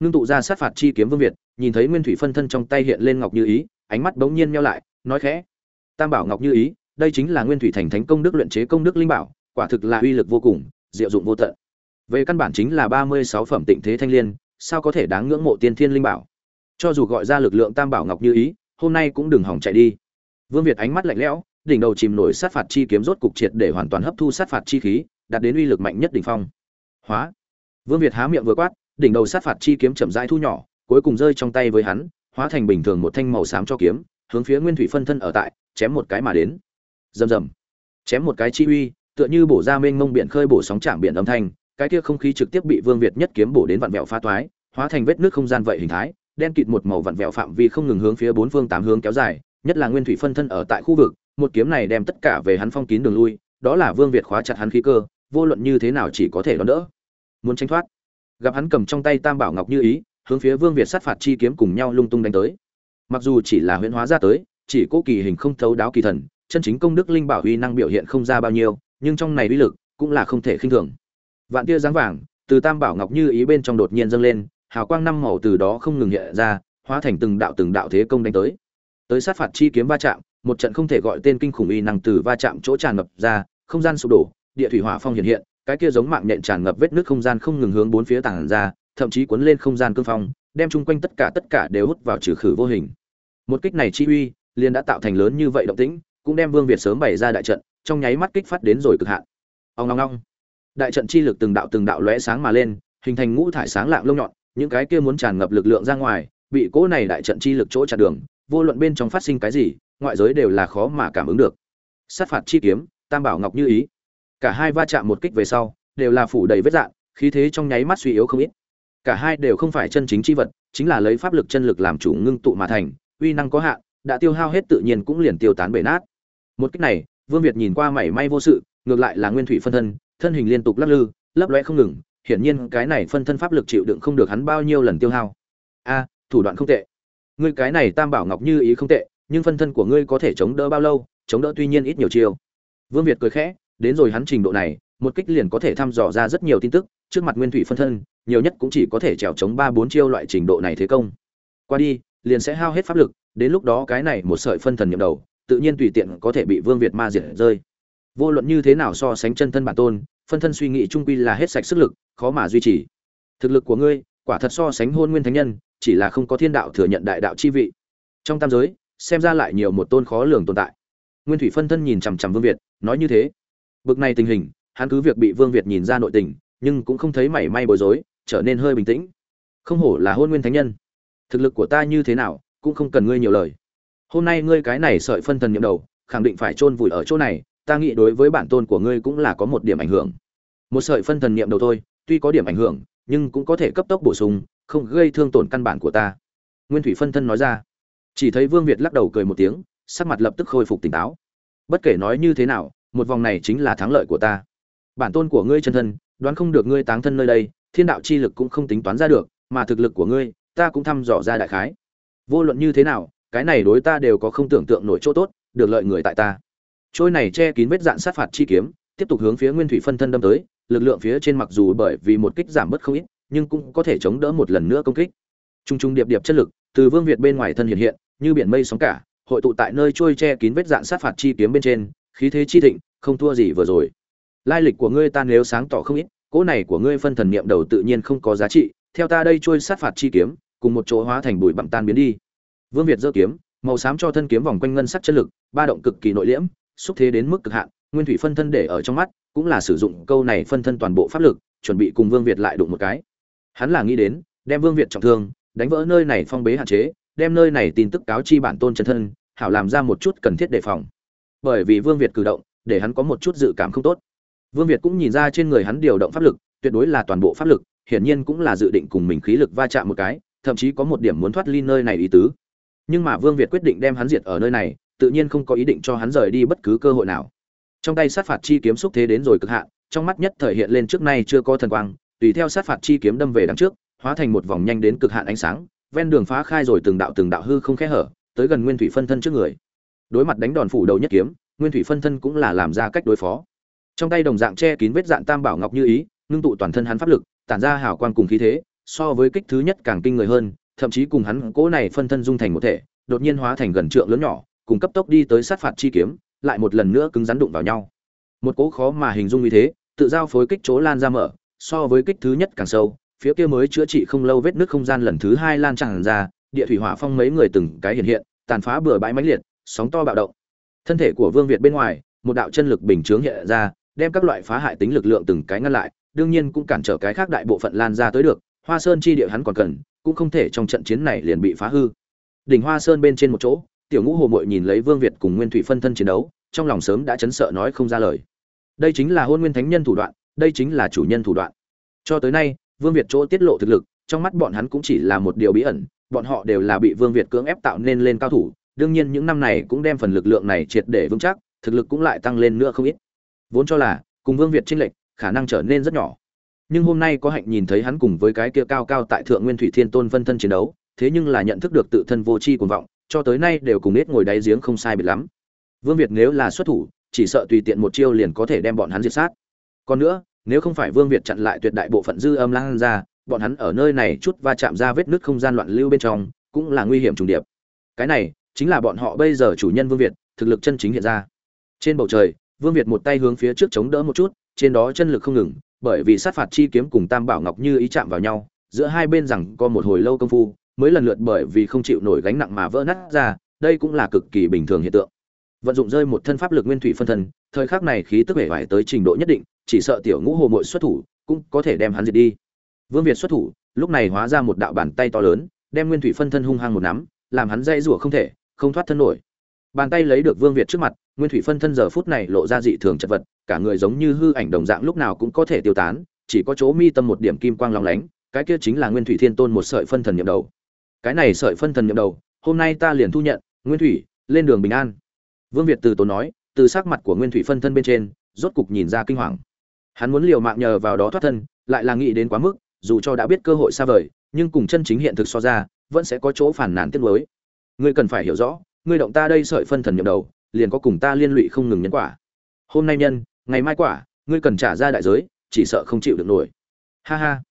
ngưng tụ ra sát phạt chi kiếm vương việt, nhìn thấy nguyên thủy phân thân trong tay hiện lên ngọc như ý, ánh mắt bỗng nhiên meo lại, nói khẽ, tam bảo ngọc như ý, đây chính là nguyên thủy thành thánh công đức luyện chế công đức linh bảo, quả thực là uy lực vô cùng, diệu dụng vô tận. Về căn bản chính là ba mươi sáu phẩm tịnh thế thanh liên, sao có thể đáng ngưỡng mộ tiên thiên linh bảo? Cho dù gọi ra lực lượng tam bảo ngọc như ý, hôm nay cũng đừng hỏng chạy đi. Vương việt ánh mắt lạnh lẽo, đỉnh đầu chìm nổi sát phạt chi kiếm rốt cục triệt để hoàn toàn hấp thu sát phạt chi khí, đạt đến uy lực mạnh nhất đỉnh phong. Hóa. Vương việt há miệng vừa quát đỉnh đầu sát phạt chi kiếm chậm rãi thu nhỏ, cuối cùng rơi trong tay với hắn, hóa thành bình thường một thanh màu xám cho kiếm, hướng phía nguyên thủy phân thân ở tại, chém một cái mà đến. Rầm rầm. Chém một cái chi uy, tựa như bổ ra mênh mông biển khơi bổ sóng chạm biển âm thanh, cái kia không khí trực tiếp bị vương việt nhất kiếm bổ đến vặn vẹo phá toái, hóa thành vết nước không gian vậy hình thái, đen kịt một màu vặn vẹo phạm vi không ngừng hướng phía bốn phương tám hướng kéo dài, nhất là nguyên thủy phân thân ở tại khu vực, một kiếm này đem tất cả về hắn phong kín đường lui, đó là vương việt khóa chặt hắn khí cơ, vô luận như thế nào chỉ có thể đón đỡ. Muốn tránh thoát gặp hắn cầm trong tay tam bảo ngọc như ý, hướng phía vương việt sát phạt chi kiếm cùng nhau lung tung đánh tới. Mặc dù chỉ là huyễn hóa ra tới, chỉ cố kỳ hình không thấu đáo kỳ thần, chân chính công đức linh bảo uy năng biểu hiện không ra bao nhiêu, nhưng trong này uy lực cũng là không thể khinh thường. Vạn tia dáng vàng từ tam bảo ngọc như ý bên trong đột nhiên dâng lên, hào quang năm màu từ đó không ngừng hiện ra, hóa thành từng đạo từng đạo thế công đánh tới. Tới sát phạt chi kiếm va chạm, một trận không thể gọi tên kinh khủng uy năng từ va chạm chỗ tràn ngập ra, không gian sụp đổ, địa thủy hỏa phong hiện hiện cái kia giống mạng nhện tràn ngập vết nước không gian không ngừng hướng bốn phía tản ra, thậm chí cuốn lên không gian cương phong, đem chung quanh tất cả tất cả đều hút vào trừ khử vô hình. Một kích này chi uy, liền đã tạo thành lớn như vậy động tĩnh, cũng đem vương việt sớm bày ra đại trận, trong nháy mắt kích phát đến rồi cực hạn. Ong ong ong. Đại trận chi lực từng đạo từng đạo lóe sáng mà lên, hình thành ngũ thải sáng lạng lông nhọn, những cái kia muốn tràn ngập lực lượng ra ngoài, bị cỗ này đại trận chi lực chỗ chặn đường, vô luận bên trong phát sinh cái gì, ngoại giới đều là khó mà cảm ứng được. Sát phạt chi kiếm, tam bảo ngọc như ý cả hai va chạm một kích về sau, đều là phủ đầy vết dạn, khí thế trong nháy mắt suy yếu không ít. Cả hai đều không phải chân chính chi vật, chính là lấy pháp lực chân lực làm chủ ngưng tụ mà thành, uy năng có hạn, đã tiêu hao hết tự nhiên cũng liền tiêu tán bể nát. Một cách này, vương việt nhìn qua mảy may vô sự, ngược lại là nguyên thủy phân thân thân hình liên tục lắc lư, lấp lóe không ngừng, hiển nhiên cái này phân thân pháp lực chịu đựng không được hắn bao nhiêu lần tiêu hao. A, thủ đoạn không tệ. Ngươi cái này tam bảo ngọc như ý không tệ, nhưng phân thân của ngươi có thể chống đỡ bao lâu, chống đỡ tuy nhiên ít nhiều chiều vương việt cười khẽ đến rồi hắn trình độ này, một kích liền có thể thăm dò ra rất nhiều tin tức, trước mặt nguyên thủy phân thân, nhiều nhất cũng chỉ có thể trèo chống ba bốn chiêu loại trình độ này thế công. Qua đi, liền sẽ hao hết pháp lực, đến lúc đó cái này một sợi phân thần nhậm đầu, tự nhiên tùy tiện có thể bị vương việt ma diệt rơi. Vô luận như thế nào so sánh chân thân bản tôn, phân thân suy nghĩ trung quy là hết sạch sức lực, khó mà duy trì. Thực lực của ngươi, quả thật so sánh hôn nguyên thánh nhân, chỉ là không có thiên đạo thừa nhận đại đạo chi vị. Trong tam giới, xem ra lại nhiều một tôn khó lường tồn tại. Nguyên thủy phân thân nhìn chằm chằm vương việt, nói như thế bực này tình hình, hắn cứ việc bị vương việt nhìn ra nội tình, nhưng cũng không thấy mảy may bối rối, trở nên hơi bình tĩnh. Không hổ là hôn nguyên thánh nhân. Thực lực của ta như thế nào, cũng không cần ngươi nhiều lời. Hôm nay ngươi cái này sợi phân thần nhiệm đầu, khẳng định phải chôn vùi ở chỗ này, ta nghĩ đối với bản tôn của ngươi cũng là có một điểm ảnh hưởng. Một sợi phân thần niệm đầu thôi, tuy có điểm ảnh hưởng, nhưng cũng có thể cấp tốc bổ sung, không gây thương tổn căn bản của ta. Nguyên thủy phân thân nói ra. Chỉ thấy vương việt lắc đầu cười một tiếng, sắc mặt lập tức khôi phục tỉnh táo. Bất kể nói như thế nào một vòng này chính là thắng lợi của ta. Bản tôn của ngươi chân thân, đoán không được ngươi táng thân nơi đây, thiên đạo chi lực cũng không tính toán ra được, mà thực lực của ngươi, ta cũng thăm dò ra đại khái. Vô luận như thế nào, cái này đối ta đều có không tưởng tượng nổi chỗ tốt, được lợi người tại ta. Trôi này che kín vết dạn sát phạt chi kiếm, tiếp tục hướng phía nguyên thủy phân thân đâm tới, lực lượng phía trên mặc dù bởi vì một kích giảm bớt không ít, nhưng cũng có thể chống đỡ một lần nữa công kích. Trung trung điệp điệp chất lực, từ vương việt bên ngoài thân hiện hiện, như biển mây sóng cả, hội tụ tại nơi trôi che kín vết dạn sát phạt chi kiếm bên trên khí thế chi thịnh, không thua gì vừa rồi. Lai lịch của ngươi ta nếu sáng tỏ không ít, cỗ này của ngươi phân thần niệm đầu tự nhiên không có giá trị, theo ta đây trôi sát phạt chi kiếm, cùng một chỗ hóa thành bụi bặm tan biến đi. Vương việt giơ kiếm, màu xám cho thân kiếm vòng quanh ngân sắc chất lực, ba động cực kỳ nội liễm, xúc thế đến mức cực hạn, nguyên thủy phân thân để ở trong mắt, cũng là sử dụng câu này phân thân toàn bộ pháp lực, chuẩn bị cùng vương việt lại đụng một cái. Hắn là nghĩ đến, đem vương việt trọng thương, đánh vỡ nơi này phong bế hạn chế, đem nơi này tin tức cáo chi bản tôn chân thân, hảo làm ra một chút cần thiết đề phòng bởi vì vương việt cử động, để hắn có một chút dự cảm không tốt. Vương việt cũng nhìn ra trên người hắn điều động pháp lực, tuyệt đối là toàn bộ pháp lực, hiển nhiên cũng là dự định cùng mình khí lực va chạm một cái, thậm chí có một điểm muốn thoát ly nơi này ý tứ. Nhưng mà vương việt quyết định đem hắn diệt ở nơi này, tự nhiên không có ý định cho hắn rời đi bất cứ cơ hội nào. Trong tay sát phạt chi kiếm xúc thế đến rồi cực hạn, trong mắt nhất thời hiện lên trước nay chưa có thần quang, tùy theo sát phạt chi kiếm đâm về đằng trước, hóa thành một vòng nhanh đến cực hạn ánh sáng, ven đường phá khai rồi từng đạo từng đạo hư không khẽ hở, tới gần nguyên thủy phân thân trước người đối mặt đánh đòn phủ đầu nhất kiếm, nguyên thủy phân thân cũng là làm ra cách đối phó. Trong tay đồng dạng che kín vết dạn tam bảo ngọc như ý, ngưng tụ toàn thân hắn pháp lực, tản ra hào quang cùng khí thế, so với kích thứ nhất càng kinh người hơn, thậm chí cùng hắn cỗ này phân thân dung thành một thể, đột nhiên hóa thành gần trượng lớn nhỏ, cùng cấp tốc đi tới sát phạt chi kiếm, lại một lần nữa cứng rắn đụng vào nhau. Một cỗ khó mà hình dung như thế, tự giao phối kích chỗ lan ra mở, so với kích thứ nhất càng sâu, phía kia mới chữa trị không lâu vết nước không gian lần thứ hai lan tràn ra, địa thủy hỏa phong mấy người từng cái hiện hiện, tàn phá bừa bãi mãnh liệt sóng to bạo động. Thân thể của vương việt bên ngoài, một đạo chân lực bình chướng hiện ra, đem các loại phá hại tính lực lượng từng cái ngăn lại, đương nhiên cũng cản trở cái khác đại bộ phận lan ra tới được, hoa sơn chi địa hắn còn cần, cũng không thể trong trận chiến này liền bị phá hư. Đỉnh hoa sơn bên trên một chỗ, tiểu ngũ hồ mội nhìn lấy vương việt cùng nguyên thủy phân thân chiến đấu, trong lòng sớm đã chấn sợ nói không ra lời. Đây chính là hôn nguyên thánh nhân thủ đoạn, đây chính là chủ nhân thủ đoạn. Cho tới nay, vương việt chỗ tiết lộ thực lực, trong mắt bọn hắn cũng chỉ là một điều bí ẩn, bọn họ đều là bị vương việt cưỡng ép tạo nên lên cao thủ đương nhiên những năm này cũng đem phần lực lượng này triệt để vững chắc, thực lực cũng lại tăng lên nữa không ít. Vốn cho là, cùng vương việt tranh lệch, khả năng trở nên rất nhỏ. Nhưng hôm nay có hạnh nhìn thấy hắn cùng với cái kia cao cao tại thượng nguyên thủy thiên tôn phân thân chiến đấu, thế nhưng là nhận thức được tự thân vô tri cuồng vọng, cho tới nay đều cùng nết ngồi đáy giếng không sai biệt lắm. Vương việt nếu là xuất thủ, chỉ sợ tùy tiện một chiêu liền có thể đem bọn hắn diệt sát. Còn nữa, nếu không phải vương việt chặn lại tuyệt đại bộ phận dư âm lan ra, bọn hắn ở nơi này chút va chạm ra vết nứt không gian loạn lưu bên trong, cũng là nguy hiểm trùng điệp. Cái này chính là bọn họ bây giờ chủ nhân vương việt, thực lực chân chính hiện ra. Trên bầu trời, vương việt một tay hướng phía trước chống đỡ một chút, trên đó chân lực không ngừng, bởi vì sát phạt chi kiếm cùng tam bảo ngọc như ý chạm vào nhau, giữa hai bên rằng có một hồi lâu công phu, mới lần lượt bởi vì không chịu nổi gánh nặng mà vỡ nát ra, đây cũng là cực kỳ bình thường hiện tượng. Vận dụng rơi một thân pháp lực nguyên thủy phân thân, thời khắc này khí tức vẻ vải tới trình độ nhất định, chỉ sợ tiểu ngũ hồ mội xuất thủ, cũng có thể đem hắn diệt đi. Vương việt xuất thủ, lúc này hóa ra một đạo bàn tay to lớn, đem nguyên thủy phân thân hung hăng một nắm, làm hắn dây rủa không thể không thoát thân nổi. Bàn tay lấy được vương việt trước mặt, nguyên thủy phân thân giờ phút này lộ ra dị thường chật vật, cả người giống như hư ảnh đồng dạng lúc nào cũng có thể tiêu tán, chỉ có chỗ mi tâm một điểm kim quang long lánh, cái kia chính là nguyên thủy thiên tôn một sợi phân thần nhậm đầu. Cái này sợi phân thần nhậm đầu, hôm nay ta liền thu nhận, nguyên thủy, lên đường bình an. Vương việt từ tốn nói, từ sắc mặt của nguyên thủy phân thân bên trên, rốt cục nhìn ra kinh hoàng. Hắn muốn liều mạng nhờ vào đó thoát thân, lại là nghĩ đến quá mức, dù cho đã biết cơ hội xa vời, nhưng cùng chân chính hiện thực so ra, vẫn sẽ có chỗ phản nàn tiếc nuối ngươi cần phải hiểu rõ, ngươi động ta đây sợi phân thần nhậm đầu, liền có cùng ta liên lụy không ngừng nhân quả. Hôm nay nhân, ngày mai quả, ngươi cần trả ra đại giới, chỉ sợ không chịu được nổi. Ha ha.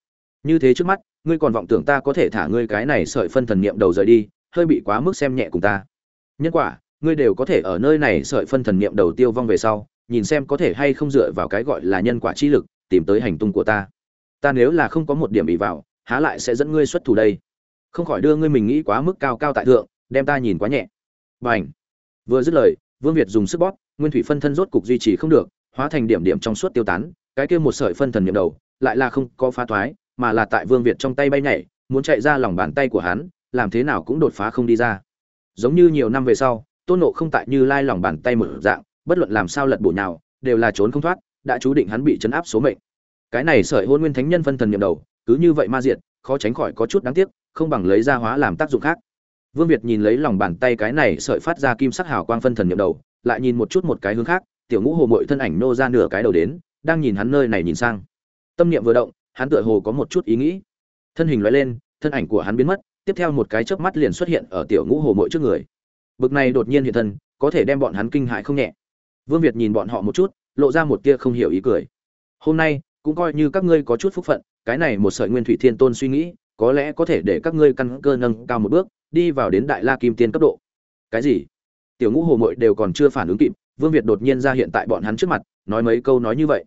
Như thế trước mắt, ngươi còn vọng tưởng ta có thể thả ngươi cái này sợi phân thần niệm đầu rời đi, hơi bị quá mức xem nhẹ cùng ta. Nhân quả, ngươi đều có thể ở nơi này sợi phân thần niệm đầu tiêu vong về sau, nhìn xem có thể hay không dựa vào cái gọi là nhân quả chi lực, tìm tới hành tung của ta. Ta nếu là không có một điểm ý vào, há lại sẽ dẫn ngươi xuất thủ đây. Không khỏi đưa ngươi mình nghĩ quá mức cao cao tại thượng đem ta nhìn quá nhẹ Bành. Vừa dứt lời, Vương Việt dùng sức bóp, nguyên thủy phân thân rốt cục duy trì không được, hóa thành điểm điểm trong suốt tiêu tán, cái kia một sợi phân thần niệm đầu, lại là không có phá thoái, mà là tại Vương Việt trong tay bay nhảy, muốn chạy ra lòng bàn tay của hắn, làm thế nào cũng đột phá không đi ra. Giống như nhiều năm về sau, Tôn Ngộ không tại Như Lai lòng bàn tay mở dạng, bất luận làm sao lật bổ nào, đều là trốn không thoát, đã chú định hắn bị chấn áp số mệnh. Cái này sợi hôn nguyên thánh nhân phân thần niệm đầu, cứ như vậy ma diệt, khó tránh khỏi có chút đáng tiếc, không bằng lấy ra hóa làm tác dụng khác. Vương Việt nhìn lấy lòng bàn tay cái này sợi phát ra kim sắc hào quang phân thần niệm đầu, lại nhìn một chút một cái hướng khác, tiểu ngũ hồ muội thân ảnh nô ra nửa cái đầu đến, đang nhìn hắn nơi này nhìn sang. Tâm niệm vừa động, hắn tựa hồ có một chút ý nghĩ. Thân hình lóe lên, thân ảnh của hắn biến mất, tiếp theo một cái chớp mắt liền xuất hiện ở tiểu ngũ hồ muội trước người. Bực này đột nhiên hiện thân, có thể đem bọn hắn kinh hại không nhẹ. Vương Việt nhìn bọn họ một chút, lộ ra một tia không hiểu ý cười. Hôm nay, cũng coi như các ngươi có chút phúc phận, cái này một sợi nguyên thủy thiên tôn suy nghĩ, có lẽ có thể để các ngươi căn cơ nâng cao một bước, đi vào đến đại la kim tiên cấp độ. Cái gì? Tiểu ngũ hồ mội đều còn chưa phản ứng kịp, vương việt đột nhiên ra hiện tại bọn hắn trước mặt, nói mấy câu nói như vậy.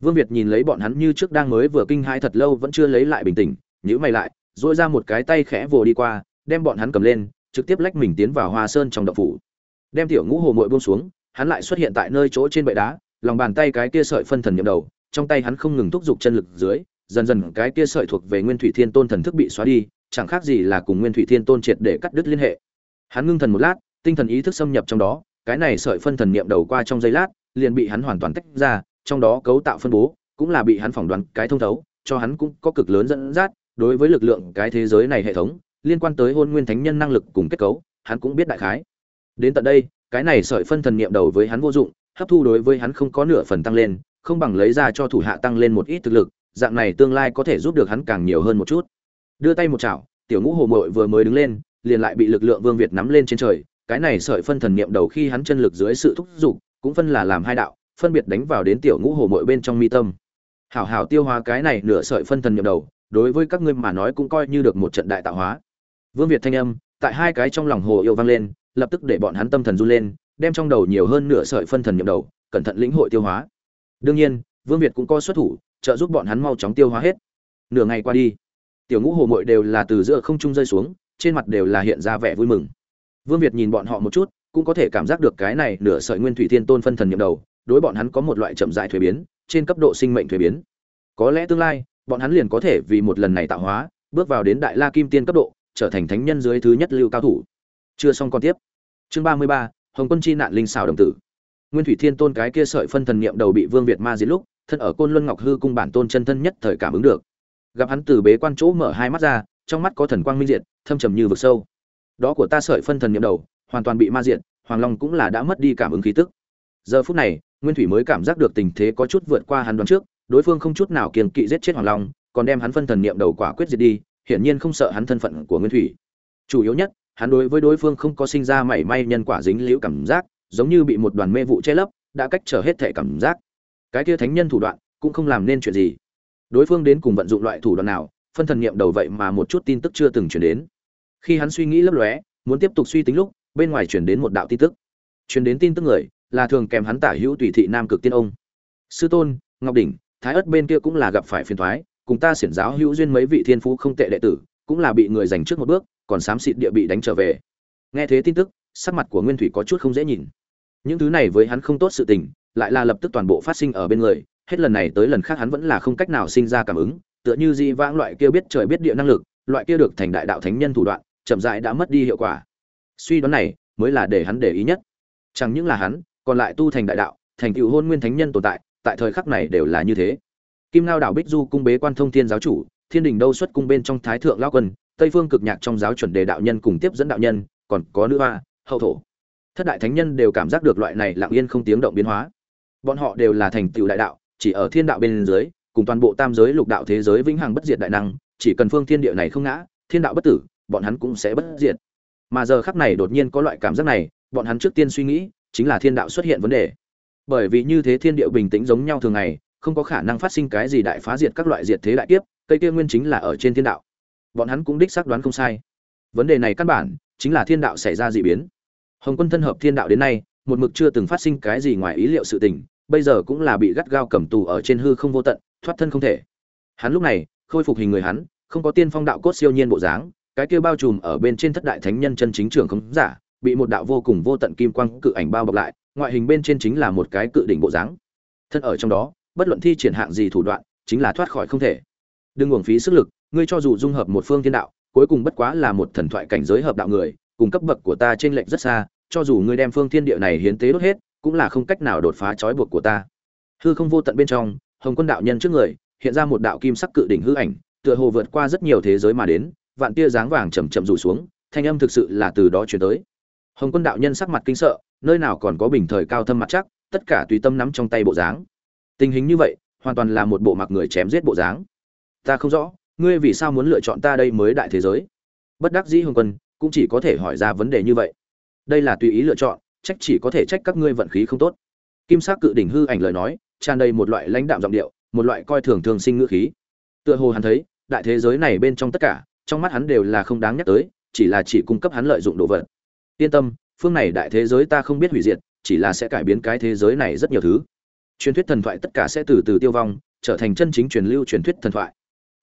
Vương việt nhìn lấy bọn hắn như trước đang mới vừa kinh hai thật lâu vẫn chưa lấy lại bình tĩnh nhữ mày lại dội ra một cái tay khẽ vồ đi qua, đem bọn hắn cầm lên, trực tiếp lách mình tiến vào hoa sơn trong động phủ. Đem tiểu ngũ hồ mội buông xuống, hắn lại xuất hiện tại nơi chỗ trên bệ đá, lòng bàn tay cái kia sợi phân thần nhậm đầu, trong tay hắn không ngừng thúc giục chân lực dưới, dần dần cái kia sợi thuộc về nguyên thủy thiên tôn thần thức bị xóa đi chẳng khác gì là cùng Nguyên Thủy Thiên Tôn triệt để cắt đứt liên hệ. Hắn ngưng thần một lát, tinh thần ý thức xâm nhập trong đó, cái này sợi phân thần niệm đầu qua trong giây lát, liền bị hắn hoàn toàn tách ra, trong đó cấu tạo phân bố, cũng là bị hắn phỏng đoán cái thông thấu, cho hắn cũng có cực lớn dẫn dắt, đối với lực lượng cái thế giới này hệ thống, liên quan tới hôn nguyên thánh nhân năng lực cùng kết cấu, hắn cũng biết đại khái. Đến tận đây, cái này sợi phân thần niệm đầu với hắn vô dụng, hấp thu đối với hắn không có nửa phần tăng lên, không bằng lấy ra cho thủ hạ tăng lên một ít thực lực, dạng này tương lai có thể giúp được hắn càng nhiều hơn một chút đưa tay một chảo, tiểu ngũ hồ mội vừa mới đứng lên, liền lại bị lực lượng vương việt nắm lên trên trời, cái này sợi phân thần niệm đầu khi hắn chân lực dưới sự thúc giục, cũng phân là làm hai đạo, phân biệt đánh vào đến tiểu ngũ hồ mội bên trong mi tâm. Hảo hảo tiêu hóa cái này nửa sợi phân thần niệm đầu, đối với các ngươi mà nói cũng coi như được một trận đại tạo hóa. Vương việt thanh âm, tại hai cái trong lòng hồ yêu vang lên, lập tức để bọn hắn tâm thần run lên, đem trong đầu nhiều hơn nửa sợi phân thần niệm đầu, cẩn thận lĩnh hội tiêu hóa. Đương nhiên, vương việt cũng có xuất thủ, trợ giúp bọn hắn mau chóng tiêu hóa hết. Nửa ngày qua đi tiểu ngũ hồ mội đều là từ giữa không trung rơi xuống, trên mặt đều là hiện ra vẻ vui mừng. Vương việt nhìn bọn họ một chút, cũng có thể cảm giác được cái này nửa sợi nguyên thủy thiên tôn phân thần nhậm đầu, đối bọn hắn có một loại chậm dại thuế biến, trên cấp độ sinh mệnh thuế biến. Có lẽ tương lai, bọn hắn liền có thể vì một lần này tạo hóa, bước vào đến đại la kim tiên cấp độ, trở thành thánh nhân dưới thứ nhất lưu cao thủ. Chưa xong còn tiếp. Chương ba mươi ba, hồng quân chi nạn linh xào đồng tử. Nguyên thủy thiên tôn cái kia sợi phân thần niệm đầu bị vương việt ma diệt lúc, thân ở côn luân ngọc hư cung bản tôn chân thân nhất thời cảm ứng được gặp hắn từ bế quan chỗ mở hai mắt ra, trong mắt có thần quang minh diệt, thâm trầm như vực sâu. Đó của ta sợi phân thần niệm đầu, hoàn toàn bị ma diệt, hoàng long cũng là đã mất đi cảm ứng khí tức. Giờ phút này, nguyên thủy mới cảm giác được tình thế có chút vượt qua hắn đoán trước, đối phương không chút nào kiên kỵ giết chết hoàng long, còn đem hắn phân thần niệm đầu quả quyết diệt đi, hiển nhiên không sợ hắn thân phận của nguyên thủy. Chủ yếu nhất, hắn đối với đối phương không có sinh ra mảy may nhân quả dính liễu cảm giác, giống như bị một đoàn mê vụ che lấp, đã cách trở hết thể cảm giác. Cái kia thánh nhân thủ đoạn, cũng không làm nên chuyện gì đối phương đến cùng vận dụng loại thủ đoạn nào, phân thần niệm đầu vậy mà một chút tin tức chưa từng chuyển đến. Khi hắn suy nghĩ lấp lóe, muốn tiếp tục suy tính lúc, bên ngoài chuyển đến một đạo tin tức. Chuyển đến tin tức người, là thường kèm hắn tả hữu tùy thị nam cực tiên ông. Sư tôn, ngọc đỉnh, thái ất bên kia cũng là gặp phải phiền thoái cùng ta xiển giáo hữu duyên mấy vị thiên phú không tệ đệ tử, cũng là bị người giành trước một bước, còn xám xịt địa bị đánh trở về. Nghe thế tin tức, sắc mặt của nguyên thủy có chút không dễ nhìn. Những thứ này với hắn không tốt sự tình, lại là lập tức toàn bộ phát sinh ở bên người hết lần này tới lần khác hắn vẫn là không cách nào sinh ra cảm ứng, tựa như di vãng loại kia biết trời biết địa năng lực, loại kia được thành đại đạo thánh nhân thủ đoạn, chậm rãi đã mất đi hiệu quả. Suy đoán này mới là để hắn để ý nhất. Chẳng những là hắn, còn lại tu thành đại đạo, thành tựu hôn nguyên thánh nhân tồn tại tại thời khắc này đều là như thế. Kim lao đảo bích du cung bế quan thông thiên giáo chủ, thiên đình đâu xuất cung bên trong thái thượng lao quân, tây phương cực nhạc trong giáo chuẩn đề đạo nhân cùng tiếp dẫn đạo nhân, còn có nữ hoa, hậu thổ. Thất đại thánh nhân đều cảm giác được loại này lặng yên không tiếng động biến hóa. Bọn họ đều là thành tựu đại đạo chỉ ở thiên đạo bên dưới, cùng toàn bộ tam giới lục đạo thế giới vĩnh hằng bất diệt đại năng, chỉ cần phương thiên địa này không ngã, thiên đạo bất tử, bọn hắn cũng sẽ bất diệt. Mà giờ khắc này đột nhiên có loại cảm giác này, bọn hắn trước tiên suy nghĩ, chính là thiên đạo xuất hiện vấn đề. Bởi vì như thế thiên địa bình tĩnh giống nhau thường ngày, không có khả năng phát sinh cái gì đại phá diệt các loại diệt thế đại kiếp, cây kia nguyên chính là ở trên thiên đạo. Bọn hắn cũng đích xác đoán không sai. Vấn đề này căn bản chính là thiên đạo xảy ra dị biến. Hồng quân thân hợp thiên đạo đến nay, một mực chưa từng phát sinh cái gì ngoài ý liệu sự tình bây giờ cũng là bị gắt gao cầm tù ở trên hư không vô tận, thoát thân không thể. Hắn lúc này, khôi phục hình người hắn, không có tiên phong đạo cốt siêu nhiên bộ dáng, cái kia bao trùm ở bên trên thất đại thánh nhân chân chính trưởng không giả, bị một đạo vô cùng vô tận kim quang cự ảnh bao bọc lại, ngoại hình bên trên chính là một cái cự đỉnh bộ dáng. Thân ở trong đó, bất luận thi triển hạng gì thủ đoạn, chính là thoát khỏi không thể. Đừng uổng phí sức lực, ngươi cho dù dung hợp một phương thiên đạo, cuối cùng bất quá là một thần thoại cảnh giới hợp đạo người, cùng cấp bậc của ta trên lệnh rất xa, cho dù ngươi đem phương thiên địa này hiến tế đốt hết cũng là không cách nào đột phá trói buộc của ta. Hư không vô tận bên trong, hồng quân đạo nhân trước người, hiện ra một đạo kim sắc cự đỉnh hư ảnh, tựa hồ vượt qua rất nhiều thế giới mà đến, vạn tia dáng vàng chầm chậm rủ xuống, thanh âm thực sự là từ đó chuyển tới. Hồng quân đạo nhân sắc mặt kinh sợ, nơi nào còn có bình thời cao thâm mặt chắc, tất cả tùy tâm nắm trong tay bộ dáng. Tình hình như vậy, hoàn toàn là một bộ mặc người chém giết bộ dáng. Ta không rõ, ngươi vì sao muốn lựa chọn ta đây mới đại thế giới? Bất đắc dĩ hồng quân, cũng chỉ có thể hỏi ra vấn đề như vậy. Đây là tùy ý lựa chọn trách chỉ có thể trách các ngươi vận khí không tốt. Kim sắc cự đỉnh hư ảnh lời nói, tràn đầy một loại lãnh đạm giọng điệu, một loại coi thường thường sinh ngữ khí. Tựa hồ hắn thấy, đại thế giới này bên trong tất cả, trong mắt hắn đều là không đáng nhắc tới, chỉ là chỉ cung cấp hắn lợi dụng đồ vật. Yên tâm, phương này đại thế giới ta không biết hủy diệt, chỉ là sẽ cải biến cái thế giới này rất nhiều thứ. Truyền thuyết thần thoại tất cả sẽ từ từ tiêu vong, trở thành chân chính truyền lưu truyền thuyết thần thoại.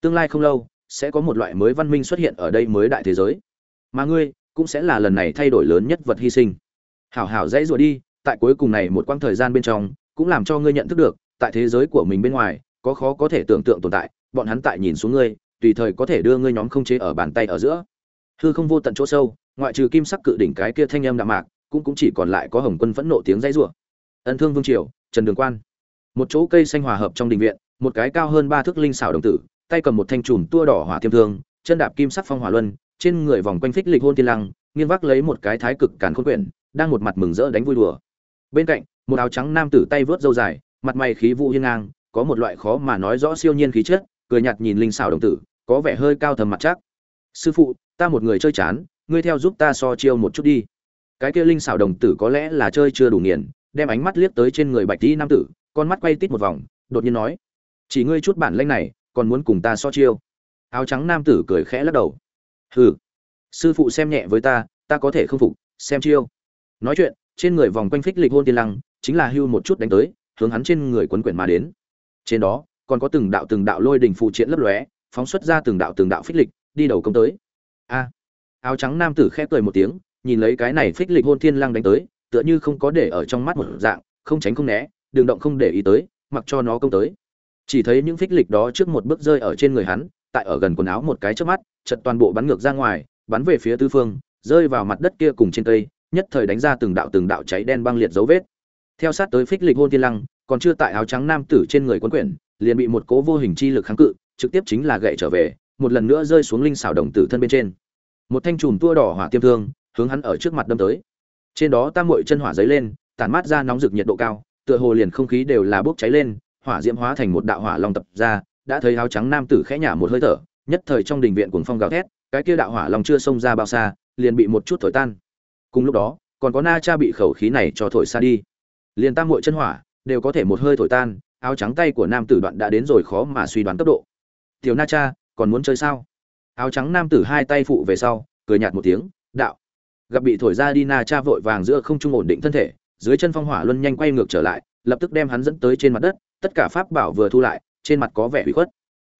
Tương lai không lâu, sẽ có một loại mới văn minh xuất hiện ở đây mới đại thế giới. Mà ngươi, cũng sẽ là lần này thay đổi lớn nhất vật hy sinh hảo hảo dãy rủa đi, tại cuối cùng này một quãng thời gian bên trong, cũng làm cho ngươi nhận thức được, tại thế giới của mình bên ngoài, có khó có thể tưởng tượng tồn tại, bọn hắn tại nhìn xuống ngươi, tùy thời có thể đưa ngươi nhóm không chế ở bàn tay ở giữa. Hư không vô tận chỗ sâu, ngoại trừ kim sắc cự đỉnh cái kia thanh âm đạm mạc, cũng cũng chỉ còn lại có hồng quân phẫn nộ tiếng dãy rủa. Ân thương vương triều, trần đường quan. Một chỗ cây xanh hòa hợp trong đình viện, một cái cao hơn ba thước linh xảo đồng tử, tay cầm một thanh chùm tua đỏ hỏa thiêm thương, chân đạp kim sắc phong hỏa luân, trên người vòng quanh phích lịch hôn tiên lăng, nghiêng vác lấy một cái thái cực càn khôn quyển đang một mặt mừng rỡ đánh vui đùa. Bên cạnh, một áo trắng nam tử tay vớt râu dài, mặt mày khí vũ hiên ngang, có một loại khó mà nói rõ siêu nhiên khí chất, cười nhạt nhìn linh xảo đồng tử, có vẻ hơi cao thầm mặt chắc. Sư phụ, ta một người chơi chán, ngươi theo giúp ta so chiêu một chút đi. Cái kia linh xảo đồng tử có lẽ là chơi chưa đủ nghiền, đem ánh mắt liếc tới trên người bạch tí nam tử, con mắt quay tít một vòng, đột nhiên nói, chỉ ngươi chút bản lanh này, còn muốn cùng ta so chiêu? Áo trắng nam tử cười khẽ lắc đầu, hừ, sư phụ xem nhẹ với ta ta có thể không phục, xem chiêu nói chuyện, trên người vòng quanh phích lịch hôn tiên lăng, chính là hưu một chút đánh tới, hướng hắn trên người quấn quyển mà đến. Trên đó, còn có từng đạo từng đạo lôi đình phụ triện lấp lóe, phóng xuất ra từng đạo từng đạo phích lịch, đi đầu công tới. A! Áo trắng nam tử khẽ cười một tiếng, nhìn lấy cái này phích lịch hôn thiên lăng đánh tới, tựa như không có để ở trong mắt một dạng, không tránh không né, đường động không để ý tới, mặc cho nó công tới. Chỉ thấy những phích lịch đó trước một bước rơi ở trên người hắn, tại ở gần quần áo một cái trước mắt chật toàn bộ bắn ngược ra ngoài, bắn về phía tư phương, rơi vào mặt đất kia cùng trên cây nhất thời đánh ra từng đạo từng đạo cháy đen băng liệt dấu vết. Theo sát tới phích lịch hôn thiên lăng, còn chưa tại áo trắng nam tử trên người quân quyển, liền bị một cố vô hình chi lực kháng cự, trực tiếp chính là gậy trở về, một lần nữa rơi xuống linh xảo đồng tử thân bên trên. Một thanh chùm tua đỏ hỏa tiêm thương, hướng hắn ở trước mặt đâm tới. Trên đó tam muội chân hỏa giấy lên, tản mát ra nóng rực nhiệt độ cao, tựa hồ liền không khí đều là bốc cháy lên, hỏa diễm hóa thành một đạo hỏa long tập ra, đã thấy áo trắng nam tử khẽ nhả một hơi thở, nhất thời trong đình viện cuồng phong gào thét, cái kia đạo hỏa long chưa xông ra bao xa, liền bị một chút thổi tan cùng lúc đó, còn có na cha bị khẩu khí này cho thổi xa đi. Liền tam muội chân hỏa đều có thể một hơi thổi tan, áo trắng tay của nam tử đoạn đã đến rồi khó mà suy đoán cấp độ. Tiểu na cha, còn muốn chơi sao? Áo trắng nam tử hai tay phụ về sau, cười nhạt một tiếng, đạo. Gặp bị thổi ra đi, na cha vội vàng giữa không trung ổn định thân thể, dưới chân phong hỏa luân nhanh quay ngược trở lại, lập tức đem hắn dẫn tới trên mặt đất, tất cả pháp bảo vừa thu lại, trên mặt có vẻ hủy khuất.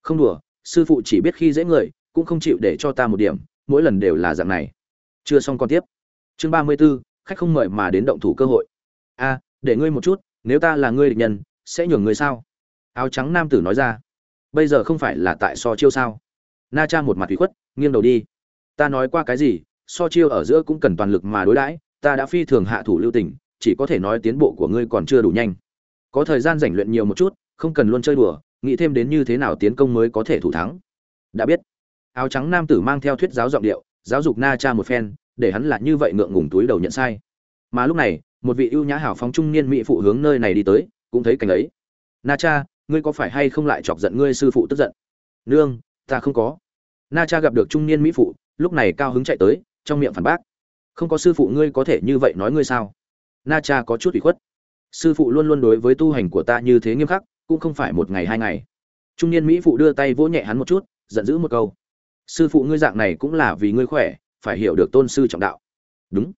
Không đùa, sư phụ chỉ biết khi dễ người, cũng không chịu để cho ta một điểm, mỗi lần đều là dạng này. Chưa xong còn tiếp chương ba mươi 34, khách không mời mà đến động thủ cơ hội. A để ngươi một chút nếu ta là ngươi địch nhân sẽ nhường ngươi sao? Áo trắng nam tử nói ra. Bây giờ không phải là tại so chiêu sao? Na cha một mặt ủy khuất nghiêng đầu đi. Ta nói qua cái gì so chiêu ở giữa cũng cần toàn lực mà đối đãi ta đã phi thường hạ thủ lưu tình chỉ có thể nói tiến bộ của ngươi còn chưa đủ nhanh. Có thời gian rèn luyện nhiều một chút không cần luôn chơi đùa nghĩ thêm đến như thế nào tiến công mới có thể thủ thắng. Đã biết. Áo trắng nam tử mang theo thuyết giáo giọng điệu giáo dục na cha một phen để hắn là như vậy ngượng ngùng túi đầu nhận sai. Mà lúc này, một vị ưu nhã hảo phóng trung niên mỹ phụ hướng nơi này đi tới, cũng thấy cảnh ấy. Na cha, ngươi có phải hay không lại chọc giận ngươi sư phụ tức giận? Nương, ta không có. Na cha gặp được trung niên mỹ phụ, lúc này cao hứng chạy tới, trong miệng phản bác. Không có sư phụ ngươi có thể như vậy nói ngươi sao? Na cha có chút ủy khuất. Sư phụ luôn luôn đối với tu hành của ta như thế nghiêm khắc, cũng không phải một ngày hai ngày. Trung niên mỹ phụ đưa tay vỗ nhẹ hắn một chút, giận dữ một câu. Sư phụ ngươi dạng này cũng là vì ngươi khỏe phải hiểu được tôn sư trọng đạo. Đúng.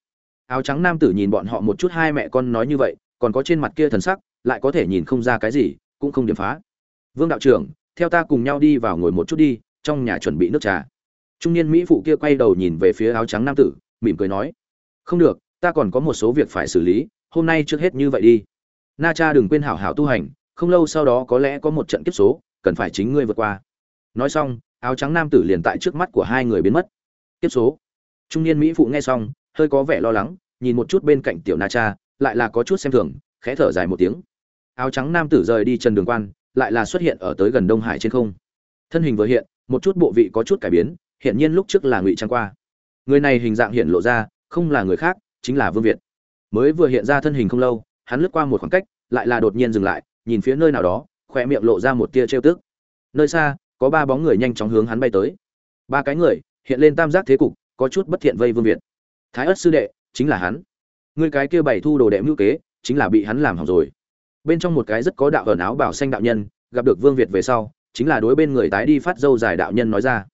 Áo trắng nam tử nhìn bọn họ một chút hai mẹ con nói như vậy, còn có trên mặt kia thần sắc, lại có thể nhìn không ra cái gì, cũng không điểm phá. Vương đạo trưởng, theo ta cùng nhau đi vào ngồi một chút đi, trong nhà chuẩn bị nước trà. Trung niên mỹ phụ kia quay đầu nhìn về phía áo trắng nam tử, mỉm cười nói, không được, ta còn có một số việc phải xử lý, hôm nay trước hết như vậy đi. Na cha đừng quên hảo hảo tu hành, không lâu sau đó có lẽ có một trận kiếp số, cần phải chính ngươi vượt qua. Nói xong, áo trắng nam tử liền tại trước mắt của hai người biến mất. Kiếp số trung niên mỹ phụ nghe xong, hơi có vẻ lo lắng, nhìn một chút bên cạnh tiểu na cha, lại là có chút xem thường, khẽ thở dài một tiếng. Áo trắng nam tử rời đi trần đường quan, lại là xuất hiện ở tới gần đông hải trên không. Thân hình vừa hiện, một chút bộ vị có chút cải biến hiện nhiên lúc trước là ngụy trang qua. Người này hình dạng hiện lộ ra, không là người khác, chính là vương việt. Mới vừa hiện ra thân hình không lâu, hắn lướt qua một khoảng cách, lại là đột nhiên dừng lại, nhìn phía nơi nào đó khỏe miệng lộ ra một tia trêu tức. Nơi xa, có ba bóng người nhanh chóng hướng hắn bay tới. Ba cái người, hiện lên tam giác thế cục có chút bất thiện vây vương việt. Thái ất sư đệ, chính là hắn. Người cái kia bày thu đồ đệ mưu kế, chính là bị hắn làm hỏng rồi. Bên trong một cái rất có đạo ẩn áo bảo xanh đạo nhân, gặp được vương việt về sau, chính là đối bên người tái đi phát dâu dài đạo nhân nói ra.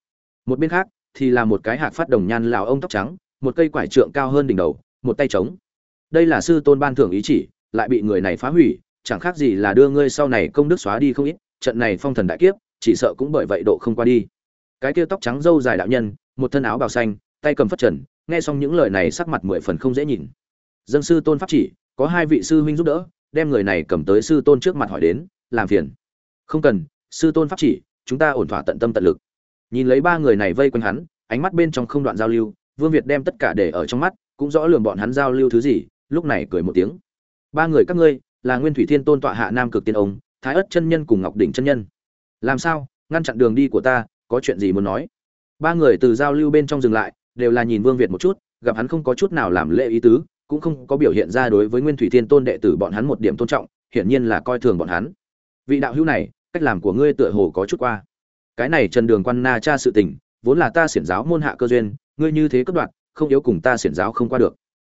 Một bên khác, thì là một cái hạc phát đồng nhan lào ông tóc trắng, một cây quải trượng cao hơn đỉnh đầu, một tay trống. Đây là sư tôn ban thưởng ý chỉ, lại bị người này phá hủy, chẳng khác gì là đưa ngươi sau này công đức xóa đi không ít, trận này phong thần đại kiếp, chỉ sợ cũng bởi vậy độ không qua đi. Cái kia tóc trắng dâu dài đạo nhân, một thân áo bào xanh tay cầm phất trần, nghe xong những lời này sắc mặt mười phần không dễ nhìn. Dân sư tôn pháp chỉ, có hai vị sư huynh giúp đỡ, đem người này cầm tới sư tôn trước mặt hỏi đến, làm phiền. Không cần, sư tôn pháp chỉ, chúng ta ổn thỏa tận tâm tận lực. Nhìn lấy ba người này vây quanh hắn, ánh mắt bên trong không đoạn giao lưu, vương việt đem tất cả để ở trong mắt, cũng rõ lường bọn hắn giao lưu thứ gì, lúc này cười một tiếng. Ba người các ngươi, là nguyên thủy thiên tôn tọa hạ nam cực tiên ông, thái ất chân nhân cùng ngọc đỉnh chân nhân. Làm sao? Ngăn chặn đường đi của ta, có chuyện gì muốn nói? Ba người từ giao lưu bên trong dừng lại đều là nhìn vương việt một chút, gặp hắn không có chút nào làm lễ ý tứ, cũng không có biểu hiện ra đối với nguyên thủy thiên tôn đệ tử bọn hắn một điểm tôn trọng, hiển nhiên là coi thường bọn hắn. Vị đạo hữu này, cách làm của ngươi tựa hồ có chút qua. Cái này trần đường quan na cha sự tình, vốn là ta xiển giáo môn hạ cơ duyên, ngươi như thế cất đoạn không yếu cùng ta xiển giáo không qua được.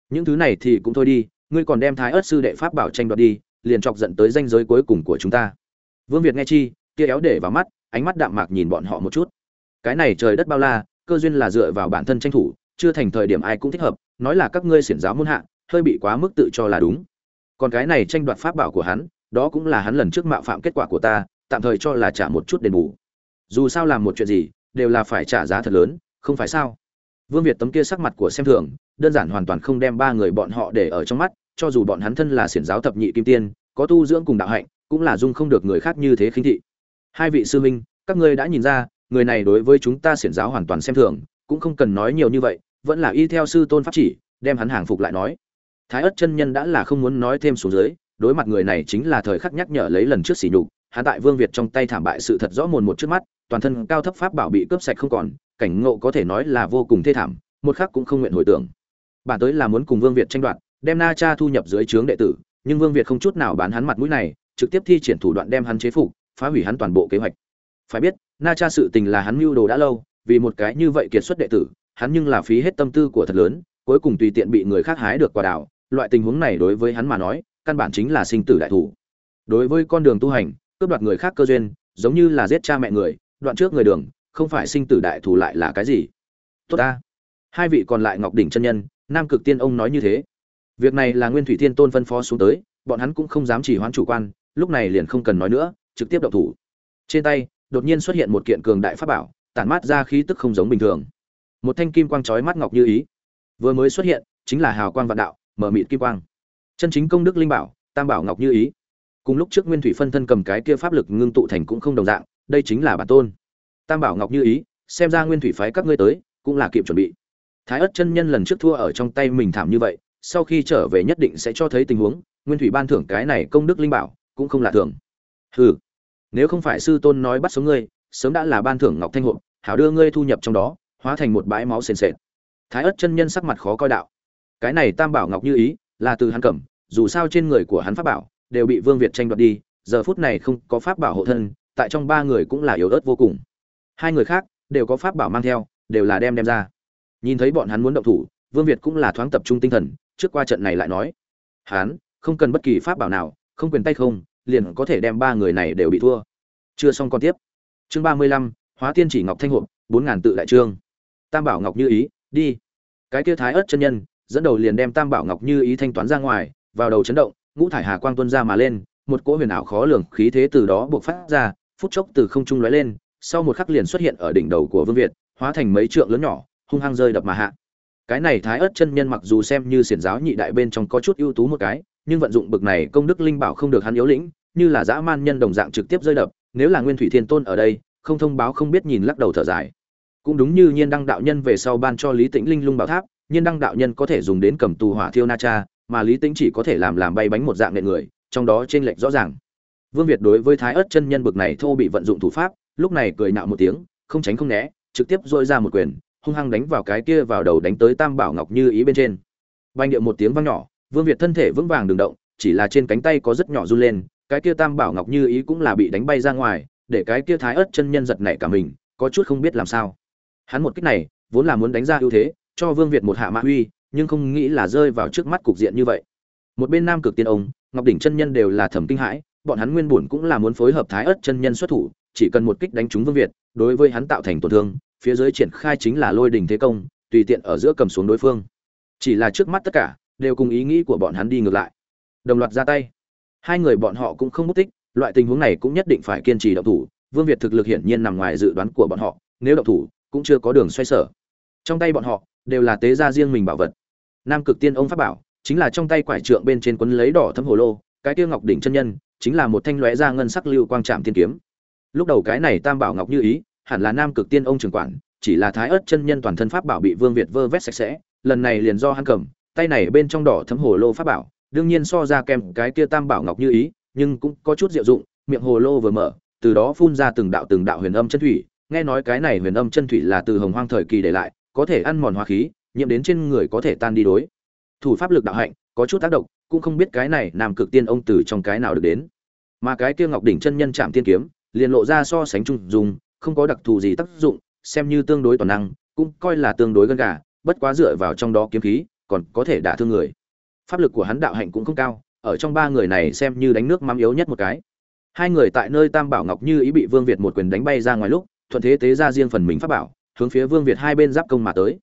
Những thứ này thì cũng thôi đi, ngươi còn đem thái Ức sư đệ pháp bảo tranh đoạt đi, liền chọc giận tới danh giới cuối cùng của chúng ta. Vương việt nghe chi, kia éo để vào mắt, ánh mắt đạm mạc nhìn bọn họ một chút. Cái này trời đất bao la cơ duyên là dựa vào bản thân tranh thủ, chưa thành thời điểm ai cũng thích hợp, nói là các ngươi xiển giáo môn hạ, hơi bị quá mức tự cho là đúng. Còn cái này tranh đoạt pháp bảo của hắn, đó cũng là hắn lần trước mạo phạm kết quả của ta, tạm thời cho là trả một chút đền bù. Dù sao làm một chuyện gì, đều là phải trả giá thật lớn, không phải sao? Vương việt tấm kia sắc mặt của xem thường, đơn giản hoàn toàn không đem ba người bọn họ để ở trong mắt, cho dù bọn hắn thân là xiển giáo thập nhị kim tiên, có tu dưỡng cùng đạo hạnh, cũng là dung không được người khác như thế khinh thị. Hai vị sư minh các ngươi đã nhìn ra người này đối với chúng ta xiển giáo hoàn toàn xem thường, cũng không cần nói nhiều như vậy, vẫn là y theo sư tôn pháp chỉ, đem hắn hàng phục lại nói. Thái ất chân nhân đã là không muốn nói thêm xuống dưới, đối mặt người này chính là thời khắc nhắc nhở lấy lần trước sỉ nhục, hắn tại vương việt trong tay thảm bại sự thật rõ mồn một trước mắt, toàn thân cao thấp pháp bảo bị cướp sạch không còn, cảnh ngộ có thể nói là vô cùng thê thảm, một khắc cũng không nguyện hồi tưởng. Bản tới là muốn cùng vương việt tranh đoạt, đem na cha thu nhập dưới trướng đệ tử, nhưng vương việt không chút nào bán hắn mặt mũi này, trực tiếp thi triển thủ đoạn đem hắn chế phục, phá hủy hắn toàn bộ kế hoạch. Phải biết na cha sự tình là hắn mưu đồ đã lâu, vì một cái như vậy kiệt xuất đệ tử, hắn nhưng là phí hết tâm tư của thật lớn, cuối cùng tùy tiện bị người khác hái được quả đảo loại tình huống này đối với hắn mà nói, căn bản chính là sinh tử đại thủ. Đối với con đường tu hành, cướp đoạt người khác cơ duyên, giống như là giết cha mẹ người, đoạn trước người đường, không phải sinh tử đại thủ lại là cái gì? Tốt ta. Hai vị còn lại ngọc đỉnh chân nhân, nam cực tiên ông nói như thế. Việc này là nguyên thủy thiên tôn phân phó xuống tới, bọn hắn cũng không dám chỉ hoãn chủ quan, lúc này liền không cần nói nữa, trực tiếp động thủ. Trên tay đột nhiên xuất hiện một kiện cường đại pháp bảo, tản mát ra khí tức không giống bình thường. Một thanh kim quang chói mắt ngọc như ý. Vừa mới xuất hiện, chính là hào quang vạn đạo, mở mịt kim quang. Chân chính công đức linh bảo, tam bảo ngọc như ý. Cùng lúc trước nguyên thủy phân thân cầm cái kia pháp lực ngưng tụ thành cũng không đồng dạng, đây chính là bản tôn. Tam bảo ngọc như ý, xem ra nguyên thủy phái các ngươi tới, cũng là kịp chuẩn bị. Thái ất chân nhân lần trước thua ở trong tay mình thảm như vậy, sau khi trở về nhất định sẽ cho thấy tình huống, nguyên thủy ban thưởng cái này công đức linh bảo, cũng không là thường. Hừ nếu không phải sư tôn nói bắt sống ngươi, sớm đã là ban thưởng ngọc thanh hộp, hảo đưa ngươi thu nhập trong đó, hóa thành một bãi máu sền sệt. Thái ất chân nhân sắc mặt khó coi đạo. Cái này tam bảo ngọc như ý, là từ hắn cẩm dù sao trên người của hắn pháp bảo đều bị vương việt tranh đoạt đi, giờ phút này không có pháp bảo hộ thân, tại trong ba người cũng là yếu ớt vô cùng. Hai người khác đều có pháp bảo mang theo, đều là đem đem ra. Nhìn thấy bọn hắn muốn động thủ, vương việt cũng là thoáng tập trung tinh thần, trước qua trận này lại nói, hắn không cần bất kỳ pháp bảo nào, không quyền tay không liền có thể đem ba người này đều bị thua. Chưa xong còn tiếp. Chương ba mươi lăm, hóa tiên chỉ ngọc thanh hộp, bốn ngàn tự đại trương. Tam bảo ngọc như ý, đi. Cái kia thái ớt chân nhân, dẫn đầu liền đem tam bảo ngọc như ý thanh toán ra ngoài, vào đầu chấn động, ngũ thải hà quang tuôn ra mà lên, một cỗ huyền ảo khó lường khí thế từ đó buộc phát ra, phút chốc từ không trung lóe lên, sau một khắc liền xuất hiện ở đỉnh đầu của vương việt, hóa thành mấy trượng lớn nhỏ, hung hăng rơi đập mà hạ. Cái này thái ớt chân nhân mặc dù xem như xiển giáo nhị đại bên trong có chút ưu tú một cái, nhưng vận dụng bực này công đức linh bảo không được hắn yếu lĩnh như là dã man nhân đồng dạng trực tiếp rơi đập, nếu là nguyên thủy thiên tôn ở đây, không thông báo không biết nhìn lắc đầu thở dài. Cũng đúng như nhiên đăng đạo nhân về sau ban cho lý tĩnh linh lung bảo tháp, nhiên đăng đạo nhân có thể dùng đến cầm tù hỏa thiêu na cha, mà lý tĩnh chỉ có thể làm làm bay bánh một dạng nệ người, trong đó trên lệch rõ ràng. Vương việt đối với thái ớt chân nhân bực này thô bị vận dụng thủ pháp, lúc này cười nạo một tiếng, không tránh không né, trực tiếp dội ra một quyền, hung hăng đánh vào cái kia vào đầu đánh tới tam bảo ngọc như ý bên trên. Banh điệu một tiếng vang nhỏ, vương việt thân thể vững vàng đường động, chỉ là trên cánh tay có rất nhỏ run lên cái kia tam bảo ngọc như ý cũng là bị đánh bay ra ngoài, để cái kia thái ớt chân nhân giật nảy cả mình, có chút không biết làm sao. Hắn một kích này, vốn là muốn đánh ra ưu thế, cho vương việt một hạ mạ huy nhưng không nghĩ là rơi vào trước mắt cục diện như vậy. Một bên nam cực tiên ông, ngọc đỉnh chân nhân đều là thẩm kinh hãi, bọn hắn nguyên bổn cũng là muốn phối hợp thái ớt chân nhân xuất thủ, chỉ cần một kích đánh trúng vương việt, đối với hắn tạo thành tổn thương, phía dưới triển khai chính là lôi đình thế công, tùy tiện ở giữa cầm xuống đối phương. Chỉ là trước mắt tất cả, đều cùng ý nghĩ của bọn hắn đi ngược lại. Đồng loạt ra tay hai người bọn họ cũng không mất tích, loại tình huống này cũng nhất định phải kiên trì động thủ. Vương việt thực lực hiển nhiên nằm ngoài dự đoán của bọn họ, nếu động thủ, cũng chưa có đường xoay sở. Trong tay bọn họ, đều là tế gia riêng mình bảo vật. Nam cực tiên ông pháp bảo, chính là trong tay quải trượng bên trên quấn lấy đỏ thâm hồ lô, cái tiêu ngọc đỉnh chân nhân, chính là một thanh lóe ra ngân sắc lưu quang trạm tiên kiếm. Lúc đầu cái này tam bảo ngọc như ý, hẳn là nam cực tiên ông trường quản, chỉ là thái ớt chân nhân toàn thân pháp bảo bị vương việt vơ vét sạch sẽ, lần này liền do hắn cầm, tay này bên trong đỏ thấm hồ lô pháp bảo đương nhiên so ra kèm cái kia tam bảo ngọc như ý, nhưng cũng có chút diệu dụng, miệng hồ lô vừa mở, từ đó phun ra từng đạo từng đạo huyền âm chân thủy. Nghe nói cái này huyền âm chân thủy là từ hồng hoang thời kỳ để lại, có thể ăn mòn hóa khí, nhiễm đến trên người có thể tan đi đối. Thủ pháp lực đạo hạnh, có chút tác động, cũng không biết cái này nam cực tiên ông từ trong cái nào được đến. Mà cái kia ngọc đỉnh chân nhân chạm tiên kiếm, liền lộ ra so sánh chung dùng, không có đặc thù gì tác dụng, xem như tương đối toàn năng, cũng coi là tương đối gần gà, bất quá dựa vào trong đó kiếm khí, còn có thể đả thương người pháp lực của hắn đạo hạnh cũng không cao, ở trong ba người này xem như đánh nước mắm yếu nhất một cái. Hai người tại nơi tam bảo ngọc như ý bị vương việt một quyền đánh bay ra ngoài lúc, thuận thế tế ra riêng phần mình pháp bảo, hướng phía vương việt hai bên giáp công mà tới.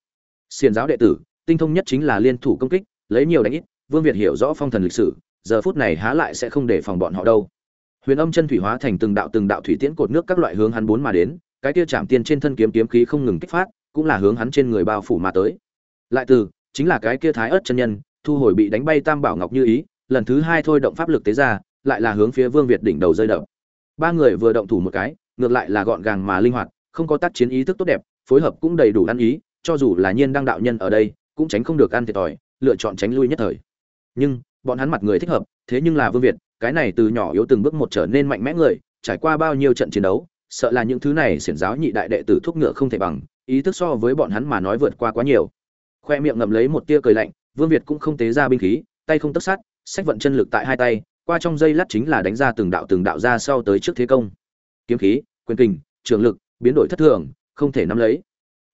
Xiền giáo đệ tử, tinh thông nhất chính là liên thủ công kích, lấy nhiều đánh ít, vương việt hiểu rõ phong thần lịch sử, giờ phút này há lại sẽ không để phòng bọn họ đâu. Huyền âm chân thủy hóa thành từng đạo từng đạo thủy tiễn cột nước các loại hướng hắn bốn mà đến, cái kia chạm tiên trên thân kiếm kiếm khí không ngừng kích phát, cũng là hướng hắn trên người bao phủ mà tới. Lại từ, chính là cái kia thái ớt chân nhân thu hồi bị đánh bay tam bảo ngọc như ý, lần thứ hai thôi động pháp lực tế ra, lại là hướng phía vương việt đỉnh đầu rơi đậu ba người vừa động thủ một cái, ngược lại là gọn gàng mà linh hoạt, không có tác chiến ý thức tốt đẹp, phối hợp cũng đầy đủ ăn ý, cho dù là nhiên đăng đạo nhân ở đây, cũng tránh không được ăn thiệt thòi, lựa chọn tránh lui nhất thời. Nhưng, bọn hắn mặt người thích hợp, thế nhưng là vương việt, cái này từ nhỏ yếu từng bước một trở nên mạnh mẽ người, trải qua bao nhiêu trận chiến đấu, sợ là những thứ này xiển giáo nhị đại đệ tử thuốc ngựa không thể bằng, ý thức so với bọn hắn mà nói vượt qua quá nhiều. Khoe miệng ngậm lấy một tia cười lạnh vương việt cũng không tế ra binh khí, tay không tất sát, sách vận chân lực tại hai tay, qua trong dây lát chính là đánh ra từng đạo từng đạo ra sau tới trước thế công. Kiếm khí, quyền kình, trường lực, biến đổi thất thường, không thể nắm lấy.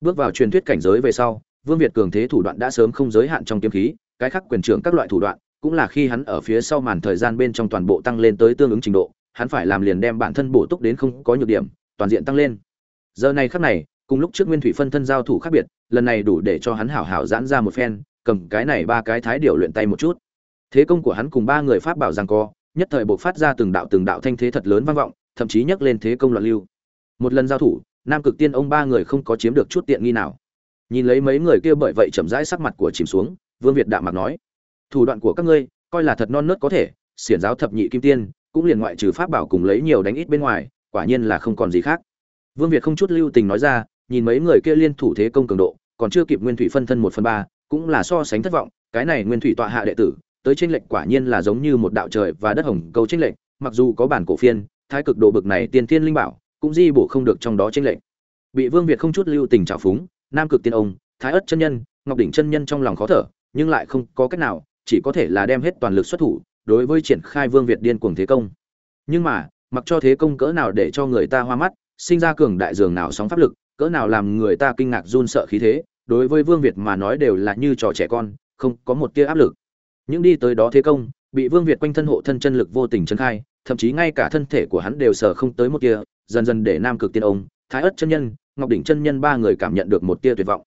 Bước vào truyền thuyết cảnh giới về sau, vương việt cường thế thủ đoạn đã sớm không giới hạn trong kiếm khí, cái khác quyền trưởng các loại thủ đoạn, cũng là khi hắn ở phía sau màn thời gian bên trong toàn bộ tăng lên tới tương ứng trình độ, hắn phải làm liền đem bản thân bổ túc đến không có nhược điểm, toàn diện tăng lên. Giờ này khắc này, cùng lúc trước nguyên thủy phân thân giao thủ khác biệt, lần này đủ để cho hắn hảo hảo giãn ra một phen cầm cái này ba cái thái điều luyện tay một chút. Thế công của hắn cùng ba người pháp bảo rằng co, nhất thời buộc phát ra từng đạo từng đạo thanh thế thật lớn vang vọng, thậm chí nhấc lên thế công loạn lưu. Một lần giao thủ, nam cực tiên ông ba người không có chiếm được chút tiện nghi nào. Nhìn lấy mấy người kia bởi vậy chậm rãi sắc mặt của chìm xuống, vương việt đạm mặt nói, thủ đoạn của các ngươi, coi là thật non nớt có thể, xiển giáo thập nhị kim tiên, cũng liền ngoại trừ pháp bảo cùng lấy nhiều đánh ít bên ngoài, quả nhiên là không còn gì khác. Vương việt không chút lưu tình nói ra, nhìn mấy người kia liên thủ thế công cường độ, còn chưa kịp nguyên thủy phân thân một phần ba cũng là so sánh thất vọng, cái này nguyên thủy tọa hạ đệ tử, tới tranh lệch quả nhiên là giống như một đạo trời và đất hồng câu tranh lệch, mặc dù có bản cổ phiên, thái cực độ bực này tiên thiên linh bảo, cũng di bổ không được trong đó tranh lệch. Bị vương việt không chút lưu tình trào phúng, nam cực tiên ông, thái ất chân nhân, ngọc đỉnh chân nhân trong lòng khó thở, nhưng lại không có cách nào, chỉ có thể là đem hết toàn lực xuất thủ, đối với triển khai vương việt điên cuồng thế công. Nhưng mà, mặc cho thế công cỡ nào để cho người ta hoa mắt, sinh ra cường đại dường nào sóng pháp lực, cỡ nào làm người ta kinh ngạc run sợ khí thế đối với vương việt mà nói đều là như trò trẻ con, không có một tia áp lực. Những đi tới đó thế công, bị vương việt quanh thân hộ thân chân lực vô tình chấn khai, thậm chí ngay cả thân thể của hắn đều sờ không tới một tia, dần dần để nam cực tiên ông, thái ất chân nhân, ngọc đỉnh chân nhân ba người cảm nhận được một tia tuyệt vọng.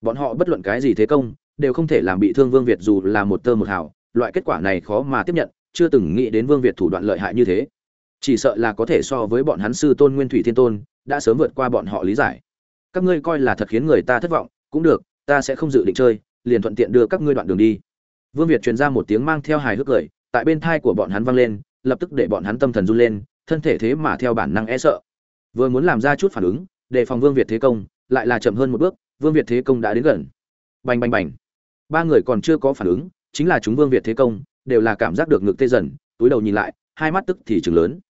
Bọn họ bất luận cái gì thế công, đều không thể làm bị thương vương việt dù là một tơ một hào, loại kết quả này khó mà tiếp nhận, chưa từng nghĩ đến vương việt thủ đoạn lợi hại như thế. Chỉ sợ là có thể so với bọn hắn sư tôn nguyên thủy thiên tôn, đã sớm vượt qua bọn họ lý giải. Các ngươi coi là thật khiến người ta thất vọng cũng được, ta sẽ không dự định chơi, liền thuận tiện đưa các ngươi đoạn đường đi. Vương việt truyền ra một tiếng mang theo hài hước cười, tại bên thai của bọn hắn vang lên, lập tức để bọn hắn tâm thần run lên, thân thể thế mà theo bản năng e sợ. Vừa muốn làm ra chút phản ứng, đề phòng vương việt thế công, lại là chậm hơn một bước, vương việt thế công đã đến gần. Bành bành bành. Ba người còn chưa có phản ứng, chính là chúng vương việt thế công, đều là cảm giác được ngực tê dần, túi đầu nhìn lại, hai mắt tức thì chừng lớn.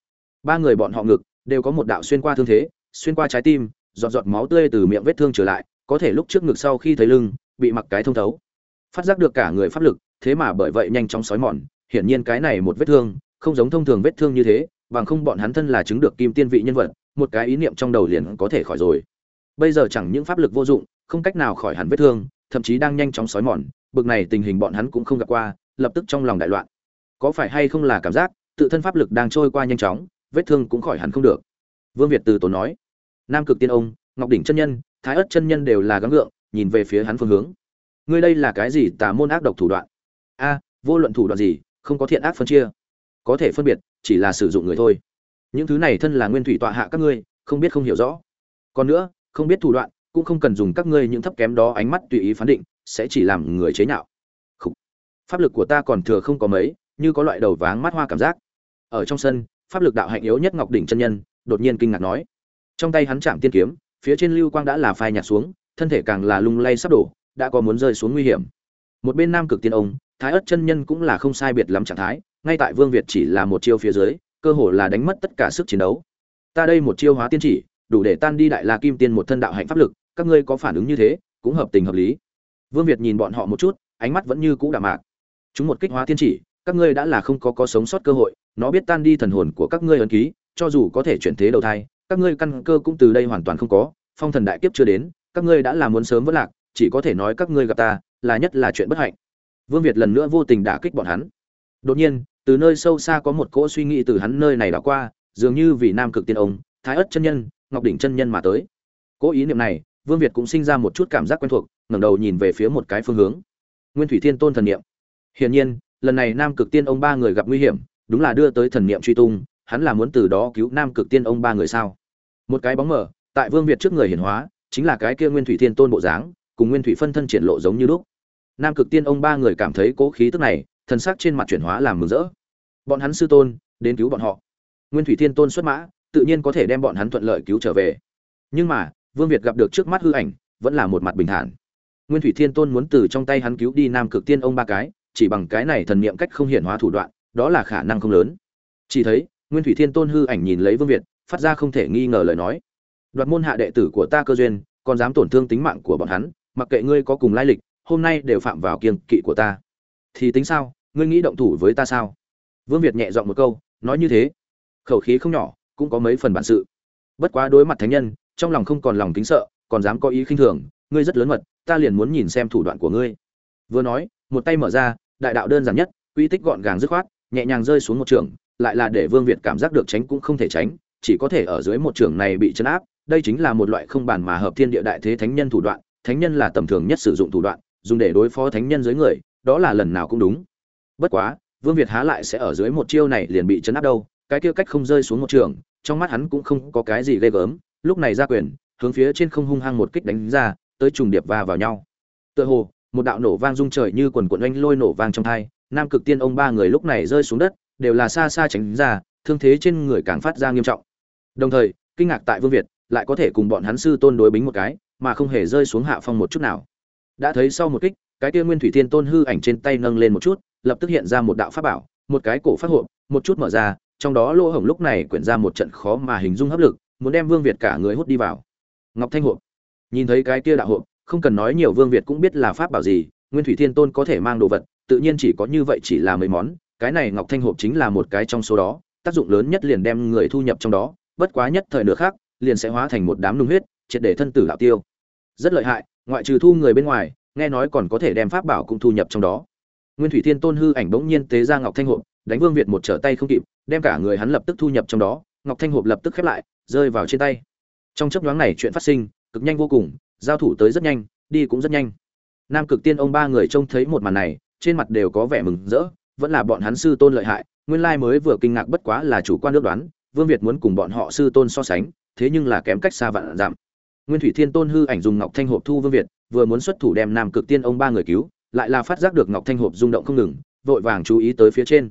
Ba người bọn họ ngực, đều có một đạo xuyên qua thương thế, xuyên qua trái tim, giọt giọt máu tươi từ miệng vết thương trở lại có thể lúc trước ngực sau khi thấy lưng, bị mặc cái thông thấu. Phát giác được cả người pháp lực, thế mà bởi vậy nhanh chóng sói mòn, hiển nhiên cái này một vết thương, không giống thông thường vết thương như thế, bằng không bọn hắn thân là chứng được kim tiên vị nhân vật, một cái ý niệm trong đầu liền có thể khỏi rồi. Bây giờ chẳng những pháp lực vô dụng, không cách nào khỏi hẳn vết thương, thậm chí đang nhanh chóng sói mòn, bực này tình hình bọn hắn cũng không gặp qua, lập tức trong lòng đại loạn. Có phải hay không là cảm giác, tự thân pháp lực đang trôi qua nhanh chóng, vết thương cũng khỏi hẳn không được? Vương việt từ tốn nói. Nam cực tiên ông, ngọc đỉnh chân nhân thái ớt chân nhân đều là gắng gượng, nhìn về phía hắn phương hướng. Ngươi đây là cái gì tà môn ác độc thủ đoạn? A, vô luận thủ đoạn gì, không có thiện ác phân chia. Có thể phân biệt, chỉ là sử dụng người thôi. Những thứ này thân là nguyên thủy tọa hạ các ngươi, không biết không hiểu rõ. Còn nữa, không biết thủ đoạn, cũng không cần dùng các ngươi những thấp kém đó ánh mắt tùy ý phán định, sẽ chỉ làm người chế nhạo. Khủ. pháp lực của ta còn thừa không có mấy, như có loại đầu váng mắt hoa cảm giác. Ở trong sân, pháp lực đạo hạnh yếu nhất ngọc đỉnh chân nhân, đột nhiên kinh ngạc nói. Trong tay hắn chạm tiên kiếm phía trên lưu quang đã là phai nhạt xuống, thân thể càng là lung lay sắp đổ, đã có muốn rơi xuống nguy hiểm. Một bên nam cực tiên ông, thái ất chân nhân cũng là không sai biệt lắm trạng thái, ngay tại vương việt chỉ là một chiêu phía dưới, cơ hồ là đánh mất tất cả sức chiến đấu. Ta đây một chiêu hóa tiên chỉ, đủ để tan đi đại la kim tiên một thân đạo hạnh pháp lực, các ngươi có phản ứng như thế, cũng hợp tình hợp lý. Vương việt nhìn bọn họ một chút, ánh mắt vẫn như cũ đạm mạc. Chúng một kích hóa tiên chỉ, các ngươi đã là không có có sống sót cơ hội, nó biết tan đi thần hồn của các ngươi ấn ký, cho dù có thể chuyển thế đầu thai các ngươi căn cơ cũng từ đây hoàn toàn không có, phong thần đại kiếp chưa đến, các ngươi đã làm muốn sớm vỡ lạc, chỉ có thể nói các ngươi gặp ta, là nhất là chuyện bất hạnh. Vương việt lần nữa vô tình đả kích bọn hắn. Đột nhiên, từ nơi sâu xa có một cỗ suy nghĩ từ hắn nơi này đã qua, dường như vì nam cực tiên ông, thái ất chân nhân, ngọc đỉnh chân nhân mà tới. Cỗ ý niệm này, vương việt cũng sinh ra một chút cảm giác quen thuộc, ngẩng đầu nhìn về phía một cái phương hướng. Nguyên thủy thiên tôn thần niệm. Hiển nhiên, lần này nam cực tiên ông ba người gặp nguy hiểm, đúng là đưa tới thần niệm truy tung hắn là muốn từ đó cứu nam cực tiên ông ba người sao? Một cái bóng mở tại vương việt trước người hiển hóa, chính là cái kia nguyên thủy thiên tôn bộ dáng, cùng nguyên thủy phân thân triển lộ giống như lúc. Nam cực tiên ông ba người cảm thấy cố khí tức này, thần sắc trên mặt chuyển hóa làm mừng rỡ. Bọn hắn sư tôn, đến cứu bọn họ. Nguyên thủy thiên tôn xuất mã, tự nhiên có thể đem bọn hắn thuận lợi cứu trở về. Nhưng mà, vương việt gặp được trước mắt hư ảnh, vẫn là một mặt bình thản. Nguyên thủy thiên tôn muốn từ trong tay hắn cứu đi nam cực tiên ông ba cái, chỉ bằng cái này thần niệm cách không hiển hóa thủ đoạn, đó là khả năng không lớn. Chỉ thấy nguyên thủy thiên tôn hư ảnh nhìn lấy vương việt, phát ra không thể nghi ngờ lời nói. Đoạt môn hạ đệ tử của ta cơ duyên, còn dám tổn thương tính mạng của bọn hắn, mặc kệ ngươi có cùng lai lịch, hôm nay đều phạm vào kiêng kỵ của ta. Thì tính sao? Ngươi nghĩ động thủ với ta sao? Vương việt nhẹ giọng một câu, nói như thế. Khẩu khí không nhỏ, cũng có mấy phần bản sự. Bất quá đối mặt thánh nhân, trong lòng không còn lòng kính sợ, còn dám có ý khinh thường, ngươi rất lớn mật, ta liền muốn nhìn xem thủ đoạn của ngươi. Vừa nói, một tay mở ra, đại đạo đơn giản nhất, quy tích gọn gàng dứt khoát, nhẹ nhàng rơi xuống một trường lại là để vương việt cảm giác được tránh cũng không thể tránh chỉ có thể ở dưới một trường này bị chấn áp. Đây chính là một loại không bàn mà hợp thiên địa đại thế thánh nhân thủ đoạn thánh nhân là tầm thường nhất sử dụng thủ đoạn dùng để đối phó thánh nhân dưới người đó là lần nào cũng đúng. Bất quá vương việt há lại sẽ ở dưới một chiêu này liền bị chấn áp đâu cái kia cách không rơi xuống một trường trong mắt hắn cũng không có cái gì ghê gớm lúc này ra quyền hướng phía trên không hung hăng một kích đánh ra tới trùng điệp va vào nhau. Tựa hồ một đạo nổ vang rung trời như quần quần oanh lôi nổ vang trong hai, nam cực tiên ông ba người lúc này rơi xuống đất đều là xa xa tránh ra, thương thế trên người càng phát ra nghiêm trọng. Đồng thời, kinh ngạc tại vương việt, lại có thể cùng bọn hắn sư tôn đối bính một cái, mà không hề rơi xuống hạ phong một chút nào. Đã thấy sau một kích, cái kia nguyên thủy thiên tôn hư ảnh trên tay nâng lên một chút, lập tức hiện ra một đạo pháp bảo, một cái cổ phát hộp một chút mở ra, trong đó lỗ hổng lúc này quyển ra một trận khó mà hình dung hấp lực, muốn đem vương việt cả người hút đi vào. Ngọc thanh hộp. Nhìn thấy cái kia đạo hộp không cần nói nhiều, vương việt cũng biết là pháp bảo gì, nguyên thủy thiên tôn có thể mang đồ vật, tự nhiên chỉ có như vậy chỉ là mấy món cái này ngọc thanh hộp chính là một cái trong số đó, tác dụng lớn nhất liền đem người thu nhập trong đó, bất quá nhất thời nửa khác, liền sẽ hóa thành một đám nung huyết, triệt để thân tử đạo tiêu. Rất lợi hại, ngoại trừ thu người bên ngoài, nghe nói còn có thể đem pháp bảo cũng thu nhập trong đó. Nguyên thủy thiên tôn hư ảnh bỗng nhiên tế ra ngọc thanh hộp, đánh vương việt một trở tay không kịp, đem cả người hắn lập tức thu nhập trong đó, ngọc thanh hộp lập tức khép lại, rơi vào trên tay. Trong chấp nhoáng này chuyện phát sinh, cực nhanh vô cùng, giao thủ tới rất nhanh, đi cũng rất nhanh. Nam cực tiên ông ba người trông thấy một màn này, trên mặt đều có vẻ mừng rỡ vẫn là bọn hắn sư tôn lợi hại, nguyên lai mới vừa kinh ngạc bất quá là chủ quan nước đoán, vương việt muốn cùng bọn họ sư tôn so sánh, thế nhưng là kém cách xa vạn dặm. Nguyên thủy thiên tôn hư ảnh dùng ngọc thanh hộp thu vương việt, vừa muốn xuất thủ đem nam cực tiên ông ba người cứu, lại là phát giác được ngọc thanh hộp rung động không ngừng, vội vàng chú ý tới phía trên.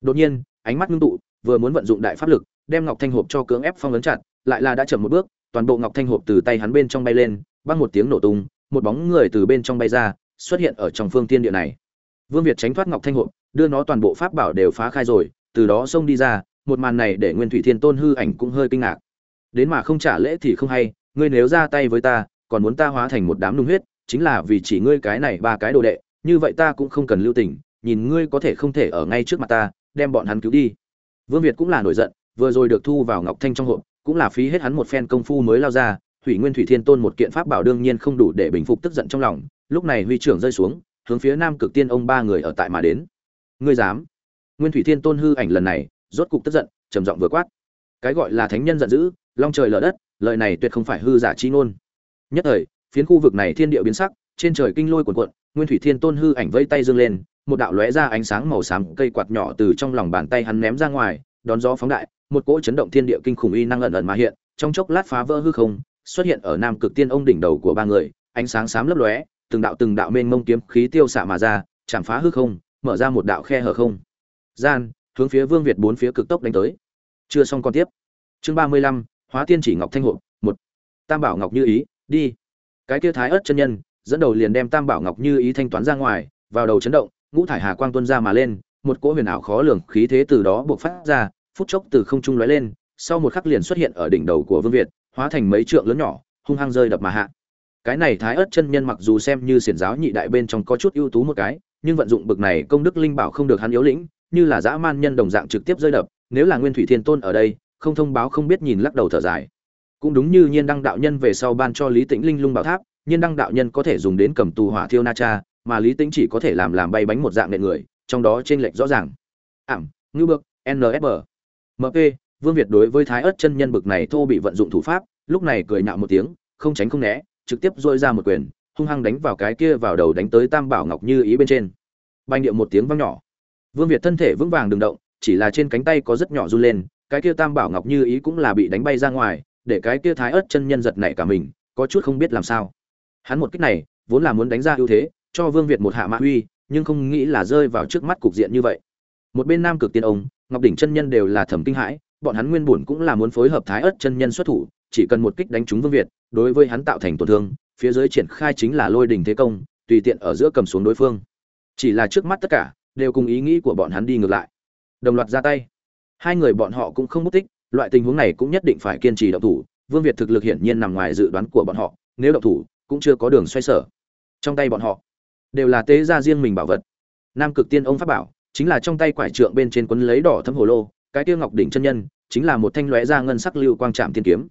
Đột nhiên, ánh mắt ngưng tụ, vừa muốn vận dụng đại pháp lực, đem ngọc thanh hộp cho cưỡng ép phong ấn chặt, lại là đã chậm một bước, toàn bộ ngọc thanh hộp từ tay hắn bên trong bay lên, băng một tiếng nổ tung, một bóng người từ bên trong bay ra, xuất hiện ở trong phương tiên địa này vương việt tránh thoát ngọc thanh hộp đưa nó toàn bộ pháp bảo đều phá khai rồi, từ đó xông đi ra, một màn này để nguyên thủy thiên tôn hư ảnh cũng hơi kinh ngạc. Đến mà không trả lễ thì không hay, ngươi nếu ra tay với ta, còn muốn ta hóa thành một đám nung huyết, chính là vì chỉ ngươi cái này ba cái đồ đệ, như vậy ta cũng không cần lưu tình, nhìn ngươi có thể không thể ở ngay trước mặt ta, đem bọn hắn cứu đi. Vương việt cũng là nổi giận, vừa rồi được thu vào ngọc thanh trong hộp, cũng là phí hết hắn một phen công phu mới lao ra, thủy nguyên thủy thiên tôn một kiện pháp bảo đương nhiên không đủ để bình phục tức giận trong lòng, lúc này huy trưởng rơi xuống hướng phía nam cực tiên ông ba người ở tại mà đến. Ngươi dám? Nguyên thủy thiên tôn hư ảnh lần này, rốt cục tức giận, trầm giọng vừa quát. Cái gọi là thánh nhân giận dữ, long trời lở đất, lời này tuyệt không phải hư giả chi ngôn. Nhất thời, phiến khu vực này thiên địa biến sắc, trên trời kinh lôi cuồn cuộn, nguyên thủy thiên tôn hư ảnh vây tay dương lên, một đạo lóe ra ánh sáng màu xám cây quạt nhỏ từ trong lòng bàn tay hắn ném ra ngoài, đón gió phóng đại, một cỗ chấn động thiên địa kinh khủng uy năng ẩn ẩn mà hiện, trong chốc lát phá vỡ hư không, xuất hiện ở nam cực tiên ông đỉnh đầu của ba người, ánh sáng xám lấp lóe từng đạo từng đạo mênh mông kiếm khí tiêu xạ mà ra, chạm phá hư không, mở ra một đạo khe hở không. Gian, hướng phía vương việt bốn phía cực tốc đánh tới. Chưa xong còn tiếp. Chương ba mươi lăm, hóa tiên chỉ ngọc thanh hộ, một. Tam bảo ngọc như ý, đi. Cái kia thái ớt chân nhân, dẫn đầu liền đem tam bảo ngọc như ý thanh toán ra ngoài, vào đầu chấn động, ngũ thải hà quang tuôn ra mà lên, một cỗ huyền ảo khó lường khí thế từ đó buộc phát ra, phút chốc từ không trung lóe lên, sau một khắc liền xuất hiện ở đỉnh đầu của vương việt, hóa thành mấy trượng lớn nhỏ, hung hăng rơi đập mà hạ cái này thái ớt chân nhân mặc dù xem như xiển giáo nhị đại bên trong có chút ưu tú một cái, nhưng vận dụng bực này công đức linh bảo không được hắn yếu lĩnh, như là dã man nhân đồng dạng trực tiếp rơi đập, nếu là nguyên thủy thiên tôn ở đây, không thông báo không biết nhìn lắc đầu thở dài. Cũng đúng như nhiên đăng đạo nhân về sau ban cho lý tĩnh linh lung bảo tháp, nhiên đăng đạo nhân có thể dùng đến cầm tù hỏa thiêu na cha, mà lý tĩnh chỉ có thể làm làm bay bánh một dạng nện người, trong đó trên lệch rõ ràng. Ảm ngư bực nsb mp vương việt đối với thái ớt chân nhân bực này thô bị vận dụng thủ pháp, lúc này cười nhạo một tiếng, không tránh không né trực tiếp dôi ra một quyền, hung hăng đánh vào cái kia vào đầu đánh tới tam bảo ngọc như ý bên trên. Banh điệu một tiếng vang nhỏ. Vương việt thân thể vững vàng đừng động, chỉ là trên cánh tay có rất nhỏ run lên, cái kia tam bảo ngọc như ý cũng là bị đánh bay ra ngoài, để cái kia thái ớt chân nhân giật nảy cả mình, có chút không biết làm sao. Hắn một kích này, vốn là muốn đánh ra ưu thế, cho vương việt một hạ mạ uy, nhưng không nghĩ là rơi vào trước mắt cục diện như vậy. Một bên nam cực tiên ông, ngọc đỉnh chân nhân đều là thẩm kinh hãi, bọn hắn nguyên bổn cũng là muốn phối hợp thái ớt chân nhân xuất thủ chỉ cần một kích đánh trúng vương việt, đối với hắn tạo thành tổn thương, phía dưới triển khai chính là lôi đình thế công, tùy tiện ở giữa cầm xuống đối phương. Chỉ là trước mắt tất cả, đều cùng ý nghĩ của bọn hắn đi ngược lại. Đồng loạt ra tay. Hai người bọn họ cũng không mất tích, loại tình huống này cũng nhất định phải kiên trì động thủ, vương việt thực lực hiển nhiên nằm ngoài dự đoán của bọn họ, nếu động thủ, cũng chưa có đường xoay sở. Trong tay bọn họ, đều là tế ra riêng mình bảo vật. Nam cực tiên ông pháp bảo, chính là trong tay quải trượng bên trên quấn lấy đỏ thấm hồ lô, cái tiêu ngọc đỉnh chân nhân, chính là một thanh lóe ra ngân sắc lưu quang trạm tiên kiếm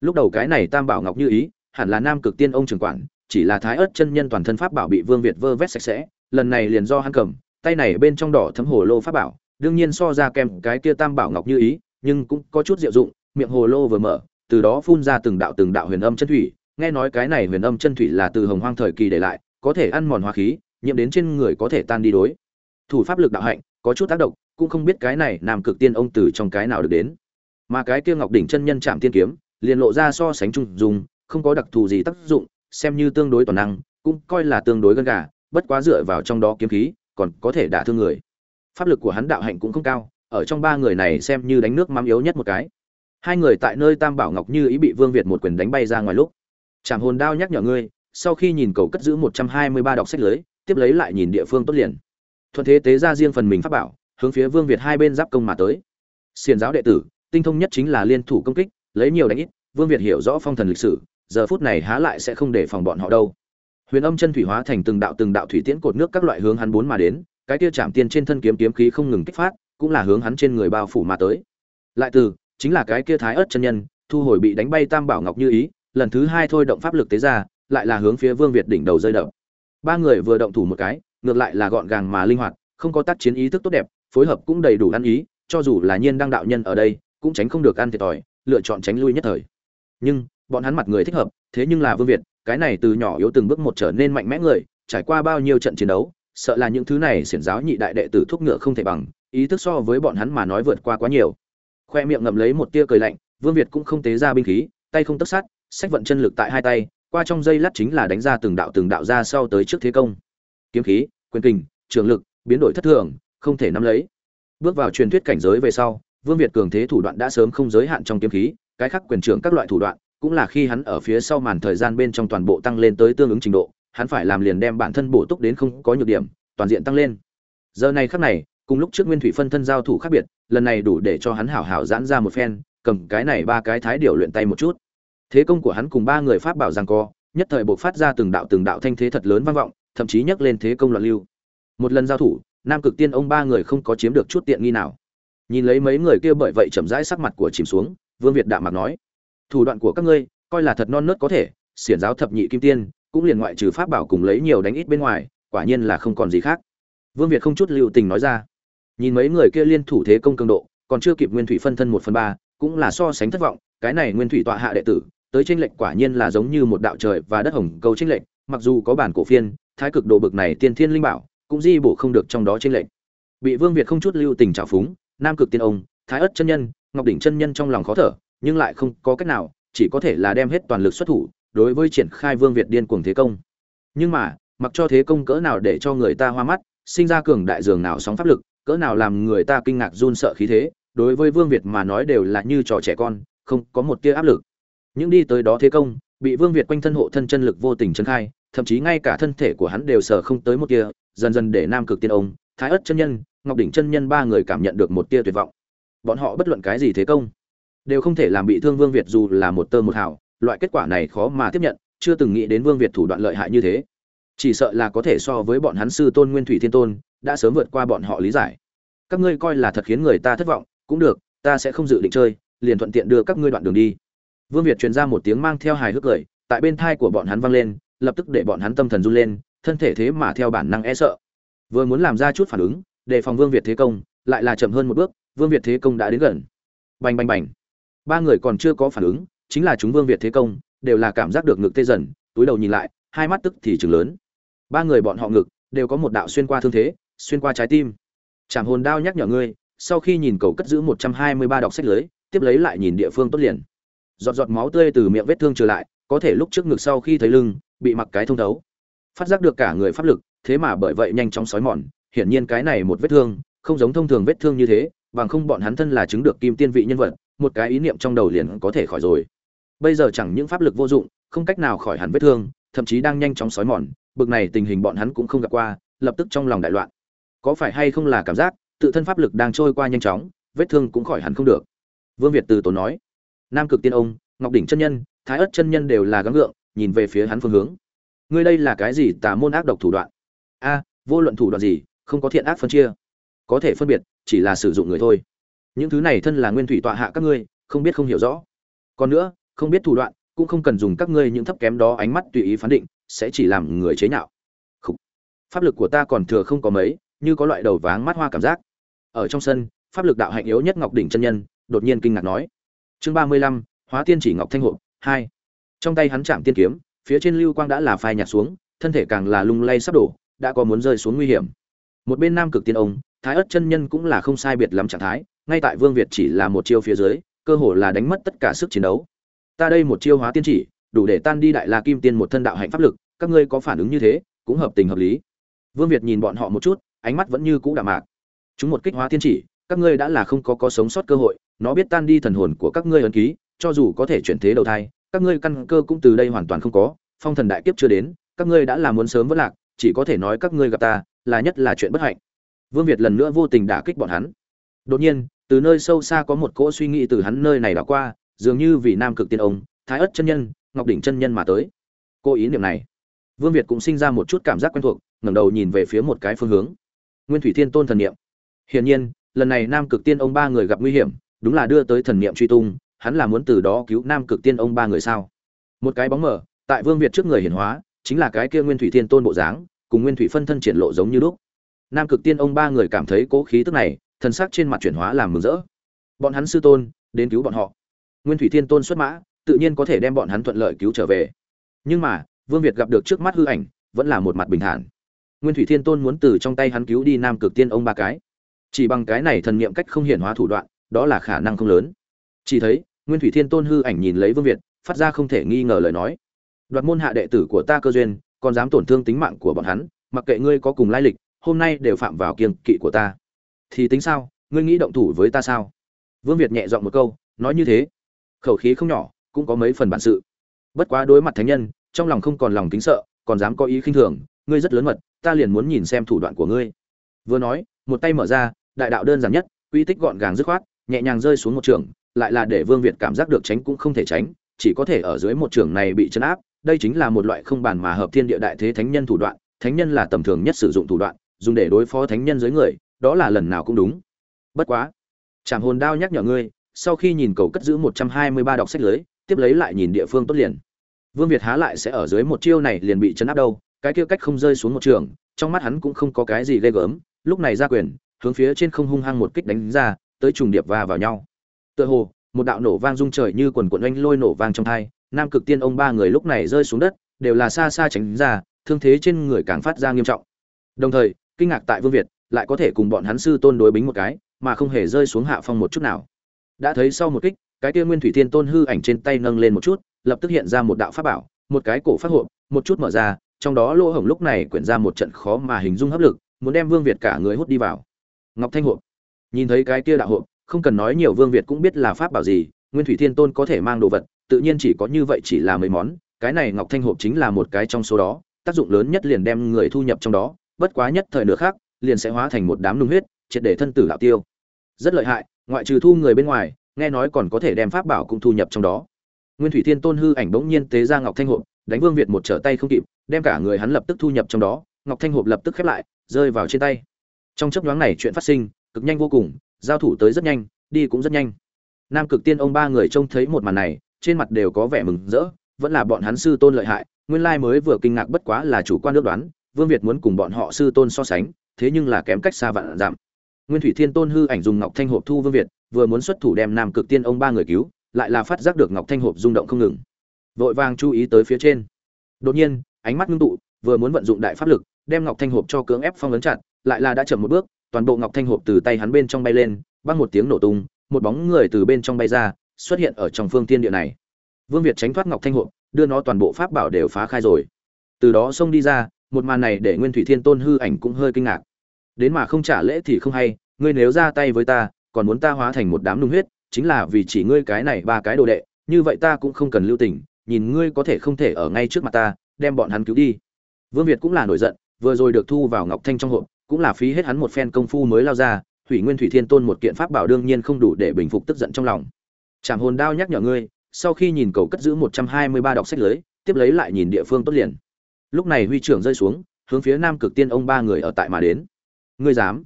lúc đầu cái này tam bảo ngọc như ý, hẳn là nam cực tiên ông trường quản, chỉ là thái ớt chân nhân toàn thân pháp bảo bị vương việt vơ vét sạch sẽ, lần này liền do hắn cầm, tay này bên trong đỏ thấm hồ lô pháp bảo, đương nhiên so ra kèm cái kia tam bảo ngọc như ý, nhưng cũng có chút diệu dụng, miệng hồ lô vừa mở, từ đó phun ra từng đạo từng đạo huyền âm chân thủy, nghe nói cái này huyền âm chân thủy là từ hồng hoang thời kỳ để lại, có thể ăn mòn hóa khí, nhiễm đến trên người có thể tan đi đối. Thủ pháp lực đạo hạnh, có chút tác động, cũng không biết cái này nam cực tiên ông từ trong cái nào được đến. Mà cái kia ngọc đỉnh chân nhân chạm tiên kiếm liền lộ ra so sánh chung dùng, không có đặc thù gì tác dụng, xem như tương đối toàn năng, cũng coi là tương đối gần gà, bất quá dựa vào trong đó kiếm khí, còn có thể đả thương người. Pháp lực của hắn đạo hạnh cũng không cao, ở trong ba người này xem như đánh nước mắm yếu nhất một cái. Hai người tại nơi tam bảo ngọc như ý bị vương việt một quyền đánh bay ra ngoài lúc. Trảm hồn đao nhắc nhở ngươi, sau khi nhìn cầu cất giữ một trăm hai mươi ba đọc sách lưới, tiếp lấy lại nhìn địa phương tốt liền. Thuận thế tế ra riêng phần mình pháp bảo, hướng phía vương việt hai bên giáp công mà tới. Xiền giáo đệ tử, tinh thông nhất chính là liên thủ công kích lấy nhiều đánh ít, vương việt hiểu rõ phong thần lịch sử, giờ phút này há lại sẽ không để phòng bọn họ đâu. Huyền âm chân thủy hóa thành từng đạo từng đạo thủy tiễn cột nước các loại hướng hắn bốn mà đến, cái kia chạm tiên trên thân kiếm kiếm khí không ngừng kích phát, cũng là hướng hắn trên người bao phủ mà tới. Lại từ, chính là cái kia thái ớt chân nhân, thu hồi bị đánh bay tam bảo ngọc như ý, lần thứ hai thôi động pháp lực tế ra, lại là hướng phía vương việt đỉnh đầu rơi đập. Ba người vừa động thủ một cái, ngược lại là gọn gàng mà linh hoạt, không có tác chiến ý thức tốt đẹp, phối hợp cũng đầy đủ ăn ý, cho dù là nhiên đăng đạo nhân ở đây, cũng tránh không được ăn thiệt thòi lựa chọn tránh lui nhất thời. Nhưng, bọn hắn mặt người thích hợp, thế nhưng là vương việt, cái này từ nhỏ yếu từng bước một trở nên mạnh mẽ người, trải qua bao nhiêu trận chiến đấu, sợ là những thứ này xiển giáo nhị đại đệ tử thuốc ngựa không thể bằng, ý thức so với bọn hắn mà nói vượt qua quá nhiều. Khoe miệng ngậm lấy một tia cười lạnh, vương việt cũng không tế ra binh khí, tay không tất sát sách vận chân lực tại hai tay, qua trong dây lát chính là đánh ra từng đạo từng đạo ra sau tới trước thế công. Kiếm khí, quyền kình, trường lực, biến đổi thất thường, không thể nắm lấy. Bước vào truyền thuyết cảnh giới về sau vương việt cường thế thủ đoạn đã sớm không giới hạn trong kiếm khí, cái khác quyền trưởng các loại thủ đoạn, cũng là khi hắn ở phía sau màn thời gian bên trong toàn bộ tăng lên tới tương ứng trình độ, hắn phải làm liền đem bản thân bổ túc đến không có nhược điểm, toàn diện tăng lên. Giờ này khắc này, cùng lúc trước nguyên thủy phân thân giao thủ khác biệt, lần này đủ để cho hắn hảo hảo giãn ra một phen, cầm cái này ba cái thái điều luyện tay một chút. Thế công của hắn cùng ba người pháp bảo giằng co, nhất thời buộc phát ra từng đạo từng đạo thanh thế thật lớn vang vọng, thậm chí nhắc lên thế công loạn lưu. Một lần giao thủ, nam cực tiên ông ba người không có chiếm được chút tiện nghi nào nhìn lấy mấy người kia bởi vậy chậm rãi sắc mặt của chìm xuống, vương việt đạm mặt nói, thủ đoạn của các ngươi, coi là thật non nớt có thể, xiển giáo thập nhị kim tiên, cũng liền ngoại trừ pháp bảo cùng lấy nhiều đánh ít bên ngoài, quả nhiên là không còn gì khác. Vương việt không chút lưu tình nói ra. Nhìn mấy người kia liên thủ thế công cường độ, còn chưa kịp nguyên thủy phân thân một phần ba, cũng là so sánh thất vọng, cái này nguyên thủy tọa hạ đệ tử, tới tranh lệch quả nhiên là giống như một đạo trời và đất hồng câu tranh lệch, mặc dù có bản cổ phiên, thái cực độ bực này tiên thiên linh bảo, cũng di bổ không được trong đó tranh lệch. Bị vương việt không chút lưu tình trào phúng nam cực tiên ông, thái ất chân nhân, ngọc đỉnh chân nhân trong lòng khó thở, nhưng lại không có cách nào, chỉ có thể là đem hết toàn lực xuất thủ, đối với triển khai vương việt điên cuồng thế công. Nhưng mà, mặc cho thế công cỡ nào để cho người ta hoa mắt, sinh ra cường đại dường nào sóng pháp lực, cỡ nào làm người ta kinh ngạc run sợ khí thế, đối với vương việt mà nói đều là như trò trẻ con, không có một tia áp lực. Những đi tới đó thế công, bị vương việt quanh thân hộ thân chân lực vô tình chân khai, thậm chí ngay cả thân thể của hắn đều sờ không tới một tia, dần dần để nam cực tiên ông, thái ất chân nhân ngọc đỉnh chân nhân ba người cảm nhận được một tia tuyệt vọng. Bọn họ bất luận cái gì thế công, đều không thể làm bị thương vương việt dù là một tơ một hào, loại kết quả này khó mà tiếp nhận, chưa từng nghĩ đến vương việt thủ đoạn lợi hại như thế. Chỉ sợ là có thể so với bọn hắn sư tôn nguyên thủy thiên tôn, đã sớm vượt qua bọn họ lý giải. Các ngươi coi là thật khiến người ta thất vọng, cũng được, ta sẽ không dự định chơi, liền thuận tiện đưa các ngươi đoạn đường đi. Vương việt truyền ra một tiếng mang theo hài hước cười, tại bên thai của bọn hắn vang lên, lập tức để bọn hắn tâm thần run lên, thân thể thế mà theo bản năng e sợ. Vừa muốn làm ra chút phản ứng đề phòng vương việt thế công, lại là chậm hơn một bước, vương việt thế công đã đến gần. Bành bành bành. Ba người còn chưa có phản ứng, chính là chúng vương việt thế công, đều là cảm giác được ngực tê dần, túi đầu nhìn lại, hai mắt tức thì trừng lớn. Ba người bọn họ ngực, đều có một đạo xuyên qua thương thế, xuyên qua trái tim. Trảm hồn đao nhắc nhở ngươi, sau khi nhìn cầu cất giữ một trăm hai mươi ba đọc sách lưới, tiếp lấy lại nhìn địa phương tốt liền. Giọt giọt máu tươi từ miệng vết thương trở lại, có thể lúc trước ngực sau khi thấy lưng, bị mặc cái thông thấu. Phát giác được cả người pháp lực, thế mà bởi vậy nhanh chóng sói mòn hiển nhiên cái này một vết thương, không giống thông thường vết thương như thế, bằng không bọn hắn thân là chứng được kim tiên vị nhân vật, một cái ý niệm trong đầu liền có thể khỏi rồi. Bây giờ chẳng những pháp lực vô dụng, không cách nào khỏi hẳn vết thương, thậm chí đang nhanh chóng sói mòn, bực này tình hình bọn hắn cũng không gặp qua, lập tức trong lòng đại loạn. Có phải hay không là cảm giác, tự thân pháp lực đang trôi qua nhanh chóng, vết thương cũng khỏi hẳn không được. Vương việt từ tốn nói, nam cực tiên ông, ngọc đỉnh chân nhân, thái ất chân nhân đều là gắng gượng, nhìn về phía hắn phương hướng. Ngươi đây là cái gì tà môn ác độc thủ đoạn? A, vô luận thủ đoạn gì không có thiện ác phân chia. Có thể phân biệt, chỉ là sử dụng người thôi. Những thứ này thân là nguyên thủy tọa hạ các ngươi, không biết không hiểu rõ. Còn nữa, không biết thủ đoạn, cũng không cần dùng các ngươi những thấp kém đó ánh mắt tùy ý phán định, sẽ chỉ làm người chế nhạo. Khủ. pháp lực của ta còn thừa không có mấy, như có loại đầu váng mắt hoa cảm giác. Ở trong sân, pháp lực đạo hạnh yếu nhất ngọc đỉnh chân nhân, đột nhiên kinh ngạc nói. Chương ba mươi lăm, hóa tiên chỉ ngọc thanh hộ hai. Trong tay hắn chạm tiên kiếm, phía trên lưu quang đã là phai nhạt xuống, thân thể càng là lung lay sắp đổ, đã có muốn rơi xuống nguy hiểm một bên nam cực tiên ông, thái ất chân nhân cũng là không sai biệt lắm trạng thái, ngay tại vương việt chỉ là một chiêu phía dưới, cơ hồ là đánh mất tất cả sức chiến đấu. Ta đây một chiêu hóa tiên chỉ, đủ để tan đi đại la kim tiên một thân đạo hạnh pháp lực, các ngươi có phản ứng như thế, cũng hợp tình hợp lý. Vương việt nhìn bọn họ một chút, ánh mắt vẫn như cũ đạm mạc. Chúng một kích hóa tiên chỉ, các ngươi đã là không có có sống sót cơ hội, nó biết tan đi thần hồn của các ngươi ấn ký, cho dù có thể chuyển thế đầu thai, các ngươi căn cơ cũng từ đây hoàn toàn không có, phong thần đại kiếp chưa đến, các ngươi đã là muốn sớm vỡ lạc, chỉ có thể nói các ngươi gặp ta là nhất là chuyện bất hạnh. Vương việt lần nữa vô tình đả kích bọn hắn. Đột nhiên, từ nơi sâu xa có một cỗ suy nghĩ từ hắn nơi này đã qua, dường như vì nam cực tiên ông, thái ất chân nhân, ngọc đỉnh chân nhân mà tới. Cô ý niệm này. Vương việt cũng sinh ra một chút cảm giác quen thuộc, ngẩng đầu nhìn về phía một cái phương hướng. Nguyên thủy thiên tôn thần niệm. Hiển nhiên, lần này nam cực tiên ông ba người gặp nguy hiểm, đúng là đưa tới thần niệm truy tung, hắn là muốn từ đó cứu nam cực tiên ông ba người sao? Một cái bóng mở, tại vương việt trước người hiển hóa, chính là cái kia nguyên thủy thiên tôn bộ dáng cùng nguyên thủy phân thân triển lộ giống như lúc. Nam cực tiên ông ba người cảm thấy cố khí tức này, thần sắc trên mặt chuyển hóa làm mừng rỡ. Bọn hắn sư tôn, đến cứu bọn họ. Nguyên thủy thiên tôn xuất mã, tự nhiên có thể đem bọn hắn thuận lợi cứu trở về. Nhưng mà, vương việt gặp được trước mắt hư ảnh, vẫn là một mặt bình thản. Nguyên thủy thiên tôn muốn từ trong tay hắn cứu đi nam cực tiên ông ba cái. Chỉ bằng cái này thần niệm cách không hiển hóa thủ đoạn, đó là khả năng không lớn. Chỉ thấy, nguyên thủy thiên tôn hư ảnh nhìn lấy vương việt, phát ra không thể nghi ngờ lời nói. Đoạt môn hạ đệ tử của ta cơ duyên còn dám tổn thương tính mạng của bọn hắn, mặc kệ ngươi có cùng lai lịch, hôm nay đều phạm vào kiêng kỵ của ta. Thì tính sao? Ngươi nghĩ động thủ với ta sao? Vương việt nhẹ giọng một câu, nói như thế. Khẩu khí không nhỏ, cũng có mấy phần bản sự. Bất quá đối mặt thánh nhân, trong lòng không còn lòng kính sợ, còn dám có ý khinh thường, ngươi rất lớn mật, ta liền muốn nhìn xem thủ đoạn của ngươi. Vừa nói, một tay mở ra, đại đạo đơn giản nhất, uy tích gọn gàng dứt khoát, nhẹ nhàng rơi xuống một trường, lại là để vương việt cảm giác được tránh cũng không thể tránh, chỉ có thể ở dưới một trường này bị chấn áp đây chính là một loại không bàn mà hợp thiên địa đại thế thánh nhân thủ đoạn, thánh nhân là tầm thường nhất sử dụng thủ đoạn, dùng để đối phó thánh nhân dưới người, đó là lần nào cũng đúng. Bất quá, trảm hồn đao nhắc nhở ngươi, sau khi nhìn cầu cất giữ một trăm hai mươi ba đọc sách lưới, tiếp lấy lại nhìn địa phương tốt liền. Vương việt há lại sẽ ở dưới một chiêu này liền bị chấn áp đâu, cái kia cách không rơi xuống một trường, trong mắt hắn cũng không có cái gì ghê gớm, lúc này ra quyền, hướng phía trên không hung hăng một kích đánh ra, tới trùng điệp va vào nhau. Tựa hồ, một đạo nổ vang rung trời như quần quần oanh lôi nổ vang trong thai nam cực tiên ông ba người lúc này rơi xuống đất, đều là xa xa tránh ra, thương thế trên người càng phát ra nghiêm trọng. Đồng thời, kinh ngạc tại vương việt, lại có thể cùng bọn hắn sư tôn đối bính một cái, mà không hề rơi xuống hạ phong một chút nào. Đã thấy sau một kích, cái kia nguyên thủy thiên tôn hư ảnh trên tay nâng lên một chút, lập tức hiện ra một đạo pháp bảo, một cái cổ phát hộp một chút mở ra, trong đó lỗ hổng lúc này quyển ra một trận khó mà hình dung hấp lực, muốn đem vương việt cả người hút đi vào. Ngọc thanh hộp. Nhìn thấy cái kia đạo hộp không cần nói nhiều, vương việt cũng biết là pháp bảo gì, nguyên thủy thiên tôn có thể mang đồ vật tự nhiên chỉ có như vậy chỉ là mấy món, cái này ngọc thanh hộp chính là một cái trong số đó, tác dụng lớn nhất liền đem người thu nhập trong đó, bất quá nhất thời nửa khác, liền sẽ hóa thành một đám nung huyết, triệt để thân tử lão tiêu. Rất lợi hại, ngoại trừ thu người bên ngoài, nghe nói còn có thể đem pháp bảo cũng thu nhập trong đó. Nguyên thủy thiên tôn hư ảnh bỗng nhiên tế ra ngọc thanh hộp, đánh vương việt một trở tay không kịp, đem cả người hắn lập tức thu nhập trong đó, ngọc thanh hộp lập tức khép lại, rơi vào trên tay. Trong chớp nhoáng này chuyện phát sinh, cực nhanh vô cùng, giao thủ tới rất nhanh, đi cũng rất nhanh. Nam cực tiên ông ba người trông thấy một màn này trên mặt đều có vẻ mừng rỡ, vẫn là bọn hắn sư tôn lợi hại, nguyên lai mới vừa kinh ngạc bất quá là chủ quan nước đoán, vương việt muốn cùng bọn họ sư tôn so sánh, thế nhưng là kém cách xa vạn giảm nguyên thủy thiên tôn hư ảnh dùng ngọc thanh hộp thu vương việt, vừa muốn xuất thủ đem nam cực tiên ông ba người cứu, lại là phát giác được ngọc thanh hộp rung động không ngừng. Vội vàng chú ý tới phía trên. Đột nhiên, ánh mắt ngưng tụ, vừa muốn vận dụng đại pháp lực, đem ngọc thanh hộp cho cưỡng ép phong ấn chặt, lại là đã chậm một bước, toàn bộ ngọc thanh hộp từ tay hắn bên trong bay lên, băng một tiếng nổ tung, một bóng người từ bên trong bay ra xuất hiện ở trong phương thiên địa này. Vương việt tránh thoát ngọc thanh hộp, đưa nó toàn bộ pháp bảo đều phá khai rồi. Từ đó xông đi ra, một màn này để nguyên thủy thiên tôn hư ảnh cũng hơi kinh ngạc. Đến mà không trả lễ thì không hay, ngươi nếu ra tay với ta, còn muốn ta hóa thành một đám nung huyết, chính là vì chỉ ngươi cái này ba cái đồ đệ, như vậy ta cũng không cần lưu tình, nhìn ngươi có thể không thể ở ngay trước mặt ta, đem bọn hắn cứu đi. Vương việt cũng là nổi giận, vừa rồi được thu vào ngọc thanh trong hộp, cũng là phí hết hắn một phen công phu mới lao ra thủy nguyên thủy thiên tôn một kiện pháp bảo đương nhiên không đủ để bình phục tức giận trong lòng trảm hồn đao nhắc nhở ngươi, sau khi nhìn cầu cất giữ một trăm hai mươi ba đọc sách lưới, tiếp lấy lại nhìn địa phương tốt liền. Lúc này huy trưởng rơi xuống, hướng phía nam cực tiên ông ba người ở tại mà đến. Ngươi dám?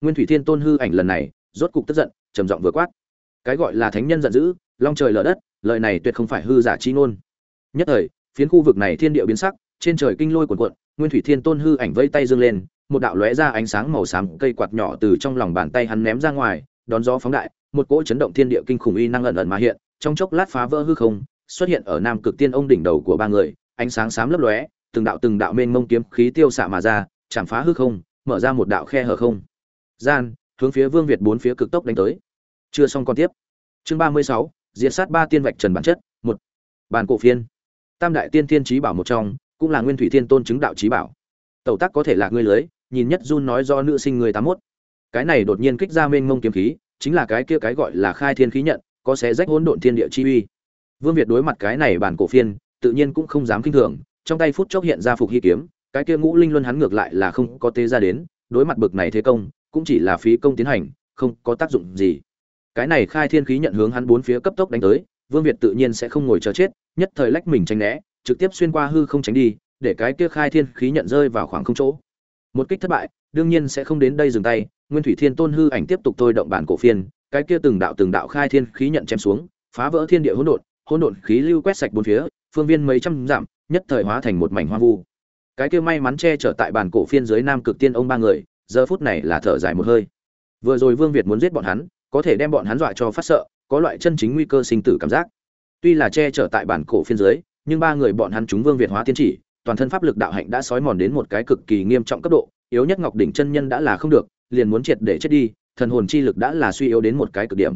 Nguyên thủy thiên tôn hư ảnh lần này, rốt cục tức giận, trầm giọng vừa quát. Cái gọi là thánh nhân giận dữ, long trời lở đất, lời này tuyệt không phải hư giả chi ngôn. Nhất thời, phiến khu vực này thiên địa biến sắc, trên trời kinh lôi cuồn cuộn, nguyên thủy thiên tôn hư ảnh vây tay dương lên, một đạo lóe ra ánh sáng màu xám cây quạt nhỏ từ trong lòng bàn tay hắn ném ra ngoài, đón gió phóng đại một cỗ chấn động thiên địa kinh khủng uy năng ẩn ẩn mà hiện, trong chốc lát phá vỡ hư không, xuất hiện ở nam cực tiên ông đỉnh đầu của ba người, ánh sáng xám lấp lóe, từng đạo từng đạo mênh mông kiếm khí tiêu xạ mà ra, chạm phá hư không, mở ra một đạo khe hở không. Gian, hướng phía vương việt bốn phía cực tốc đánh tới. Chưa xong còn tiếp. Chương ba mươi sáu sát ba tiên vạch trần bản chất, một. Bản cổ phiên. Tam đại tiên tiên trí bảo một trong, cũng là nguyên thủy thiên tôn chứng đạo trí bảo. Tẩu tác có thể là ngươi lưới, nhìn nhất jun nói do nữ sinh người tám mốt. Cái này đột nhiên kích ra mênh mông kiếm khí chính là cái kia cái gọi là khai thiên khí nhận, có sẽ rách hỗn độn thiên địa chi uy. Vương việt đối mặt cái này bản cổ phiên, tự nhiên cũng không dám kinh thường, trong tay phút chốc hiện ra phục hy kiếm, cái kia ngũ linh luân hắn ngược lại là không có tế ra đến, đối mặt bực này thế công, cũng chỉ là phí công tiến hành, không có tác dụng gì. Cái này khai thiên khí nhận hướng hắn bốn phía cấp tốc đánh tới, vương việt tự nhiên sẽ không ngồi chờ chết, nhất thời lách mình tránh né, trực tiếp xuyên qua hư không tránh đi, để cái kia khai thiên khí nhận rơi vào khoảng không chỗ. Một kích thất bại, đương nhiên sẽ không đến đây dừng tay nguyên thủy thiên tôn hư ảnh tiếp tục thôi động bản cổ phiên, cái kia từng đạo từng đạo khai thiên khí nhận chém xuống, phá vỡ thiên địa hỗn độn hỗn độn khí lưu quét sạch bốn phía, phương viên mấy trăm dặm, nhất thời hóa thành một mảnh hoang vu. Cái kia may mắn che chở tại bản cổ phiên dưới nam cực tiên ông ba người, giờ phút này là thở dài một hơi. Vừa rồi vương việt muốn giết bọn hắn, có thể đem bọn hắn dọa cho phát sợ, có loại chân chính nguy cơ sinh tử cảm giác. Tuy là che chở tại bản cổ phiên dưới, nhưng ba người bọn hắn chúng vương việt hóa tiên chỉ, toàn thân pháp lực đạo hạnh đã sói mòn đến một cái cực kỳ nghiêm trọng cấp độ, yếu nhất ngọc đỉnh chân nhân đã là không được liền muốn triệt để chết đi, thần hồn chi lực đã là suy yếu đến một cái cực điểm.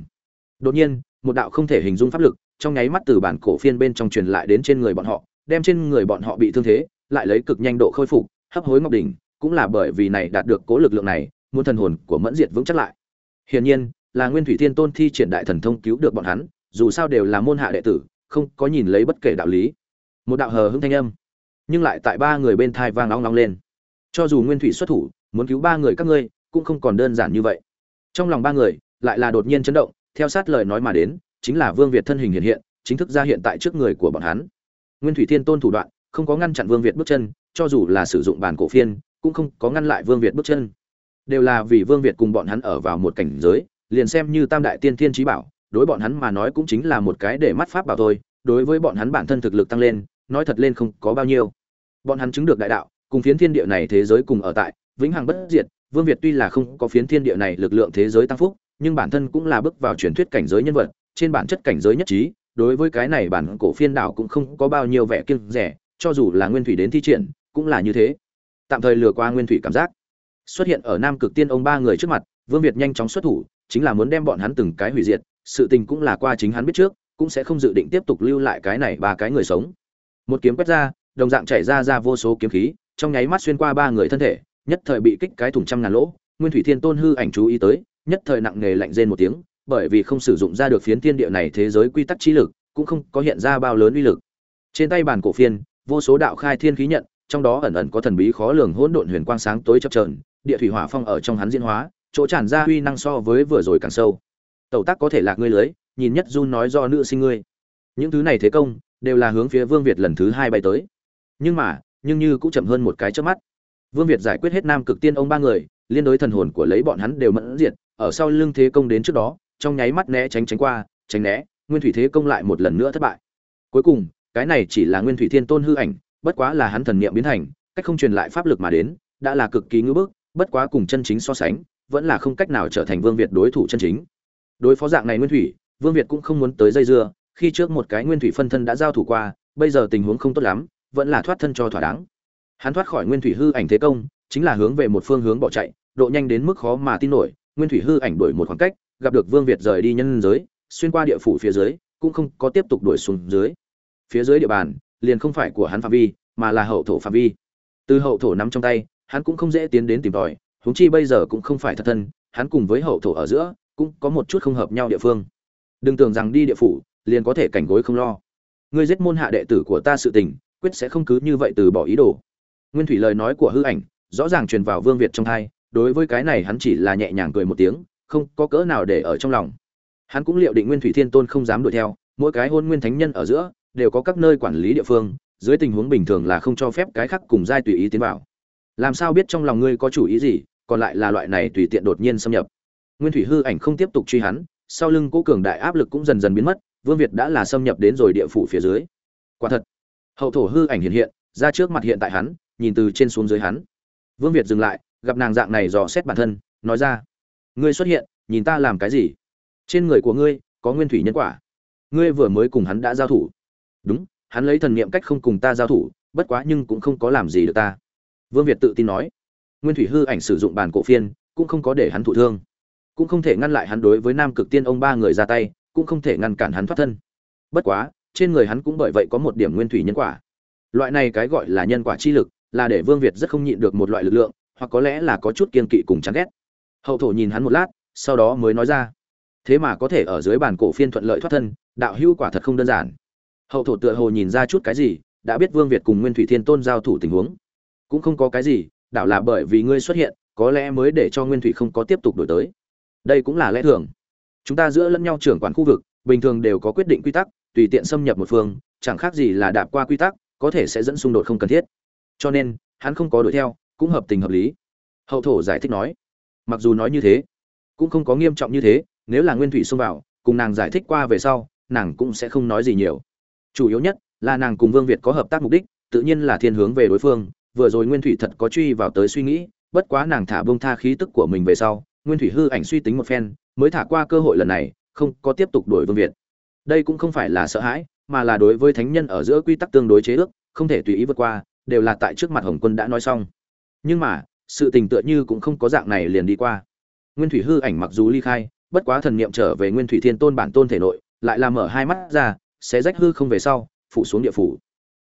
Đột nhiên, một đạo không thể hình dung pháp lực trong nháy mắt từ bản cổ phiên bên trong truyền lại đến trên người bọn họ, đem trên người bọn họ bị thương thế, lại lấy cực nhanh độ khôi phục, hấp hối ngọc đỉnh, cũng là bởi vì này đạt được cố lực lượng này, muốn thần hồn của mẫn diệt vững chắc lại. Hiển nhiên, là nguyên thủy thiên tôn thi triển đại thần thông cứu được bọn hắn, dù sao đều là môn hạ đệ tử, không có nhìn lấy bất kể đạo lý. Một đạo hờ hững thanh âm, nhưng lại tại ba người bên thai vang long long lên. Cho dù nguyên thủy xuất thủ, muốn cứu ba người các ngươi cũng không còn đơn giản như vậy. Trong lòng ba người, lại là đột nhiên chấn động, theo sát lời nói mà đến, chính là vương việt thân hình hiện hiện, chính thức ra hiện tại trước người của bọn hắn. Nguyên thủy thiên tôn thủ đoạn, không có ngăn chặn vương việt bước chân, cho dù là sử dụng bàn cổ phiên, cũng không có ngăn lại vương việt bước chân. Đều là vì vương việt cùng bọn hắn ở vào một cảnh giới, liền xem như tam đại tiên thiên trí bảo, đối bọn hắn mà nói cũng chính là một cái để mắt pháp bảo thôi, đối với bọn hắn bản thân thực lực tăng lên, nói thật lên không có bao nhiêu. Bọn hắn chứng được đại đạo, cùng phiến thiên địa này thế giới cùng ở tại, vĩnh hằng bất diệt vương việt tuy là không có phiến thiên địa này lực lượng thế giới tăng phúc, nhưng bản thân cũng là bước vào truyền thuyết cảnh giới nhân vật, trên bản chất cảnh giới nhất trí, đối với cái này bản cổ phiên đảo cũng không có bao nhiêu vẻ kiêng rẻ cho dù là nguyên thủy đến thi triển, cũng là như thế. Tạm thời lừa qua nguyên thủy cảm giác. Xuất hiện ở nam cực tiên ông ba người trước mặt, vương việt nhanh chóng xuất thủ, chính là muốn đem bọn hắn từng cái hủy diệt, sự tình cũng là qua chính hắn biết trước, cũng sẽ không dự định tiếp tục lưu lại cái này ba cái người sống. Một kiếm quét ra, đồng dạng chảy ra ra vô số kiếm khí, trong nháy mắt xuyên qua ba người thân thể nhất thời bị kích cái thùng trăm ngàn lỗ, nguyên thủy thiên tôn hư ảnh chú ý tới, nhất thời nặng nề lạnh rên một tiếng, bởi vì không sử dụng ra được phiến thiên địa này thế giới quy tắc trí lực, cũng không có hiện ra bao lớn uy lực. Trên tay bàn cổ phiên, vô số đạo khai thiên khí nhận, trong đó ẩn ẩn có thần bí khó lường hỗn độn huyền quang sáng tối chập chờn, địa thủy hỏa phong ở trong hắn diễn hóa, chỗ tràn ra uy năng so với vừa rồi càng sâu. Tẩu tác có thể lạc ngươi lưới, nhìn nhất run nói do nữ sinh ngươi. Những thứ này thế công, đều là hướng phía vương việt lần thứ hai bay tới. Nhưng mà, nhưng như cũng chậm hơn một cái trước mắt vương việt giải quyết hết nam cực tiên ông ba người, liên đối thần hồn của lấy bọn hắn đều mẫn diệt, ở sau lưng thế công đến trước đó, trong nháy mắt né tránh tránh qua, tránh né, nguyên thủy thế công lại một lần nữa thất bại. Cuối cùng, cái này chỉ là nguyên thủy thiên tôn hư ảnh, bất quá là hắn thần niệm biến thành, cách không truyền lại pháp lực mà đến, đã là cực kỳ ngưỡng bức, bất quá cùng chân chính so sánh, vẫn là không cách nào trở thành vương việt đối thủ chân chính. Đối phó dạng này nguyên thủy, vương việt cũng không muốn tới dây dưa, khi trước một cái nguyên thủy phân thân đã giao thủ qua, bây giờ tình huống không tốt lắm, vẫn là thoát thân cho thỏa đáng hắn thoát khỏi nguyên thủy hư ảnh thế công, chính là hướng về một phương hướng bỏ chạy, độ nhanh đến mức khó mà tin nổi, nguyên thủy hư ảnh đuổi một khoảng cách, gặp được vương việt rời đi nhân giới, xuyên qua địa phủ phía dưới, cũng không có tiếp tục đuổi xuống dưới. Phía dưới địa bàn, liền không phải của hắn phạm vi, mà là hậu thổ phạm vi. Từ hậu thổ nắm trong tay, hắn cũng không dễ tiến đến tìm tòi, huống chi bây giờ cũng không phải thật thân, hắn cùng với hậu thổ ở giữa, cũng có một chút không hợp nhau địa phương. Đừng tưởng rằng đi địa phủ, liền có thể cảnh gối không lo. Ngươi giết môn hạ đệ tử của ta sự tình, quyết sẽ không cứ như vậy từ bỏ ý đồ nguyên thủy lời nói của hư ảnh, rõ ràng truyền vào vương việt trong thai, đối với cái này hắn chỉ là nhẹ nhàng cười một tiếng, không có cỡ nào để ở trong lòng. Hắn cũng liệu định nguyên thủy thiên tôn không dám đuổi theo, mỗi cái hôn nguyên thánh nhân ở giữa, đều có các nơi quản lý địa phương, dưới tình huống bình thường là không cho phép cái khác cùng giai tùy ý tiến vào. Làm sao biết trong lòng ngươi có chủ ý gì, còn lại là loại này tùy tiện đột nhiên xâm nhập. Nguyên thủy hư ảnh không tiếp tục truy hắn, sau lưng cố cường đại áp lực cũng dần dần biến mất, vương việt đã là xâm nhập đến rồi địa phủ phía dưới. Quả thật, hậu thổ hư ảnh hiện hiện, ra trước mặt hiện tại hắn nhìn từ trên xuống dưới hắn. Vương việt dừng lại, gặp nàng dạng này dò xét bản thân, nói ra, ngươi xuất hiện, nhìn ta làm cái gì? Trên người của ngươi, có nguyên thủy nhân quả. Ngươi vừa mới cùng hắn đã giao thủ. Đúng, hắn lấy thần niệm cách không cùng ta giao thủ, bất quá nhưng cũng không có làm gì được ta. Vương việt tự tin nói. Nguyên thủy hư ảnh sử dụng bản cổ phiên, cũng không có để hắn thụ thương. Cũng không thể ngăn lại hắn đối với nam cực tiên ông ba người ra tay, cũng không thể ngăn cản hắn thoát thân. Bất quá, trên người hắn cũng bởi vậy có một điểm nguyên thủy nhân quả. Loại này cái gọi là nhân quả chi lực là để vương việt rất không nhịn được một loại lực lượng, hoặc có lẽ là có chút kiên kỵ cùng chán ghét. Hậu thổ nhìn hắn một lát, sau đó mới nói ra, thế mà có thể ở dưới bàn cổ phiên thuận lợi thoát thân, đạo hữu quả thật không đơn giản. Hậu thổ tựa hồ nhìn ra chút cái gì, đã biết vương việt cùng nguyên thủy thiên tôn giao thủ tình huống. Cũng không có cái gì, đạo là bởi vì ngươi xuất hiện, có lẽ mới để cho nguyên thủy không có tiếp tục đổi tới. Đây cũng là lẽ thường. Chúng ta giữa lẫn nhau trưởng quản khu vực, bình thường đều có quyết định quy tắc, tùy tiện xâm nhập một phương, chẳng khác gì là đạp qua quy tắc, có thể sẽ dẫn xung đột không cần thiết cho nên, hắn không có đuổi theo, cũng hợp tình hợp lý. Hậu thổ giải thích nói, mặc dù nói như thế, cũng không có nghiêm trọng như thế, nếu là nguyên thủy xông vào, cùng nàng giải thích qua về sau, nàng cũng sẽ không nói gì nhiều. Chủ yếu nhất là nàng cùng vương việt có hợp tác mục đích, tự nhiên là thiên hướng về đối phương, vừa rồi nguyên thủy thật có truy vào tới suy nghĩ, bất quá nàng thả bông tha khí tức của mình về sau, nguyên thủy hư ảnh suy tính một phen, mới thả qua cơ hội lần này, không có tiếp tục đuổi vương việt. Đây cũng không phải là sợ hãi, mà là đối với thánh nhân ở giữa quy tắc tương đối chế ước, không thể tùy ý vượt qua đều là tại trước mặt hồng quân đã nói xong. Nhưng mà, sự tình tựa như cũng không có dạng này liền đi qua. Nguyên thủy hư ảnh mặc dù ly khai, bất quá thần niệm trở về nguyên thủy thiên tôn bản tôn thể nội, lại làm mở hai mắt ra, sẽ rách hư không về sau phụ xuống địa phủ.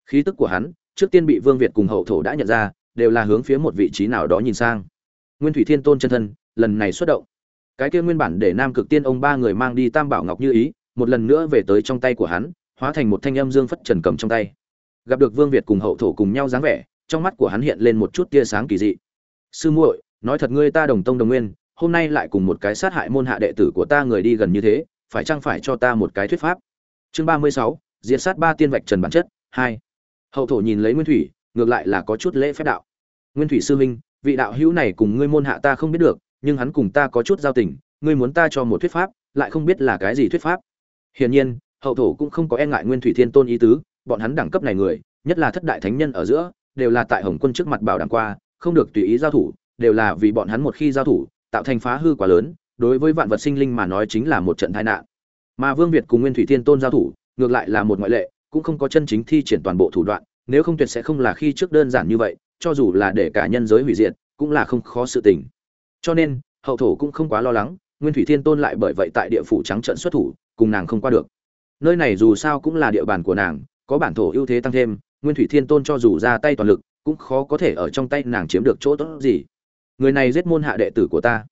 Khí tức của hắn, trước tiên bị vương việt cùng hậu thổ đã nhận ra, đều là hướng phía một vị trí nào đó nhìn sang. Nguyên thủy thiên tôn chân thân, lần này xuất động. Cái kia nguyên bản để nam cực tiên ông ba người mang đi tam bảo ngọc như ý, một lần nữa về tới trong tay của hắn, hóa thành một thanh âm dương phất trần cầm trong tay gặp được vương việt cùng hậu thổ cùng nhau dáng vẻ, trong mắt của hắn hiện lên một chút tia sáng kỳ dị. Sư muội, nói thật ngươi ta đồng tông đồng nguyên, hôm nay lại cùng một cái sát hại môn hạ đệ tử của ta người đi gần như thế, phải chăng phải cho ta một cái thuyết pháp? Chương ba mươi sáu, diệt sát ba tiên vạch trần bản chất, hai. Hậu thổ nhìn lấy nguyên thủy, ngược lại là có chút lễ phép đạo. Nguyên thủy sư huynh, vị đạo hữu này cùng ngươi môn hạ ta không biết được, nhưng hắn cùng ta có chút giao tình, ngươi muốn ta cho một thuyết pháp, lại không biết là cái gì thuyết pháp. Hiển nhiên, hậu thổ cũng không có e ngại nguyên thủy thiên tôn ý tứ bọn hắn đẳng cấp này người, nhất là thất đại thánh nhân ở giữa, đều là tại hồng quân trước mặt bảo đảm qua, không được tùy ý giao thủ, đều là vì bọn hắn một khi giao thủ, tạo thành phá hư quá lớn, đối với vạn vật sinh linh mà nói chính là một trận tai nạn. Mà vương việt cùng nguyên thủy thiên tôn giao thủ, ngược lại là một ngoại lệ, cũng không có chân chính thi triển toàn bộ thủ đoạn, nếu không tuyệt sẽ không là khi trước đơn giản như vậy, cho dù là để cả nhân giới hủy diệt, cũng là không khó sự tình. Cho nên, hậu thổ cũng không quá lo lắng, nguyên thủy thiên tôn lại bởi vậy tại địa phủ trắng trận xuất thủ, cùng nàng không qua được. Nơi này dù sao cũng là địa bàn của nàng có bản thổ ưu thế tăng thêm, nguyên thủy thiên tôn cho dù ra tay toàn lực, cũng khó có thể ở trong tay nàng chiếm được chỗ tốt gì. Người này giết môn hạ đệ tử của ta.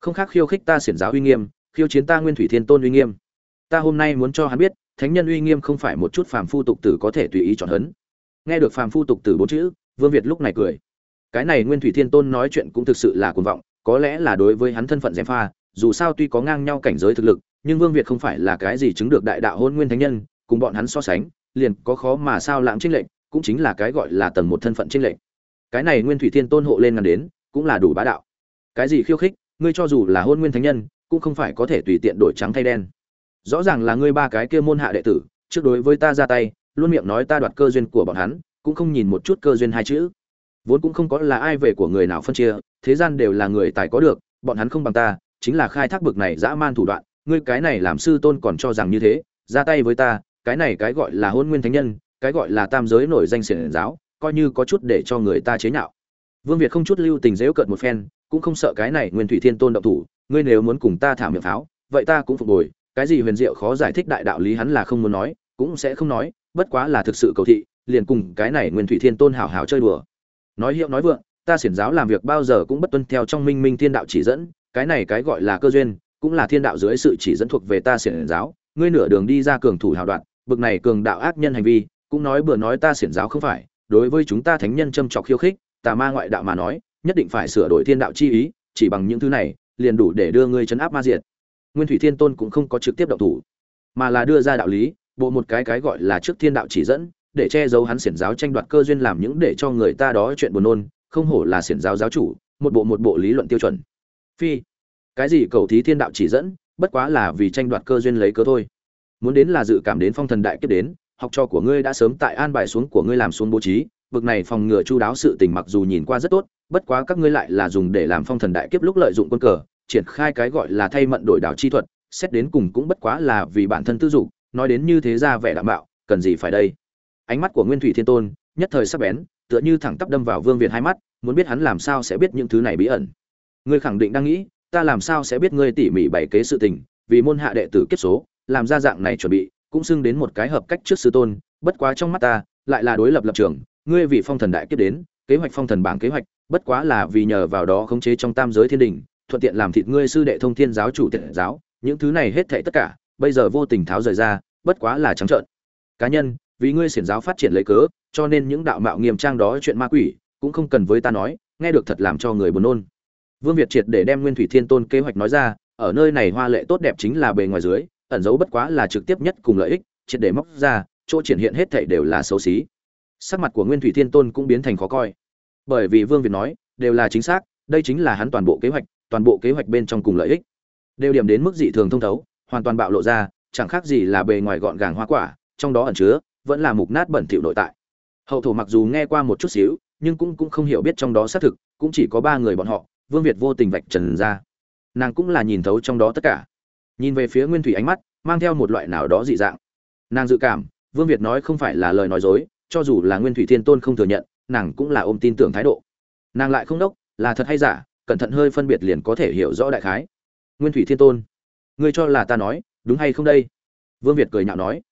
Không khác khiêu khích ta xiển giáo uy nghiêm, khiêu chiến ta nguyên thủy thiên tôn uy nghiêm. Ta hôm nay muốn cho hắn biết, thánh nhân uy nghiêm không phải một chút phàm phu tục tử có thể tùy ý chọn hấn. Nghe được phàm phu tục tử bốn chữ, vương việt lúc này cười. Cái này nguyên thủy thiên tôn nói chuyện cũng thực sự là cuồng vọng, có lẽ là đối với hắn thân phận gièm pha, dù sao tuy có ngang nhau cảnh giới thực lực, nhưng vương việt không phải là cái gì chứng được đại đạo hôn nguyên thánh nhân, cùng bọn hắn so sánh liền có khó mà sao lãng trinh lệnh cũng chính là cái gọi là tầng một thân phận trinh lệnh cái này nguyên thủy thiên tôn hộ lên ngăn đến, cũng là đủ bá đạo. Cái gì khiêu khích, ngươi cho dù là hôn nguyên thánh nhân, cũng không phải có thể tùy tiện đổi trắng thay đen. Rõ ràng là ngươi ba cái kia môn hạ đệ tử, trước đối với ta ra tay, luôn miệng nói ta đoạt cơ duyên của bọn hắn, cũng không nhìn một chút cơ duyên hai chữ. Vốn cũng không có là ai về của người nào phân chia, thế gian đều là người tài có được, bọn hắn không bằng ta, chính là khai thác bực này dã man thủ đoạn, ngươi cái này làm sư tôn còn cho rằng như thế, ra tay với ta cái này cái gọi là hôn nguyên thánh nhân, cái gọi là tam giới nổi danh xiển giáo, coi như có chút để cho người ta chế nhạo. Vương việt không chút lưu tình dễu cợt một phen, cũng không sợ cái này nguyên thủy thiên tôn động thủ, ngươi nếu muốn cùng ta thả miệng pháo, vậy ta cũng phục hồi, cái gì huyền diệu khó giải thích đại đạo lý hắn là không muốn nói, cũng sẽ không nói, bất quá là thực sự cầu thị, liền cùng cái này nguyên thủy thiên tôn hảo hảo chơi đùa. Nói hiệu nói vượng, ta xiển giáo làm việc bao giờ cũng bất tuân theo trong minh minh thiên đạo chỉ dẫn, cái này cái gọi là cơ duyên, cũng là thiên đạo dưới sự chỉ dẫn thuộc về ta xiển giáo, ngươi nửa đường đi ra cường thủ hào đoạn bực này cường đạo ác nhân hành vi, cũng nói bừa nói ta xiển giáo không phải, đối với chúng ta thánh nhân châm trọc khiêu khích, tà ma ngoại đạo mà nói, nhất định phải sửa đổi thiên đạo chi ý, chỉ bằng những thứ này, liền đủ để đưa ngươi chấn áp ma diệt. Nguyên thủy thiên tôn cũng không có trực tiếp động thủ, mà là đưa ra đạo lý, bộ một cái cái gọi là trước thiên đạo chỉ dẫn, để che giấu hắn xiển giáo tranh đoạt cơ duyên làm những để cho người ta đó chuyện buồn nôn, không hổ là xiển giáo giáo chủ, một bộ một bộ lý luận tiêu chuẩn. Phi, cái gì cầu thí thiên đạo chỉ dẫn, bất quá là vì tranh đoạt cơ duyên lấy cớ thôi muốn đến là dự cảm đến phong thần đại kiếp đến, học trò của ngươi đã sớm tại an bài xuống của ngươi làm xuống bố trí, vực này phòng ngừa chu đáo sự tình mặc dù nhìn qua rất tốt, bất quá các ngươi lại là dùng để làm phong thần đại kiếp lúc lợi dụng quân cờ, triển khai cái gọi là thay mận đổi đảo chi thuật, xét đến cùng cũng bất quá là vì bản thân tư dục, nói đến như thế ra vẻ đảm bảo, cần gì phải đây? Ánh mắt của nguyên thủy thiên tôn, nhất thời sắc bén, tựa như thẳng tắp đâm vào vương việt hai mắt, muốn biết hắn làm sao sẽ biết những thứ này bí ẩn. Ngươi khẳng định đang nghĩ, ta làm sao sẽ biết ngươi tỉ mỉ bày kế sự tình, vì môn hạ đệ tử kiếp số làm ra dạng này chuẩn bị, cũng xưng đến một cái hợp cách trước sư tôn, bất quá trong mắt ta, lại là đối lập lập trường, ngươi vì phong thần đại kiếp đến, kế hoạch phong thần bảng kế hoạch, bất quá là vì nhờ vào đó khống chế trong tam giới thiên đình, thuận tiện làm thịt ngươi sư đệ thông thiên giáo chủ tiện giáo, những thứ này hết thảy tất cả, bây giờ vô tình tháo rời ra, bất quá là trắng trợn. Cá nhân, vì ngươi xiển giáo phát triển lấy cớ, cho nên những đạo mạo nghiêm trang đó chuyện ma quỷ, cũng không cần với ta nói, nghe được thật làm cho người buồn nôn. Vương việt triệt để đem nguyên thủy thiên tôn kế hoạch nói ra, ở nơi này hoa lệ tốt đẹp chính là bề ngoài dưới ẩn dấu bất quá là trực tiếp nhất cùng lợi ích, triệt để móc ra, chỗ triển hiện hết thảy đều là xấu xí. Sắc mặt của nguyên thủy thiên tôn cũng biến thành khó coi. Bởi vì vương việt nói, đều là chính xác, đây chính là hắn toàn bộ kế hoạch, toàn bộ kế hoạch bên trong cùng lợi ích. Đều điểm đến mức dị thường thông thấu, hoàn toàn bạo lộ ra, chẳng khác gì là bề ngoài gọn gàng hoa quả, trong đó ẩn chứa, vẫn là mục nát bẩn thỉu nội tại. Hậu thổ mặc dù nghe qua một chút xíu, nhưng cũng cũng không hiểu biết trong đó xác thực, cũng chỉ có ba người bọn họ, vương việt vô tình vạch trần ra. Nàng cũng là nhìn thấu trong đó tất cả nhìn về phía nguyên thủy ánh mắt, mang theo một loại nào đó dị dạng. Nàng dự cảm, vương việt nói không phải là lời nói dối, cho dù là nguyên thủy thiên tôn không thừa nhận, nàng cũng là ôm tin tưởng thái độ. Nàng lại không đốc, là thật hay giả, cẩn thận hơi phân biệt liền có thể hiểu rõ đại khái. Nguyên thủy thiên tôn, ngươi cho là ta nói, đúng hay không đây? Vương việt cười nhạo nói,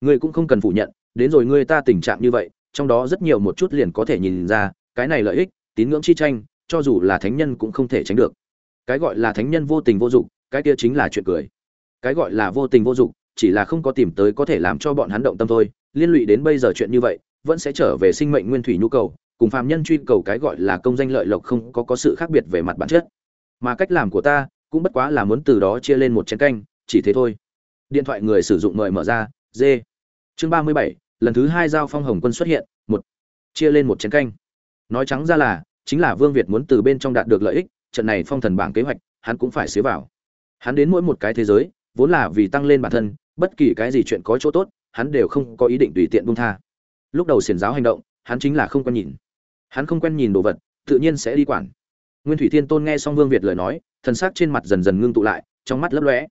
ngươi cũng không cần phủ nhận, đến rồi ngươi ta tình trạng như vậy, trong đó rất nhiều một chút liền có thể nhìn ra, cái này lợi ích, tín ngưỡng chi tranh, cho dù là thánh nhân cũng không thể tránh được. Cái gọi là thánh nhân vô tình vô dụng, cái kia chính là chuyện cười cái gọi là vô tình vô dụng, chỉ là không có tìm tới có thể làm cho bọn hắn động tâm thôi. Liên lụy đến bây giờ chuyện như vậy, vẫn sẽ trở về sinh mệnh nguyên thủy nhu cầu, cùng phàm nhân truy cầu cái gọi là công danh lợi lộc không có có sự khác biệt về mặt bản chất. Mà cách làm của ta, cũng bất quá là muốn từ đó chia lên một chén canh, chỉ thế thôi. Điện thoại người sử dụng mời mở ra d chương ba mươi bảy, lần thứ hai giao phong hồng quân xuất hiện, một. Chia lên một chén canh. Nói trắng ra là, chính là vương việt muốn từ bên trong đạt được lợi ích, trận này phong thần bảng kế hoạch, hắn cũng phải xế vào. Hắn đến mỗi một cái thế giới vốn là vì tăng lên bản thân, bất kỳ cái gì chuyện có chỗ tốt, hắn đều không có ý định tùy tiện buông tha. Lúc đầu xiển giáo hành động, hắn chính là không quen nhìn. Hắn không quen nhìn đồ vật, tự nhiên sẽ đi quản. Nguyên thủy thiên tôn nghe xong vương việt lời nói, thần sắc trên mặt dần dần ngưng tụ lại, trong mắt lấp lóe.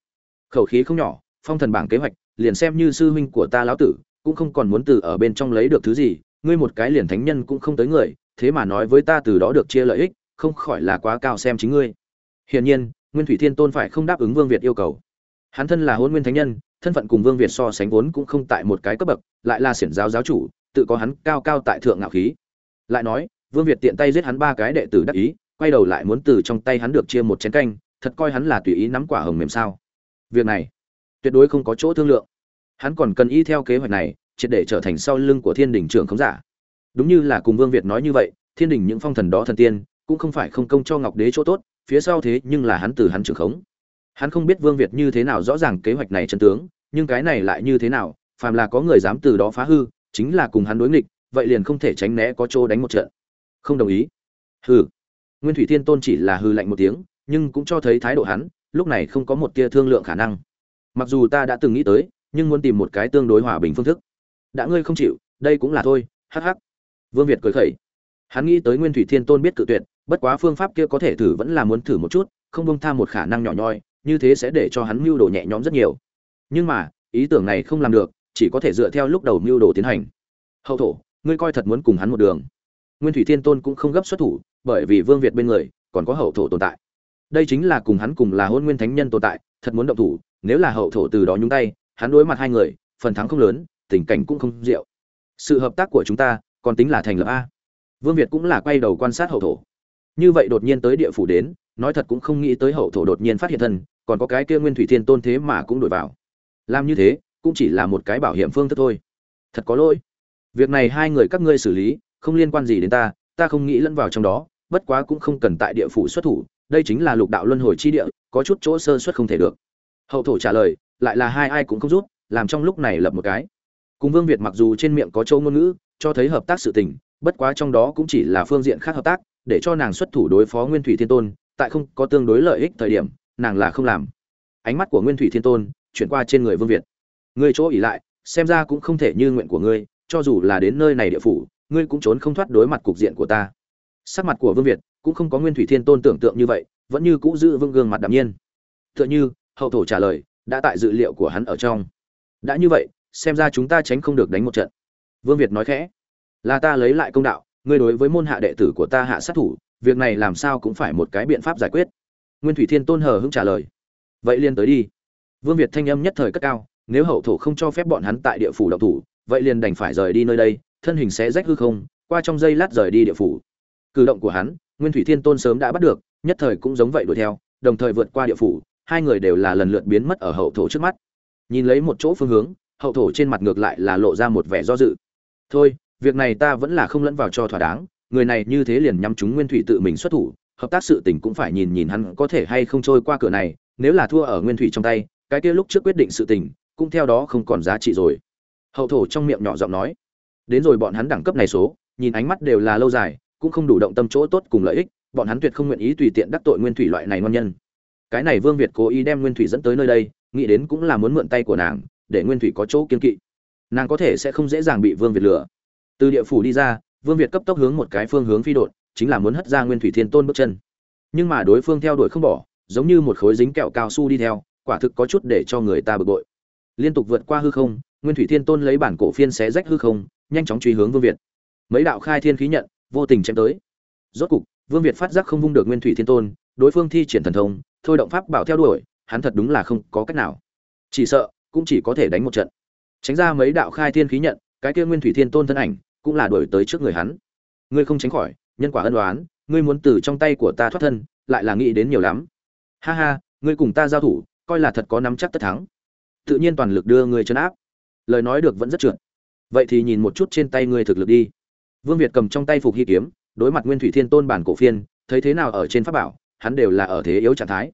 Khẩu khí không nhỏ, phong thần bảng kế hoạch, liền xem như sư huynh của ta lão tử, cũng không còn muốn từ ở bên trong lấy được thứ gì, ngươi một cái liền thánh nhân cũng không tới người, thế mà nói với ta từ đó được chia lợi ích, không khỏi là quá cao xem chính ngươi. Hiển nhiên, nguyên thủy thiên tôn phải không đáp ứng vương việt yêu cầu hắn thân là hôn nguyên thánh nhân, thân phận cùng vương việt so sánh vốn cũng không tại một cái cấp bậc, lại là xiển giáo giáo chủ, tự có hắn cao cao tại thượng ngạo khí. Lại nói, vương việt tiện tay giết hắn ba cái đệ tử đắc ý, quay đầu lại muốn từ trong tay hắn được chia một chén canh, thật coi hắn là tùy ý nắm quả hồng mềm sao. Việc này, tuyệt đối không có chỗ thương lượng. Hắn còn cần y theo kế hoạch này, triệt để trở thành sau lưng của thiên đình trưởng khống giả. Đúng như là cùng vương việt nói như vậy, thiên đình những phong thần đó thần tiên, cũng không phải không công cho ngọc đế chỗ tốt, phía sau thế nhưng là hắn từ hắn trưởng khống hắn không biết vương việt như thế nào rõ ràng kế hoạch này chân tướng, nhưng cái này lại như thế nào, phàm là có người dám từ đó phá hư, chính là cùng hắn đối nghịch, vậy liền không thể tránh né có chỗ đánh một trận. Không đồng ý. Hừ. Nguyên thủy thiên tôn chỉ là hư lạnh một tiếng, nhưng cũng cho thấy thái độ hắn, lúc này không có một tia thương lượng khả năng. Mặc dù ta đã từng nghĩ tới, nhưng muốn tìm một cái tương đối hòa bình phương thức. Đã ngươi không chịu, đây cũng là thôi, hắc hắc. Vương việt cười khẩy. Hắn nghĩ tới nguyên thủy thiên tôn biết cự tuyệt, bất quá phương pháp kia có thể thử vẫn là muốn thử một chút, không buông tha một khả năng nhỏ nhoi như thế sẽ để cho hắn mưu đồ nhẹ nhõm rất nhiều. Nhưng mà, ý tưởng này không làm được, chỉ có thể dựa theo lúc đầu mưu đồ tiến hành. Hậu thổ, ngươi coi thật muốn cùng hắn một đường. Nguyên thủy thiên tôn cũng không gấp xuất thủ, bởi vì vương việt bên người còn có hậu thổ tồn tại. Đây chính là cùng hắn cùng là hôn nguyên thánh nhân tồn tại, thật muốn động thủ, nếu là hậu thổ từ đó nhúng tay, hắn đối mặt hai người, phần thắng không lớn, tình cảnh cũng không diệu. Sự hợp tác của chúng ta còn tính là thành lập a. Vương việt cũng là quay đầu quan sát hậu thổ như vậy đột nhiên tới địa phủ đến, nói thật cũng không nghĩ tới hậu thổ đột nhiên phát hiện thân, còn có cái kia nguyên thủy thiên tôn thế mà cũng đổi vào. Làm như thế, cũng chỉ là một cái bảo hiểm phương thức thôi. Thật có lỗi. Việc này hai người các ngươi xử lý, không liên quan gì đến ta ta không nghĩ lẫn vào trong đó, bất quá cũng không cần tại địa phủ xuất thủ, đây chính là lục đạo luân hồi chi địa, có chút chỗ sơ xuất không thể được. Hậu thổ trả lời, lại là hai ai cũng không rút làm trong lúc này lập một cái. Cùng vương việt mặc dù trên miệng có châu ngôn ngữ, cho thấy hợp tác sự tình, bất quá trong đó cũng chỉ là phương diện khác hợp tác để cho nàng xuất thủ đối phó nguyên thủy thiên tôn, tại không có tương đối lợi ích thời điểm, nàng là không làm. Ánh mắt của nguyên thủy thiên tôn chuyển qua trên người vương việt. Ngươi chỗ ỉ lại, xem ra cũng không thể như nguyện của ngươi, cho dù là đến nơi này địa phủ, ngươi cũng trốn không thoát đối mặt cục diện của ta. Sắc mặt của vương việt cũng không có nguyên thủy thiên tôn tưởng tượng như vậy, vẫn như cũ giữ vương gương mặt đạm nhiên. Tựa như, hậu thổ trả lời, đã tại dự liệu của hắn ở trong. Đã như vậy, xem ra chúng ta tránh không được đánh một trận. Vương việt nói khẽ, là ta lấy lại công đạo ngươi đối với môn hạ đệ tử của ta hạ sát thủ, việc này làm sao cũng phải một cái biện pháp giải quyết. Nguyên thủy thiên tôn hờ hững trả lời. Vậy liên tới đi. Vương việt thanh âm nhất thời cất cao, nếu hậu thổ không cho phép bọn hắn tại địa phủ động thủ, vậy liền đành phải rời đi nơi đây, thân hình sẽ rách hư không, qua trong giây lát rời đi địa phủ. Cử động của hắn, nguyên thủy thiên tôn sớm đã bắt được, nhất thời cũng giống vậy đuổi theo, đồng thời vượt qua địa phủ, hai người đều là lần lượt biến mất ở hậu thổ trước mắt. Nhìn lấy một chỗ phương hướng, hậu thổ trên mặt ngược lại là lộ ra một vẻ do dự. Thôi việc này ta vẫn là không lẫn vào cho thỏa đáng, người này như thế liền nhắm chúng nguyên thủy tự mình xuất thủ, hợp tác sự tình cũng phải nhìn nhìn hắn có thể hay không trôi qua cửa này, nếu là thua ở nguyên thủy trong tay, cái kia lúc trước quyết định sự tình, cũng theo đó không còn giá trị rồi. Hậu thổ trong miệng nhỏ giọng nói. Đến rồi bọn hắn đẳng cấp này số, nhìn ánh mắt đều là lâu dài, cũng không đủ động tâm chỗ tốt cùng lợi ích, bọn hắn tuyệt không nguyện ý tùy tiện đắc tội nguyên thủy loại này ngon nhân. Cái này vương việt cố ý đem nguyên thủy dẫn tới nơi đây, nghĩ đến cũng là muốn mượn tay của nàng, để nguyên thủy có chỗ kiên kỵ. Nàng có thể sẽ không dễ dàng bị vương việt lừa từ địa phủ đi ra, vương việt cấp tốc hướng một cái phương hướng phi đột, chính là muốn hất ra nguyên thủy thiên tôn bước chân. Nhưng mà đối phương theo đuổi không bỏ, giống như một khối dính kẹo cao su đi theo, quả thực có chút để cho người ta bực bội. Liên tục vượt qua hư không, nguyên thủy thiên tôn lấy bản cổ phiên xé rách hư không, nhanh chóng truy hướng vương việt. Mấy đạo khai thiên khí nhận, vô tình chém tới. Rốt cục, vương việt phát giác không vung được nguyên thủy thiên tôn, đối phương thi triển thần thông, thôi động pháp bảo theo đuổi, hắn thật đúng là không có cách nào. Chỉ sợ, cũng chỉ có thể đánh một trận. Tránh ra mấy đạo khai thiên khí nhận, cái kia nguyên thủy thiên tôn thân ảnh cũng là đuổi tới trước người hắn. Ngươi không tránh khỏi, nhân quả ân đoán ngươi muốn từ trong tay của ta thoát thân, lại là nghĩ đến nhiều lắm. Ha ha, ngươi cùng ta giao thủ, coi là thật có nắm chắc tất thắng. Tự nhiên toàn lực đưa ngươi chấn áp. Lời nói được vẫn rất trượt. Vậy thì nhìn một chút trên tay ngươi thực lực đi. Vương việt cầm trong tay phục hy kiếm, đối mặt nguyên thủy thiên tôn bản cổ phiên, thấy thế nào ở trên pháp bảo, hắn đều là ở thế yếu trạng thái.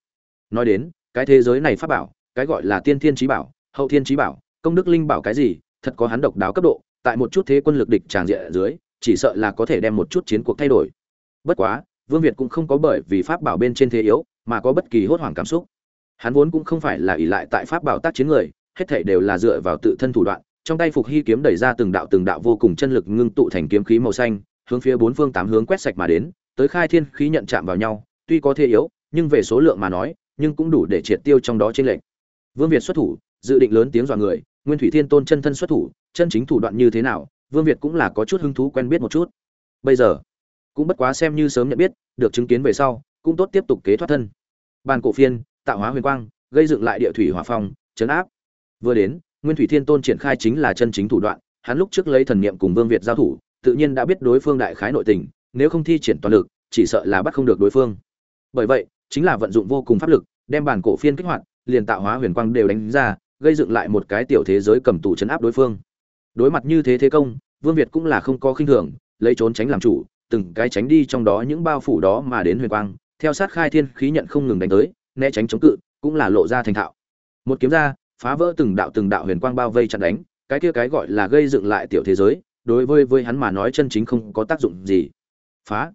Nói đến, cái thế giới này pháp bảo, cái gọi là tiên thiên trí bảo, hậu thiên trí bảo, công đức linh bảo cái gì, thật có hắn độc đáo cấp độ tại một chút thế quân lực địch tràng diện dưới, chỉ sợ là có thể đem một chút chiến cuộc thay đổi. Bất quá, vương việt cũng không có bởi vì pháp bảo bên trên thế yếu, mà có bất kỳ hốt hoảng cảm xúc. Hắn vốn cũng không phải là ỷ lại tại pháp bảo tác chiến người, hết thảy đều là dựa vào tự thân thủ đoạn, trong tay phục hy kiếm đẩy ra từng đạo từng đạo vô cùng chân lực ngưng tụ thành kiếm khí màu xanh, hướng phía bốn phương tám hướng quét sạch mà đến, tới khai thiên khí nhận chạm vào nhau, tuy có thế yếu, nhưng về số lượng mà nói, nhưng cũng đủ để triệt tiêu trong đó trên lệnh vương việt xuất thủ, dự định lớn tiếng dọa người nguyên thủy thiên tôn chân thân xuất thủ, chân chính thủ đoạn như thế nào, vương việt cũng là có chút hứng thú quen biết một chút. Bây giờ, cũng bất quá xem như sớm nhận biết, được chứng kiến về sau, cũng tốt tiếp tục kế thoát thân. Bàn cổ phiên, tạo hóa huyền quang, gây dựng lại địa thủy hỏa phong, chấn áp. Vừa đến, nguyên thủy thiên tôn triển khai chính là chân chính thủ đoạn, hắn lúc trước lấy thần niệm cùng vương việt giao thủ, tự nhiên đã biết đối phương đại khái nội tình, nếu không thi triển toàn lực, chỉ sợ là bắt không được đối phương. Bởi vậy, chính là vận dụng vô cùng pháp lực, đem bản cổ phiên kích hoạt, liền tạo hóa huyền quang đều đánh ra gây dựng lại một cái tiểu thế giới cầm tù chấn áp đối phương. Đối mặt như thế thế công, vương việt cũng là không có khinh thường, lấy trốn tránh làm chủ, từng cái tránh đi trong đó những bao phủ đó mà đến huyền quang, theo sát khai thiên khí nhận không ngừng đánh tới, né tránh chống cự, cũng là lộ ra thành thạo. Một kiếm ra, phá vỡ từng đạo từng đạo huyền quang bao vây chặn đánh, cái kia cái gọi là gây dựng lại tiểu thế giới, đối với với hắn mà nói chân chính không có tác dụng gì. Phá.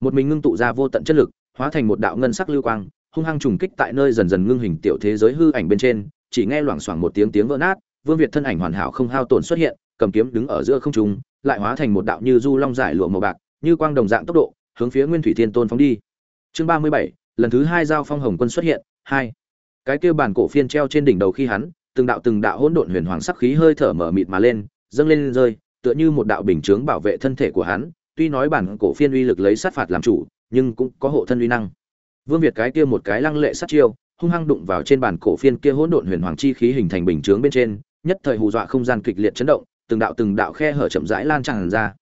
Một mình ngưng tụ ra vô tận chất lực, hóa thành một đạo ngân sắc lưu quang, hung hăng trùng kích tại nơi dần dần ngưng hình tiểu thế giới hư ảnh bên trên chỉ nghe loảng xoảng một tiếng tiếng vỡ nát vương việt thân ảnh hoàn hảo không hao tổn xuất hiện cầm kiếm đứng ở giữa không trung lại hóa thành một đạo như du long giải lụa màu bạc như quang đồng dạng tốc độ hướng phía nguyên thủy thiên tôn phóng đi. Chương ba mươi bảy lần thứ hai giao phong hồng quân xuất hiện hai. Cái kia bản cổ phiên treo trên đỉnh đầu khi hắn từng đạo từng đạo hỗn độn huyền hoàng sắc khí hơi thở mở mịt mà lên dâng lên, lên rơi tựa như một đạo bình chướng bảo vệ thân thể của hắn tuy nói bản cổ phiên uy lực lấy sát phạt làm chủ nhưng cũng có hộ thân uy năng. Vương việt cái kia một cái lăng lệ sát chiêu hung hăng đụng vào trên bàn cổ phiên kia hỗn độn huyền hoàng chi khí hình thành bình chướng bên trên, nhất thời hù dọa không gian kịch liệt chấn động, từng đạo từng đạo khe hở chậm rãi lan tràn ra.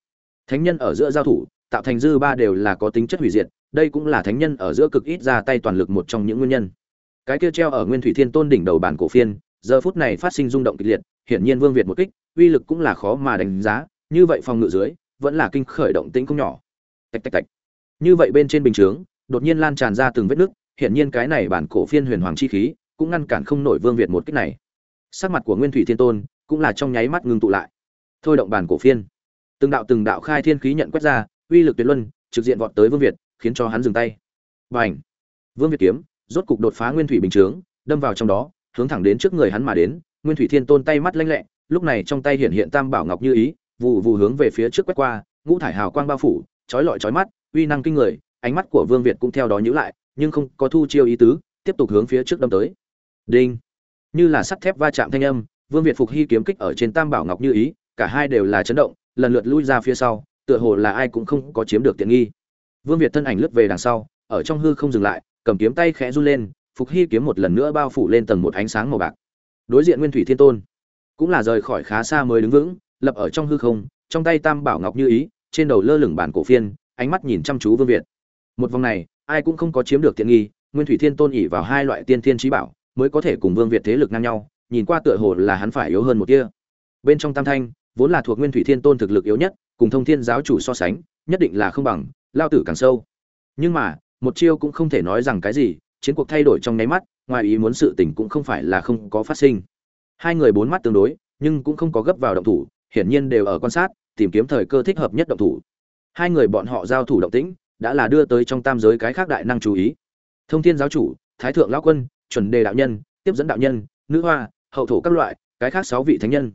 Thánh nhân ở giữa giao thủ, tạo thành dư ba đều là có tính chất hủy diệt, đây cũng là thánh nhân ở giữa cực ít ra tay toàn lực một trong những nguyên nhân. Cái kia treo ở nguyên thủy thiên tôn đỉnh đầu bản cổ phiên, giờ phút này phát sinh rung động kịch liệt, hiển nhiên vương việt một kích, uy lực cũng là khó mà đánh giá, như vậy phòng ngự dưới, vẫn là kinh khởi động tĩnh không nhỏ. Tạch tạch tạch. Như vậy bên trên bình chướng, đột nhiên lan tràn ra từng vết nứt hiển nhiên cái này bản cổ phiên huyền hoàng chi khí cũng ngăn cản không nổi vương việt một cách này. Sắc mặt của nguyên thủy thiên tôn cũng là trong nháy mắt ngưng tụ lại. Thôi động bản cổ phiên. Từng đạo từng đạo khai thiên khí nhận quét ra, uy lực tuyệt luân, trực diện vọt tới vương việt, khiến cho hắn dừng tay. Và ảnh vương việt kiếm rốt cục đột phá nguyên thủy bình chướng, đâm vào trong đó, hướng thẳng đến trước người hắn mà đến. Nguyên thủy thiên tôn tay mắt lanh lẹ, lúc này trong tay hiện hiện tam bảo ngọc như ý vụ vụ hướng về phía trước quét qua, ngũ thải hào quang bao phủ, chói lọi chói mắt, uy năng kinh người, ánh mắt của vương việt cũng theo đó nhíu lại nhưng không có thu chiêu ý tứ, tiếp tục hướng phía trước đâm tới. Đinh. Như là sắt thép va chạm thanh âm, vương việt phục hy kiếm kích ở trên tam bảo ngọc như ý, cả hai đều là chấn động, lần lượt lui ra phía sau, tựa hồ là ai cũng không có chiếm được tiện nghi. Vương việt thân ảnh lướt về đằng sau, ở trong hư không dừng lại, cầm kiếm tay khẽ run lên, phục hy kiếm một lần nữa bao phủ lên tầng một ánh sáng màu bạc. Đối diện nguyên thủy thiên tôn, cũng là rời khỏi khá xa mới đứng vững, lập ở trong hư không, trong tay tam bảo ngọc như ý, trên đầu lơ lửng bản cổ phiên, ánh mắt nhìn chăm chú vương việt. Một vòng này ai cũng không có chiếm được tiện nghi, nguyên thủy thiên tôn ỉ vào hai loại tiên thiên trí bảo, mới có thể cùng vương việt thế lực ngang nhau, nhìn qua tựa hồ là hắn phải yếu hơn một tia. Bên trong tam thanh, vốn là thuộc nguyên thủy thiên tôn thực lực yếu nhất, cùng thông thiên giáo chủ so sánh, nhất định là không bằng, lao tử càng sâu. Nhưng mà, một chiêu cũng không thể nói rằng cái gì, chiến cuộc thay đổi trong nháy mắt, ngoài ý muốn sự tình cũng không phải là không có phát sinh. Hai người bốn mắt tương đối, nhưng cũng không có gấp vào động thủ, hiển nhiên đều ở quan sát, tìm kiếm thời cơ thích hợp nhất động thủ. Hai người bọn họ giao thủ động tĩnh đã là đưa tới trong tam giới cái khác đại năng chú ý. Thông thiên giáo chủ, thái thượng lão quân, chuẩn đề đạo nhân, tiếp dẫn đạo nhân, nữ hoa, hậu thổ các loại, cái khác sáu vị thánh nhân.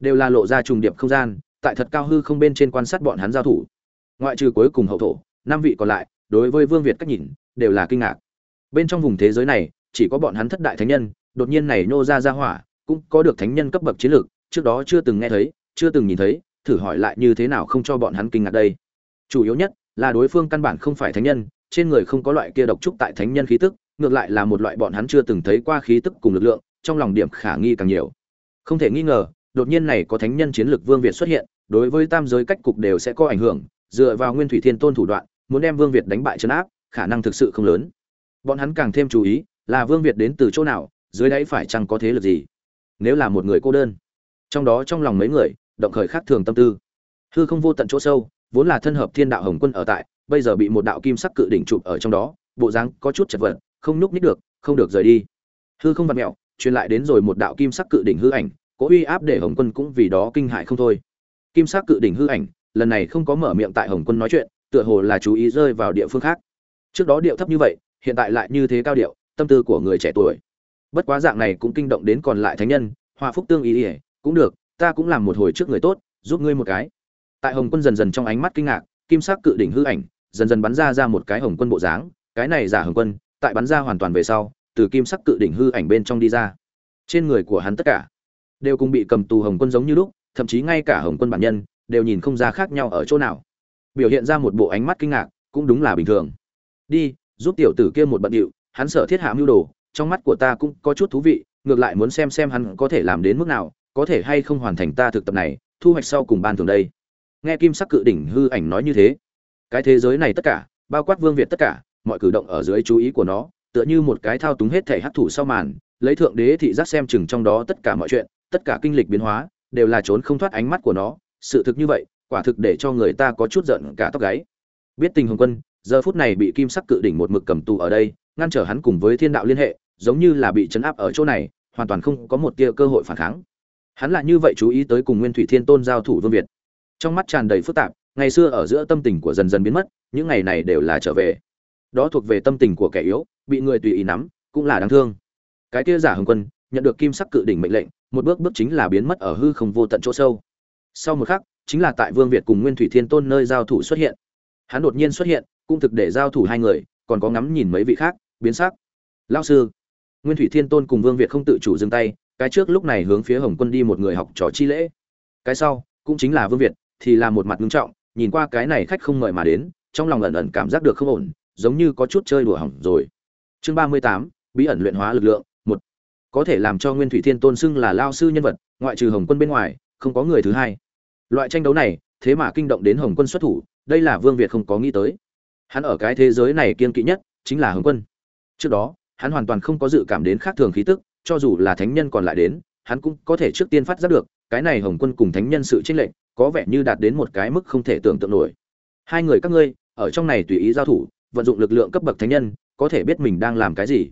Đều là lộ ra trùng điệp không gian, tại thật cao hư không bên trên quan sát bọn hắn giao thủ. Ngoại trừ cuối cùng hậu thổ, năm vị còn lại, đối với vương việt cách nhìn, đều là kinh ngạc. Bên trong vùng thế giới này, chỉ có bọn hắn thất đại thánh nhân, đột nhiên này nô ra ra hỏa, cũng có được thánh nhân cấp bậc chiến lược, trước đó chưa từng nghe thấy, chưa từng nhìn thấy, thử hỏi lại như thế nào không cho bọn hắn kinh ngạc đây. Chủ yếu nhất là đối phương căn bản không phải thánh nhân, trên người không có loại kia độc trúc tại thánh nhân khí tức, ngược lại là một loại bọn hắn chưa từng thấy qua khí tức cùng lực lượng, trong lòng điểm khả nghi càng nhiều. Không thể nghi ngờ, đột nhiên này có thánh nhân chiến lược vương việt xuất hiện, đối với tam giới cách cục đều sẽ có ảnh hưởng, dựa vào nguyên thủy thiên tôn thủ đoạn, muốn đem vương việt đánh bại trấn áp, khả năng thực sự không lớn. Bọn hắn càng thêm chú ý, là vương việt đến từ chỗ nào, dưới đáy phải chăng có thế lực gì? Nếu là một người cô đơn, trong đó trong lòng mấy người, động khởi khác thường tâm tư. Hư không vô tận chỗ sâu vốn là thân hợp thiên đạo hồng quân ở tại, bây giờ bị một đạo kim sắc cự đỉnh chụp ở trong đó, bộ dáng có chút chật vật, không nhúc nhích được, không được rời đi. Hư không vặt mẹo, truyền lại đến rồi một đạo kim sắc cự đỉnh hư ảnh, có uy áp để hồng quân cũng vì đó kinh hại không thôi. Kim sắc cự đỉnh hư ảnh, lần này không có mở miệng tại hồng quân nói chuyện, tựa hồ là chú ý rơi vào địa phương khác. Trước đó điệu thấp như vậy, hiện tại lại như thế cao điệu, tâm tư của người trẻ tuổi. Bất quá dạng này cũng kinh động đến còn lại thánh nhân hòa phúc tương ý ỉa cũng được, ta cũng làm một hồi trước người tốt, giúp ngươi một cái tại hồng quân dần dần trong ánh mắt kinh ngạc, kim sắc cự đỉnh hư ảnh dần dần bắn ra ra một cái hồng quân bộ dáng, cái này giả hồng quân, tại bắn ra hoàn toàn về sau, từ kim sắc cự đỉnh hư ảnh bên trong đi ra. Trên người của hắn tất cả đều cùng bị cầm tù hồng quân giống như lúc, thậm chí ngay cả hồng quân bản nhân đều nhìn không ra khác nhau ở chỗ nào. Biểu hiện ra một bộ ánh mắt kinh ngạc, cũng đúng là bình thường. Đi, giúp tiểu tử kia một bận điệu, hắn sợ thiết hạ mưu đồ, trong mắt của ta cũng có chút thú vị, ngược lại muốn xem xem hắn có thể làm đến mức nào, có thể hay không hoàn thành ta thực tập này, thu hoạch sau cùng ban thường đây nghe kim sắc cự đỉnh hư ảnh nói như thế, cái thế giới này tất cả, bao quát vương việt tất cả, mọi cử động ở dưới chú ý của nó, tựa như một cái thao túng hết thể hấp thụ sau màn, lấy thượng đế thị giác xem chừng trong đó tất cả mọi chuyện, tất cả kinh lịch biến hóa, đều là trốn không thoát ánh mắt của nó. Sự thực như vậy, quả thực để cho người ta có chút giận cả tóc gáy. Biết tình hồng quân, giờ phút này bị kim sắc cự đỉnh một mực cầm tù ở đây, ngăn trở hắn cùng với thiên đạo liên hệ, giống như là bị chấn áp ở chỗ này, hoàn toàn không có một tia cơ hội phản kháng. Hắn lại như vậy chú ý tới cùng nguyên thủy thiên tôn giao thủ vương việt trong mắt tràn đầy phức tạp, ngày xưa ở giữa tâm tình của dần dần biến mất, những ngày này đều là trở về. Đó thuộc về tâm tình của kẻ yếu, bị người tùy ý nắm, cũng là đáng thương. Cái kia giả hồng quân, nhận được kim sắc cự đỉnh mệnh lệnh, một bước bước chính là biến mất ở hư không vô tận chỗ sâu. Sau một khắc, chính là tại vương việt cùng nguyên thủy thiên tôn nơi giao thủ xuất hiện. Hắn đột nhiên xuất hiện, cũng thực để giao thủ hai người, còn có ngắm nhìn mấy vị khác, biến sắc. Lao sư, nguyên thủy thiên tôn cùng vương việt không tự chủ dừng tay, cái trước lúc này hướng phía hồng quân đi một người học trò chi lễ. Cái sau, cũng chính là vương việt thì là một mặt nghiêm trọng, nhìn qua cái này khách không mời mà đến, trong lòng ẩn ẩn cảm giác được không ổn, giống như có chút chơi đùa hỏng rồi. Chương ba mươi tám, bí ẩn luyện hóa lực lượng, một. Có thể làm cho nguyên thủy thiên tôn xưng là lao sư nhân vật, ngoại trừ hồng quân bên ngoài, không có người thứ hai. Loại tranh đấu này, thế mà kinh động đến hồng quân xuất thủ, đây là vương việt không có nghĩ tới. Hắn ở cái thế giới này kiên kỵ nhất, chính là hồng quân. Trước đó, hắn hoàn toàn không có dự cảm đến khác thường khí tức, cho dù là thánh nhân còn lại đến, hắn cũng có thể trước tiên phát giác được, cái này hồng quân cùng thánh nhân sự chênh lệch có vẻ như đạt đến một cái mức không thể tưởng tượng nổi. Hai người các ngươi, ở trong này tùy ý giao thủ, vận dụng lực lượng cấp bậc thánh nhân, có thể biết mình đang làm cái gì.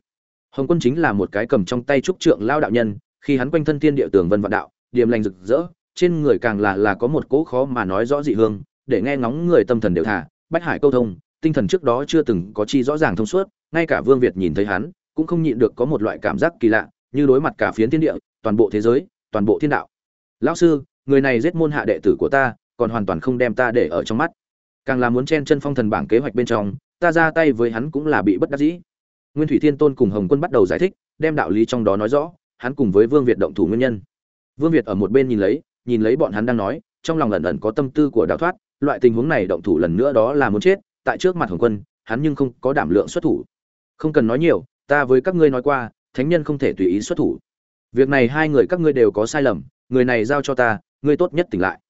Hồng quân chính là một cái cầm trong tay trúc trượng lao đạo nhân, khi hắn quanh thân thiên địa tường vân vạn đạo, điềm lành rực rỡ, trên người càng là là có một cỗ khó mà nói rõ dị hương, để nghe ngóng người tâm thần đều thả, bách hải câu thông, tinh thần trước đó chưa từng có chi rõ ràng thông suốt, ngay cả vương việt nhìn thấy hắn, cũng không nhịn được có một loại cảm giác kỳ lạ, như đối mặt cả phiến thiên địa, toàn bộ thế giới, toàn bộ thiên đạo. Lão sư người này giết môn hạ đệ tử của ta, còn hoàn toàn không đem ta để ở trong mắt. Càng là muốn chen chân phong thần bảng kế hoạch bên trong, ta ra tay với hắn cũng là bị bất đắc dĩ. Nguyên thủy thiên tôn cùng hồng quân bắt đầu giải thích, đem đạo lý trong đó nói rõ, hắn cùng với vương việt động thủ nguyên nhân. Vương việt ở một bên nhìn lấy nhìn lấy bọn hắn đang nói, trong lòng ẩn ẩn có tâm tư của đào thoát, loại tình huống này động thủ lần nữa đó là muốn chết, tại trước mặt hồng quân, hắn nhưng không có đảm lượng xuất thủ. Không cần nói nhiều, ta với các ngươi nói qua, thánh nhân không thể tùy ý xuất thủ. Việc này hai người các ngươi đều có sai lầm, người này giao cho ta ngươi tốt nhất tỉnh lại.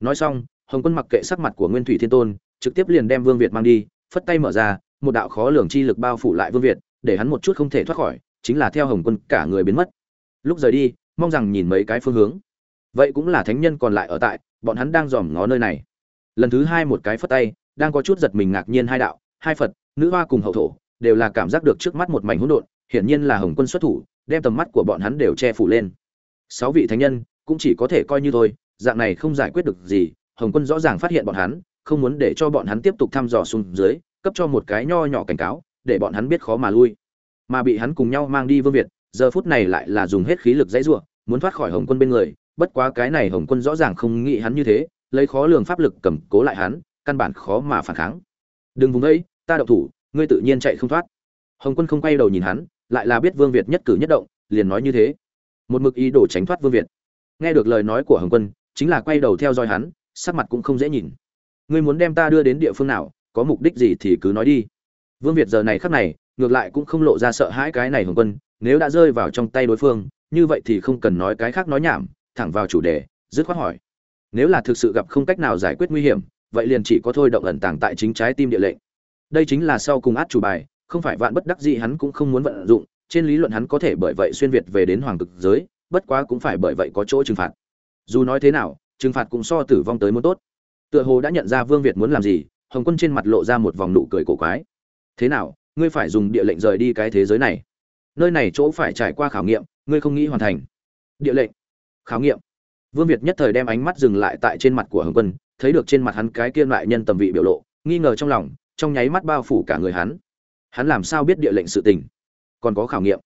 Nói xong, hồng quân mặc kệ sắc mặt của nguyên thủy thiên tôn, trực tiếp liền đem vương việt mang đi, phất tay mở ra, một đạo khó lường chi lực bao phủ lại vương việt, để hắn một chút không thể thoát khỏi, chính là theo hồng quân cả người biến mất. Lúc rời đi, mong rằng nhìn mấy cái phương hướng. Vậy cũng là thánh nhân còn lại ở tại, bọn hắn đang dòm ngó nơi này. Lần thứ hai một cái phất tay, đang có chút giật mình ngạc nhiên hai đạo, hai phật, nữ hoa cùng hậu thổ, đều là cảm giác được trước mắt một mảnh hỗn độn, hiển nhiên là hồng quân xuất thủ, đem tầm mắt của bọn hắn đều che phủ lên. Sáu vị thánh nhân cũng chỉ có thể coi như thôi, dạng này không giải quyết được gì, hồng quân rõ ràng phát hiện bọn hắn, không muốn để cho bọn hắn tiếp tục thăm dò xuống dưới, cấp cho một cái nho nhỏ cảnh cáo, để bọn hắn biết khó mà lui. Mà bị hắn cùng nhau mang đi vương việt, giờ phút này lại là dùng hết khí lực dãy giụa, muốn thoát khỏi hồng quân bên người, bất quá cái này hồng quân rõ ràng không nghĩ hắn như thế, lấy khó lường pháp lực cầm cố lại hắn, căn bản khó mà phản kháng. Đừng vùng ấy ta đậu thủ, ngươi tự nhiên chạy không thoát. Hồng quân không quay đầu nhìn hắn, lại là biết vương việt nhất cử nhất động, liền nói như thế. Một mực ý đồ tránh thoát vương việt nghe được lời nói của hồng quân, chính là quay đầu theo dõi hắn, sắc mặt cũng không dễ nhìn. Ngươi muốn đem ta đưa đến địa phương nào, có mục đích gì thì cứ nói đi. Vương việt giờ này khắc này, ngược lại cũng không lộ ra sợ hãi cái này hồng quân, nếu đã rơi vào trong tay đối phương, như vậy thì không cần nói cái khác nói nhảm, thẳng vào chủ đề, dứt khoát hỏi. Nếu là thực sự gặp không cách nào giải quyết nguy hiểm, vậy liền chỉ có thôi động ẩn tàng tại chính trái tim địa lệnh. Đây chính là sau cùng át chủ bài, không phải vạn bất đắc gì hắn cũng không muốn vận dụng, trên lý luận hắn có thể bởi vậy xuyên việt về đến hoàng cực giới bất quá cũng phải bởi vậy có chỗ trừng phạt. Dù nói thế nào, trừng phạt cũng so tử vong tới muốn tốt. Tựa hồ đã nhận ra vương việt muốn làm gì, hồng quân trên mặt lộ ra một vòng nụ cười cổ quái. Thế nào, ngươi phải dùng địa lệnh rời đi cái thế giới này? Nơi này chỗ phải trải qua khảo nghiệm, ngươi không nghĩ hoàn thành. Địa lệnh? Khảo nghiệm. Vương việt nhất thời đem ánh mắt dừng lại tại trên mặt của hồng quân, thấy được trên mặt hắn cái kia lại nhân tầm vị biểu lộ, nghi ngờ trong lòng, trong nháy mắt bao phủ cả người hắn. Hắn làm sao biết địa lệnh sự tình? Còn có khảo nghiệm.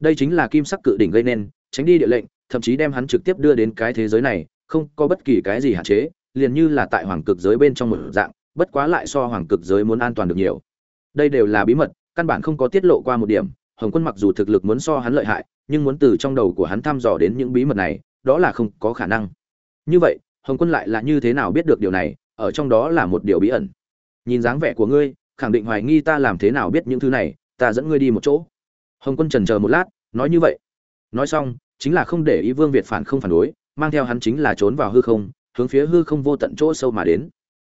Đây chính là kim sắc cự đỉnh gây nên tránh đi địa lệnh, thậm chí đem hắn trực tiếp đưa đến cái thế giới này, không có bất kỳ cái gì hạn chế, liền như là tại hoàng cực giới bên trong một dạng, bất quá lại so hoàng cực giới muốn an toàn được nhiều. Đây đều là bí mật, căn bản không có tiết lộ qua một điểm, hồng quân mặc dù thực lực muốn so hắn lợi hại, nhưng muốn từ trong đầu của hắn thăm dò đến những bí mật này, đó là không có khả năng. Như vậy, hồng quân lại là như thế nào biết được điều này, ở trong đó là một điều bí ẩn. Nhìn dáng vẻ của ngươi, khẳng định hoài nghi ta làm thế nào biết những thứ này, ta dẫn ngươi đi một chỗ. Hồng quân trần chờ một lát, nói như vậy. Nói xong chính là không để ý vương việt phản không phản đối, mang theo hắn chính là trốn vào hư không, hướng phía hư không vô tận chỗ sâu mà đến.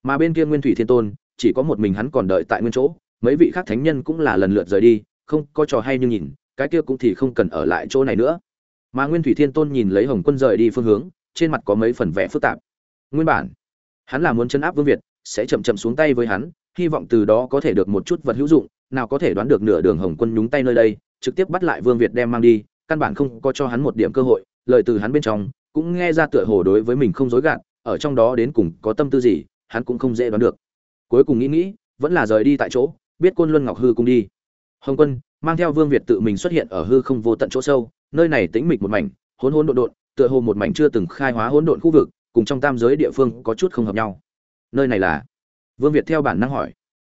Mà bên kia nguyên thủy thiên tôn, chỉ có một mình hắn còn đợi tại nguyên chỗ, mấy vị khác thánh nhân cũng là lần lượt rời đi, không có trò hay như nhìn, cái kia cũng thì không cần ở lại chỗ này nữa. Mà nguyên thủy thiên tôn nhìn lấy hồng quân rời đi phương hướng, trên mặt có mấy phần vẻ phức tạp. Nguyên bản, hắn là muốn chấn áp vương việt, sẽ chậm chậm xuống tay với hắn, hy vọng từ đó có thể được một chút vật hữu dụng, nào có thể đoán được nửa đường hồng quân nhúng tay nơi đây, trực tiếp bắt lại vương việt đem mang đi căn bản không có cho hắn một điểm cơ hội, lời từ hắn bên trong, cũng nghe ra tựa hồ đối với mình không dối gạt, ở trong đó đến cùng có tâm tư gì, hắn cũng không dễ đoán được. Cuối cùng nghĩ nghĩ, vẫn là rời đi tại chỗ, biết côn luân ngọc hư cung đi. Hồng quân, mang theo vương việt tự mình xuất hiện ở hư không vô tận chỗ sâu, nơi này tĩnh mịch một mảnh, hỗn hỗn độn độn, tựa hồ một mảnh chưa từng khai hóa hỗn độn khu vực, cùng trong tam giới địa phương có chút không hợp nhau. Nơi này là? Vương việt theo bản năng hỏi.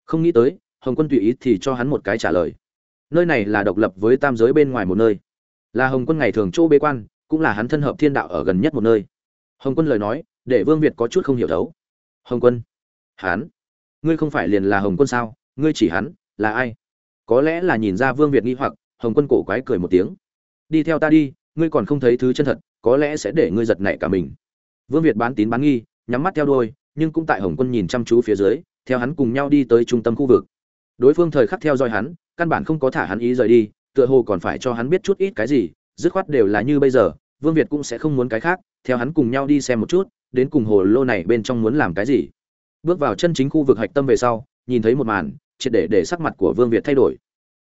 Không nghĩ tới, hồng quân tùy ý thì cho hắn một cái trả lời. Nơi này là độc lập với tam giới bên ngoài một nơi là hồng quân ngày thường chỗ bế quan, cũng là hắn thân hợp thiên đạo ở gần nhất một nơi. Hồng quân lời nói, để vương việt có chút không hiểu thấu hồng quân, hắn, ngươi không phải liền là hồng quân sao? Ngươi chỉ hắn, là ai? Có lẽ là nhìn ra vương việt nghi hoặc, hồng quân cổ quái cười một tiếng. Đi theo ta đi, ngươi còn không thấy thứ chân thật, có lẽ sẽ để ngươi giật nảy cả mình. Vương việt bán tín bán nghi, nhắm mắt theo đôi nhưng cũng tại hồng quân nhìn chăm chú phía dưới, theo hắn cùng nhau đi tới trung tâm khu vực. Đối phương thời khắc theo dõi hắn, căn bản không có thả hắn ý rời đi tựa hồ còn phải cho hắn biết chút ít cái gì, dứt khoát đều là như bây giờ, vương việt cũng sẽ không muốn cái khác, theo hắn cùng nhau đi xem một chút, đến cùng hồ lô này bên trong muốn làm cái gì. Bước vào chân chính khu vực hạch tâm về sau, nhìn thấy một màn, triệt để để sắc mặt của vương việt thay đổi.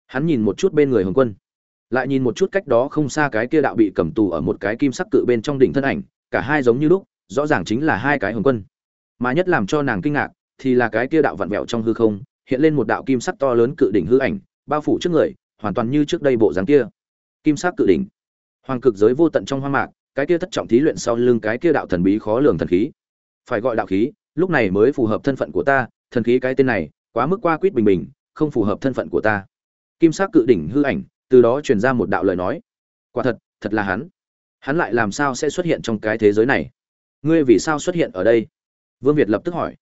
Hắn nhìn một chút bên người hồng quân, lại nhìn một chút cách đó không xa cái kia đạo bị cầm tù ở một cái kim sắc cự bên trong đỉnh thân ảnh, cả hai giống như lúc, rõ ràng chính là hai cái hồng quân. Mà nhất làm cho nàng kinh ngạc, thì là cái kia đạo vặn vẹo trong hư không, hiện lên một đạo kim sắc to lớn cự đỉnh hư ảnh, bao phủ trước người hoàn toàn như trước đây bộ dáng kia. Kim sắc cự đỉnh. Hoàng cực giới vô tận trong hoang mạc, cái kia thất trọng thí luyện sau lưng cái kia đạo thần bí khó lường thần khí. Phải gọi đạo khí, lúc này mới phù hợp thân phận của ta, thần khí cái tên này, quá mức qua quýt bình bình, không phù hợp thân phận của ta. Kim sắc cự đỉnh hư ảnh, từ đó truyền ra một đạo lời nói. Quả thật thật là hắn. Hắn lại làm sao sẽ xuất hiện trong cái thế giới này? Ngươi vì sao xuất hiện ở đây? Vương việt lập tức hỏi.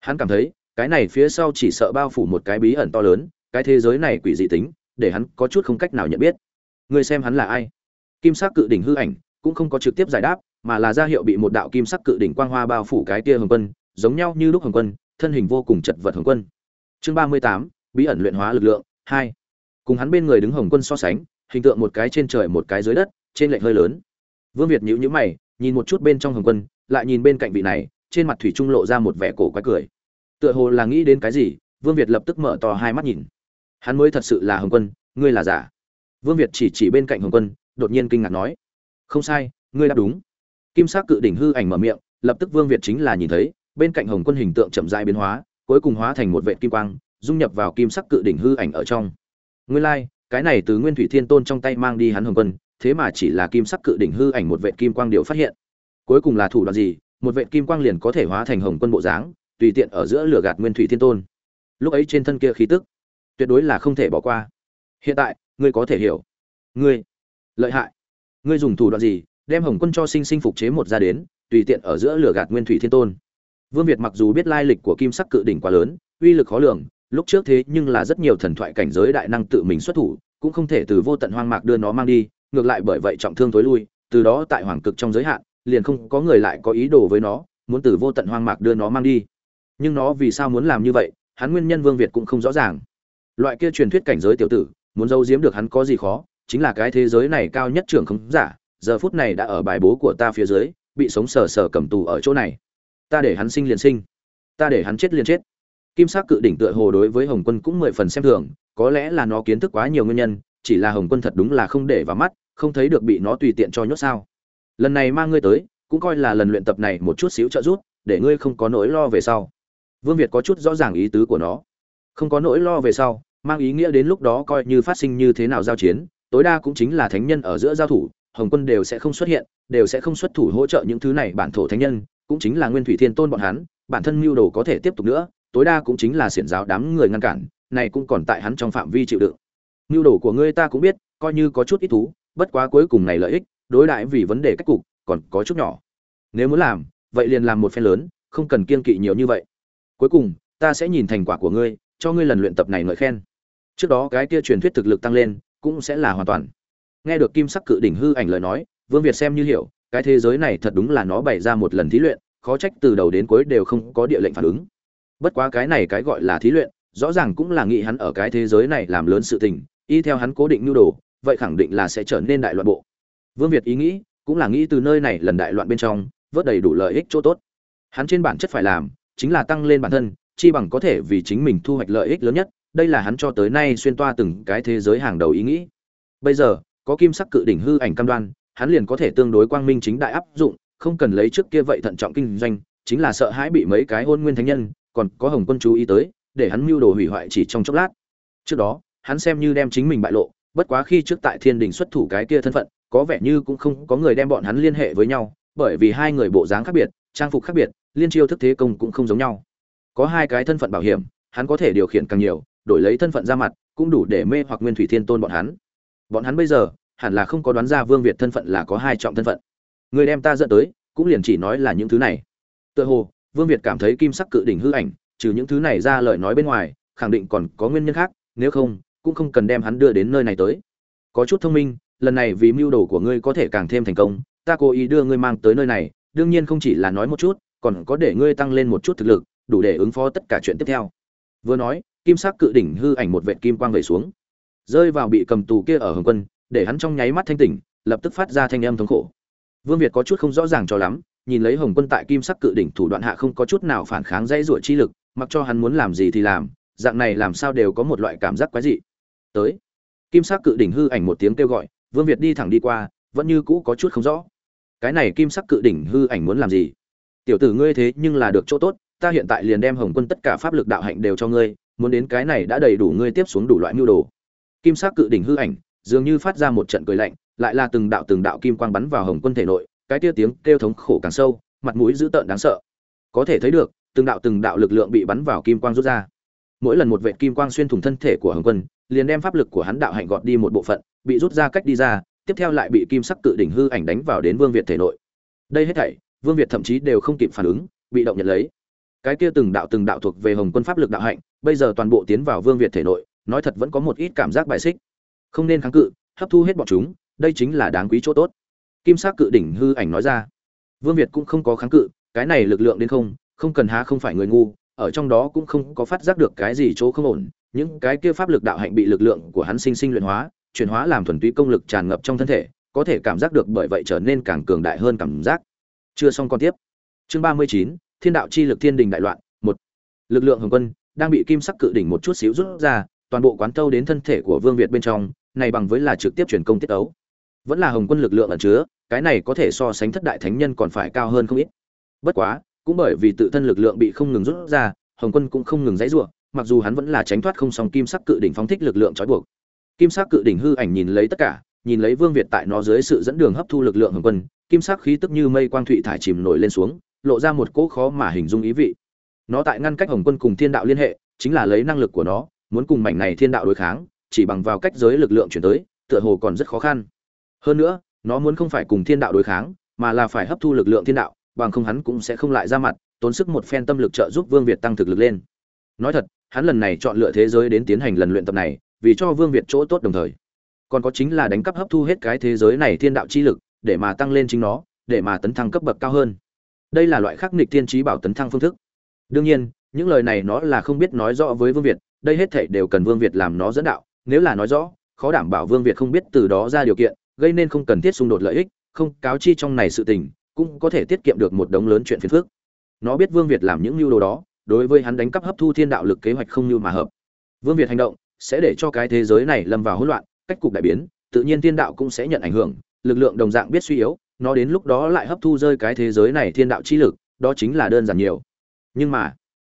Hắn cảm thấy, cái này phía sau chỉ sợ bao phủ một cái bí ẩn to lớn, cái thế giới này quỷ dị tính để hắn có chút không cách nào nhận biết. Người xem hắn là ai? Kim sắc cự đỉnh hư ảnh cũng không có trực tiếp giải đáp, mà là ra hiệu bị một đạo kim sắc cự đỉnh quang hoa bao phủ cái kia hồng quân, giống nhau như lúc hồng quân, thân hình vô cùng chật vật hồng quân. Chương ba mươi tám, bí ẩn luyện hóa lực lượng, hai. Cùng hắn bên người đứng hồng quân so sánh, hình tượng một cái trên trời một cái dưới đất, trên lệch hơi lớn. Vương việt nhíu nhíu mày, nhìn một chút bên trong hồng quân, lại nhìn bên cạnh vị này, trên mặt thủy trung lộ ra một vẻ cổ quái cười. Tựa hồ là nghĩ đến cái gì, vương việt lập tức mở to hai mắt nhìn hắn mới thật sự là hồng quân ngươi là giả. Vương việt chỉ chỉ bên cạnh hồng quân đột nhiên kinh ngạc nói không sai ngươi đáp đúng. Kim sắc cự đỉnh hư ảnh mở miệng lập tức vương việt chính là nhìn thấy bên cạnh hồng quân hình tượng chậm rãi biến hóa cuối cùng hóa thành một vệ kim quang dung nhập vào kim sắc cự đỉnh hư ảnh ở trong. Nguyên lai、like, cái này từ nguyên thủy thiên tôn trong tay mang đi hắn hồng quân thế mà chỉ là kim sắc cự đỉnh hư ảnh một vệ kim quang điều phát hiện. Cuối cùng là thủ đoạn gì? Một vệ kim quang liền có thể hóa thành hồng quân bộ dáng tùy tiện ở giữa lửa gạt nguyên thủy thiên tôn. Lúc ấy trên thân kia khí tức tuyệt đối là không thể bỏ qua. Hiện tại, ngươi có thể hiểu. Ngươi, lợi hại. Ngươi dùng thủ đoạn gì, đem hồng quân cho sinh sinh phục chế một ra đến, tùy tiện ở giữa lửa gạt nguyên thủy thiên tôn. Vương việt mặc dù biết lai lịch của kim sắc cự đỉnh quá lớn, uy lực khó lường, lúc trước thế nhưng là rất nhiều thần thoại cảnh giới đại năng tự mình xuất thủ, cũng không thể từ vô tận hoang mạc đưa nó mang đi, ngược lại bởi vậy trọng thương tối lui, từ đó tại hoàng cực trong giới hạn, liền không có người lại có ý đồ với nó, muốn từ vô tận hoang mạc đưa nó mang đi. Nhưng nó vì sao muốn làm như vậy, hắn nguyên nhân vương việt cũng không rõ ràng loại kia truyền thuyết cảnh giới tiểu tử, muốn giấu giếm được hắn có gì khó, chính là cái thế giới này cao nhất trưởng không giả, giờ phút này đã ở bài bố của ta phía dưới, bị sống sờ sờ cầm tù ở chỗ này. Ta để hắn sinh liền sinh. Ta để hắn chết liền chết. Kim sắc cự đỉnh tựa hồ đối với hồng quân cũng mười phần xem thường, có lẽ là nó kiến thức quá nhiều nguyên nhân, chỉ là hồng quân thật đúng là không để vào mắt, không thấy được bị nó tùy tiện cho nhốt sao. Lần này mang ngươi tới, cũng coi là lần luyện tập này một chút xíu trợ giúp, để ngươi không có nỗi lo về sau. Vương việt có chút rõ ràng ý tứ của nó không có nỗi lo về sau, mang ý nghĩa đến lúc đó coi như phát sinh như thế nào giao chiến, tối đa cũng chính là thánh nhân ở giữa giao thủ, hồng quân đều sẽ không xuất hiện, đều sẽ không xuất thủ hỗ trợ những thứ này, bản thổ thánh nhân, cũng chính là nguyên thủy thiên tôn bọn hắn, bản thân mưu đồ có thể tiếp tục nữa, tối đa cũng chính là xiển giáo đám người ngăn cản, này cũng còn tại hắn trong phạm vi chịu đựng. Mưu đồ của ngươi ta cũng biết, coi như có chút ít thú, bất quá cuối cùng này lợi ích, đối đại vì vấn đề cách cục, còn có chút nhỏ. Nếu muốn làm, vậy liền làm một phen lớn, không cần kiên kỵ nhiều như vậy. Cuối cùng, ta sẽ nhìn thành quả của ngươi cho ngươi lần luyện tập này ngợi khen. Trước đó cái kia truyền thuyết thực lực tăng lên, cũng sẽ là hoàn toàn. Nghe được kim sắc cự đỉnh hư ảnh lời nói, vương việt xem như hiểu, cái thế giới này thật đúng là nó bày ra một lần thí luyện, khó trách từ đầu đến cuối đều không có địa lệnh phản ứng. Bất quá cái này cái gọi là thí luyện, rõ ràng cũng là nghĩ hắn ở cái thế giới này làm lớn sự tình, y theo hắn cố định nhu đồ, vậy khẳng định là sẽ trở nên đại loạn bộ. Vương việt ý nghĩ, cũng là nghĩ từ nơi này lần đại loạn bên trong, vớt đầy đủ lợi ích chỗ tốt. Hắn trên bản chất phải làm, chính là tăng lên bản thân chi bằng có thể vì chính mình thu hoạch lợi ích lớn nhất, đây là hắn cho tới nay xuyên toa từng cái thế giới hàng đầu ý nghĩ. Bây giờ, có kim sắc cự đỉnh hư ảnh cam đoan, hắn liền có thể tương đối quang minh chính đại áp dụng, không cần lấy trước kia vậy thận trọng kinh doanh, chính là sợ hãi bị mấy cái hôn nguyên thánh nhân, còn có hồng quân chú ý tới, để hắn mưu đồ hủy hoại chỉ trong chốc lát. Trước đó, hắn xem như đem chính mình bại lộ, bất quá khi trước tại thiên đình xuất thủ cái kia thân phận, có vẻ như cũng không có người đem bọn hắn liên hệ với nhau, bởi vì hai người bộ dáng khác biệt, trang phục khác biệt, liên chiêu thức thế công cũng không giống nhau có hai cái thân phận bảo hiểm, hắn có thể điều khiển càng nhiều, đổi lấy thân phận ra mặt, cũng đủ để mê hoặc nguyên thủy thiên tôn bọn hắn. Bọn hắn bây giờ, hẳn là không có đoán ra vương việt thân phận là có hai trọng thân phận. Người đem ta dẫn tới, cũng liền chỉ nói là những thứ này. Tựa hồ, vương việt cảm thấy kim sắc cự đỉnh hư ảnh, trừ những thứ này ra lời nói bên ngoài, khẳng định còn có nguyên nhân khác, nếu không, cũng không cần đem hắn đưa đến nơi này tới. Có chút thông minh, lần này vì mưu đồ của ngươi có thể càng thêm thành công, ta cố ý đưa ngươi mang tới nơi này, đương nhiên không chỉ là nói một chút, còn có để ngươi tăng lên một chút thực lực đủ để ứng phó tất cả chuyện tiếp theo. Vừa nói, kim sắc cự đỉnh hư ảnh một vệt kim quang về xuống. Rơi vào bị cầm tù kia ở hồng quân, để hắn trong nháy mắt thanh tỉnh, lập tức phát ra thanh âm thống khổ. Vương việt có chút không rõ ràng cho lắm, nhìn lấy hồng quân tại kim sắc cự đỉnh thủ đoạn hạ không có chút nào phản kháng dãy rủa chi lực, mặc cho hắn muốn làm gì thì làm, dạng này làm sao đều có một loại cảm giác quái dị. Tới, kim sắc cự đỉnh hư ảnh một tiếng kêu gọi, vương việt đi thẳng đi qua, vẫn như cũ có chút không rõ. Cái này kim sắc cự đỉnh hư ảnh muốn làm gì? Tiểu tử ngươi thế nhưng là được chỗ tốt ta hiện tại liền đem hồng quân tất cả pháp lực đạo hạnh đều cho ngươi, muốn đến cái này đã đầy đủ ngươi tiếp xuống đủ loại mưu đồ. Kim sắc cự đỉnh hư ảnh, dường như phát ra một trận cười lạnh, lại là từng đạo từng đạo kim quang bắn vào hồng quân thể nội, cái tia tiếng kêu thống khổ càng sâu, mặt mũi dữ tợn đáng sợ. Có thể thấy được, từng đạo từng đạo lực lượng bị bắn vào kim quang rút ra. Mỗi lần một vệt kim quang xuyên thủng thân thể của hồng quân, liền đem pháp lực của hắn đạo hạnh gọt đi một bộ phận, bị rút ra cách đi ra, tiếp theo lại bị kim sắc cự đỉnh hư ảnh đánh vào đến vương việt thể nội. Đây hết thảy, vương việt thậm chí đều không kịp phản ứng, bị động nhận lấy cái kia từng đạo từng đạo thuộc về hồng quân pháp lực đạo hạnh, bây giờ toàn bộ tiến vào vương việt thể nội, nói thật vẫn có một ít cảm giác bài xích. Không nên kháng cự, hấp thu hết bọn chúng, đây chính là đáng quý chỗ tốt. Kim sắc cự đỉnh hư ảnh nói ra. Vương việt cũng không có kháng cự, cái này lực lượng đến không không cần há không phải người ngu, ở trong đó cũng không có phát giác được cái gì chỗ không ổn, những cái kia pháp lực đạo hạnh bị lực lượng của hắn sinh sinh luyện hóa, chuyển hóa làm thuần túy công lực tràn ngập trong thân thể, có thể cảm giác được bởi vậy trở nên càng cường đại hơn cảm giác. Chưa xong con tiếp. Chương ba mươi chín thiên đạo chi lực thiên đình đại loạn, một, lực lượng hồng quân đang bị kim sắc cự đỉnh một chút xíu rút ra, toàn bộ quán tâu đến thân thể của vương việt bên trong, này bằng với là trực tiếp chuyển công tiết ấu vẫn là hồng quân lực lượng ẩn chứa, cái này có thể so sánh thất đại thánh nhân còn phải cao hơn không ít. Bất quá, cũng bởi vì tự thân lực lượng bị không ngừng rút ra, hồng quân cũng không ngừng dãy rủa, mặc dù hắn vẫn là tránh thoát không song kim sắc cự đỉnh phóng thích lực lượng trói buộc. Kim sắc cự đỉnh hư ảnh nhìn lấy tất cả, nhìn lấy vương việt tại nó dưới sự dẫn đường hấp thu lực lượng hồng quân, kim sắc khí tức như mây quang thụy thải chìm nổi lên xuống lộ ra một cỗ khó mà hình dung ý vị. Nó tại ngăn cách hồng quân cùng thiên đạo liên hệ, chính là lấy năng lực của nó, muốn cùng mảnh này thiên đạo đối kháng, chỉ bằng vào cách giới lực lượng chuyển tới, tựa hồ còn rất khó khăn. Hơn nữa, nó muốn không phải cùng thiên đạo đối kháng, mà là phải hấp thu lực lượng thiên đạo, bằng không hắn cũng sẽ không lại ra mặt, tốn sức một phen tâm lực trợ giúp vương việt tăng thực lực lên. Nói thật, hắn lần này chọn lựa thế giới đến tiến hành lần luyện tập này, vì cho vương việt chỗ tốt đồng thời. Còn có chính là đánh cắp hấp thu hết cái thế giới này thiên đạo chi lực, để mà tăng lên chính nó, để mà tấn thăng cấp bậc cao hơn đây là loại khắc nghịch thiên trí bảo tấn thăng phương thức. Đương nhiên, những lời này nó là không biết nói rõ với vương việt, đây hết thảy đều cần vương việt làm nó dẫn đạo, nếu là nói rõ, khó đảm bảo vương việt không biết từ đó ra điều kiện, gây nên không cần thiết xung đột lợi ích, không cáo chi trong này sự tình, cũng có thể tiết kiệm được một đống lớn chuyện phiền phức. Nó biết vương việt làm những mưu đồ đó, đối với hắn đánh cắp hấp thu thiên đạo lực kế hoạch không như mà hợp. Vương việt hành động sẽ để cho cái thế giới này lâm vào hỗn loạn, cách cục đại biến, tự nhiên thiên đạo cũng sẽ nhận ảnh hưởng, lực lượng đồng dạng biết suy yếu nó đến lúc đó lại hấp thu rơi cái thế giới này thiên đạo chi lực, đó chính là đơn giản nhiều. Nhưng mà,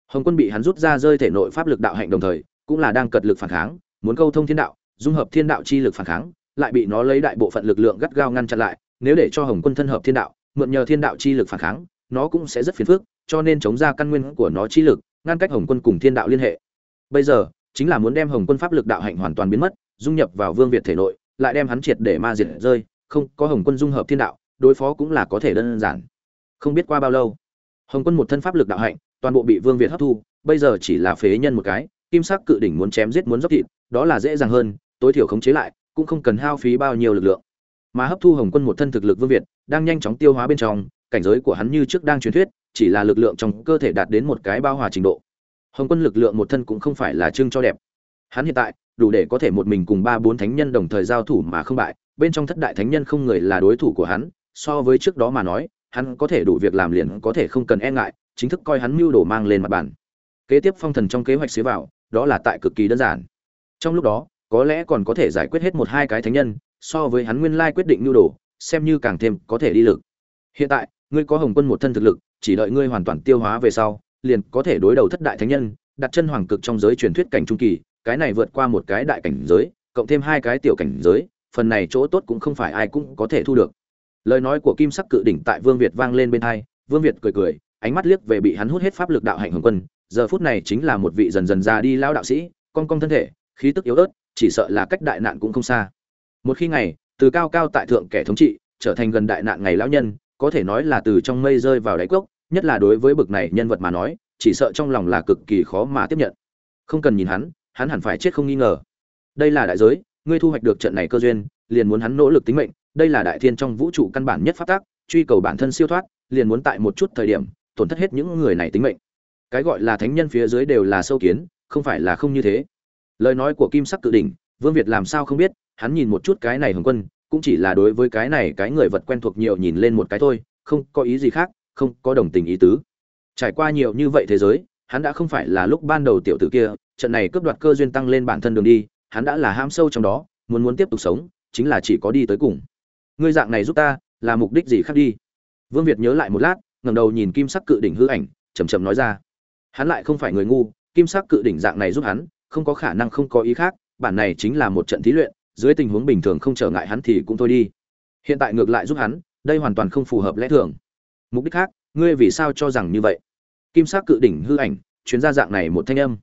hồng quân bị hắn rút ra rơi thể nội pháp lực đạo hạnh đồng thời, cũng là đang cật lực phản kháng, muốn câu thông thiên đạo, dung hợp thiên đạo chi lực phản kháng, lại bị nó lấy đại bộ phận lực lượng gắt gao ngăn chặn lại, nếu để cho hồng quân thân hợp thiên đạo, mượn nhờ thiên đạo chi lực phản kháng, nó cũng sẽ rất phiền phức, cho nên chống ra căn nguyên của nó chi lực, ngăn cách hồng quân cùng thiên đạo liên hệ. Bây giờ, chính là muốn đem hồng quân pháp lực đạo hạnh hoàn toàn biến mất, dung nhập vào vương việt thể nội, lại đem hắn triệt để ma diệt rơi, không có hồng quân dung hợp thiên đạo đối phó cũng là có thể đơn giản. Không biết qua bao lâu, hồng quân một thân pháp lực đạo hạnh, toàn bộ bị vương việt hấp thu, bây giờ chỉ là phế nhân một cái, kim sắc cự đỉnh muốn chém giết muốn dốc thịt, đó là dễ dàng hơn, tối thiểu khống chế lại, cũng không cần hao phí bao nhiêu lực lượng. Mà hấp thu hồng quân một thân thực lực vương việt, đang nhanh chóng tiêu hóa bên trong, cảnh giới của hắn như trước đang truyền thuyết, chỉ là lực lượng trong cơ thể đạt đến một cái bao hòa trình độ. Hồng quân lực lượng một thân cũng không phải là trưng cho đẹp. Hắn hiện tại, đủ để có thể một mình cùng ba bốn thánh nhân đồng thời giao thủ mà không bại, bên trong thất đại thánh nhân không người là đối thủ của hắn so với trước đó mà nói, hắn có thể đủ việc làm liền có thể không cần e ngại, chính thức coi hắn mưu đồ mang lên mặt bàn. Kế tiếp phong thần trong kế hoạch xế vào, đó là tại cực kỳ đơn giản. Trong lúc đó, có lẽ còn có thể giải quyết hết một hai cái thánh nhân, so với hắn nguyên lai quyết định mưu đồ, xem như càng thêm có thể đi lực. Hiện tại, ngươi có hồng quân một thân thực lực, chỉ đợi ngươi hoàn toàn tiêu hóa về sau, liền có thể đối đầu thất đại thánh nhân, đặt chân hoàng cực trong giới truyền thuyết cảnh trung kỳ, cái này vượt qua một cái đại cảnh giới, cộng thêm hai cái tiểu cảnh giới, phần này chỗ tốt cũng không phải ai cũng có thể thu được lời nói của kim sắc cự đỉnh tại vương việt vang lên bên hai. vương việt cười cười, ánh mắt liếc về bị hắn hút hết pháp lực đạo hạnh hồng quân, giờ phút này chính là một vị dần dần già đi lao đạo sĩ con cong thân thể, khí tức yếu ớt, chỉ sợ là cách đại nạn cũng không xa một khi ngày, từ cao cao tại thượng kẻ thống trị, trở thành gần đại nạn ngày lão nhân, có thể nói là từ trong mây rơi vào đáy cốc, nhất là đối với bực này nhân vật mà nói, chỉ sợ trong lòng là cực kỳ khó mà tiếp nhận không cần nhìn hắn hắn hẳn phải chết không nghi ngờ đây là đại giới, ngươi thu hoạch được trận này cơ duyên, liền muốn hắn nỗ lực tính mệnh đây là đại thiên trong vũ trụ căn bản nhất phát tác truy cầu bản thân siêu thoát, liền muốn tại một chút thời điểm, tổn thất hết những người này tính mệnh. Cái gọi là thánh nhân phía dưới đều là sâu kiến, không phải là không như thế. Lời nói của kim sắc cự đỉnh, vương việt làm sao không biết, hắn nhìn một chút cái này hồng quân, cũng chỉ là đối với cái này cái người vật quen thuộc nhiều nhìn lên một cái thôi, không có ý gì khác, không có đồng tình ý tứ. Trải qua nhiều như vậy thế giới, hắn đã không phải là lúc ban đầu tiểu tử kia, trận này cướp đoạt cơ duyên tăng lên bản thân đường đi, hắn đã là ham sâu trong đó, muốn muốn tiếp tục sống, chính là chỉ có đi tới cùng ngươi dạng này giúp ta, là mục đích gì khác đi? Vương việt nhớ lại một lát, ngẩng đầu nhìn kim sắc cự đỉnh hư ảnh chầm chầm nói ra. Hắn lại không phải người ngu, kim sắc cự đỉnh dạng này giúp hắn, không có khả năng không có ý khác, bản này chính là một trận thí luyện, dưới tình huống bình thường không trở ngại hắn thì cũng thôi đi. Hiện tại ngược lại giúp hắn, đây hoàn toàn không phù hợp lẽ thường. Mục đích khác, ngươi vì sao cho rằng như vậy? Kim sắc cự đỉnh hư ảnh, chuyến ra dạng này một thanh âm.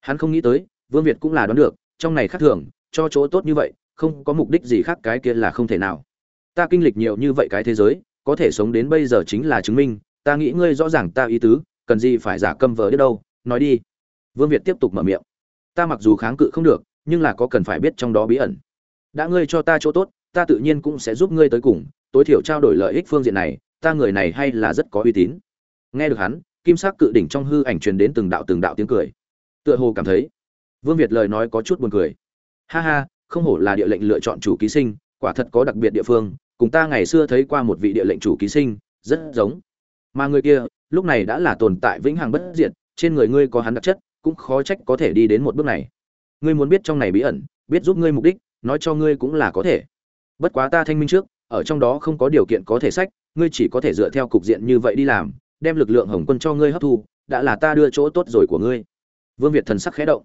Hắn không nghĩ tới, vương việt cũng là đoán được, trong này khác thường, cho chỗ tốt như vậy, không có mục đích gì khác, cái kia là không thể nào ta kinh lịch nhiều như vậy cái thế giới, có thể sống đến bây giờ chính là chứng minh, ta nghĩ ngươi rõ ràng ta ý tứ, cần gì phải giả câm vờ biết đâu, nói đi. Vương việt tiếp tục mở miệng. Ta mặc dù kháng cự không được, nhưng là có cần phải biết trong đó bí ẩn. Đã ngươi cho ta chỗ tốt, ta tự nhiên cũng sẽ giúp ngươi tới cùng, tối thiểu trao đổi lợi ích phương diện này, ta người này hay là rất có uy tín. Nghe được hắn, kim sắc cự đỉnh trong hư ảnh truyền đến từng đạo từng đạo tiếng cười. Tựa hồ cảm thấy, vương việt lời nói có chút buồn cười. Ha ha, không hổ là địa lệnh lựa chọn chủ ký sinh, quả thật có đặc biệt địa phương cùng ta ngày xưa thấy qua một vị địa lệnh chủ ký sinh, rất giống. Mà người kia, lúc này đã là tồn tại vĩnh hằng bất diệt, trên người ngươi có hắn đặc chất, cũng khó trách có thể đi đến một bước này. Ngươi muốn biết trong này bí ẩn, biết giúp ngươi mục đích, nói cho ngươi cũng là có thể. Bất quá ta thanh minh trước, ở trong đó không có điều kiện có thể sách, ngươi chỉ có thể dựa theo cục diện như vậy đi làm, đem lực lượng hồng quân cho ngươi hấp thu, đã là ta đưa chỗ tốt rồi của ngươi. Vương việt thần sắc khẽ động.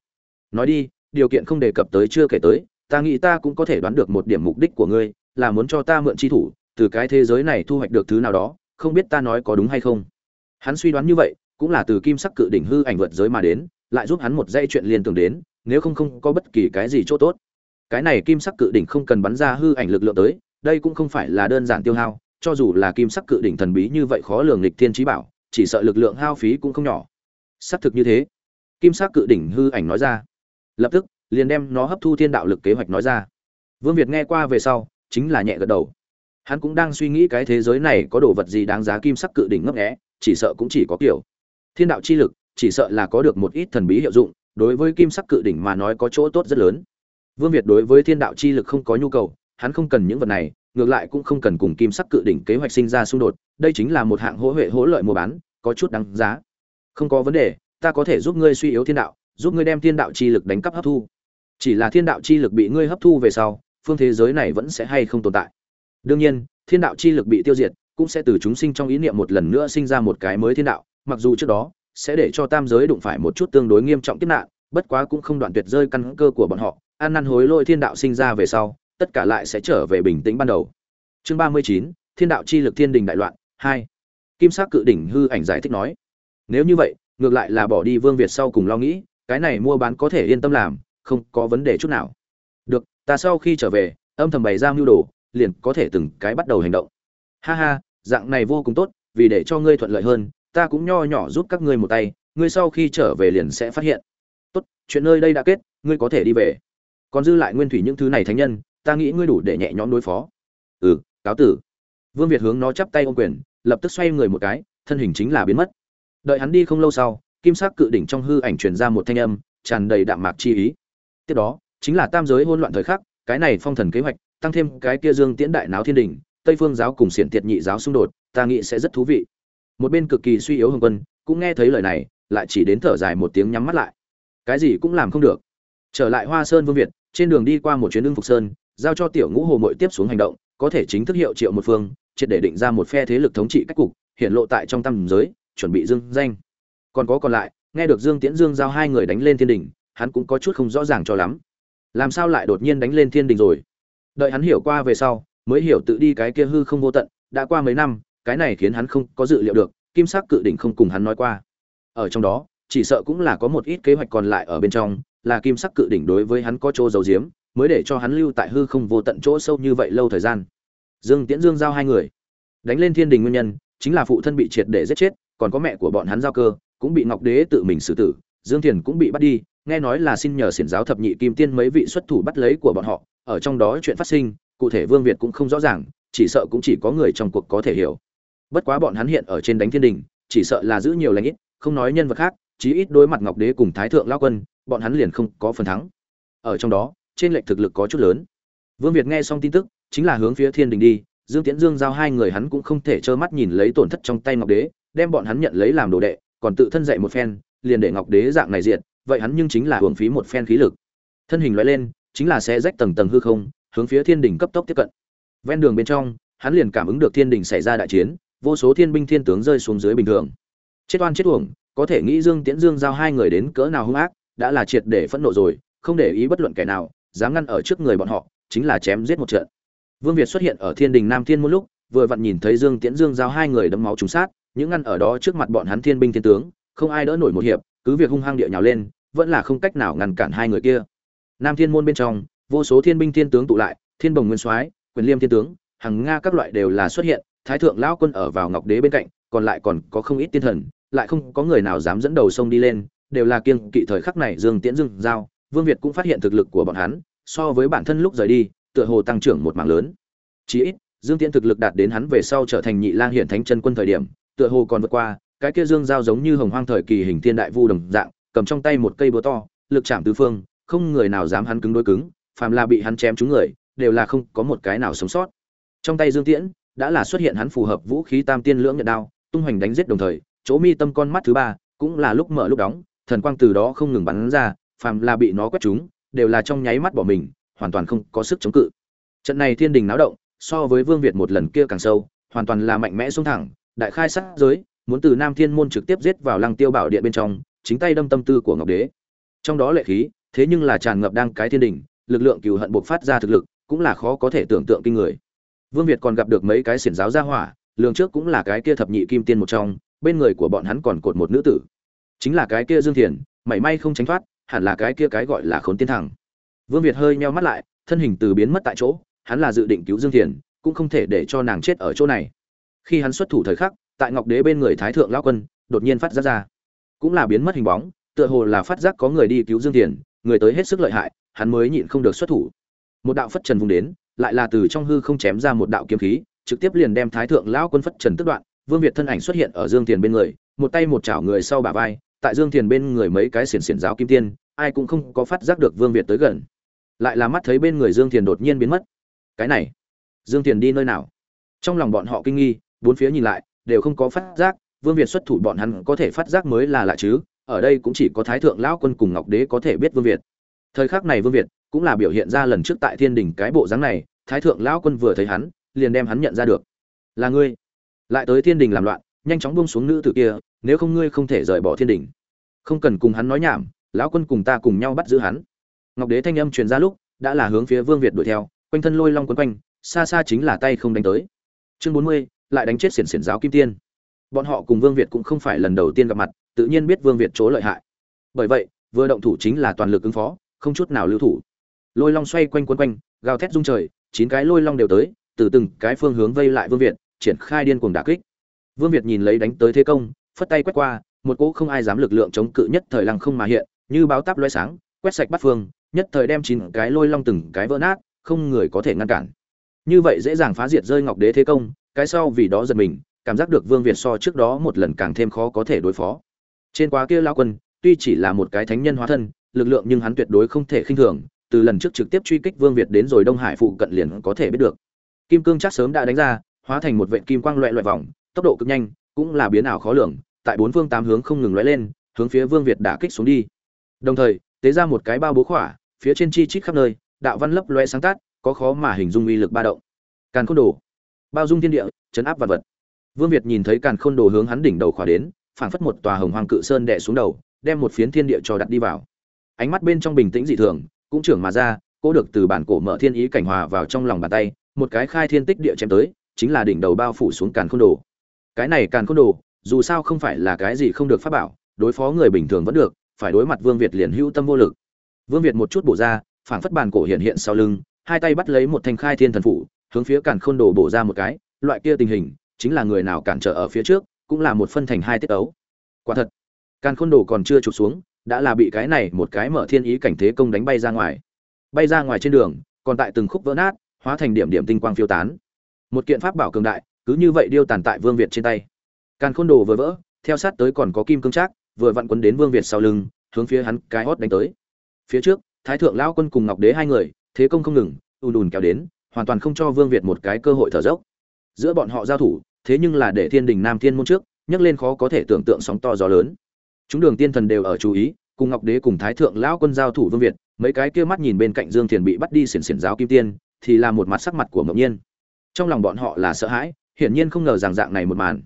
Nói đi, điều kiện không đề cập tới chưa kể tới, ta nghĩ ta cũng có thể đoán được một điểm mục đích của ngươi là muốn cho ta mượn chi thủ, từ cái thế giới này thu hoạch được thứ nào đó, không biết ta nói có đúng hay không. Hắn suy đoán như vậy, cũng là từ kim sắc cự đỉnh hư ảnh vượt giới mà đến, lại giúp hắn một dây chuyện liên tưởng đến, nếu không không có bất kỳ cái gì chỗ tốt. Cái này kim sắc cự đỉnh không cần bắn ra hư ảnh lực lượng tới, đây cũng không phải là đơn giản tiêu hao, cho dù là kim sắc cự đỉnh thần bí như vậy khó lường lịch thiên trí bảo, chỉ sợ lực lượng hao phí cũng không nhỏ. Xác thực như thế. Kim sắc cự đỉnh hư ảnh nói ra. Lập tức, liền đem nó hấp thu thiên đạo lực kế hoạch nói ra. Vương việt nghe qua về sau chính là nhẹ gật đầu. Hắn cũng đang suy nghĩ cái thế giới này có đồ vật gì đáng giá kim sắc cự đỉnh ngấp nghé, chỉ sợ cũng chỉ có kiểu. Thiên đạo chi lực, chỉ sợ là có được một ít thần bí hiệu dụng, đối với kim sắc cự đỉnh mà nói có chỗ tốt rất lớn. Vương việt đối với thiên đạo chi lực không có nhu cầu, hắn không cần những vật này, ngược lại cũng không cần cùng kim sắc cự đỉnh kế hoạch sinh ra xung đột, đây chính là một hạng hỗ huệ hỗ lợi mua bán, có chút đáng giá. Không có vấn đề, ta có thể giúp ngươi suy yếu thiên đạo, giúp ngươi đem thiên đạo chi lực đánh cắp hấp thu. Chỉ là thiên đạo chi lực bị ngươi hấp thu về sau phương thế giới này vẫn sẽ hay không tồn tại. Đương nhiên, thiên đạo chi lực bị tiêu diệt, cũng sẽ từ chúng sinh trong ý niệm một lần nữa sinh ra một cái mới thiên đạo, mặc dù trước đó sẽ để cho tam giới đụng phải một chút tương đối nghiêm trọng kiếp nạn, bất quá cũng không đoạn tuyệt rơi căn cơ của bọn họ An năn hối lỗi thiên đạo sinh ra về sau, tất cả lại sẽ trở về bình tĩnh ban đầu. Chương ba mươi chín, thiên đạo chi lực thiên đình đại loạn, hai. Kim sắc cự đỉnh hư ảnh giải thích nói, nếu như vậy, ngược lại là bỏ đi vương việt sau cùng lo nghĩ, cái này mua bán có thể yên tâm làm, không có vấn đề chút nào ta sau khi trở về, âm thầm bày ra mưu đồ, liền có thể từng cái bắt đầu hành động. Ha ha, dạng này vô cùng tốt, vì để cho ngươi thuận lợi hơn, ta cũng nho nhỏ giúp các ngươi một tay, ngươi sau khi trở về liền sẽ phát hiện. Tốt, chuyện nơi đây đã kết, ngươi có thể đi về. Còn dư lại nguyên thủy những thứ này thánh nhân, ta nghĩ ngươi đủ để nhẹ nhõm đối phó. Ừ cáo tử. Vương việt hướng nó chắp tay ôm quyền, lập tức xoay người một cái, thân hình chính là biến mất. Đợi hắn đi không lâu sau, kim sắc cự đỉnh trong hư ảnh truyền ra một thanh âm, tràn đầy đạm mạc chi ý. Tiếp đó chính là tam giới hỗn loạn thời khắc, cái này phong thần kế hoạch, tăng thêm cái kia dương tiễn đại náo thiên đình, tây phương giáo cùng xiển tiệt nhị giáo xung đột, ta nghĩ sẽ rất thú vị. Một bên cực kỳ suy yếu hồng quân, cũng nghe thấy lời này, lại chỉ đến thở dài một tiếng nhắm mắt lại. Cái gì cũng làm không được. Trở lại hoa sơn vương việt, trên đường đi qua một chuyến lương phục sơn, giao cho tiểu ngũ hồ mội tiếp xuống hành động, có thể chính thức hiệu triệu một phương, triệt để định ra một phe thế lực thống trị cách cục, hiện lộ tại trong tam giới, chuẩn bị dương danh. Còn có còn lại, nghe được dương tiễn dương giao hai người đánh lên thiên đỉnh hắn cũng có chút không rõ ràng cho lắm làm sao lại đột nhiên đánh lên thiên đình rồi? Đợi hắn hiểu qua về sau, mới hiểu tự đi cái kia hư không vô tận, đã qua mấy năm, cái này khiến hắn không có dự liệu được, kim sắc cự đỉnh không cùng hắn nói qua. Ở trong đó, chỉ sợ cũng là có một ít kế hoạch còn lại ở bên trong, là kim sắc cự đỉnh đối với hắn có chỗ dầu diếm mới để cho hắn lưu tại hư không vô tận chỗ sâu như vậy lâu thời gian. Dương tiễn dương giao hai người. Đánh lên thiên đình nguyên nhân, chính là phụ thân bị triệt để giết chết, còn có mẹ của bọn hắn giao cơ, cũng bị ngọc đế tự mình xử tử, dương thiền cũng bị bắt đi nghe nói là xin nhờ xiển giáo thập nhị kim tiên mấy vị xuất thủ bắt lấy của bọn họ, ở trong đó chuyện phát sinh, cụ thể vương việt cũng không rõ ràng, chỉ sợ cũng chỉ có người trong cuộc có thể hiểu. Bất quá bọn hắn hiện ở trên đánh thiên đình, chỉ sợ là giữ nhiều lãnh ít, không nói nhân vật khác, chí ít đối mặt ngọc đế cùng thái thượng lao quân, bọn hắn liền không có phần thắng. Ở trong đó, trên lệnh thực lực có chút lớn. Vương việt nghe xong tin tức, chính là hướng phía thiên đình đi, dương tiễn dương giao hai người hắn cũng không thể trơ mắt nhìn lấy tổn thất trong tay ngọc đế, đem bọn hắn nhận lấy làm đồ đệ, còn tự thân dạy một phen, liền để ngọc đế dạng này diện vậy hắn nhưng chính là hưởng phí một phen khí lực. Thân hình loại lên, chính là sẽ rách tầng tầng hư không, hướng phía thiên đình cấp tốc tiếp cận. Ven đường bên trong, hắn liền cảm ứng được thiên đình xảy ra đại chiến, vô số thiên binh thiên tướng rơi xuống dưới bình thường. Chết oan chết uổng, có thể nghĩ dương tiễn dương giao hai người đến cỡ nào hung ác, đã là triệt để phẫn nộ rồi, không để ý bất luận kẻ nào, dám ngăn ở trước người bọn họ, chính là chém giết một trận. Vương việt xuất hiện ở thiên đình nam thiên một lúc, vừa vặn nhìn thấy dương tiễn dương giao hai người đấm máu trúng sát, những ngăn ở đó trước mặt bọn hắn thiên binh thiên tướng, không ai đỡ nổi một hiệp, cứ việc hung hăng địa nhào lên vẫn là không cách nào ngăn cản hai người kia. Nam thiên môn bên trong, vô số thiên binh thiên tướng tụ lại, thiên bồng nguyên soái, quyền liêm thiên tướng, hằng nga các loại đều là xuất hiện, thái thượng lão quân ở vào ngọc đế bên cạnh, còn lại còn có không ít tiên thần, lại không có người nào dám dẫn đầu sông đi lên, đều là kiêng kỵ thời khắc này dương tiễn dương giao, vương việt cũng phát hiện thực lực của bọn hắn, so với bản thân lúc rời đi, tựa hồ tăng trưởng một mảng lớn. Chí ít, dương tiễn thực lực đạt đến hắn về sau trở thành nhị lang hiển thánh chân quân thời điểm, tựa hồ còn vượt qua, cái kia dương giao giống như hồng hoang thời kỳ hình thiên đại vu đồng dạng cầm trong tay một cây búa to, lực chạm tứ phương, không người nào dám hắn cứng đối cứng, phàm là bị hắn chém trúng người, đều là không có một cái nào sống sót. Trong tay dương tiễn, đã là xuất hiện hắn phù hợp vũ khí tam tiên lưỡng nhận đao, tung hoành đánh giết đồng thời, chỗ mi tâm con mắt thứ ba, cũng là lúc mở lúc đóng, thần quang từ đó không ngừng bắn ra, phàm là bị nó quét trúng, đều là trong nháy mắt bỏ mình, hoàn toàn không có sức chống cự. Trận này thiên đình náo động, so với vương việt một lần kia càng sâu, hoàn toàn là mạnh mẽ xuống thẳng, đại khai sát giới, muốn từ nam thiên môn trực tiếp giết vào lăng tiêu bảo điện bên trong chính tay đâm tâm tư của ngọc đế. Trong đó lệ khí, thế nhưng là tràn ngập đang cái thiên đình, lực lượng cừu hận buộc phát ra thực lực, cũng là khó có thể tưởng tượng kinh người. Vương việt còn gặp được mấy cái xiển giáo gia hỏa, lường trước cũng là cái kia thập nhị kim tiên một trong, bên người của bọn hắn còn cột một nữ tử. Chính là cái kia dương thiền, mảy may không tránh thoát, hẳn là cái kia cái gọi là khốn tiên thẳng vương việt hơi meo mắt lại, thân hình từ biến mất tại chỗ, hắn là dự định cứu dương thiền, cũng không thể để cho nàng chết ở chỗ này. Khi hắn xuất thủ thời khắc, tại ngọc đế bên người thái thượng lão quân, đột nhiên phát ra ra cũng là biến mất hình bóng tựa hồ là phát giác có người đi cứu dương Tiền, người tới hết sức lợi hại hắn mới nhịn không được xuất thủ. Một đạo phất trần vùng đến lại là từ trong hư không chém ra một đạo kiếm khí trực tiếp liền đem thái thượng lão quân phất trần tức đoạn vương việt thân ảnh xuất hiện ở dương Tiền bên người một tay một chảo người sau bả vai tại dương Tiền bên người mấy cái xiển xiển giáo kim tiên ai cũng không có phát giác được vương việt tới gần. Lại là mắt thấy bên người dương Tiền đột nhiên biến mất. Cái này dương Tiền đi nơi nào? Trong lòng bọn họ kinh nghi bốn phía nhìn lại đều không có phát giác vương việt xuất thủ bọn hắn có thể phát giác mới là lạ chứ, ở đây cũng chỉ có thái thượng lão quân cùng ngọc đế có thể biết vương việt. Thời khắc này vương việt cũng là biểu hiện ra lần trước tại thiên đình cái bộ dáng này, thái thượng lão quân vừa thấy hắn, liền đem hắn nhận ra được. Là ngươi. Lại tới thiên đình làm loạn, nhanh chóng buông xuống nữ tử kia, nếu không ngươi không thể rời bỏ thiên đình. Không cần cùng hắn nói nhảm, lão quân cùng ta cùng nhau bắt giữ hắn. Ngọc đế thanh âm truyền ra lúc, đã là hướng phía vương việt đuổi theo, quanh thân lôi long quấn quanh, xa xa chính là tay không đánh tới. Chương bốn mươi, lại đánh chết xiển xiển giáo kim tiên bọn họ cùng vương việt cũng không phải lần đầu tiên gặp mặt, tự nhiên biết vương việt chỗ lợi hại. Bởi vậy, vừa động thủ chính là toàn lực ứng phó, không chút nào lưu thủ. Lôi long xoay quanh quấn quanh, gào thét rung trời, chín cái lôi long đều tới, từ từng cái phương hướng vây lại vương việt, triển khai điên cuồng đả kích. Vương việt nhìn lấy đánh tới thế công, phất tay quét qua, một cỗ không ai dám lực lượng chống cự nhất thời lăng không mà hiện, như báo táp loé sáng, quét sạch bắt phương, nhất thời đem chín cái lôi long từng cái vỡ nát, không người có thể ngăn cản. Như vậy dễ dàng phá diệt rơi ngọc đế thế công, cái sau vì đó giật mình cảm giác được vương việt so trước đó một lần càng thêm khó có thể đối phó. Trên quá kia lão quân, tuy chỉ là một cái thánh nhân hóa thân, lực lượng nhưng hắn tuyệt đối không thể khinh thường, từ lần trước trực tiếp truy kích vương việt đến rồi đông hải phụ cận liền có thể biết được. Kim cương chắc sớm đã đánh ra, hóa thành một vệt kim quang loẹt loẹt vòng, tốc độ cực nhanh, cũng là biến ảo khó lường, tại bốn phương tám hướng không ngừng lóe lên, hướng phía vương việt đả kích xuống đi. Đồng thời, tế ra một cái bao bố khỏa, phía trên chi chít khắp nơi, đạo văn lấp loe sáng tác có khó mà hình dung uy lực ba động. Càn khôn đồ. Bao dung thiên địa, chấn áp vật vật vương việt nhìn thấy càn khôn đồ hướng hắn đỉnh đầu khóa đến, phảng phất một tòa hồng hoang cự sơn đè xuống đầu, đem một phiến thiên địa cho đặt đi vào. Ánh mắt bên trong bình tĩnh dị thường, cũng trưởng mà ra, cố được từ bản cổ mở thiên ý cảnh hòa vào trong lòng bàn tay, một cái khai thiên tích địa chém tới, chính là đỉnh đầu bao phủ xuống càn khôn đồ. Cái này càn khôn đồ, dù sao không phải là cái gì không được pháp bảo, đối phó người bình thường vẫn được, phải đối mặt vương việt liền hữu tâm vô lực. Vương việt một chút bổ ra, phảng phất bàn cổ hiện hiện sau lưng, hai tay bắt lấy một thanh khai thiên thần phủ, hướng phía càn khôn đồ bổ ra một cái, loại kia tình hình chính là người nào cản trở ở phía trước, cũng là một phân thành hai tiết ấu. Quả thật, càn khôn đồ còn chưa chụp xuống, đã là bị cái này một cái mở thiên ý cảnh thế công đánh bay ra ngoài. Bay ra ngoài trên đường, còn tại từng khúc vỡ nát, hóa thành điểm điểm tinh quang phiêu tán. Một kiện pháp bảo cường đại, cứ như vậy điêu tàn tại vương việt trên tay. Càn khôn đồ vừa vỡ, theo sát tới còn có kim cương trác, vừa vặn quấn đến vương việt sau lưng, hướng phía hắn cái hót đánh tới. Phía trước, thái thượng lão quân cùng ngọc đế hai người, thế công không ngừng, ùn ùn kéo đến, hoàn toàn không cho vương việt một cái cơ hội thở dốc giữa bọn họ giao thủ, thế nhưng là để thiên đình nam thiên môn trước, nhấc lên khó có thể tưởng tượng sóng to gió lớn. Chúng đường tiên thần đều ở chú ý, cùng ngọc đế cùng thái thượng lão quân giao thủ vương việt, mấy cái kia mắt nhìn bên cạnh dương thiền bị bắt đi xiển xiển giáo kim tiên, thì là một mặt sắc mặt của ngẫu nhiên. Trong lòng bọn họ là sợ hãi, hiển nhiên không ngờ rằng dạng này một màn.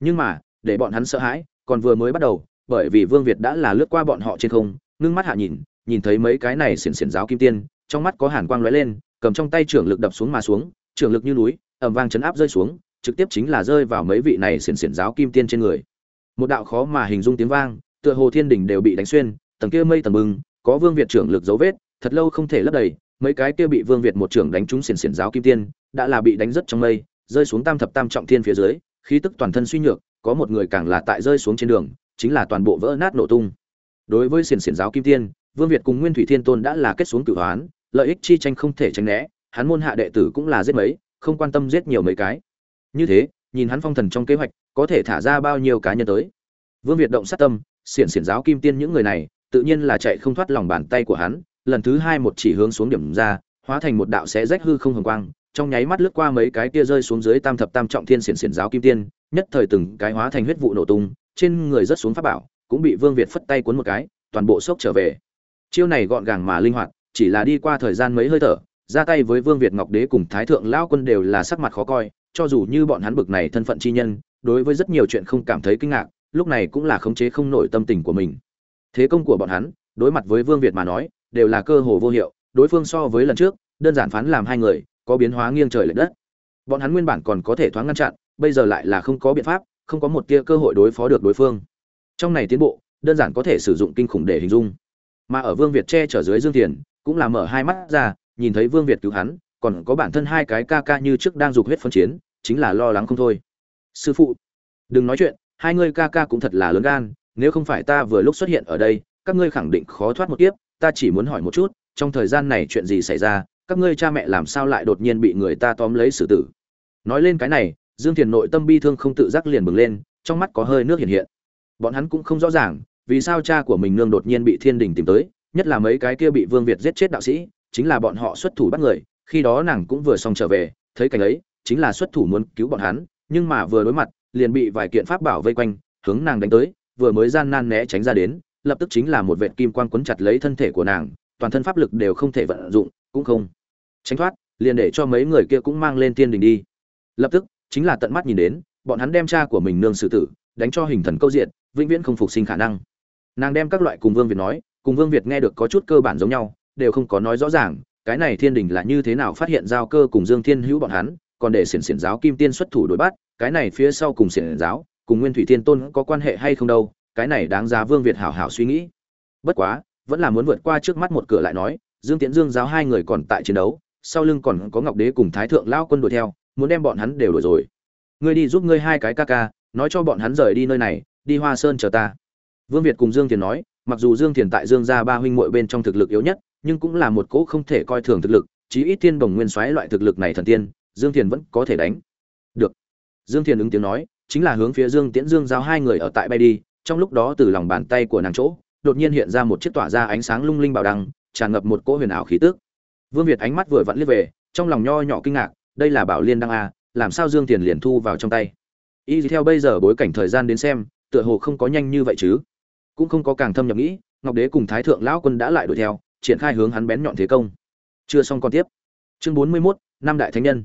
Nhưng mà, để bọn hắn sợ hãi, còn vừa mới bắt đầu, bởi vì vương việt đã là lướt qua bọn họ trên không, ngưng mắt hạ nhìn nhìn thấy mấy cái này xiển xiển giáo kim tiên, trong mắt có hàn quang lóe lên, cầm trong tay trưởng lực đập xuống mà xuống, trưởng lực như núi ẩm vang chấn áp rơi xuống, trực tiếp chính là rơi vào mấy vị này xiển xiển giáo kim tiên trên người. Một đạo khó mà hình dung tiếng vang, tựa hồ thiên đỉnh đều bị đánh xuyên, tầng kia mây tầng bừng, có vương việt trưởng lực dấu vết, thật lâu không thể lấp đầy, mấy cái kia bị vương việt một trưởng đánh trúng xiển xiển giáo kim tiên, đã là bị đánh rất trong mây, rơi xuống tam thập tam trọng thiên phía dưới, khí tức toàn thân suy nhược, có một người càng là tại rơi xuống trên đường, chính là toàn bộ vỡ nát nổ tung. Đối với xiển xiển giáo kim tiên, vương việt cùng nguyên thủy thiên tôn đã là kết xuống cửu hoán, lợi ích chi tranh không thể tránh né, hắn môn hạ đệ tử cũng là giết mấy không quan tâm giết nhiều mấy cái. Như thế, nhìn hắn phong thần trong kế hoạch, có thể thả ra bao nhiêu cá nhân tới. Vương việt động sát tâm, xiển xiển giáo kim tiên những người này, tự nhiên là chạy không thoát lòng bàn tay của hắn, lần thứ hai một chỉ hướng xuống điểm ra, hóa thành một đạo xé rách hư không hồng quang, trong nháy mắt lướt qua mấy cái kia rơi xuống dưới tam thập tam trọng thiên xiển xiển giáo kim tiên, nhất thời từng cái hóa thành huyết vụ nổ tung, trên người rất xuống pháp bảo, cũng bị vương việt phất tay cuốn một cái, toàn bộ sốc trở về. Chiêu này gọn gàng mà linh hoạt, chỉ là đi qua thời gian mấy hơi thở ra tay với vương việt ngọc đế cùng thái thượng lão quân đều là sắc mặt khó coi, cho dù như bọn hắn bực này thân phận chi nhân, đối với rất nhiều chuyện không cảm thấy kinh ngạc, lúc này cũng là khống chế không nổi tâm tình của mình. Thế công của bọn hắn, đối mặt với vương việt mà nói, đều là cơ hồ vô hiệu, đối phương so với lần trước, đơn giản phán làm hai người, có biến hóa nghiêng trời lệch đất. Bọn hắn nguyên bản còn có thể thoáng ngăn chặn, bây giờ lại là không có biện pháp, không có một tia cơ hội đối phó được đối phương. Trong này tiến bộ, đơn giản có thể sử dụng kinh khủng để hình dung. Mà ở vương việt che chở dưới dương tiền, cũng là mở hai mắt ra nhìn thấy vương việt cứu hắn, còn có bản thân hai cái ca ca như trước đang dục huyết phân chiến, chính là lo lắng không thôi. Sư phụ, đừng nói chuyện, hai ngươi ca ca cũng thật là lớn gan, nếu không phải ta vừa lúc xuất hiện ở đây, các ngươi khẳng định khó thoát một kiếp, ta chỉ muốn hỏi một chút, trong thời gian này chuyện gì xảy ra, các ngươi cha mẹ làm sao lại đột nhiên bị người ta tóm lấy xử tử? Nói lên cái này, dương thiền nội tâm bi thương không tự giác liền bừng lên, trong mắt có hơi nước hiện hiện. Bọn hắn cũng không rõ ràng, vì sao cha của mình nương đột nhiên bị thiên đình tìm tới, nhất là mấy cái kia bị vương việt giết chết đạo sĩ chính là bọn họ xuất thủ bắt người, khi đó nàng cũng vừa xong trở về, thấy cảnh ấy, chính là xuất thủ muốn cứu bọn hắn, nhưng mà vừa đối mặt, liền bị vài kiện pháp bảo vây quanh, hướng nàng đánh tới, vừa mới gian nan né tránh ra đến, lập tức chính là một vệt kim quang quấn chặt lấy thân thể của nàng, toàn thân pháp lực đều không thể vận dụng, cũng không tránh thoát, liền để cho mấy người kia cũng mang lên tiên đình đi. Lập tức, chính là tận mắt nhìn đến, bọn hắn đem cha của mình nương xử tử, đánh cho hình thần câu diện vĩnh viễn không phục sinh khả năng. Nàng đem các loại cùng vương việt nói, cùng vương việt nghe được có chút cơ bản giống nhau đều không có nói rõ ràng, cái này thiên đình là như thế nào phát hiện giao cơ cùng dương thiên hữu bọn hắn, còn để xiển xiển giáo kim tiên xuất thủ đối bắt, cái này phía sau cùng xiển giáo, cùng nguyên thủy thiên tôn có quan hệ hay không đâu, cái này đáng giá vương việt hảo hảo suy nghĩ. Bất quá, vẫn là muốn vượt qua trước mắt một cửa lại nói, dương tiễn dương giáo hai người còn tại chiến đấu, sau lưng còn có ngọc đế cùng thái thượng lao quân đuổi theo, muốn đem bọn hắn đều đuổi rồi. Ngươi đi giúp ngươi hai cái ca ca, nói cho bọn hắn rời đi nơi này, đi hoa sơn chờ ta. Vương việt cùng dương thiền nói, mặc dù dương thiền tại dương gia ba huynh muội bên trong thực lực yếu nhất nhưng cũng là một cỗ không thể coi thường thực lực, chí ít tiên đồng nguyên soái loại thực lực này thần tiên, dương thiền vẫn có thể đánh. Được. Dương thiền ứng tiếng nói, chính là hướng phía dương tiễn dương giao hai người ở tại bay đi, trong lúc đó từ lòng bàn tay của nàng chỗ, đột nhiên hiện ra một chiếc tỏa ra ánh sáng lung linh bảo đăng, tràn ngập một cỗ huyền ảo khí tức. Vương việt ánh mắt vừa vặn liếc về, trong lòng nho nhỏ kinh ngạc, đây là bảo liên đăng a, làm sao dương tiền liền thu vào trong tay? Y theo bây giờ bối cảnh thời gian đến xem, tựa hồ không có nhanh như vậy chứ. Cũng không có càng thâm nhập nghĩ, ngọc đế cùng thái thượng lão quân đã lại đuổi theo triển khai hướng hắn bén nhọn thế công. Chưa xong còn tiếp. Chương bốn mươi 41, năm đại thánh nhân.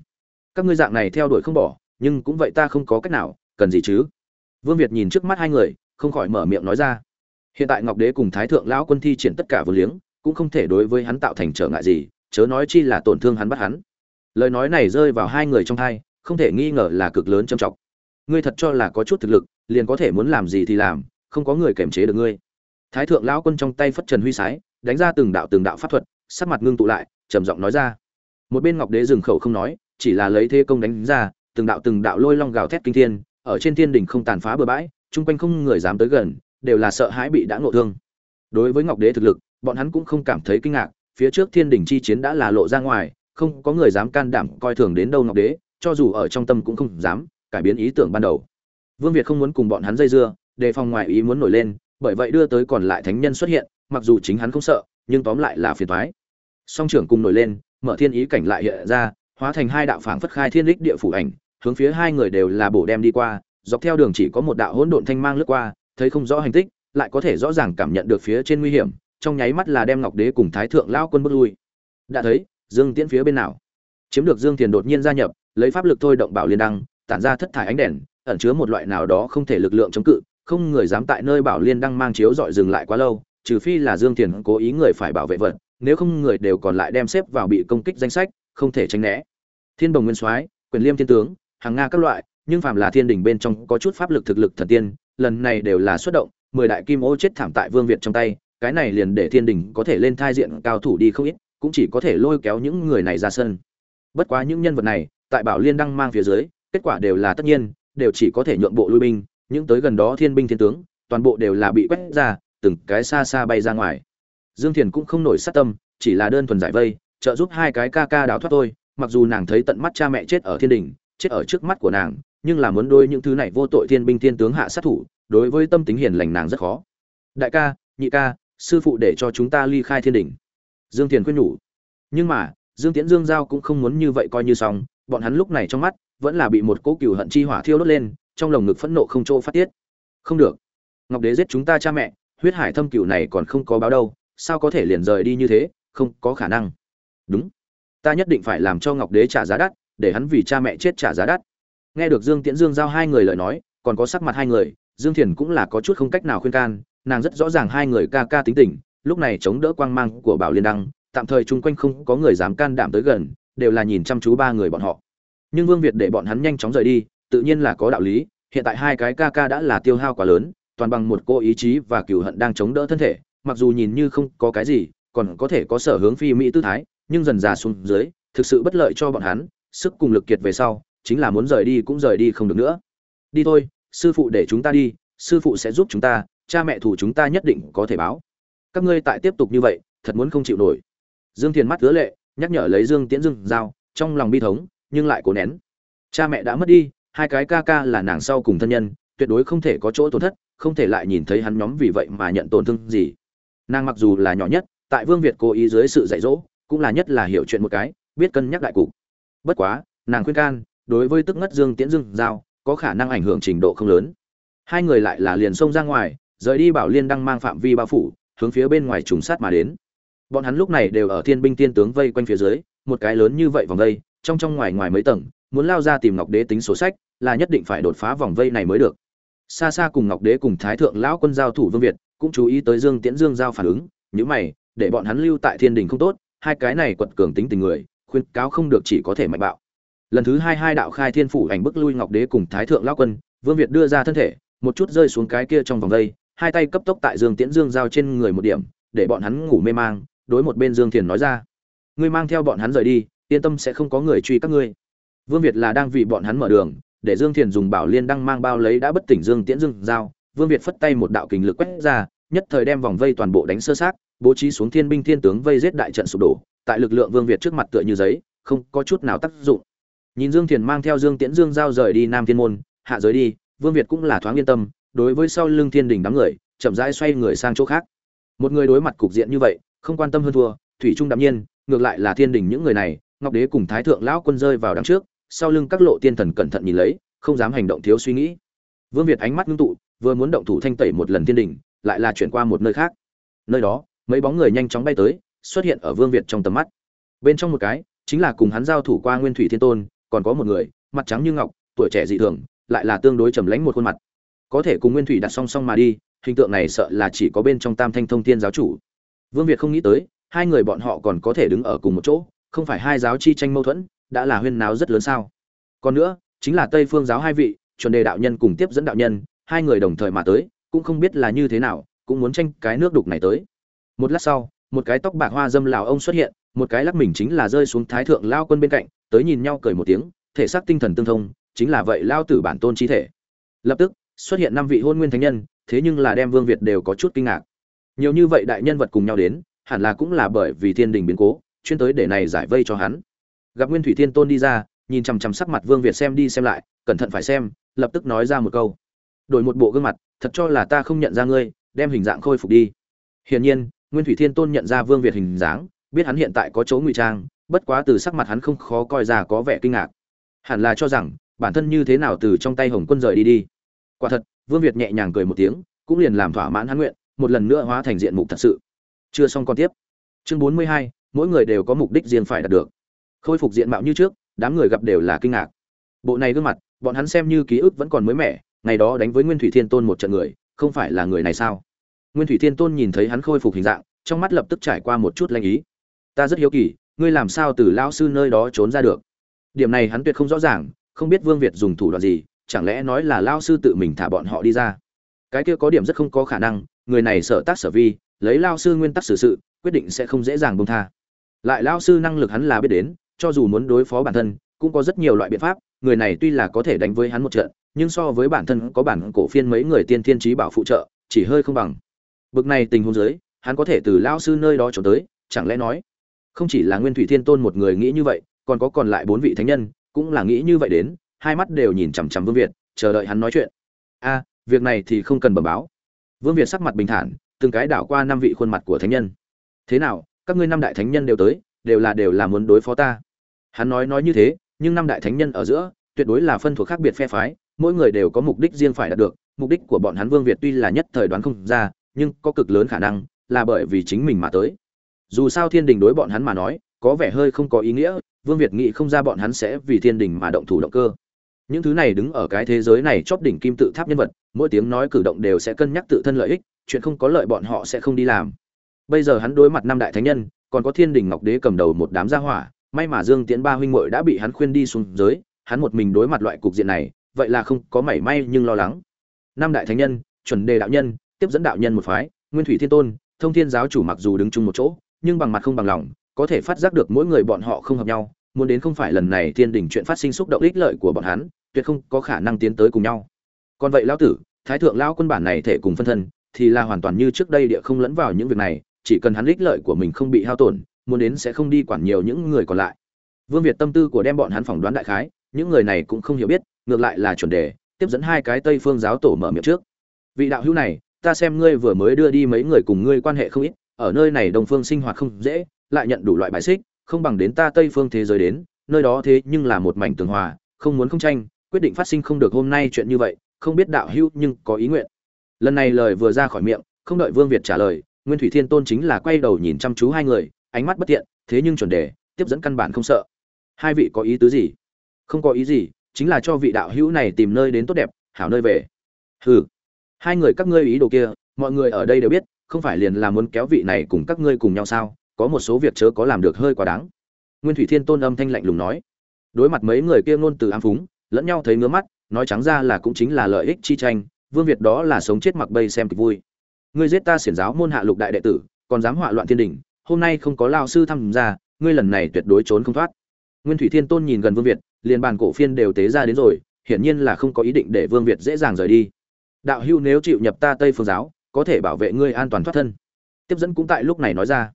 Các ngươi dạng này theo đuổi không bỏ nhưng cũng vậy ta không có cách nào cần gì chứ? Vương việt nhìn trước mắt hai người không khỏi mở miệng nói ra. Hiện tại ngọc đế cùng thái thượng lão quân thi triển tất cả vô liếng cũng không thể đối với hắn tạo thành trở ngại gì chớ nói chi là tổn thương hắn bắt hắn. Lời nói này rơi vào hai người trong tai, không thể nghi ngờ là cực lớn trầm trọng. Ngươi thật cho là có chút thực lực liền có thể muốn làm gì thì làm không có người kềm chế được ngươi. Thái thượng lão quân trong tay phất trần huy sái đánh ra từng đạo từng đạo pháp thuật, sắc mặt ngưng tụ lại, trầm giọng nói ra. Một bên ngọc đế dừng khẩu không nói, chỉ là lấy thế công đánh ra, từng đạo từng đạo lôi long gào thét kinh thiên, ở trên thiên đỉnh không tàn phá bừa bãi, chung quanh không người dám tới gần, đều là sợ hãi bị đã ngộ thương. Đối với ngọc đế thực lực, bọn hắn cũng không cảm thấy kinh ngạc, phía trước thiên đỉnh chi chiến đã là lộ ra ngoài, không có người dám can đảm coi thường đến đâu ngọc đế, cho dù ở trong tâm cũng không dám cải biến ý tưởng ban đầu. Vương việt không muốn cùng bọn hắn dây dưa, đề phòng ngoại ý muốn nổi lên, bởi vậy đưa tới còn lại thánh nhân xuất hiện mặc dù chính hắn không sợ, nhưng tóm lại là phiền toái. Song trưởng cùng nổi lên, mở thiên ý cảnh lại hiện ra, hóa thành hai đạo phảng phất khai thiên đích địa phủ ảnh, hướng phía hai người đều là bổ đem đi qua, dọc theo đường chỉ có một đạo hỗn độn thanh mang lướt qua, thấy không rõ hành tích, lại có thể rõ ràng cảm nhận được phía trên nguy hiểm, trong nháy mắt là đem ngọc đế cùng thái thượng lao quân bước lui. Đã thấy, dương tiễn phía bên nào? Chiếm được dương tiền đột nhiên gia nhập, lấy pháp lực thôi động bảo liên đăng, tản ra thất thải ánh đèn, ẩn chứa một loại nào đó không thể lực lượng chống cự, không người dám tại nơi bảo liên đăng mang chiếu dọi dừng lại quá lâu trừ phi là dương tiền cố ý người phải bảo vệ vật, nếu không người đều còn lại đem xếp vào bị công kích danh sách, không thể tránh né. Thiên bồng nguyên soái, quyền liêm thiên tướng, hàng nga các loại, nhưng phàm là thiên đình bên trong có chút pháp lực thực lực thần tiên, lần này đều là xuất động, mười đại kim ô chết thảm tại vương việt trong tay, cái này liền để thiên đình có thể lên thai diện cao thủ đi không ít, cũng chỉ có thể lôi kéo những người này ra sân. Bất quá những nhân vật này, tại bảo liên đăng mang phía dưới, kết quả đều là tất nhiên, đều chỉ có thể nhượng bộ lui binh, những tới gần đó thiên binh thiên tướng, toàn bộ đều là bị quét ra từng cái xa xa bay ra ngoài. Dương thiền cũng không nổi sát tâm, chỉ là đơn thuần giải vây, trợ giúp hai cái ca ca đào thoát thôi mặc dù nàng thấy tận mắt cha mẹ chết ở thiên đình, chết ở trước mắt của nàng, nhưng là muốn đôi những thứ này vô tội thiên binh thiên tướng hạ sát thủ, đối với tâm tính hiền lành nàng rất khó. Đại ca, nhị ca, sư phụ để cho chúng ta ly khai thiên đình. Dương thiền khuyên nhủ. Nhưng mà, dương tiễn dương giao cũng không muốn như vậy coi như xong, bọn hắn lúc này trong mắt vẫn là bị một cỗ cừu hận chi hỏa thiêu đốt lên, trong lồng ngực phẫn nộ không chỗ phát tiết. Không được. Ngọc đế giết chúng ta cha mẹ huyết hải thâm Cựu này còn không có báo đâu, sao có thể liền rời đi như thế, không có khả năng. Đúng. Ta nhất định phải làm cho ngọc đế trả giá đắt, để hắn vì cha mẹ chết trả giá đắt. Nghe được dương tiễn dương giao hai người lời nói, còn có sắc mặt hai người, dương thiền cũng là có chút không cách nào khuyên can, nàng rất rõ ràng hai người ca ca tính tình, lúc này chống đỡ quang mang của bảo liên đăng, tạm thời chung quanh không có người dám can đảm tới gần, đều là nhìn chăm chú ba người bọn họ. Nhưng vương việt để bọn hắn nhanh chóng rời đi, tự nhiên là có đạo lý, hiện tại hai cái ca ca đã là tiêu hao quá lớn toàn bằng một cô ý chí và cửu hận đang chống đỡ thân thể, mặc dù nhìn như không có cái gì, còn có thể có sở hướng phi mỹ tư thái, nhưng dần già xuống dưới, thực sự bất lợi cho bọn hắn, sức cùng lực kiệt về sau, chính là muốn rời đi cũng rời đi không được nữa. Đi thôi, sư phụ để chúng ta đi, sư phụ sẽ giúp chúng ta, cha mẹ thủ chúng ta nhất định có thể báo. Các ngươi tại tiếp tục như vậy, thật muốn không chịu nổi. Dương thiền mắt hứa lệ, nhắc nhở lấy dương tiễn dương giao, trong lòng bi thống, nhưng lại cố nén. Cha mẹ đã mất đi, hai cái ca ca là nàng sau cùng thân nhân, tuyệt đối không thể có chỗ tổn thất không thể lại nhìn thấy hắn nhóm vì vậy mà nhận tổn thương gì. Nàng mặc dù là nhỏ nhất, tại vương việt cố ý dưới sự dạy dỗ, cũng là nhất là hiểu chuyện một cái, biết cân nhắc đại cục. Bất quá, nàng khuyên can, đối với tức ngất dương tiễn dương giao, có khả năng ảnh hưởng trình độ không lớn. Hai người lại là liền xông ra ngoài, rời đi bảo liên đăng mang phạm vi bao phủ, hướng phía bên ngoài trùng sát mà đến. Bọn hắn lúc này đều ở thiên binh tiên tướng vây quanh phía dưới, một cái lớn như vậy vòng vây, trong trong ngoài ngoài mấy tầng, muốn lao ra tìm ngọc đế tính sổ sách, là nhất định phải đột phá vòng vây này mới được xa xa cùng ngọc đế cùng thái thượng lão quân giao thủ vương việt, cũng chú ý tới dương tiễn dương giao phản ứng những mày, để bọn hắn lưu tại thiên đình không tốt, hai cái này quật cường tính tình người, khuyên cáo không được chỉ có thể mạnh bạo. Lần thứ hai hai đạo khai thiên phủ ảnh bức lui ngọc đế cùng thái thượng lão quân, vương việt đưa ra thân thể, một chút rơi xuống cái kia trong vòng vây hai tay cấp tốc tại dương tiễn dương giao trên người một điểm, để bọn hắn ngủ mê mang, đối một bên dương thiền nói ra. Ngươi mang theo bọn hắn rời đi, yên tâm sẽ không có người truy các ngươi. Vương việt là đang vì bọn hắn mở đường để dương thiền dùng bảo liên đăng mang bao lấy đã bất tỉnh dương tiễn dương giao vương việt phất tay một đạo kình lực quét ra nhất thời đem vòng vây toàn bộ đánh sơ xác, bố trí xuống thiên binh thiên tướng vây giết đại trận sụp đổ tại lực lượng vương việt trước mặt tựa như giấy không có chút nào tác dụng. Nhìn dương thiền mang theo dương tiễn dương giao rời đi nam thiên môn hạ giới đi vương việt cũng là thoáng yên tâm đối với sau lưng thiên đình đám người chậm rãi xoay người sang chỗ khác. Một người đối mặt cục diện như vậy không quan tâm hơn thua thủy trung đạm nhiên ngược lại là thiên đình những người này ngọc đế cùng thái thượng lão quân rơi vào đằng trước sau lưng các lộ tiên thần cẩn thận nhìn lấy, không dám hành động thiếu suy nghĩ. Vương việt ánh mắt ngưng tụ, vừa muốn động thủ thanh tẩy một lần thiên đình, lại là chuyển qua một nơi khác. Nơi đó, mấy bóng người nhanh chóng bay tới, xuất hiện ở vương việt trong tầm mắt. Bên trong một cái, chính là cùng hắn giao thủ qua nguyên thủy thiên tôn, còn có một người, mặt trắng như ngọc, tuổi trẻ dị thường, lại là tương đối trầm lãnh một khuôn mặt. Có thể cùng nguyên thủy đặt song song mà đi, hình tượng này sợ là chỉ có bên trong tam thanh thông thiên giáo chủ. Vương việt không nghĩ tới, hai người bọn họ còn có thể đứng ở cùng một chỗ, không phải hai giáo chi tranh mâu thuẫn đã là huyên náo rất lớn sao? Còn nữa, chính là tây phương giáo hai vị, chuẩn đề đạo nhân cùng tiếp dẫn đạo nhân, hai người đồng thời mà tới, cũng không biết là như thế nào, cũng muốn tranh cái nước đục này tới. Một lát sau, một cái tóc bạc hoa dâm lào ông xuất hiện, một cái lắc mình chính là rơi xuống thái thượng lao quân bên cạnh, tới nhìn nhau cười một tiếng, thể xác tinh thần tương thông, chính là vậy lao tử bản tôn chi thể. Lập tức, xuất hiện năm vị hôn nguyên thánh nhân, thế nhưng là đem vương việt đều có chút kinh ngạc. Nhiều như vậy đại nhân vật cùng nhau đến, hẳn là cũng là bởi vì thiên đình biến cố, chuyên tới để này giải vây cho hắn gặp nguyên thủy thiên tôn đi ra, nhìn chằm chằm sắc mặt vương việt xem đi xem lại, cẩn thận phải xem, lập tức nói ra một câu. Đổi một bộ gương mặt, thật cho là ta không nhận ra ngươi, đem hình dạng khôi phục đi. Hiển nhiên, nguyên thủy thiên tôn nhận ra vương việt hình dáng, biết hắn hiện tại có chỗ ngụy trang, bất quá từ sắc mặt hắn không khó coi ra có vẻ kinh ngạc. Hẳn là cho rằng, bản thân như thế nào từ trong tay hồng quân rời đi đi. Quả thật, vương việt nhẹ nhàng cười một tiếng, cũng liền làm thỏa mãn hắn nguyện, một lần nữa hóa thành diện mục thật sự. Chưa xong còn tiếp. Chương bốn mươi hai, mỗi người đều có mục đích riêng phải đạt được khôi phục diện mạo như trước, đám người gặp đều là kinh ngạc. Bộ này gương mặt, bọn hắn xem như ký ức vẫn còn mới mẻ, ngày đó đánh với nguyên thủy thiên tôn một trận người, không phải là người này sao? Nguyên thủy thiên tôn nhìn thấy hắn khôi phục hình dạng, trong mắt lập tức trải qua một chút lanh ý. Ta rất hiếu kỳ, ngươi làm sao từ lao sư nơi đó trốn ra được? Điểm này hắn tuyệt không rõ ràng, không biết vương việt dùng thủ đoạn gì, chẳng lẽ nói là lao sư tự mình thả bọn họ đi ra? Cái kia có điểm rất không có khả năng, người này sợ tác sở vi, lấy lao sư nguyên tắc xử sự, quyết định sẽ không dễ dàng buông tha. Lại lao sư năng lực hắn là biết đến cho dù muốn đối phó bản thân, cũng có rất nhiều loại biện pháp, người này tuy là có thể đánh với hắn một trận, nhưng so với bản thân có bản cổ phiên mấy người tiên thiên trí bảo phụ trợ, chỉ hơi không bằng. Bực này tình huống dưới, hắn có thể từ lão sư nơi đó trốn tới, chẳng lẽ nói, không chỉ là nguyên thủy thiên tôn một người nghĩ như vậy, còn có còn lại bốn vị thánh nhân, cũng là nghĩ như vậy đến, hai mắt đều nhìn chằm chằm vương việt, chờ đợi hắn nói chuyện. A, việc này thì không cần bẩm báo. Vương việt sắc mặt bình thản, từng cái đảo qua năm vị khuôn mặt của thánh nhân. Thế nào, các ngươi năm đại thánh nhân đều tới đều là đều là muốn đối phó ta. Hắn nói nói như thế, nhưng năm đại thánh nhân ở giữa, tuyệt đối là phân thuộc khác biệt phe phái, mỗi người đều có mục đích riêng phải đạt được, mục đích của bọn hắn vương việt tuy là nhất thời đoán không ra, nhưng có cực lớn khả năng là bởi vì chính mình mà tới. Dù sao thiên đình đối bọn hắn mà nói, có vẻ hơi không có ý nghĩa, vương việt nghĩ không ra bọn hắn sẽ vì thiên đình mà động thủ động cơ. Những thứ này đứng ở cái thế giới này chóp đỉnh kim tự tháp nhân vật, mỗi tiếng nói cử động đều sẽ cân nhắc tự thân lợi ích, chuyện không có lợi bọn họ sẽ không đi làm. Bây giờ hắn đối mặt năm đại thánh nhân còn có thiên đình ngọc đế cầm đầu một đám gia hỏa, may mà dương tiễn ba huynh muội đã bị hắn khuyên đi xuống dưới hắn một mình đối mặt loại cục diện này, vậy là không có mảy may nhưng lo lắng. Năm đại thánh nhân, chuẩn đề đạo nhân, tiếp dẫn đạo nhân một phái, nguyên thủy thiên tôn, thông thiên giáo chủ mặc dù đứng chung một chỗ, nhưng bằng mặt không bằng lòng, có thể phát giác được mỗi người bọn họ không hợp nhau, muốn đến không phải lần này thiên đình chuyện phát sinh xúc động ích lợi của bọn hắn, tuyệt không có khả năng tiến tới cùng nhau. Còn vậy lão tử, thái thượng lão quân bản này thể cùng phân thân, thì là hoàn toàn như trước đây địa không lẫn vào những việc này chỉ cần hắn ích lợi của mình không bị hao tổn, muốn đến sẽ không đi quản nhiều những người còn lại. Vương việt tâm tư của đem bọn hắn phỏng đoán đại khái, những người này cũng không hiểu biết, ngược lại là chuẩn đề, tiếp dẫn hai cái tây phương giáo tổ mở miệng trước. Vị đạo hữu này, ta xem ngươi vừa mới đưa đi mấy người cùng ngươi quan hệ không ít, ở nơi này đông phương sinh hoạt không dễ, lại nhận đủ loại bài xích, không bằng đến ta tây phương thế giới đến, nơi đó thế nhưng là một mảnh tường hòa, không muốn không tranh, quyết định phát sinh không được hôm nay chuyện như vậy, không biết đạo hữu nhưng có ý nguyện. Lần này lời vừa ra khỏi miệng, không đợi vương việt trả lời nguyên thủy thiên tôn chính là quay đầu nhìn chăm chú hai người, ánh mắt bất tiện thế nhưng chuẩn đề, tiếp dẫn căn bản không sợ. Hai vị có ý tứ gì? Không có ý gì, chính là cho vị đạo hữu này tìm nơi đến tốt đẹp, hảo nơi về. Hừ. Hai người các ngươi ý đồ kia, mọi người ở đây đều biết, không phải liền là muốn kéo vị này cùng các ngươi cùng nhau sao? Có một số việc chớ có làm được hơi quá đáng. Nguyên thủy thiên tôn âm thanh lạnh lùng nói. Đối mặt mấy người kia ngôn từ ám phúng, lẫn nhau thấy ngứa mắt, nói trắng ra là cũng chính là lợi ích chi tranh, vương việt đó là sống chết mặc bây xem kịch vui ngươi giết ta xiển giáo môn hạ lục đại đệ tử, còn dám họa loạn thiên đình, hôm nay không có lao sư tham gia ngươi lần này tuyệt đối trốn không thoát. Nguyên thủy thiên tôn nhìn gần vương việt, liền bàn cổ phiên đều tế ra đến rồi, hiển nhiên là không có ý định để vương việt dễ dàng rời đi. Đạo hưu nếu chịu nhập ta tây phương giáo, có thể bảo vệ ngươi an toàn thoát thân. Tiếp dẫn cũng tại lúc này nói ra.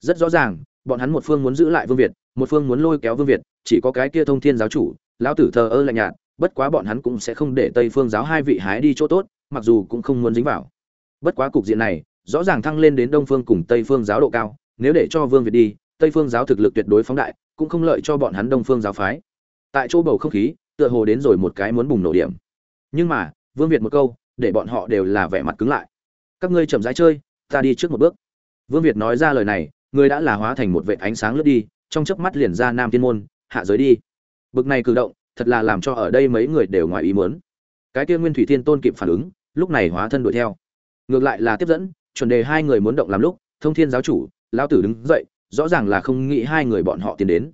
Rất rõ ràng, bọn hắn một phương muốn giữ lại vương việt, một phương muốn lôi kéo vương việt, chỉ có cái kia thông thiên giáo chủ, lão tử thờ ơ lạnh nhạt, bất quá bọn hắn cũng sẽ không để tây phương giáo hai vị hái đi chỗ tốt, mặc dù cũng không muốn dính vào bất quá cục diện này, rõ ràng thăng lên đến đông phương cùng tây phương giáo độ cao, nếu để cho vương việt đi, tây phương giáo thực lực tuyệt đối phóng đại, cũng không lợi cho bọn hắn đông phương giáo phái. Tại chỗ bầu không khí, tựa hồ đến rồi một cái muốn bùng nổ điểm. Nhưng mà, vương việt một câu, để bọn họ đều là vẻ mặt cứng lại. Các ngươi chậm rãi chơi, ta đi trước một bước. Vương việt nói ra lời này, người đã là hóa thành một vệ ánh sáng lướt đi, trong chớp mắt liền ra nam thiên môn, hạ giới đi. Bực này cử động, thật là làm cho ở đây mấy người đều ngoài ý muốn. Cái kia nguyên thủy thiên tôn kịp phản ứng, lúc này hóa thân đuổi theo ngược lại là tiếp dẫn, chuẩn đề hai người muốn động làm lúc, thông thiên giáo chủ lao tử đứng dậy, rõ ràng là không nghĩ hai người bọn họ tiến đến.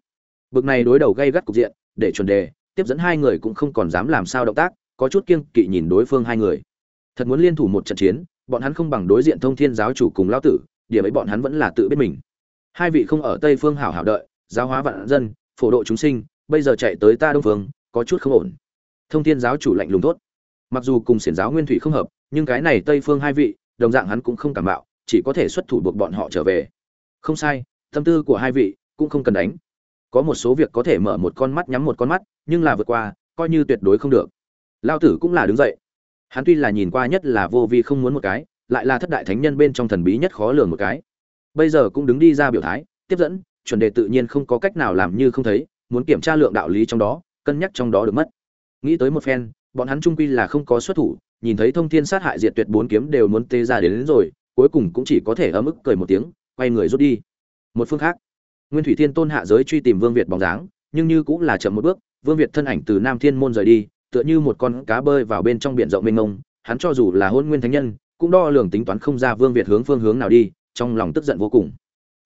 Bực này đối đầu gây gắt cục diện, để chuẩn đề, tiếp dẫn hai người cũng không còn dám làm sao động tác, có chút kiêng kỵ nhìn đối phương hai người. Thật muốn liên thủ một trận chiến, bọn hắn không bằng đối diện thông thiên giáo chủ cùng lao tử, điểm ấy bọn hắn vẫn là tự biết mình. Hai vị không ở tây phương hảo hảo đợi, giáo hóa vạn dân, phổ độ chúng sinh, bây giờ chạy tới ta đông phương, có chút không ổn. Thông thiên giáo chủ lạnh lùng tốt mặc dù cùng xiển giáo nguyên thủy không hợp nhưng cái này tây phương hai vị, đồng dạng hắn cũng không cảm bạo chỉ có thể xuất thủ buộc bọn họ trở về. Không sai, tâm tư của hai vị cũng không cần đánh. Có một số việc có thể mở một con mắt nhắm một con mắt, nhưng là vượt qua, coi như tuyệt đối không được. Lao tử cũng là đứng dậy. Hắn tuy là nhìn qua nhất là vô vi không muốn một cái, lại là thất đại thánh nhân bên trong thần bí nhất khó lường một cái. Bây giờ cũng đứng đi ra biểu thái, tiếp dẫn, chuẩn đề tự nhiên không có cách nào làm như không thấy, muốn kiểm tra lượng đạo lý trong đó, cân nhắc trong đó được mất. Nghĩ tới một phen, bọn hắn trung quy là không có xuất thủ nhìn thấy thông thiên sát hại diệt tuyệt bốn kiếm đều muốn tê ra đến, đến rồi cuối cùng cũng chỉ có thể ấm ức cười một tiếng quay người rút đi. Một phương khác nguyên thủy thiên tôn hạ giới truy tìm vương việt bóng dáng nhưng như cũng là chậm một bước vương việt thân ảnh từ nam thiên môn rời đi tựa như một con cá bơi vào bên trong biển rộng mênh mông hắn cho dù là hôn nguyên thánh nhân cũng đo lường tính toán không ra vương việt hướng phương hướng nào đi trong lòng tức giận vô cùng.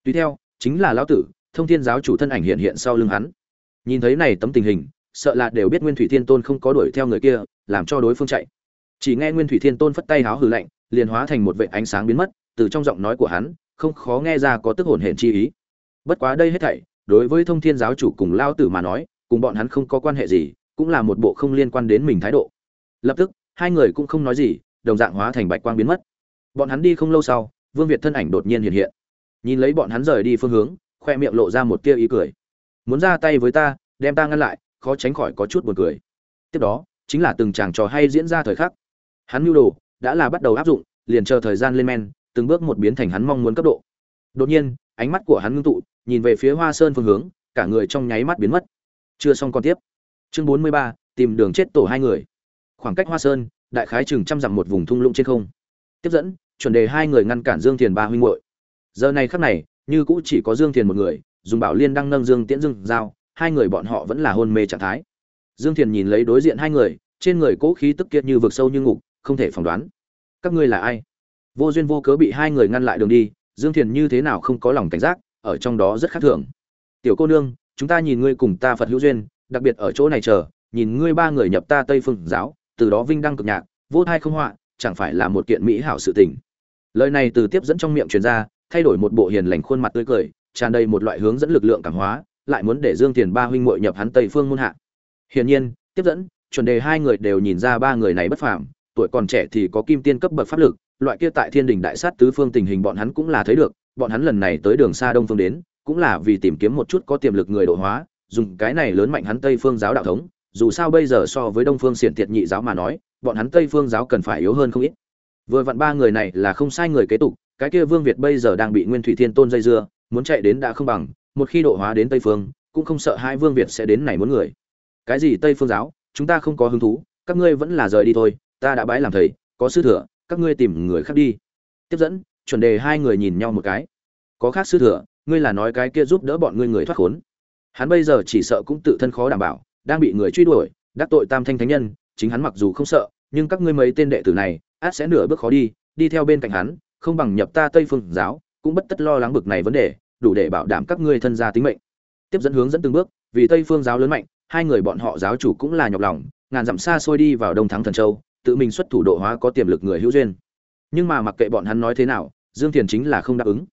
Tùy theo chính là lão tử thông thiên giáo chủ thân ảnh hiện hiện sau lưng hắn. Nhìn thấy này tấm tình hình sợ là đều biết nguyên thủy thiên tôn không có đuổi theo người kia làm cho đối phương chạy chỉ nghe nguyên thủy thiên tôn phất tay háo hừ lạnh, liền hóa thành một vệ ánh sáng biến mất, từ trong giọng nói của hắn, không khó nghe ra có tức hồn hển chi ý. Bất quá đây hết thảy, đối với thông thiên giáo chủ cùng lao tử mà nói, cùng bọn hắn không có quan hệ gì, cũng là một bộ không liên quan đến mình thái độ. Lập tức, hai người cũng không nói gì, đồng dạng hóa thành bạch quang biến mất. Bọn hắn đi không lâu sau, vương việt thân ảnh đột nhiên hiện hiện. Nhìn lấy bọn hắn rời đi phương hướng, khoe miệng lộ ra một tia ý cười. Muốn ra tay với ta, đem ta ngăn lại, khó tránh khỏi có chút buồn cười. Tiếp đó, chính là từng chàng trò hay diễn ra thời khắc hắn nhu đồ, đã là bắt đầu áp dụng, liền chờ thời gian lên men, từng bước một biến thành hắn mong muốn cấp độ. Đột nhiên, ánh mắt của hắn ngưng tụ, nhìn về phía hoa sơn phương hướng, cả người trong nháy mắt biến mất. Chưa xong còn tiếp. Chương bốn mươi ba, tìm đường chết tổ hai người. Khoảng cách hoa sơn, đại khái chừng trăm dặm một vùng thung lũng trên không. Tiếp dẫn, chuẩn đề hai người ngăn cản dương thiền ba huynh hội giờ này khắc này, như cũ chỉ có dương thiền một người, dùng bảo liên đang nâng dương tiễn dương giao, hai người bọn họ vẫn là hôn mê trạng thái. Dương thiền nhìn lấy đối diện hai người, trên người cố khí tức kiệt như vực sâu như ngục không thể phỏng đoán. Các ngươi là ai? Vô duyên vô cớ bị hai người ngăn lại đường đi, dương thiền như thế nào không có lòng cảnh giác, ở trong đó rất khác thường. Tiểu cô nương, chúng ta nhìn ngươi cùng ta phật hữu duyên, đặc biệt ở chỗ này chờ, nhìn ngươi ba người nhập ta tây phương giáo, từ đó vinh đăng cực nhạc, vô thai không họa, chẳng phải là một kiện mỹ hảo sự tình. Lời này từ tiếp dẫn trong miệng truyền ra, thay đổi một bộ hiền lành khuôn mặt tươi cười, tràn đầy một loại hướng dẫn lực lượng cảm hóa, lại muốn để dương Thiền ba huynh muội nhập hắn tây phương môn hạ. Hiển nhiên, tiếp dẫn, chuẩn đề hai người đều nhìn ra ba người này bất phàm tuổi còn trẻ thì có kim tiên cấp bậc pháp lực, loại kia tại thiên đình đại sát tứ phương tình hình bọn hắn cũng là thấy được, bọn hắn lần này tới đường xa đông phương đến, cũng là vì tìm kiếm một chút có tiềm lực người độ hóa, dùng cái này lớn mạnh hắn tây phương giáo đạo thống, dù sao bây giờ so với đông phương xiển tiệt nhị giáo mà nói, bọn hắn tây phương giáo cần phải yếu hơn không ít. Vừa vặn ba người này là không sai người kế tục, cái kia vương việt bây giờ đang bị nguyên thủy thiên tôn dây dưa, muốn chạy đến đã không bằng, một khi độ hóa đến tây phương, cũng không sợ hai vương việt sẽ đến này muốn người. Cái gì tây phương giáo? Chúng ta không có hứng thú, các ngươi vẫn là rời đi thôi ta đã bái làm thầy, có sư thừa, các ngươi tìm người khác đi. Tiếp dẫn, chuẩn đề hai người nhìn nhau một cái. Có khác sư thừa, ngươi là nói cái kia giúp đỡ bọn ngươi người thoát khốn. Hắn bây giờ chỉ sợ cũng tự thân khó đảm bảo, đang bị người truy đuổi, đắc tội tam thanh thánh nhân, chính hắn mặc dù không sợ, nhưng các ngươi mấy tên đệ tử này, át sẽ nửa bước khó đi đi theo bên cạnh hắn, không bằng nhập ta tây phương giáo, cũng bất tất lo lắng bực này vấn đề, đủ để bảo đảm các ngươi thân gia tính mệnh. Tiếp dẫn hướng dẫn từng bước, vì tây phương giáo lớn mạnh, hai người bọn họ giáo chủ cũng là nhọc lòng, ngàn dặm xa xôi đi vào đông thắng thần châu tự mình xuất thủ độ hóa có tiềm lực người hữu duyên. Nhưng mà mặc kệ bọn hắn nói thế nào, dương thiền chính là không đáp ứng.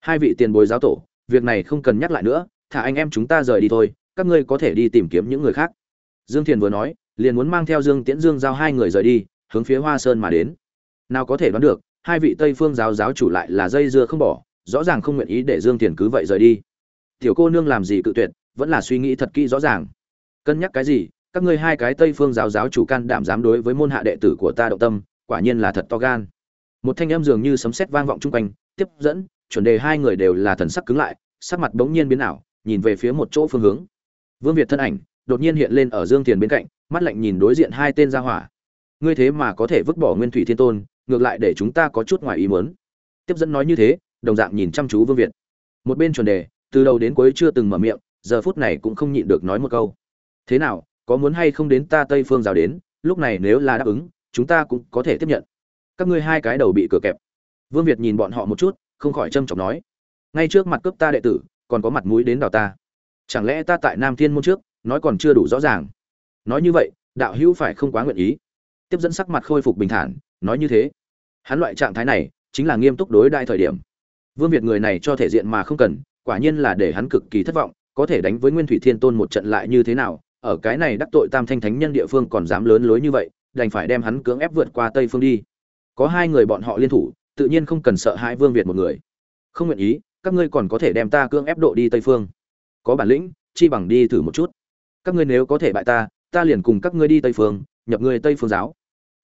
Hai vị tiền bối giáo tổ, việc này không cần nhắc lại nữa, thả anh em chúng ta rời đi thôi, các ngươi có thể đi tìm kiếm những người khác. Dương thiền vừa nói, liền muốn mang theo dương tiễn dương giao hai người rời đi, hướng phía hoa sơn mà đến. Nào có thể đoán được, hai vị tây phương giáo giáo chủ lại là dây dưa không bỏ, rõ ràng không nguyện ý để dương thiền cứ vậy rời đi. Tiểu cô nương làm gì cự tuyệt, vẫn là suy nghĩ thật kỹ rõ ràng. Cân nhắc cái gì các ngươi hai cái tây phương giáo giáo chủ can đảm dám đối với môn hạ đệ tử của ta động tâm, quả nhiên là thật to gan. Một thanh âm dường như sấm sét vang vọng chung quanh, tiếp dẫn, chuẩn đề hai người đều là thần sắc cứng lại, sắc mặt bỗng nhiên biến ảo, nhìn về phía một chỗ phương hướng. Vương việt thân ảnh đột nhiên hiện lên ở dương tiền bên cạnh, mắt lạnh nhìn đối diện hai tên gia hỏa. Ngươi thế mà có thể vứt bỏ nguyên thủy thiên tôn, ngược lại để chúng ta có chút ngoài ý muốn. Tiếp dẫn nói như thế, đồng dạng nhìn chăm chú vương việt. Một bên chuẩn đề, từ đầu đến cuối chưa từng mở miệng, giờ phút này cũng không nhịn được nói một câu. Thế nào có muốn hay không đến ta tây phương rào đến, lúc này nếu là đáp ứng, chúng ta cũng có thể tiếp nhận. Các ngươi hai cái đầu bị cửa kẹp. Vương việt nhìn bọn họ một chút, không khỏi trâm trọng nói. Ngay trước mặt cướp ta đệ tử, còn có mặt mũi đến đào ta. Chẳng lẽ ta tại nam thiên môn trước, nói còn chưa đủ rõ ràng? Nói như vậy, đạo hữu phải không quá nguyện ý. Tiếp dẫn sắc mặt khôi phục bình thản, nói như thế. Hắn loại trạng thái này, chính là nghiêm túc đối đại thời điểm. Vương việt người này cho thể diện mà không cần, quả nhiên là để hắn cực kỳ thất vọng, có thể đánh với nguyên thủy thiên tôn một trận lại như thế nào ở cái này đắc tội tam thanh thánh nhân địa phương còn dám lớn lối như vậy, đành phải đem hắn cưỡng ép vượt qua tây phương đi. Có hai người bọn họ liên thủ, tự nhiên không cần sợ hai vương việt một người. Không nguyện ý, các ngươi còn có thể đem ta cưỡng ép độ đi tây phương. Có bản lĩnh, chi bằng đi thử một chút. Các ngươi nếu có thể bại ta ta liền cùng các ngươi đi tây phương, nhập ngươi tây phương giáo.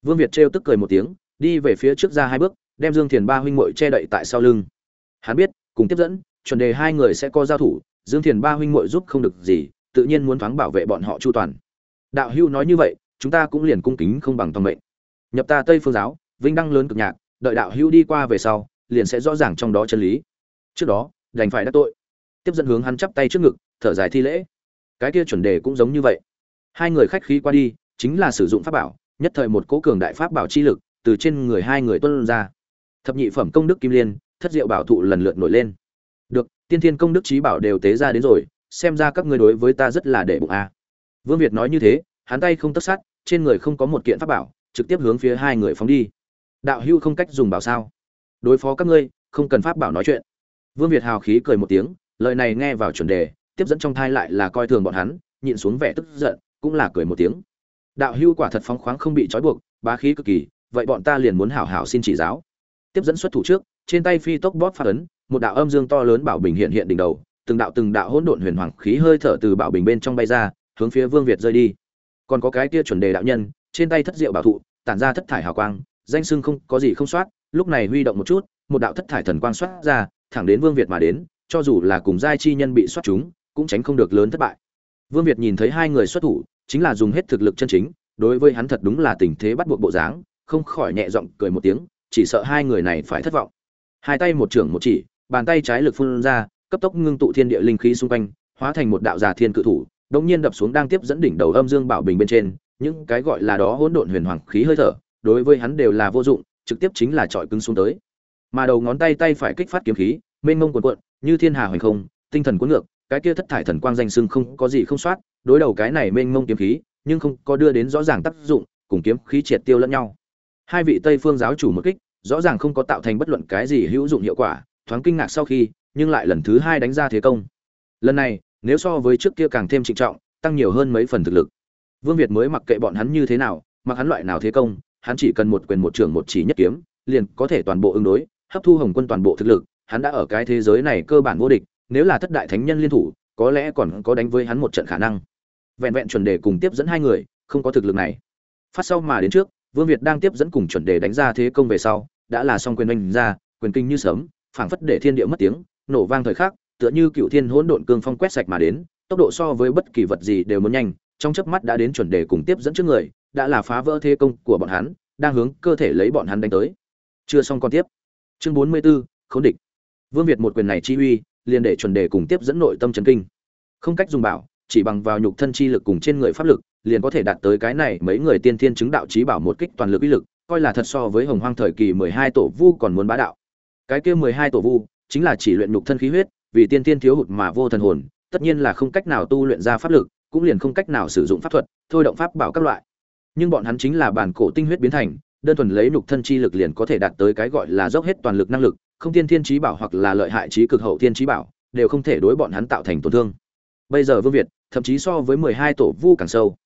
Vương việt trêu tức cười một tiếng, đi về phía trước ra hai bước, đem dương thiền ba huynh muội che đậy tại sau lưng. Hắn biết, cùng tiếp dẫn, chuẩn đề hai người sẽ có giao thủ, dương thiền ba huynh muội giúp không được gì tự nhiên muốn thoáng bảo vệ bọn họ chu toàn. Đạo hưu nói như vậy, chúng ta cũng liền cung kính không bằng toàn mệnh. Nhập ta tây phương giáo, vinh đăng lớn cực nhạc, đợi đạo hưu đi qua về sau, liền sẽ rõ ràng trong đó chân lý. Trước đó, đành phải đắc tội. Tiếp dẫn hướng hắn chắp tay trước ngực, thở dài thi lễ. Cái kia chuẩn đề cũng giống như vậy. Hai người khách khí qua đi, chính là sử dụng pháp bảo, nhất thời một cố cường đại pháp bảo chi lực từ trên người hai người tuân ra. Thập nhị phẩm công đức kim liên, thất diệu bảo thụ lần lượt nổi lên. Được, tiên thiên công đức trí bảo đều tế ra đến rồi xem ra các ngươi đối với ta rất là để bụng a vương việt nói như thế, hắn tay không tất sát, trên người không có một kiện pháp bảo, trực tiếp hướng phía hai người phóng đi. Đạo hưu không cách dùng bảo sao? Đối phó các ngươi, không cần pháp bảo nói chuyện. Vương việt hào khí cười một tiếng, lời này nghe vào chuẩn đề, tiếp dẫn trong thai lại là coi thường bọn hắn, nhịn xuống vẻ tức giận, cũng là cười một tiếng. Đạo hưu quả thật phóng khoáng không bị trói buộc, bá khí cực kỳ, vậy bọn ta liền muốn hảo hảo xin chỉ giáo. Tiếp dẫn xuất thủ trước, trên tay phi tốc bóp phát ấn, một đạo âm dương to lớn bảo bình hiện hiện đỉnh đầu từng đạo từng đạo hỗn độn huyền hoàng khí hơi thở từ bảo bình bên trong bay ra, hướng phía vương việt rơi đi. Còn có cái kia chuẩn đề đạo nhân, trên tay thất diệu bảo thụ, tản ra thất thải hào quang, danh xưng không có gì không soát, lúc này huy động một chút, một đạo thất thải thần quang soát ra, thẳng đến vương việt mà đến, cho dù là cùng giai chi nhân bị soát chúng, cũng tránh không được lớn thất bại. Vương việt nhìn thấy hai người xuất thủ, chính là dùng hết thực lực chân chính, đối với hắn thật đúng là tình thế bắt buộc bộ dáng, không khỏi nhẹ giọng cười một tiếng, chỉ sợ hai người này phải thất vọng. Hai tay một trưởng một chỉ, bàn tay trái lực phun ra cấp tốc ngưng tụ thiên địa linh khí xung quanh, hóa thành một đạo giả thiên cự thủ đống nhiên đập xuống đang tiếp dẫn đỉnh đầu âm dương bảo bình bên trên. Những cái gọi là đó hỗn độn huyền hoàng khí hơi thở, đối với hắn đều là vô dụng, trực tiếp chính là trọi cứng xuống tới. Mà đầu ngón tay tay phải kích phát kiếm khí, mênh mông cuồn cuộn, như thiên hà hoành không, tinh thần cuốn ngược, cái kia thất thải thần quang danh xưng không có gì không soát, đối đầu cái này mênh mông kiếm khí, nhưng không có đưa đến rõ ràng tác dụng, cùng kiếm khí triệt tiêu lẫn nhau. Hai vị tây phương giáo chủ một kích, rõ ràng không có tạo thành bất luận cái gì hữu dụng hiệu quả, thoáng kinh ngạc sau khi nhưng lại lần thứ hai đánh ra thế công. Lần này, nếu so với trước kia càng thêm trịnh trọng, tăng nhiều hơn mấy phần thực lực. Vương việt mới mặc kệ bọn hắn như thế nào, mặc hắn loại nào thế công, hắn chỉ cần một quyền một trưởng một chỉ nhất kiếm, liền có thể toàn bộ ứng đối, hấp thu hồng quân toàn bộ thực lực, hắn đã ở cái thế giới này cơ bản vô địch, nếu là thất đại thánh nhân liên thủ, có lẽ còn có đánh với hắn một trận khả năng. Vẹn vẹn chuẩn đề cùng tiếp dẫn hai người, không có thực lực này. Phát sau mà đến trước, vương việt đang tiếp dẫn cùng chuẩn đề đánh ra thế công về sau, đã là xong quyền oanh ra, quyền kinh như sớm, phảng phất để thiên địa mất tiếng nổ vang thời khắc tựa như cựu thiên hỗn độn cương phong quét sạch mà đến tốc độ so với bất kỳ vật gì đều muốn nhanh trong chớp mắt đã đến chuẩn đề cùng tiếp dẫn trước người đã là phá vỡ thế công của bọn hắn đang hướng cơ thể lấy bọn hắn đánh tới. Chưa xong con tiếp. Chương bốn mươi 44, khốn địch. Vương việt một quyền này chi uy liền để chuẩn đề cùng tiếp dẫn nội tâm chấn kinh. Không cách dùng bảo chỉ bằng vào nhục thân chi lực cùng trên người pháp lực liền có thể đạt tới cái này mấy người tiên thiên chứng đạo chí bảo một kích toàn lực uy lực coi là thật so với hồng hoang thời kỳ mười hai tổ vu còn muốn bá đạo. Cái kia mười hai tổ vu chính là chỉ luyện nhục thân khí huyết vì tiên thiên thiếu hụt mà vô thần hồn tất nhiên là không cách nào tu luyện ra pháp lực cũng liền không cách nào sử dụng pháp thuật thôi động pháp bảo các loại. Nhưng bọn hắn chính là bản cổ tinh huyết biến thành đơn thuần lấy nhục thân chi lực liền có thể đạt tới cái gọi là dốc hết toàn lực năng lực không tiên thiên trí bảo hoặc là lợi hại trí cực hậu thiên trí bảo đều không thể đối bọn hắn tạo thành tổn thương. Bây giờ vương việt thậm chí so với mười hai tổ vu càng sâu.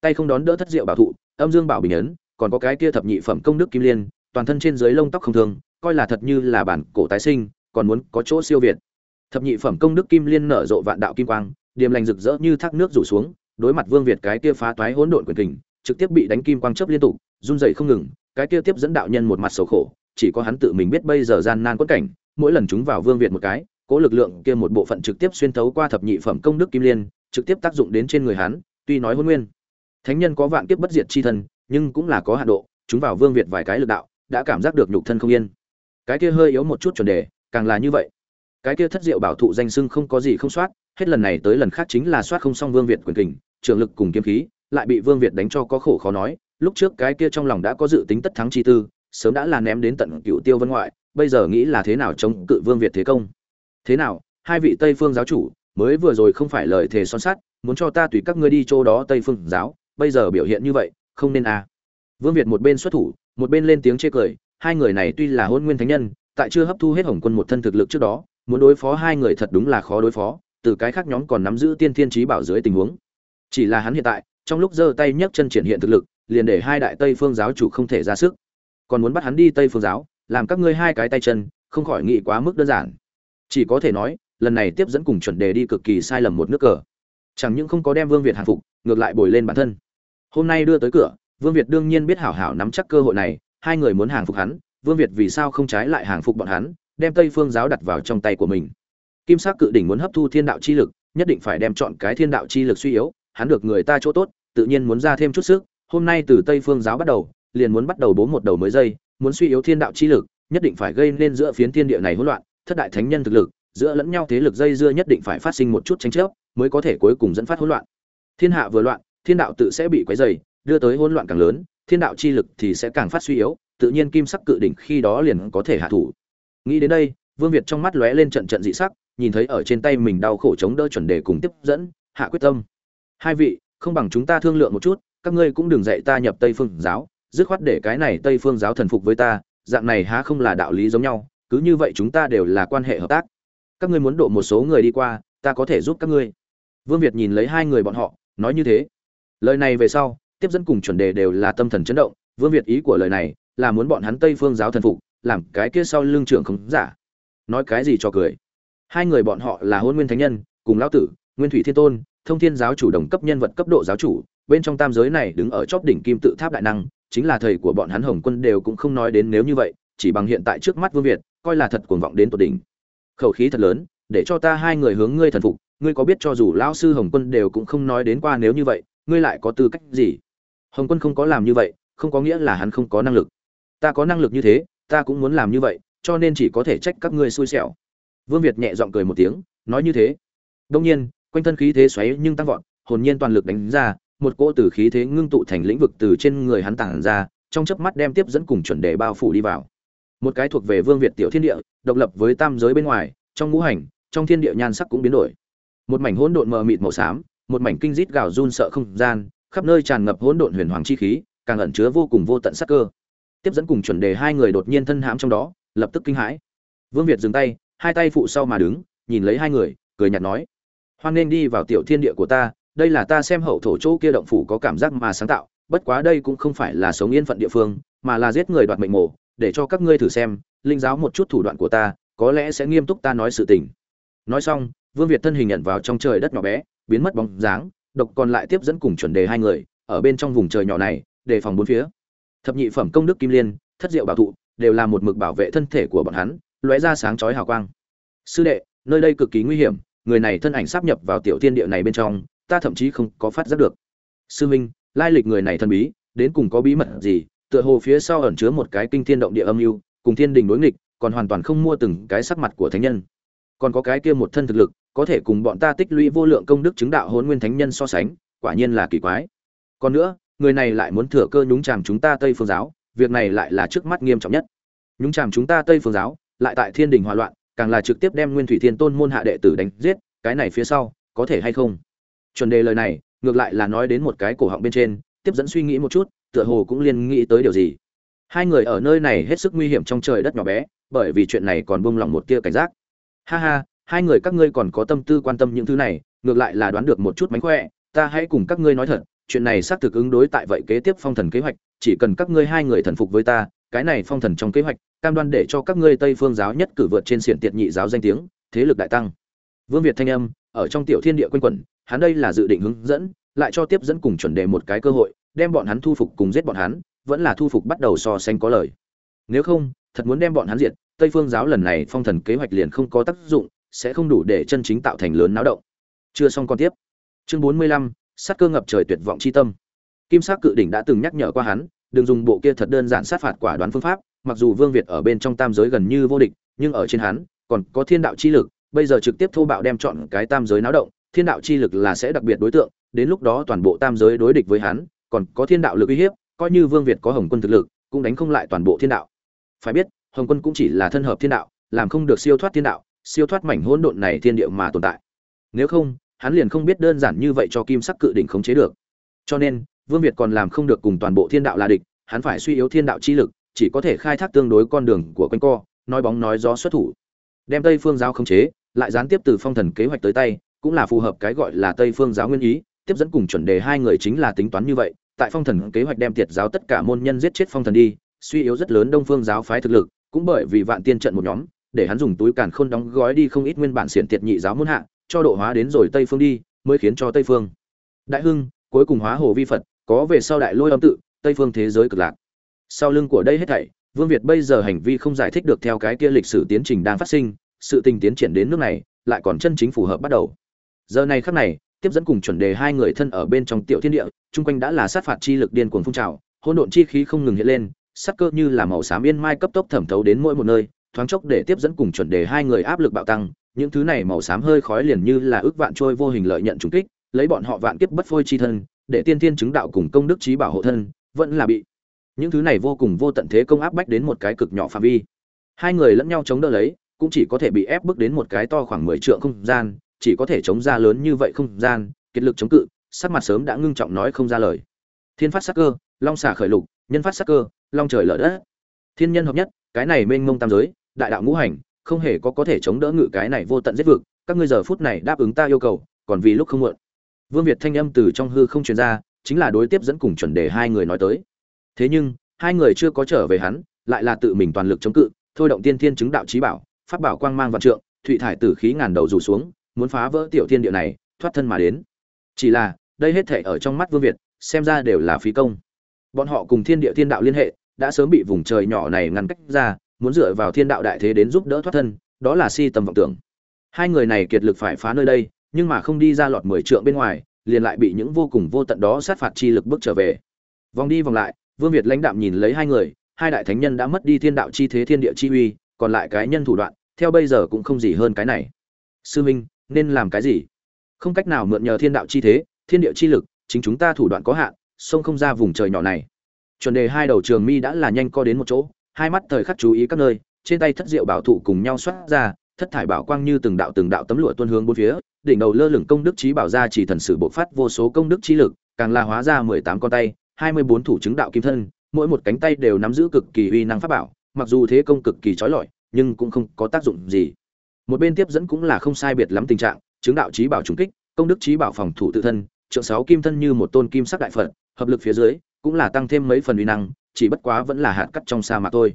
Tay không đón đỡ thất diệu bảo thụ âm dương bảo bình ấn còn có cái kia thập nhị phẩm công đức kim liên toàn thân trên dưới lông tóc không thường, coi là thật như là bản cổ tái sinh còn muốn có chỗ siêu việt. Thập nhị phẩm công đức kim liên nở rộ vạn đạo kim quang, điềm lành rực rỡ như thác nước rủ xuống, đối mặt vương việt cái kia phá toái hỗn độn quyền kình, trực tiếp bị đánh kim quang chớp liên tục, run rẩy không ngừng, cái kia tiếp dẫn đạo nhân một mặt xấu khổ, chỉ có hắn tự mình biết bây giờ gian nan quất cảnh, mỗi lần chúng vào vương việt một cái, cố lực lượng kia một bộ phận trực tiếp xuyên thấu qua thập nhị phẩm công đức kim liên, trực tiếp tác dụng đến trên người hắn, tuy nói hôn nguyên. Thánh nhân có vạn kiếp bất diệt chi thân, nhưng cũng là có hạn độ, chúng vào vương việt vài cái lực đạo, đã cảm giác được nhục thân không yên. Cái kia hơi yếu một chút chuẩn đề càng là như vậy. Cái kia thất diệu bảo thụ danh sưng không có gì không soát, hết lần này tới lần khác chính là soát không xong vương việt quyền kình trường lực cùng kiếm khí, lại bị vương việt đánh cho có khổ khó nói. Lúc trước cái kia trong lòng đã có dự tính tất thắng chi tư, sớm đã là ném đến tận cựu tiêu vân ngoại, bây giờ nghĩ là thế nào chống cự vương việt thế công. Thế nào, hai vị tây phương giáo chủ, mới vừa rồi không phải lời thề son sắt, muốn cho ta tùy các ngươi đi chỗ đó tây phương giáo, bây giờ biểu hiện như vậy, không nên à. vương việt một bên xuất thủ, một bên lên tiếng chê cười, hai người này tuy là hôn nguyên thánh nhân tại chưa hấp thu hết hồng quân một thân thực lực trước đó, muốn đối phó hai người thật đúng là khó đối phó, từ cái khác nhóm còn nắm giữ tiên thiên trí bảo dưới tình huống. Chỉ là hắn hiện tại, trong lúc giơ tay nhấc chân triển hiện thực lực, liền để hai đại tây phương giáo chủ không thể ra sức. Còn muốn bắt hắn đi tây phương giáo, làm các ngươi hai cái tay chân, không khỏi nghĩ quá mức đơn giản. Chỉ có thể nói, lần này tiếp dẫn cùng chuẩn đề đi cực kỳ sai lầm một nước cờ. Chẳng những không có đem vương việt hạ phục, ngược lại bồi lên bản thân. Hôm nay đưa tới cửa, vương việt đương nhiên biết hảo hảo nắm chắc cơ hội này, hai người muốn hàng phục hắn vương việt vì sao không trái lại hàng phục bọn hắn, đem tây phương giáo đặt vào trong tay của mình. Kim sắc cự đỉnh muốn hấp thu thiên đạo chi lực, nhất định phải đem chọn cái thiên đạo chi lực suy yếu, hắn được người ta chỗ tốt, tự nhiên muốn ra thêm chút sức, hôm nay từ tây phương giáo bắt đầu, liền muốn bắt đầu bố một đầu mới dây, muốn suy yếu thiên đạo chi lực, nhất định phải gây nên giữa phiến thiên địa này hỗn loạn, thất đại thánh nhân thực lực, giữa lẫn nhau thế lực dây dưa nhất định phải phát sinh một chút tranh chấp, mới có thể cuối cùng dẫn phát hỗn loạn. Thiên hạ vừa loạn, thiên đạo tự sẽ bị quấy dày đưa tới hỗn loạn càng lớn, thiên đạo chi lực thì sẽ càng phát suy yếu tự nhiên kim sắc cự đỉnh khi đó liền có thể hạ thủ. Nghĩ đến đây, vương việt trong mắt lóe lên trận trận dị sắc, nhìn thấy ở trên tay mình đau khổ chống đỡ chuẩn đề cùng tiếp dẫn, hạ quyết tâm. Hai vị, không bằng chúng ta thương lượng một chút, các ngươi cũng đừng dạy ta nhập tây phương giáo, dứt khoát để cái này tây phương giáo thần phục với ta, dạng này há không là đạo lý giống nhau, cứ như vậy chúng ta đều là quan hệ hợp tác. Các ngươi muốn độ một số người đi qua, ta có thể giúp các ngươi. Vương việt nhìn lấy hai người bọn họ, nói như thế. Lời này về sau, tiếp dẫn cùng chuẩn đề đều là tâm thần chấn động, vương việt ý của lời này là muốn bọn hắn tây phương giáo thần phục, làm cái kia sau lưng trưởng không giả. Nói cái gì cho cười. Hai người bọn họ là hôn nguyên thánh nhân, cùng lão tử, nguyên thủy thiên tôn, thông thiên giáo chủ đồng cấp nhân vật cấp độ giáo chủ, bên trong tam giới này đứng ở chóp đỉnh kim tự tháp đại năng, chính là thầy của bọn hắn hồng quân đều cũng không nói đến nếu như vậy, chỉ bằng hiện tại trước mắt vương việt, coi là thật cuồng vọng đến tột đỉnh. Khẩu khí thật lớn, để cho ta hai người hướng ngươi thần phục, ngươi có biết cho dù lão sư hồng quân đều cũng không nói đến qua nếu như vậy, ngươi lại có tư cách gì? Hồng quân không có làm như vậy, không có nghĩa là hắn không có năng lực ta có năng lực như thế, ta cũng muốn làm như vậy, cho nên chỉ có thể trách các ngươi xui xẻo. Vương việt nhẹ giọng cười một tiếng, nói như thế. Đông nhiên, quanh thân khí thế xoáy nhưng tăng vọt, hồn nhiên toàn lực đánh ra, một cỗ từ khí thế ngưng tụ thành lĩnh vực từ trên người hắn tản ra, trong chớp mắt đem tiếp dẫn cùng chuẩn đề bao phủ đi vào. Một cái thuộc về vương việt tiểu thiên địa, độc lập với tam giới bên ngoài, trong ngũ hành, trong thiên địa nhan sắc cũng biến đổi. Một mảnh hỗn độn mờ mịt màu xám, một mảnh kinh rít gào run sợ không gian, khắp nơi tràn ngập hỗn độn huyền hoàng chi khí, càng ẩn chứa vô cùng vô tận sắc cơ tiếp dẫn cùng chuẩn đề hai người đột nhiên thân hãm trong đó, lập tức kinh hãi. Vương việt dừng tay, hai tay phụ sau mà đứng, nhìn lấy hai người, cười nhạt nói, hoan nên đi vào tiểu thiên địa của ta, đây là ta xem hậu thổ chỗ kia động phủ có cảm giác mà sáng tạo, bất quá đây cũng không phải là sống yên phận địa phương, mà là giết người đoạt mệnh mổ, để cho các ngươi thử xem, linh giáo một chút thủ đoạn của ta, có lẽ sẽ nghiêm túc ta nói sự tình. Nói xong, vương việt thân hình nhận vào trong trời đất nhỏ bé, biến mất bóng dáng, độc còn lại tiếp dẫn cùng chuẩn đề hai người, ở bên trong vùng trời nhỏ này, đề phòng bốn phía thập nhị phẩm công đức kim liên, thất diệu bảo thụ, đều là một mực bảo vệ thân thể của bọn hắn, lóe ra sáng chói hào quang. Sư đệ, nơi đây cực kỳ nguy hiểm, người này thân ảnh sắp nhập vào tiểu thiên địa này bên trong, ta thậm chí không có phát giác được. Sư minh, lai lịch người này thân bí, đến cùng có bí mật gì? Tựa hồ phía sau ẩn chứa một cái kinh thiên động địa âm mưu, cùng thiên đình đối nghịch, còn hoàn toàn không mua từng cái sắc mặt của thánh nhân. Còn có cái kia một thân thực lực, có thể cùng bọn ta tích lũy vô lượng công đức chứng đạo hôn nguyên thánh nhân so sánh, quả nhiên là kỳ quái. Còn nữa người này lại muốn thừa cơ nhúng chàm chúng ta tây phương giáo, việc này lại là trước mắt nghiêm trọng nhất. Nhúng chàm chúng ta tây phương giáo, lại tại thiên đình hòa loạn, càng là trực tiếp đem nguyên thủy thiên tôn môn hạ đệ tử đánh giết, cái này phía sau, có thể hay không? Chuẩn đề lời này, ngược lại là nói đến một cái cổ họng bên trên, tiếp dẫn suy nghĩ một chút, tựa hồ cũng liên nghĩ tới điều gì. Hai người ở nơi này hết sức nguy hiểm trong trời đất nhỏ bé, bởi vì chuyện này còn buông lòng một tia cảnh giác. Ha ha, hai người các ngươi còn có tâm tư quan tâm những thứ này, ngược lại là đoán được một chút mánh khỏe, ta hãy cùng các ngươi nói thật chuyện này xác thực ứng đối tại vậy kế tiếp phong thần kế hoạch, chỉ cần các ngươi hai người thần phục với ta, cái này phong thần trong kế hoạch, cam đoan để cho các ngươi tây phương giáo nhất cử vượt trên xiển tiệt nhị giáo danh tiếng, thế lực đại tăng. Vương việt thanh âm, ở trong tiểu thiên địa quanh quẩn, hắn đây là dự định hướng dẫn, lại cho tiếp dẫn cùng chuẩn đề một cái cơ hội, đem bọn hắn thu phục cùng giết bọn hắn, vẫn là thu phục bắt đầu so sánh có lời. Nếu không, thật muốn đem bọn hắn diệt, tây phương giáo lần này phong thần kế hoạch liền không có tác dụng, sẽ không đủ để chân chính tạo thành lớn náo động. Chưa xong còn tiếp. Chương bốn mươi lăm sát cơ ngập trời tuyệt vọng chi tâm. Kim sắc cự đỉnh đã từng nhắc nhở qua hắn, đừng dùng bộ kia thật đơn giản sát phạt quả đoán phương pháp, mặc dù vương việt ở bên trong tam giới gần như vô địch, nhưng ở trên hắn, còn có thiên đạo chi lực, bây giờ trực tiếp thô bạo đem chọn cái tam giới náo động, thiên đạo chi lực là sẽ đặc biệt đối tượng, đến lúc đó toàn bộ tam giới đối địch với hắn, còn có thiên đạo lực uy hiếp, coi như vương việt có hồng quân thực lực, cũng đánh không lại toàn bộ thiên đạo. Phải biết, hồng quân cũng chỉ là thân hợp thiên đạo, làm không được siêu thoát thiên đạo, siêu thoát mảnh hỗn độn này thiên địa mà tồn tại. Nếu không hắn liền không biết đơn giản như vậy cho kim sắc cự đỉnh khống chế được. Cho nên, vương việt còn làm không được cùng toàn bộ thiên đạo là địch, hắn phải suy yếu thiên đạo chi lực, chỉ có thể khai thác tương đối con đường của quanh co, nói bóng nói gió xuất thủ. Đem tây phương giáo khống chế, lại gián tiếp từ phong thần kế hoạch tới tay, cũng là phù hợp cái gọi là tây phương giáo nguyên ý, tiếp dẫn cùng chuẩn đề hai người chính là tính toán như vậy, tại phong thần kế hoạch đem tiệt giáo tất cả môn nhân giết chết phong thần đi, suy yếu rất lớn đông phương giáo phái thực lực, cũng bởi vì vạn tiên trận một nhóm, để hắn dùng túi càn khôn đóng gói đi không ít nguyên bản xiển tiệt nhị giáo môn hạ cho độ hóa đến rồi tây phương đi, mới khiến cho tây phương. Đại hưng, cuối cùng hóa hồ vi phật, có về sau đại lôi âm tự, tây phương thế giới cực lạc. Sau lưng của đây hết thảy, vương việt bây giờ hành vi không giải thích được theo cái kia lịch sử tiến trình đang phát sinh, sự tình tiến triển đến nước này, lại còn chân chính phù hợp bắt đầu. Giờ này khắc này, tiếp dẫn cùng chuẩn đề hai người thân ở bên trong tiểu thiên địa, chung quanh đã là sát phạt chi lực điên cuồng phun trào, hỗn độn chi khí không ngừng hiện lên, sắc cơ như là màu xám yên mai cấp tốc thẩm thấu đến mỗi một nơi, thoáng chốc để tiếp dẫn cùng chuẩn đề hai người áp lực bạo tăng những thứ này màu xám hơi khói liền như là ước vạn trôi vô hình lợi nhận trùng kích, lấy bọn họ vạn kiếp bất phôi chi thân, để tiên tiên chứng đạo cùng công đức trí bảo hộ thân, vẫn là bị những thứ này vô cùng vô tận thế công áp bách đến một cái cực nhỏ phạm vi. Hai người lẫn nhau chống đỡ lấy, cũng chỉ có thể bị ép bước đến một cái to khoảng mười trượng không gian, chỉ có thể chống ra lớn như vậy không gian, kiệt lực chống cự, sắc mặt sớm đã ngưng trọng nói không ra lời. Thiên phát sắc cơ, long xả khởi lục, nhân phát sắc cơ, long trời lở đất. Thiên nhân hợp nhất, cái này mênh mông tam giới, đại đạo ngũ hành không hề có có thể chống đỡ ngự cái này vô tận giết vực, các ngươi giờ phút này đáp ứng ta yêu cầu, còn vì lúc không muộn. Vương việt thanh âm từ trong hư không truyền ra, chính là đối tiếp dẫn cùng chuẩn đề hai người nói tới. Thế nhưng, hai người chưa có trở về hắn, lại là tự mình toàn lực chống cự, thôi động tiên thiên chứng đạo trí bảo phát bảo quang mang vạn trượng, thụy thải tử khí ngàn đầu rủ xuống, muốn phá vỡ tiểu thiên địa này, thoát thân mà đến. Chỉ là, đây hết thể ở trong mắt vương việt, xem ra đều là phí công. Bọn họ cùng thiên địa thiên đạo liên hệ, đã sớm bị vùng trời nhỏ này ngăn cách ra muốn dựa vào thiên đạo đại thế đến giúp đỡ thoát thân, đó là si tầm vọng tưởng. Hai người này kiệt lực phải phá nơi đây, nhưng mà không đi ra lọt mười trượng bên ngoài, liền lại bị những vô cùng vô tận đó sát phạt chi lực bước trở về. Vòng đi vòng lại, vương việt lãnh đạm nhìn lấy hai người, hai đại thánh nhân đã mất đi thiên đạo chi thế thiên địa chi uy, còn lại cái nhân thủ đoạn, theo bây giờ cũng không gì hơn cái này. Sư minh, nên làm cái gì? Không cách nào mượn nhờ thiên đạo chi thế, thiên địa chi lực, chính chúng ta thủ đoạn có hạn sông không ra vùng trời nhỏ này. Chuẩn đề hai đầu trường mi đã là nhanh co đến một chỗ hai mắt thời khắc chú ý các nơi, trên tay thất diệu bảo thụ cùng nhau xoát ra, thất thải bảo quang như từng đạo từng đạo tấm lụa tuôn hướng bốn phía, đỉnh đầu lơ lửng công đức trí bảo ra chỉ thần sử bộ phát vô số công đức trí lực, càng là hóa ra mười tám con tay, hai mươi bốn thủ chứng đạo kim thân, mỗi một cánh tay đều nắm giữ cực kỳ uy năng pháp bảo, mặc dù thế công cực kỳ trói lọi, nhưng cũng không có tác dụng gì. Một bên tiếp dẫn cũng là không sai biệt lắm tình trạng, chứng đạo trí bảo trùng kích, công đức trí bảo phòng thủ tự thân, trượng sáu kim thân như một tôn kim sắc đại phật, hợp lực phía dưới, cũng là tăng thêm mấy phần uy năng chỉ bất quá vẫn là hạt cắt trong sa mạc thôi.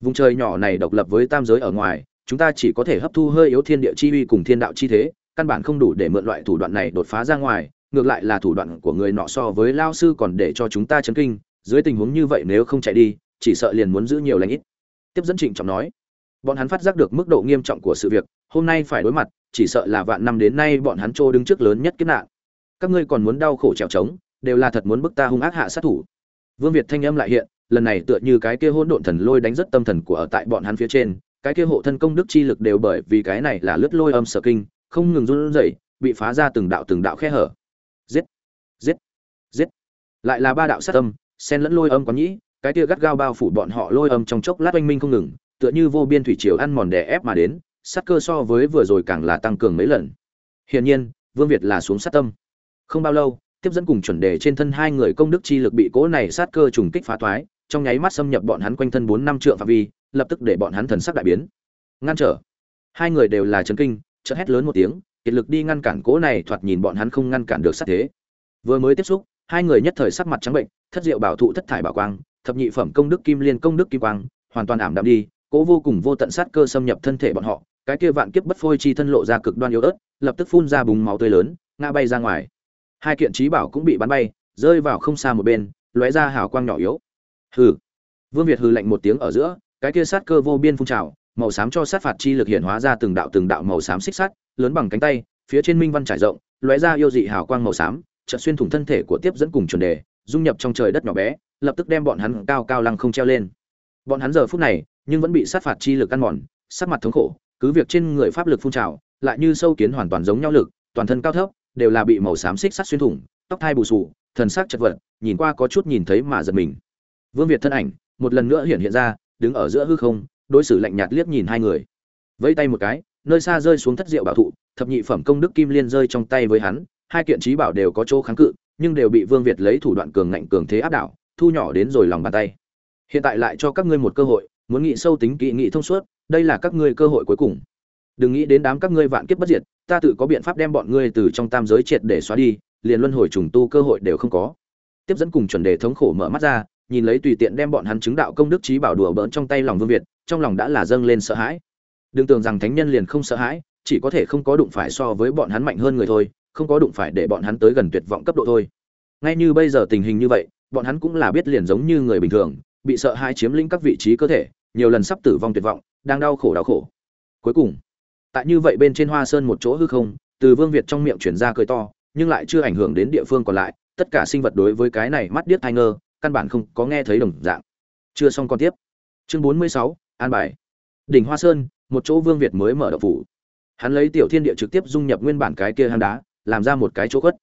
Vùng trời nhỏ này độc lập với tam giới ở ngoài, chúng ta chỉ có thể hấp thu hơi yếu thiên địa chi uy cùng thiên đạo chi thế, căn bản không đủ để mượn loại thủ đoạn này đột phá ra ngoài, ngược lại là thủ đoạn của người nọ so với lao sư còn để cho chúng ta chấn kinh, dưới tình huống như vậy nếu không chạy đi, chỉ sợ liền muốn giữ nhiều lãnh ít. Tiếp dẫn trịnh trọng nói. Bọn hắn phát giác được mức độ nghiêm trọng của sự việc, hôm nay phải đối mặt, chỉ sợ là vạn năm đến nay bọn hắn trô đứng trước lớn nhất kiếp nạn. Các ngươi còn muốn đau khổ trèo trống, đều là thật muốn bức ta hung ác hạ sát thủ vương việt thanh âm lại hiện, lần này tựa như cái kia hỗn độn thần lôi đánh rất tâm thần của ở tại bọn hắn phía trên, cái kia hộ thân công đức chi lực đều bởi vì cái này là lướt lôi âm sở kinh, không ngừng run rẩy, bị phá ra từng đạo từng đạo khe hở. Giết giết giết. Lại là ba đạo sát âm, xen lẫn lôi âm có nhĩ, cái kia gắt gao bao phủ bọn họ lôi âm trong chốc lát oanh minh không ngừng, tựa như vô biên thủy triều ăn mòn đè ép mà đến, sát cơ so với vừa rồi càng là tăng cường mấy lần. Hiển nhiên, vương việt là xuống sát tâm. Không bao lâu tiếp dẫn cùng chuẩn đề trên thân hai người công đức chi lực bị cỗ này sát cơ trùng kích phá thoái, trong nháy mắt xâm nhập bọn hắn quanh thân bốn năm trượng phạm vi, lập tức để bọn hắn thần sắc đại biến. Ngăn trở. Hai người đều là chấn kinh, chợt hét lớn một tiếng, kiệt lực đi ngăn cản cỗ này, thoạt nhìn bọn hắn không ngăn cản được sát thế. Vừa mới tiếp xúc, hai người nhất thời sắc mặt trắng bệnh, thất diệu bảo thụ thất thải bảo quang, thập nhị phẩm công đức kim liên công đức kim quang, hoàn toàn ảm đạm đi cỗ vô cùng vô tận sát cơ xâm nhập thân thể bọn họ, cái kia vạn kiếp bất phôi chi thân lộ ra cực đoan yếu ớt, lập tức phun ra bùng máu tươi lớn, ngã bay ra ngoài hai kiện trí bảo cũng bị bắn bay, rơi vào không xa một bên, lóe ra hào quang nhỏ yếu. Hừ. Vương việt hừ lạnh một tiếng ở giữa, cái kia sát cơ vô biên phun trào, màu xám cho sát phạt chi lực hiện hóa ra từng đạo từng đạo màu xám xích sắt, lớn bằng cánh tay, phía trên minh văn trải rộng, lóe ra yêu dị hào quang màu xám, chợt xuyên thủng thân thể của tiếp dẫn cùng chuẩn đề, dung nhập trong trời đất nhỏ bé, lập tức đem bọn hắn cao cao lăng không treo lên. Bọn hắn giờ phút này, nhưng vẫn bị sát phạt chi lực ăn mòn, sắc mặt thống khổ, cứ việc trên người pháp lực phun trào, lại như sâu kiến hoàn toàn giống nhau lực, toàn thân cao thấp đều là bị màu xám xích sắt xuyên thủng tóc thai bù xù, thần sắc chật vật nhìn qua có chút nhìn thấy mà giật mình. Vương việt thân ảnh một lần nữa hiện hiện ra đứng ở giữa hư không đối xử lạnh nhạt liếc nhìn hai người. Vẫy tay một cái nơi xa rơi xuống thất diệu bảo thụ thập nhị phẩm công đức kim liên rơi trong tay với hắn hai kiện trí bảo đều có chỗ kháng cự nhưng đều bị vương việt lấy thủ đoạn cường ngạnh cường thế áp đảo thu nhỏ đến rồi lòng bàn tay. Hiện tại lại cho các ngươi một cơ hội muốn nghĩ sâu tính kỹ nghĩ thông suốt đây là các ngươi cơ hội cuối cùng đừng nghĩ đến đám các ngươi vạn kiếp bất diệt, ta tự có biện pháp đem bọn ngươi từ trong tam giới triệt để xóa đi, liền luân hồi trùng tu cơ hội đều không có. Tiếp dẫn cùng chuẩn đề thống khổ mở mắt ra, nhìn lấy tùy tiện đem bọn hắn chứng đạo công đức trí bảo đùa bỡn trong tay lòng vương việt, trong lòng đã là dâng lên sợ hãi. Đừng tưởng rằng thánh nhân liền không sợ hãi, chỉ có thể không có đụng phải so với bọn hắn mạnh hơn người thôi, không có đụng phải để bọn hắn tới gần tuyệt vọng cấp độ thôi. Ngay như bây giờ tình hình như vậy, bọn hắn cũng là biết liền giống như người bình thường, bị sợ hãi chiếm lĩnh các vị trí cơ thể, nhiều lần sắp tử vong tuyệt vọng, đang đau khổ đau khổ. Cuối cùng tại như vậy bên trên hoa sơn một chỗ hư không, từ vương việt trong miệng chuyển ra cười to, nhưng lại chưa ảnh hưởng đến địa phương còn lại, tất cả sinh vật đối với cái này mắt điếc thai ngơ căn bản không có nghe thấy đồng dạng. Chưa xong còn tiếp. Chương bốn mươi sáu, an bài. Đỉnh hoa sơn, một chỗ vương việt mới mở đậu phủ. Hắn lấy tiểu thiên địa trực tiếp dung nhập nguyên bản cái kia hang đá, làm ra một cái chỗ khuất.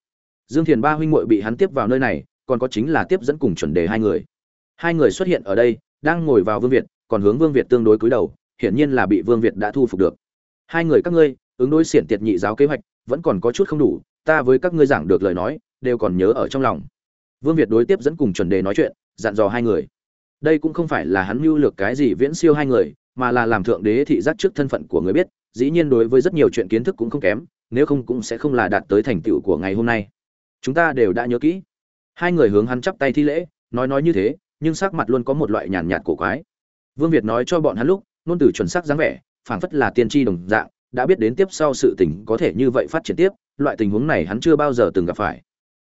Dương thiền ba huynh muội bị hắn tiếp vào nơi này, còn có chính là tiếp dẫn cùng chuẩn đề hai người. Hai người xuất hiện ở đây, đang ngồi vào vương việt, còn hướng vương việt tương đối cúi đầu, hiển nhiên là bị vương việt đã thu phục được hai người các ngươi, ứng đối xiển tiệt nhị giáo kế hoạch, vẫn còn có chút không đủ, ta với các ngươi giảng được lời nói, đều còn nhớ ở trong lòng. Vương việt đối tiếp dẫn cùng chuẩn đề nói chuyện, dặn dò hai người. Đây cũng không phải là hắn mưu lược cái gì viễn siêu hai người, mà là làm thượng đế thị giác trước thân phận của người biết, dĩ nhiên đối với rất nhiều chuyện kiến thức cũng không kém, nếu không cũng sẽ không là đạt tới thành tựu của ngày hôm nay. Chúng ta đều đã nhớ kỹ. Hai người hướng hắn chắp tay thi lễ, nói nói như thế, nhưng sắc mặt luôn có một loại nhàn nhạt cổ quái. Vương việt nói cho bọn hắn lúc nôn từ chuẩn xác dáng vẻ phảng phất là tiên tri đồng dạng, đã biết đến tiếp sau sự tình có thể như vậy phát triển tiếp, loại tình huống này hắn chưa bao giờ từng gặp phải.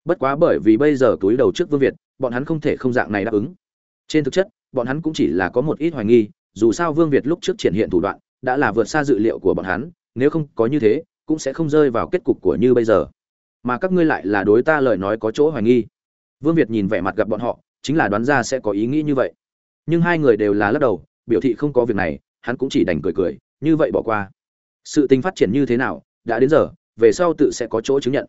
Bất quá bởi vì bây giờ túi đầu trước vương việt, bọn hắn không thể không dạng này đáp ứng. Trên thực chất, bọn hắn cũng chỉ là có một ít hoài nghi, dù sao vương việt lúc trước triển hiện thủ đoạn, đã là vượt xa dự liệu của bọn hắn, nếu không có như thế, cũng sẽ không rơi vào kết cục của như bây giờ. Mà các ngươi lại là đối ta lời nói có chỗ hoài nghi. Vương việt nhìn vẻ mặt gặp bọn họ, chính là đoán ra sẽ có ý nghĩ như vậy. Nhưng hai người đều là lắc đầu, biểu thị không có việc này, hắn cũng chỉ đành cười cười như vậy bỏ qua. Sự tình phát triển như thế nào, đã đến giờ, về sau tự sẽ có chỗ chứng nhận.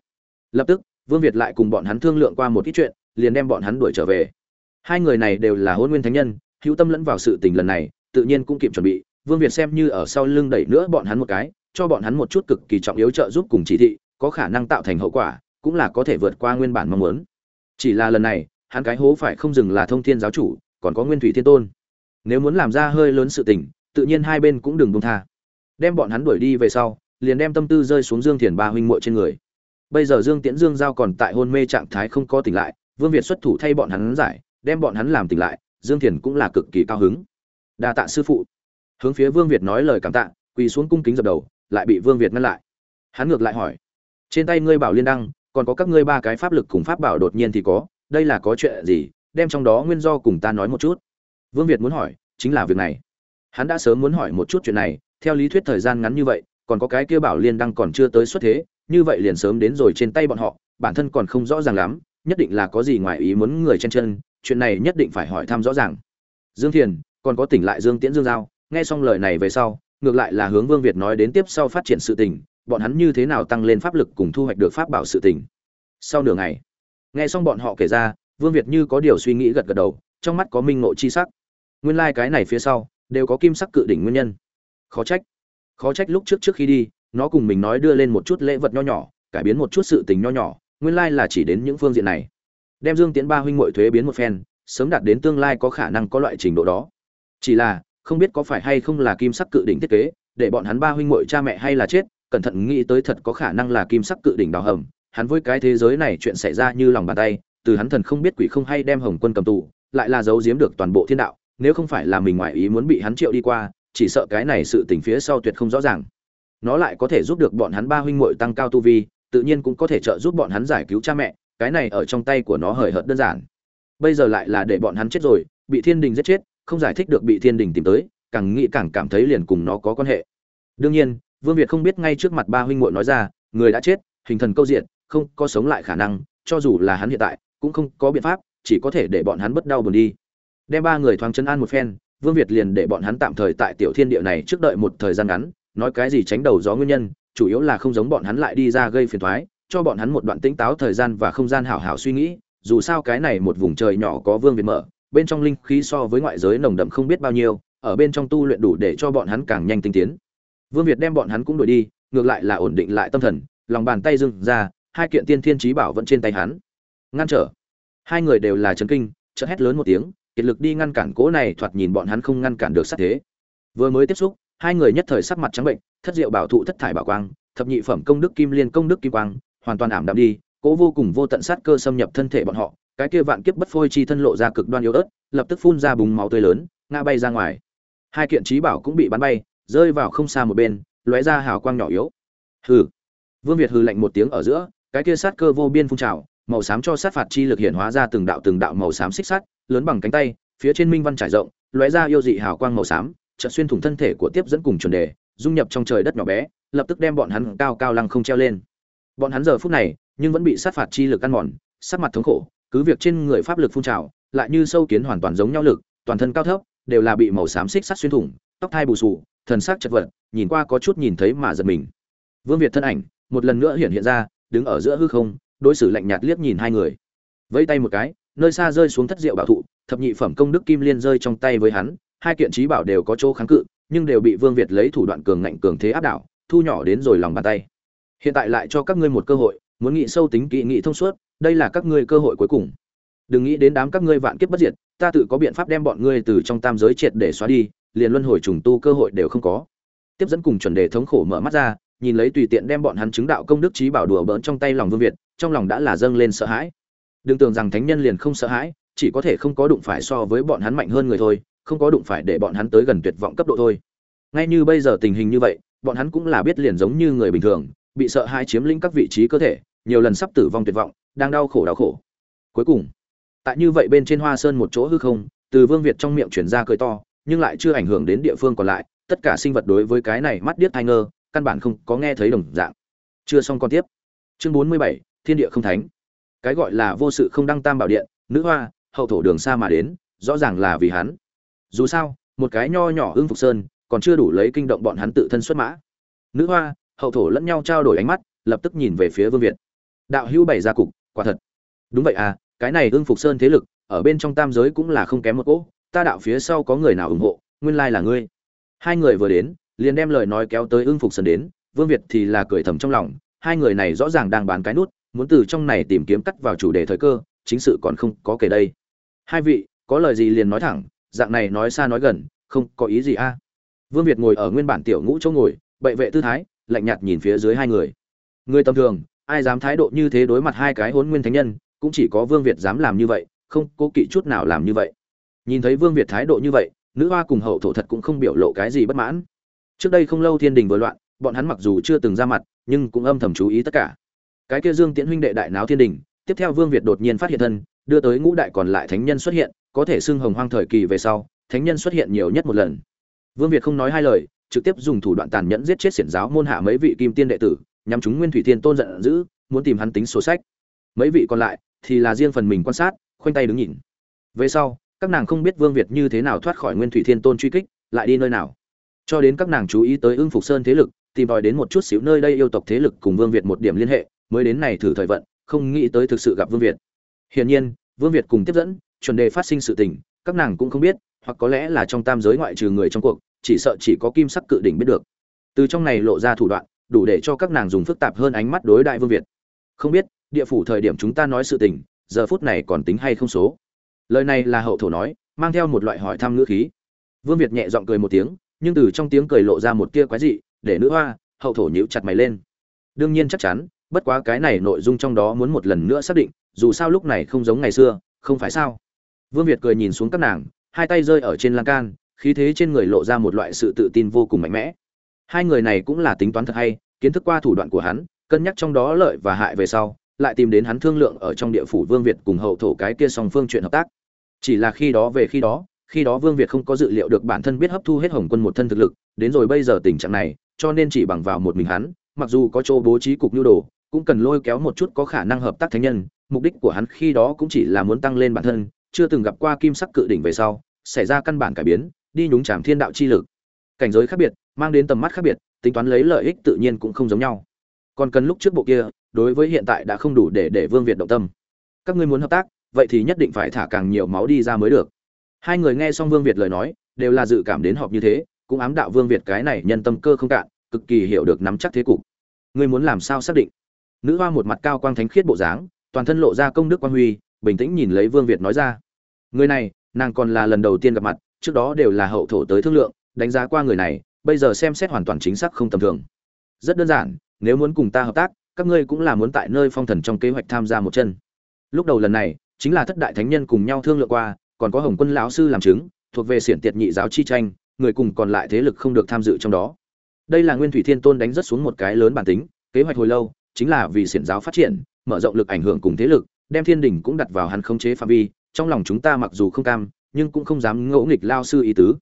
Lập tức, vương việt lại cùng bọn hắn thương lượng qua một ít chuyện, liền đem bọn hắn đuổi trở về. Hai người này đều là hôn nguyên thánh nhân, hữu tâm lẫn vào sự tình lần này, tự nhiên cũng kịp chuẩn bị. Vương việt xem như ở sau lưng đẩy nữa bọn hắn một cái, cho bọn hắn một chút cực kỳ trọng yếu trợ giúp cùng chỉ thị, có khả năng tạo thành hậu quả, cũng là có thể vượt qua nguyên bản mong muốn. Chỉ là lần này, hắn cái hố phải không dừng là thông thiên giáo chủ, còn có nguyên thủy thiên tôn. Nếu muốn làm ra hơi lớn sự tình tự nhiên hai bên cũng đừng buông tha. Đem bọn hắn đuổi đi về sau, liền đem tâm tư rơi xuống dương thiền ba huynh muội trên người. Bây giờ dương tiễn dương giao còn tại hôn mê trạng thái không có tỉnh lại, vương việt xuất thủ thay bọn hắn giải, đem bọn hắn làm tỉnh lại, dương thiền cũng là cực kỳ cao hứng. Đa tạ sư phụ. Hướng phía vương việt nói lời cảm tạ, quỳ xuống cung kính dập đầu, lại bị vương việt ngăn lại. Hắn ngược lại hỏi, trên tay ngươi bảo liên đăng, còn có các ngươi ba cái pháp lực cùng pháp bảo đột nhiên thì có, đây là có chuyện gì? Đem trong đó nguyên do cùng ta nói một chút. Vương việt muốn hỏi, chính là việc này hắn đã sớm muốn hỏi một chút chuyện này, theo lý thuyết thời gian ngắn như vậy, còn có cái kia bảo liên đăng còn chưa tới xuất thế, như vậy liền sớm đến rồi trên tay bọn họ, bản thân còn không rõ ràng lắm, nhất định là có gì ngoài ý muốn người chen chân, chuyện này nhất định phải hỏi thăm rõ ràng. Dương thiền, còn có tỉnh lại dương tiễn dương giao, nghe xong lời này về sau, ngược lại là hướng vương việt nói đến tiếp sau phát triển sự tình, bọn hắn như thế nào tăng lên pháp lực cùng thu hoạch được pháp bảo sự tình. Sau nửa ngày, nghe xong bọn họ kể ra, vương việt như có điều suy nghĩ gật gật đầu, trong mắt có minh ngộ chi sắc. Nguyên lai、like、cái này phía sau đều có kim sắc cự đỉnh nguyên nhân. Khó trách. Khó trách lúc trước trước khi đi, nó cùng mình nói đưa lên một chút lễ vật nho nhỏ, cải biến một chút sự tình nho nhỏ, nguyên lai là chỉ đến những phương diện này. Đem dương tiến ba huynh mội thuế biến một phen, sớm đạt đến tương lai có khả năng có loại trình độ đó. Chỉ là, không biết có phải hay không là kim sắc cự đỉnh thiết kế, để bọn hắn ba huynh mội cha mẹ hay là chết, cẩn thận nghĩ tới thật có khả năng là kim sắc cự đỉnh đào hầm. Hắn với cái thế giới này chuyện xảy ra như lòng bàn tay, từ hắn thần không biết quỷ không hay đem hồng quân cầm tù, lại là giấu giếm được toàn bộ thiên đạo nếu không phải là mình ngoại ý muốn bị hắn triệu đi qua, chỉ sợ cái này sự tình phía sau tuyệt không rõ ràng. Nó lại có thể giúp được bọn hắn ba huynh muội tăng cao tu vi, tự nhiên cũng có thể trợ giúp bọn hắn giải cứu cha mẹ, cái này ở trong tay của nó hời hợt đơn giản. Bây giờ lại là để bọn hắn chết rồi, bị thiên đình giết chết, không giải thích được bị thiên đình tìm tới, càng nghĩ càng cảm thấy liền cùng nó có quan hệ. Đương nhiên, vương việt không biết ngay trước mặt ba huynh muội nói ra, người đã chết, hình thần câu diện, không có sống lại khả năng, cho dù là hắn hiện tại, cũng không có biện pháp, chỉ có thể để bọn hắn bất đau buồn đi đem ba người thoáng chân an một phen, vương việt liền để bọn hắn tạm thời tại tiểu thiên địa này trước đợi một thời gian ngắn, nói cái gì tránh đầu gió nguyên nhân, chủ yếu là không giống bọn hắn lại đi ra gây phiền toái, cho bọn hắn một đoạn tĩnh táo thời gian và không gian hảo hảo suy nghĩ, dù sao cái này một vùng trời nhỏ có vương việt mở, bên trong linh khí so với ngoại giới nồng đậm không biết bao nhiêu, ở bên trong tu luyện đủ để cho bọn hắn càng nhanh tinh tiến. Vương việt đem bọn hắn cũng đuổi đi, ngược lại là ổn định lại tâm thần, lòng bàn tay dưng ra, hai kiện tiên thiên trí bảo vẫn trên tay hắn. Ngăn trở. Hai người đều là trấn kinh, chợt hét lớn một tiếng kiệt lực đi ngăn cản cố này thoạt nhìn bọn hắn không ngăn cản được sát thế. Vừa mới tiếp xúc, hai người nhất thời sắc mặt trắng bệnh, thất diệu bảo thụ thất thải bảo quang, thập nhị phẩm công đức kim liên công đức kim quang, hoàn toàn ảm đạm đi, cố vô cùng vô tận sát cơ xâm nhập thân thể bọn họ, cái kia vạn kiếp bất phôi chi thân lộ ra cực đoan yếu ớt, lập tức phun ra bùng máu tươi lớn, ngã bay ra ngoài. Hai kiện trí bảo cũng bị bắn bay, rơi vào không xa một bên, lóe ra hào quang nhỏ yếu. Hừ. Vương việt hừ lạnh một tiếng ở giữa, cái kia sát cơ vô biên phun trào màu xám cho sát phạt chi lực hiện hóa ra từng đạo từng đạo màu xám xích sắt, lớn bằng cánh tay, phía trên minh văn trải rộng, lóe ra yêu dị hào quang màu xám, chợt xuyên thủng thân thể của tiếp dẫn cùng chuẩn đề, dung nhập trong trời đất nhỏ bé, lập tức đem bọn hắn cao cao lăng không treo lên. Bọn hắn giờ phút này, nhưng vẫn bị sát phạt chi lực ăn mòn, sắc mặt thống khổ, cứ việc trên người pháp lực phun trào, lại như sâu kiến hoàn toàn giống nhau lực, toàn thân cao thấp, đều là bị màu xám xích sắt xuyên thủng, tóc thai bù sù thần sắc chật vật, nhìn qua có chút nhìn thấy mà giật mình. Vương việt thân ảnh, một lần nữa hiện hiện ra, đứng ở giữa hư không đối xử lạnh nhạt liếc nhìn hai người. Vẫy tay một cái, nơi xa rơi xuống thất diệu bảo thụ, thập nhị phẩm công đức kim liên rơi trong tay với hắn, hai kiện trí bảo đều có chỗ kháng cự, nhưng đều bị vương việt lấy thủ đoạn cường ngạnh cường thế áp đảo, thu nhỏ đến rồi lòng bàn tay. Hiện tại lại cho các ngươi một cơ hội, muốn nghĩ sâu tính kỵ nghị thông suốt, đây là các ngươi cơ hội cuối cùng. Đừng nghĩ đến đám các ngươi vạn kiếp bất diệt, ta tự có biện pháp đem bọn ngươi từ trong tam giới triệt để xóa đi, liền luân hồi trùng tu cơ hội đều không có. Tiếp dẫn cùng chuẩn đề thống khổ mở mắt ra nhìn lấy tùy tiện đem bọn hắn chứng đạo công đức trí bảo đùa bỡn trong tay lòng vương việt, trong lòng đã là dâng lên sợ hãi. Đừng tưởng rằng thánh nhân liền không sợ hãi, chỉ có thể không có đụng phải so với bọn hắn mạnh hơn người thôi, không có đụng phải để bọn hắn tới gần tuyệt vọng cấp độ thôi. Ngay như bây giờ tình hình như vậy, bọn hắn cũng là biết liền giống như người bình thường, bị sợ hãi chiếm lĩnh các vị trí cơ thể, nhiều lần sắp tử vong tuyệt vọng, đang đau khổ đau khổ. Cuối cùng, tại như vậy bên trên hoa sơn một chỗ hư không, từ vương việt trong miệng chuyển ra cười to, nhưng lại chưa ảnh hưởng đến địa phương còn lại, tất cả sinh vật đối với cái này mắt điếc thai ngơ căn bản không có nghe thấy đồng dạng. Chưa xong con tiếp. Chương bốn mươi bảy, thiên địa không thánh. Cái gọi là vô sự không đăng tam bảo điện, nữ hoa, hậu thổ đường xa mà đến, rõ ràng là vì hắn. Dù sao, một cái nho nhỏ ưng phục sơn, còn chưa đủ lấy kinh động bọn hắn tự thân xuất mã. Nữ hoa, hậu thổ lẫn nhau trao đổi ánh mắt, lập tức nhìn về phía vương việt. Đạo hữu bày ra cục, quả thật. Đúng vậy à cái này ưng phục sơn thế lực, ở bên trong tam giới cũng là không kém một cỗ, ta đạo phía sau có người nào ủng hộ, nguyên lai là ngươi. Hai người vừa đến liền đem lời nói kéo tới ưng phục sơn đến, vương việt thì là cười thầm trong lòng, hai người này rõ ràng đang bán cái nút, muốn từ trong này tìm kiếm cắt vào chủ đề thời cơ, chính sự còn không có kể đây. Hai vị, có lời gì liền nói thẳng, dạng này nói xa nói gần, không có ý gì a. Vương việt ngồi ở nguyên bản tiểu ngũ chỗ ngồi, bệ vệ tư thái, lạnh nhạt nhìn phía dưới hai người. Người tầm thường, ai dám thái độ như thế đối mặt hai cái hôn nguyên thánh nhân, cũng chỉ có vương việt dám làm như vậy, không cố kỵ chút nào làm như vậy. Nhìn thấy vương việt thái độ như vậy, nữ hoa cùng hậu thổ thật cũng không biểu lộ cái gì bất mãn trước đây không lâu thiên đình vừa loạn, bọn hắn mặc dù chưa từng ra mặt, nhưng cũng âm thầm chú ý tất cả. Cái kia dương tiễn huynh đệ đại náo thiên đình, tiếp theo vương việt đột nhiên phát hiện thân, đưa tới ngũ đại còn lại thánh nhân xuất hiện, có thể xưng hồng hoang thời kỳ về sau, thánh nhân xuất hiện nhiều nhất một lần. Vương việt không nói hai lời, trực tiếp dùng thủ đoạn tàn nhẫn giết chết xiển giáo môn hạ mấy vị kim tiên đệ tử nhằm chúng nguyên thủy thiên tôn giận dữ, muốn tìm hắn tính sổ sách. Mấy vị còn lại thì là riêng phần mình quan sát, khoanh tay đứng nhìn. Về sau, các nàng không biết vương việt như thế nào thoát khỏi nguyên thủy thiên tôn truy kích, lại đi nơi nào cho đến các nàng chú ý tới ưng phục sơn thế lực, tìm tòi đến một chút xíu nơi đây yêu tộc thế lực cùng vương việt một điểm liên hệ, mới đến này thử thời vận, không nghĩ tới thực sự gặp vương việt. Hiển nhiên, vương việt cùng tiếp dẫn, chuẩn đề phát sinh sự tình, các nàng cũng không biết, hoặc có lẽ là trong tam giới ngoại trừ người trong cuộc, chỉ sợ chỉ có kim sắc cự đỉnh biết được. Từ trong này lộ ra thủ đoạn, đủ để cho các nàng dùng phức tạp hơn ánh mắt đối đại vương việt. Không biết, địa phủ thời điểm chúng ta nói sự tình, giờ phút này còn tính hay không số? Lời này là hậu thổ nói, mang theo một loại hỏi thăm ngữ khí. Vương việt nhẹ giọng cười một tiếng nhưng từ trong tiếng cười lộ ra một tia quái dị, để nữ hoa, hậu thổ nhíu chặt mày lên. Đương nhiên chắc chắn, bất quá cái này nội dung trong đó muốn một lần nữa xác định, dù sao lúc này không giống ngày xưa, không phải sao? Vương việt cười nhìn xuống các nàng, hai tay rơi ở trên lan can, khí thế trên người lộ ra một loại sự tự tin vô cùng mạnh mẽ. Hai người này cũng là tính toán thật hay, kiến thức qua thủ đoạn của hắn, cân nhắc trong đó lợi và hại về sau, lại tìm đến hắn thương lượng ở trong địa phủ vương việt cùng hậu thổ cái kia song phương chuyện hợp tác. Chỉ là khi đó về khi đó khi đó vương việt không có dự liệu được bản thân biết hấp thu hết hồng quân một thân thực lực, đến rồi bây giờ tình trạng này, cho nên chỉ bằng vào một mình hắn, mặc dù có chỗ bố trí cục nhu đồ, cũng cần lôi kéo một chút có khả năng hợp tác thánh nhân, mục đích của hắn khi đó cũng chỉ là muốn tăng lên bản thân, chưa từng gặp qua kim sắc cự đỉnh về sau, xảy ra căn bản cải biến, đi nhúng chạm thiên đạo chi lực. Cảnh giới khác biệt, mang đến tầm mắt khác biệt, tính toán lấy lợi ích tự nhiên cũng không giống nhau. Còn cần lúc trước bộ kia, đối với hiện tại đã không đủ để để vương việt động tâm. Các ngươi muốn hợp tác, vậy thì nhất định phải thả càng nhiều máu đi ra mới được hai người nghe xong vương việt lời nói, đều là dự cảm đến họp như thế, cũng ám đạo vương việt cái này nhân tâm cơ không cạn, cực kỳ hiểu được nắm chắc thế cục. Ngươi muốn làm sao xác định? Nữ hoa một mặt cao quang thánh khiết bộ dáng, toàn thân lộ ra công đức quang huy, bình tĩnh nhìn lấy vương việt nói ra. Người này, nàng còn là lần đầu tiên gặp mặt, trước đó đều là hậu thổ tới thương lượng, đánh giá qua người này, bây giờ xem xét hoàn toàn chính xác không tầm thường. Rất đơn giản, nếu muốn cùng ta hợp tác, các ngươi cũng là muốn tại nơi phong thần trong kế hoạch tham gia một chân. Lúc đầu lần này, chính là thất đại thánh nhân cùng nhau thương lượng qua còn có hồng quân lão sư làm chứng, thuộc về xiển tiệt nhị giáo chi tranh, người cùng còn lại thế lực không được tham dự trong đó. Đây là nguyên thủy thiên tôn đánh rất xuống một cái lớn bản tính, kế hoạch hồi lâu, chính là vì xiển giáo phát triển, mở rộng lực ảnh hưởng cùng thế lực, đem thiên đình cũng đặt vào hắn khống chế phạm vi, trong lòng chúng ta mặc dù không cam, nhưng cũng không dám ngỗ nghịch lao sư ý tứ.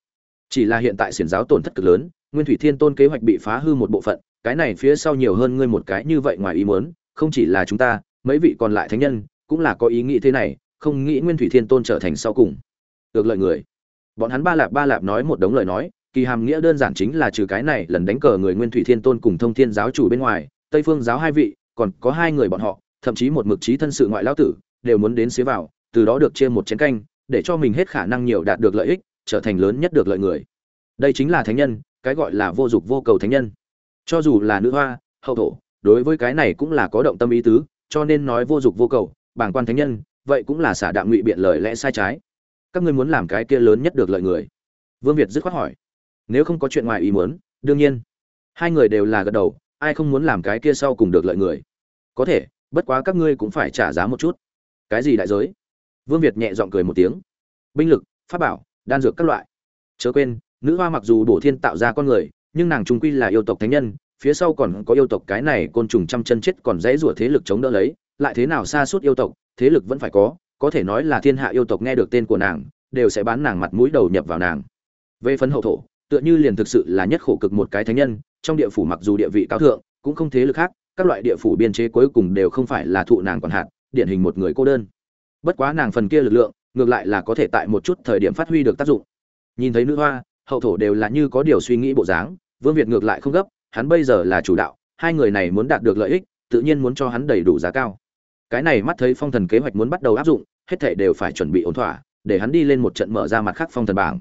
Chỉ là hiện tại xiển giáo tổn thất cực lớn, nguyên thủy thiên tôn kế hoạch bị phá hư một bộ phận, cái này phía sau nhiều hơn ngươi một cái như vậy ngoài ý muốn, không chỉ là chúng ta, mấy vị còn lại thánh nhân, cũng là có ý nghĩ thế này không nghĩ nguyên thủy thiên tôn trở thành sau cùng. Được lợi người. Bọn hắn ba lạp ba lạp nói một đống lời nói, kỳ hàm nghĩa đơn giản chính là trừ cái này lần đánh cờ người nguyên thủy thiên tôn cùng thông thiên giáo chủ bên ngoài, tây phương giáo hai vị, còn có hai người bọn họ, thậm chí một mực trí thân sự ngoại lão tử, đều muốn đến xế vào, từ đó được chia một chén canh, để cho mình hết khả năng nhiều đạt được lợi ích, trở thành lớn nhất được lợi người. Đây chính là thánh nhân, cái gọi là vô dục vô cầu thánh nhân. Cho dù là nữ hoa, hậu thổ, đối với cái này cũng là có động tâm ý tứ, cho nên nói vô dục vô cầu bảng quan thánh nhân vậy cũng là xả đạm ngụy biện lời lẽ sai trái. Các ngươi muốn làm cái kia lớn nhất được lợi người. Vương việt dứt khoát hỏi. Nếu không có chuyện ngoài ý muốn, đương nhiên. Hai người đều là gật đầu, ai không muốn làm cái kia sau cùng được lợi người? Có thể, bất quá các ngươi cũng phải trả giá một chút. Cái gì đại giới? Vương việt nhẹ giọng cười một tiếng. Binh lực, pháp bảo, đan dược các loại. Chớ quên, nữ hoa mặc dù bổ thiên tạo ra con người, nhưng nàng trung quy là yêu tộc thánh nhân, phía sau còn có yêu tộc cái này côn trùng trăm chân chết còn dễ rủa thế lực chống đỡ lấy, lại thế nào xa suốt yêu tộc thế lực vẫn phải có có thể nói là thiên hạ yêu tộc nghe được tên của nàng đều sẽ bán nàng mặt mũi đầu nhập vào nàng. Về phần hậu thổ tựa như liền thực sự là nhất khổ cực một cái thánh nhân trong địa phủ mặc dù địa vị cao thượng cũng không thế lực khác các loại địa phủ biên chế cuối cùng đều không phải là thụ nàng còn hạt, điển hình một người cô đơn. Bất quá nàng phần kia lực lượng ngược lại là có thể tại một chút thời điểm phát huy được tác dụng. Nhìn thấy nữ hoa hậu thổ đều là như có điều suy nghĩ bộ dáng vương việt ngược lại không gấp hắn bây giờ là chủ đạo hai người này muốn đạt được lợi ích tự nhiên muốn cho hắn đầy đủ giá cao cái này mắt thấy phong thần kế hoạch muốn bắt đầu áp dụng, hết thảy đều phải chuẩn bị ổn thỏa, để hắn đi lên một trận mở ra mặt khác phong thần bảng.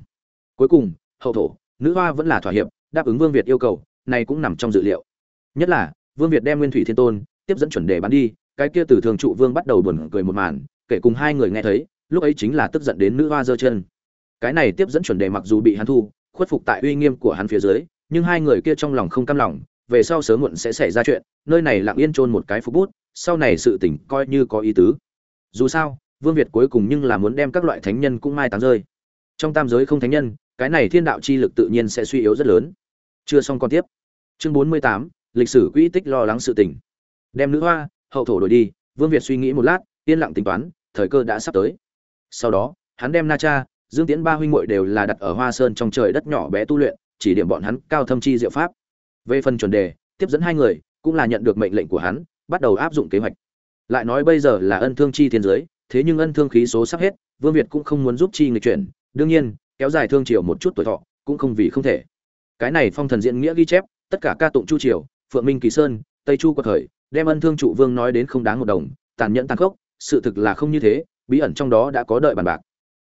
Cuối cùng, hậu thổ, nữ hoa vẫn là thỏa hiệp, đáp ứng vương việt yêu cầu, này cũng nằm trong dự liệu. Nhất là, vương việt đem nguyên thủy thiên tôn, tiếp dẫn chuẩn đề bán đi, cái kia từ thường trụ vương bắt đầu buồn cười một màn, kể cùng hai người nghe thấy, lúc ấy chính là tức giận đến nữ hoa giơ chân. Cái này tiếp dẫn chuẩn đề mặc dù bị hắn thu, khuất phục tại uy nghiêm của hắn phía dưới, nhưng hai người kia trong lòng không cam lòng, về sau sớm muộn sẽ xảy ra chuyện, nơi này lặng yên chôn một cái phục bút sau này sự tình coi như có ý tứ. Dù sao, vương việt cuối cùng nhưng là muốn đem các loại thánh nhân cũng mai táng rơi. Trong tam giới không thánh nhân, cái này thiên đạo chi lực tự nhiên sẽ suy yếu rất lớn. Chưa xong còn tiếp. Chương bốn mươi tám, lịch sử quỹ tích lo lắng sự tình. Đem nữ hoa, hậu thổ đổi đi, vương việt suy nghĩ một lát, yên lặng tính toán, thời cơ đã sắp tới. Sau đó, hắn đem na cha, dương tiễn ba huynh muội đều là đặt ở hoa sơn trong trời đất nhỏ bé tu luyện, chỉ điểm bọn hắn cao thâm chi diệu pháp. Về phần chuẩn đề, tiếp dẫn hai người, cũng là nhận được mệnh lệnh của hắn bắt đầu áp dụng kế hoạch. Lại nói bây giờ là ân thương chi thiên giới, thế nhưng ân thương khí số sắp hết, vương việt cũng không muốn giúp chi người chuyển, đương nhiên, kéo dài thương triều một chút tuổi thọ, cũng không vì không thể. Cái này phong thần diễn nghĩa ghi chép, tất cả ca tụng chu triều, phượng minh kỳ sơn, tây chu quật khởi, đem ân thương trụ vương nói đến không đáng một đồng, tàn nhẫn tàn khốc, sự thực là không như thế, bí ẩn trong đó đã có đợi bàn bạc.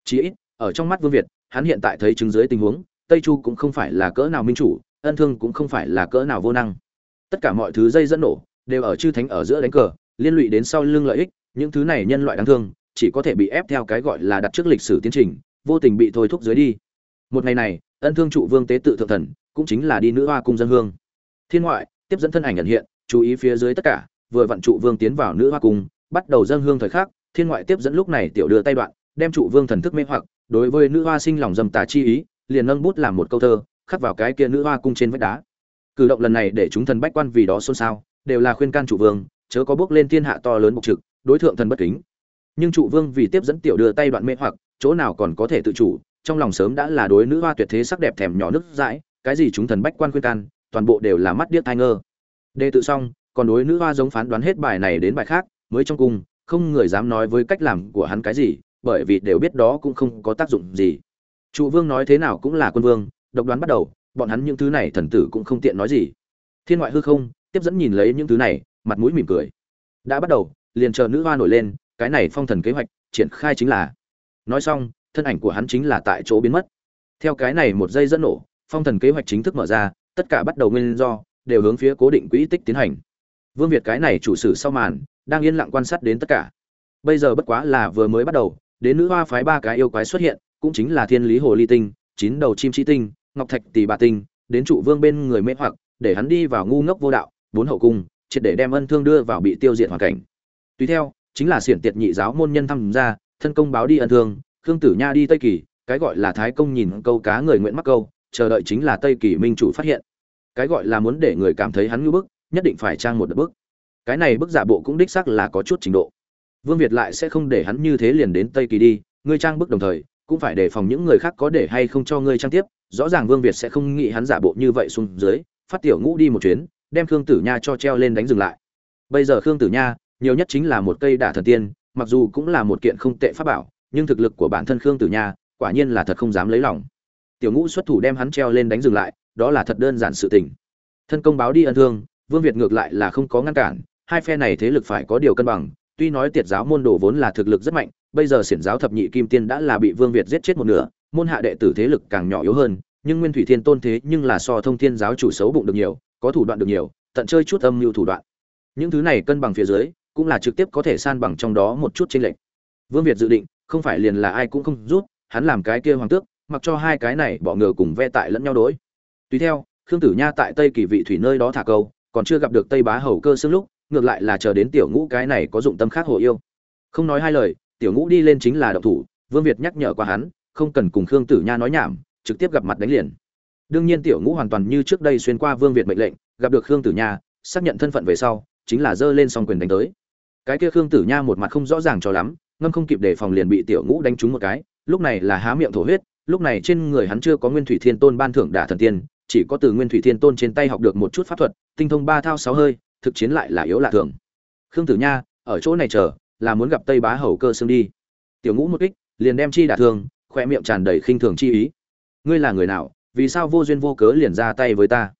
Chí ít, ở trong mắt vương việt, hắn hiện tại thấy chứng dưới tình huống, tây chu cũng không phải là cỡ nào minh chủ, ân thương cũng không phải là cỡ nào vô năng. Tất cả mọi thứ dây dẫn nổ đều ở chư thánh ở giữa đánh cờ, liên lụy đến sau lưng lợi ích, những thứ này nhân loại đáng thương, chỉ có thể bị ép theo cái gọi là đặt trước lịch sử tiến trình, vô tình bị thôi thúc dưới đi. Một ngày này, ân thương trụ vương tế tự thượng thần, cũng chính là đi nữ hoa cung dân hương. Thiên ngoại, tiếp dẫn thân ảnh nhận hiện, chú ý phía dưới tất cả, vừa vặn trụ vương tiến vào nữ hoa cung, bắt đầu dân hương thời khắc, thiên ngoại tiếp dẫn lúc này tiểu đưa tay đoạn, đem trụ vương thần thức mê hoặc, đối với nữ hoa sinh lòng dâm tà chi ý, liền nâng bút làm một câu thơ, khắc vào cái kia nữ hoa cung trên vách đá. Cử động lần này để chúng thần bách quan vì đó xôn xao đều là khuyên can trụ vương, chớ có bước lên thiên hạ to lớn bộc trực, đối thượng thần bất kính. Nhưng trụ vương vì tiếp dẫn tiểu đưa tay đoạn mê hoặc, chỗ nào còn có thể tự chủ, trong lòng sớm đã là đối nữ hoa tuyệt thế sắc đẹp thèm nhỏ nước dãi, cái gì chúng thần bách quan khuyên can, toàn bộ đều là mắt điếc thai ngơ. Đề tự xong, còn đối nữ hoa giống phán đoán hết bài này đến bài khác, mới trong cung, không người dám nói với cách làm của hắn cái gì, bởi vì đều biết đó cũng không có tác dụng gì. Trụ vương nói thế nào cũng là quân vương, độc đoán bắt đầu, bọn hắn những thứ này thần tử cũng không tiện nói gì. Thiên ngoại hư không tiếp dẫn nhìn lấy những thứ này, mặt mũi mỉm cười. Đã bắt đầu, liền chờ nữ hoa nổi lên, cái này phong thần kế hoạch, triển khai chính là. Nói xong, thân ảnh của hắn chính là tại chỗ biến mất. Theo cái này một giây dẫn nổ, phong thần kế hoạch chính thức mở ra, tất cả bắt đầu nguyên do, đều hướng phía cố định quỹ tích tiến hành. Vương việt cái này chủ sử sau màn, đang yên lặng quan sát đến tất cả. Bây giờ bất quá là vừa mới bắt đầu, đến nữ hoa phái ba cái yêu quái xuất hiện, cũng chính là thiên lý hồ ly tinh, chín đầu chim trí tinh, ngọc thạch tỷ bà tinh, đến trụ vương bên người mê hoặc, để hắn đi vào ngu ngốc vô đạo bốn hậu cung, triệt để đem ân thương đưa vào bị tiêu diệt hoàn cảnh. Tùy theo, chính là xiển tiệt nhị giáo môn nhân thăm ra thân công báo đi ân thương, khương tử nha đi tây kỳ, cái gọi là thái công nhìn câu cá người nguyện mắc câu, chờ đợi chính là tây kỳ minh chủ phát hiện. Cái gọi là muốn để người cảm thấy hắn ngưỡng bức, nhất định phải trang một đợt bức cái này bức giả bộ cũng đích xác là có chút trình độ. Vương việt lại sẽ không để hắn như thế liền đến tây kỳ đi, ngươi trang bức đồng thời, cũng phải đề phòng những người khác có để hay không cho ngươi trang tiếp, rõ ràng vương việt sẽ không nghĩ hắn giả bộ như vậy xuống dưới, phát tiểu ngũ đi một chuyến đem khương tử nha cho treo lên đánh dừng lại. Bây giờ khương tử nha nhiều nhất chính là một cây đả thần tiên, mặc dù cũng là một kiện không tệ pháp bảo, nhưng thực lực của bản thân khương tử nha quả nhiên là thật không dám lấy lòng. Tiểu ngũ xuất thủ đem hắn treo lên đánh dừng lại, đó là thật đơn giản sự tình. Thân công báo đi ân thương, vương việt ngược lại là không có ngăn cản, hai phe này thế lực phải có điều cân bằng, tuy nói tiệt giáo môn đồ vốn là thực lực rất mạnh, bây giờ xiển giáo thập nhị kim tiên đã là bị vương việt giết chết một nửa, môn hạ đệ tử thế lực càng nhỏ yếu hơn, nhưng nguyên thủy thiên tôn thế nhưng là so thông thiên giáo chủ xấu bụng được nhiều có thủ đoạn được nhiều, tận chơi chút âm mưu thủ đoạn. Những thứ này cân bằng phía dưới, cũng là trực tiếp có thể san bằng trong đó một chút tranh lệch. Vương việt dự định, không phải liền là ai cũng không rút, hắn làm cái kia hoàng tước, mặc cho hai cái này bỏ ngờ cùng ve tại lẫn nhau đối. Tùy theo, khương tử nha tại tây kỳ vị thủy nơi đó thả câu, còn chưa gặp được tây bá hầu cơ xương lúc, ngược lại là chờ đến tiểu ngũ cái này có dụng tâm khác hồ yêu. Không nói hai lời, tiểu ngũ đi lên chính là động thủ, vương việt nhắc nhở qua hắn, không cần cùng khương tử nha nói nhảm, trực tiếp gặp mặt đánh liền đương nhiên tiểu ngũ hoàn toàn như trước đây xuyên qua vương việt mệnh lệnh, gặp được khương tử nha, xác nhận thân phận về sau, chính là giơ lên song quyền đánh tới. Cái kia khương tử nha một mặt không rõ ràng cho lắm, ngâm không kịp đề phòng liền bị tiểu ngũ đánh trúng một cái, lúc này là há miệng thổ huyết, lúc này trên người hắn chưa có nguyên thủy thiên tôn ban thưởng đả thần tiên, chỉ có từ nguyên thủy thiên tôn trên tay học được một chút pháp thuật, tinh thông ba thao sáu hơi, thực chiến lại là yếu lạ thường. Khương tử nha, ở chỗ này chờ, là muốn gặp tây bá hầu cơ xương đi. Tiểu ngũ một kích, liền đem chi đả thương khoe miệng tràn đầy khinh thường chi ý. Ngươi là người nào vì sao vô duyên vô cớ liền ra tay với ta?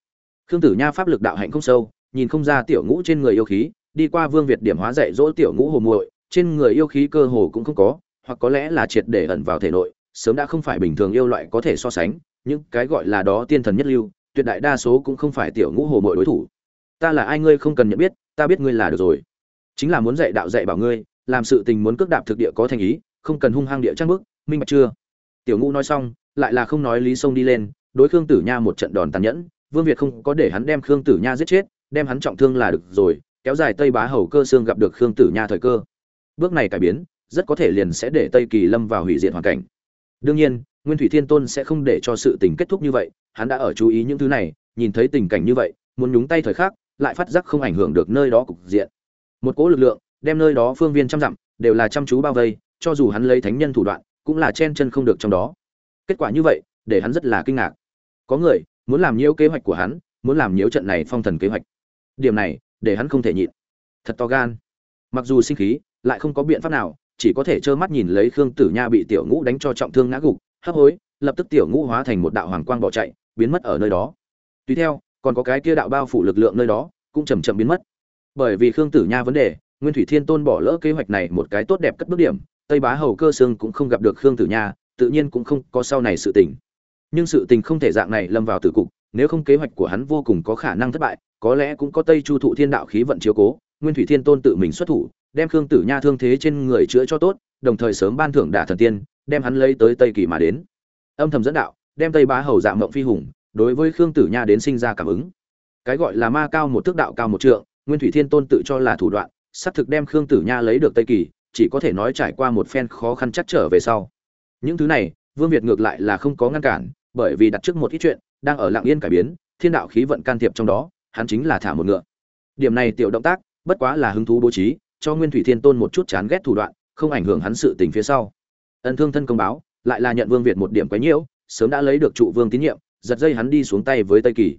Khương tử nha pháp lực đạo hạnh không sâu, nhìn không ra tiểu ngũ trên người yêu khí, đi qua vương việt điểm hóa dạy dỗ tiểu ngũ hồ muội, trên người yêu khí cơ hồ cũng không có, hoặc có lẽ là triệt để ẩn vào thể nội, sớm đã không phải bình thường yêu loại có thể so sánh, những cái gọi là đó tiên thần nhất lưu, tuyệt đại đa số cũng không phải tiểu ngũ hồ muội đối thủ. Ta là ai ngươi không cần nhận biết, ta biết ngươi là được rồi. Chính là muốn dạy đạo dạy bảo ngươi, làm sự tình muốn cước đạp thực địa có thành ý, không cần hung hăng địa trang bức minh bạch chưa? Tiểu ngũ nói xong, lại là không nói lý sông đi lên đối khương tử nha một trận đòn tàn nhẫn, vương việt không có để hắn đem khương tử nha giết chết, đem hắn trọng thương là được rồi, kéo dài tây bá hầu cơ xương gặp được khương tử nha thời cơ. Bước này cải biến, rất có thể liền sẽ để tây kỳ lâm vào hủy diệt hoàn cảnh. Đương nhiên, nguyên thủy thiên tôn sẽ không để cho sự tình kết thúc như vậy, hắn đã ở chú ý những thứ này, nhìn thấy tình cảnh như vậy, muốn nhúng tay thời khắc, lại phát giác không ảnh hưởng được nơi đó cục diện. Một cỗ lực lượng, đem nơi đó phương viên trăm dặm, đều là chăm chú bao vây, cho dù hắn lấy thánh nhân thủ đoạn, cũng là chen chân không được trong đó. Kết quả như vậy, để hắn rất là kinh ngạc có người muốn làm nhiễu kế hoạch của hắn, muốn làm nhiễu trận này phong thần kế hoạch. Điểm này, để hắn không thể nhịn. Thật to gan. Mặc dù sinh khí, lại không có biện pháp nào, chỉ có thể trơ mắt nhìn lấy khương tử nha bị tiểu ngũ đánh cho trọng thương ngã gục, hấp hối, lập tức tiểu ngũ hóa thành một đạo hoàng quang bỏ chạy, biến mất ở nơi đó. Tùy theo, còn có cái kia đạo bao phủ lực lượng nơi đó, cũng chầm chậm biến mất. Bởi vì khương tử nha vấn đề, nguyên thủy thiên tôn bỏ lỡ kế hoạch này một cái tốt đẹp cất bước điểm, tây bá hầu cơ sương cũng không gặp được khương tử nha, tự nhiên cũng không có sau này sự tỉnh nhưng sự tình không thể dạng này lâm vào tử cục, nếu không kế hoạch của hắn vô cùng có khả năng thất bại, có lẽ cũng có tây chu thụ thiên đạo khí vận chiếu cố, nguyên thủy thiên tôn tự mình xuất thủ, đem khương tử nha thương thế trên người chữa cho tốt, đồng thời sớm ban thưởng đả thần tiên, đem hắn lấy tới tây kỳ mà đến. Âm thầm dẫn đạo, đem tây bá hầu dạng mộng phi hùng, đối với khương tử nha đến sinh ra cảm ứng. Cái gọi là ma cao một thước đạo cao một trượng, nguyên thủy thiên tôn tự cho là thủ đoạn, xác thực đem khương tử nha lấy được tây kỳ, chỉ có thể nói trải qua một phen khó khăn chắc trở về sau. Những thứ này, vương việt ngược lại là không có ngăn cản bởi vì đặt trước một ít chuyện đang ở lạng yên cải biến, thiên đạo khí vận can thiệp trong đó, hắn chính là thả một ngựa. Điểm này tiểu động tác, bất quá là hứng thú bố trí, cho nguyên thủy thiên tôn một chút chán ghét thủ đoạn, không ảnh hưởng hắn sự tình phía sau. Ân thương thân công báo, lại là nhận vương việt một điểm quấy nhiễu, sớm đã lấy được trụ vương tín nhiệm, giật dây hắn đi xuống tay với tây kỳ.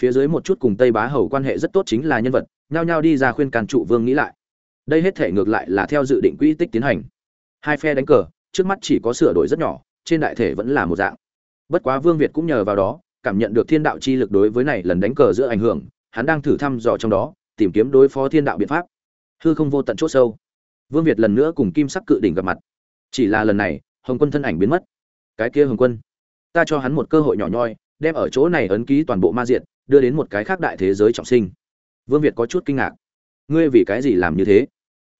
Phía dưới một chút cùng tây bá hầu quan hệ rất tốt chính là nhân vật, nhao nhao đi ra khuyên can trụ vương nghĩ lại. Đây hết thể ngược lại là theo dự định quỹ tích tiến hành. Hai phe đánh cờ, trước mắt chỉ có sửa đổi rất nhỏ, trên đại thể vẫn là một dạng bất quá vương việt cũng nhờ vào đó, cảm nhận được thiên đạo chi lực đối với này lần đánh cờ giữa ảnh hưởng, hắn đang thử thăm dò trong đó, tìm kiếm đối phó thiên đạo biện pháp. Hư không vô tận c h ỗ sâu. Vương việt lần nữa cùng kim sắc cự đỉnh gặp mặt. Chỉ là lần này, hồng quân thân ảnh biến mất. Cái kia hồng quân, ta cho hắn một cơ hội nhỏ nhoi, đem ở chỗ này ấn ký toàn bộ ma diện đưa đến một cái khác đại thế giới trọng sinh. Vương việt có chút kinh ngạc. Ngươi vì cái gì làm như thế?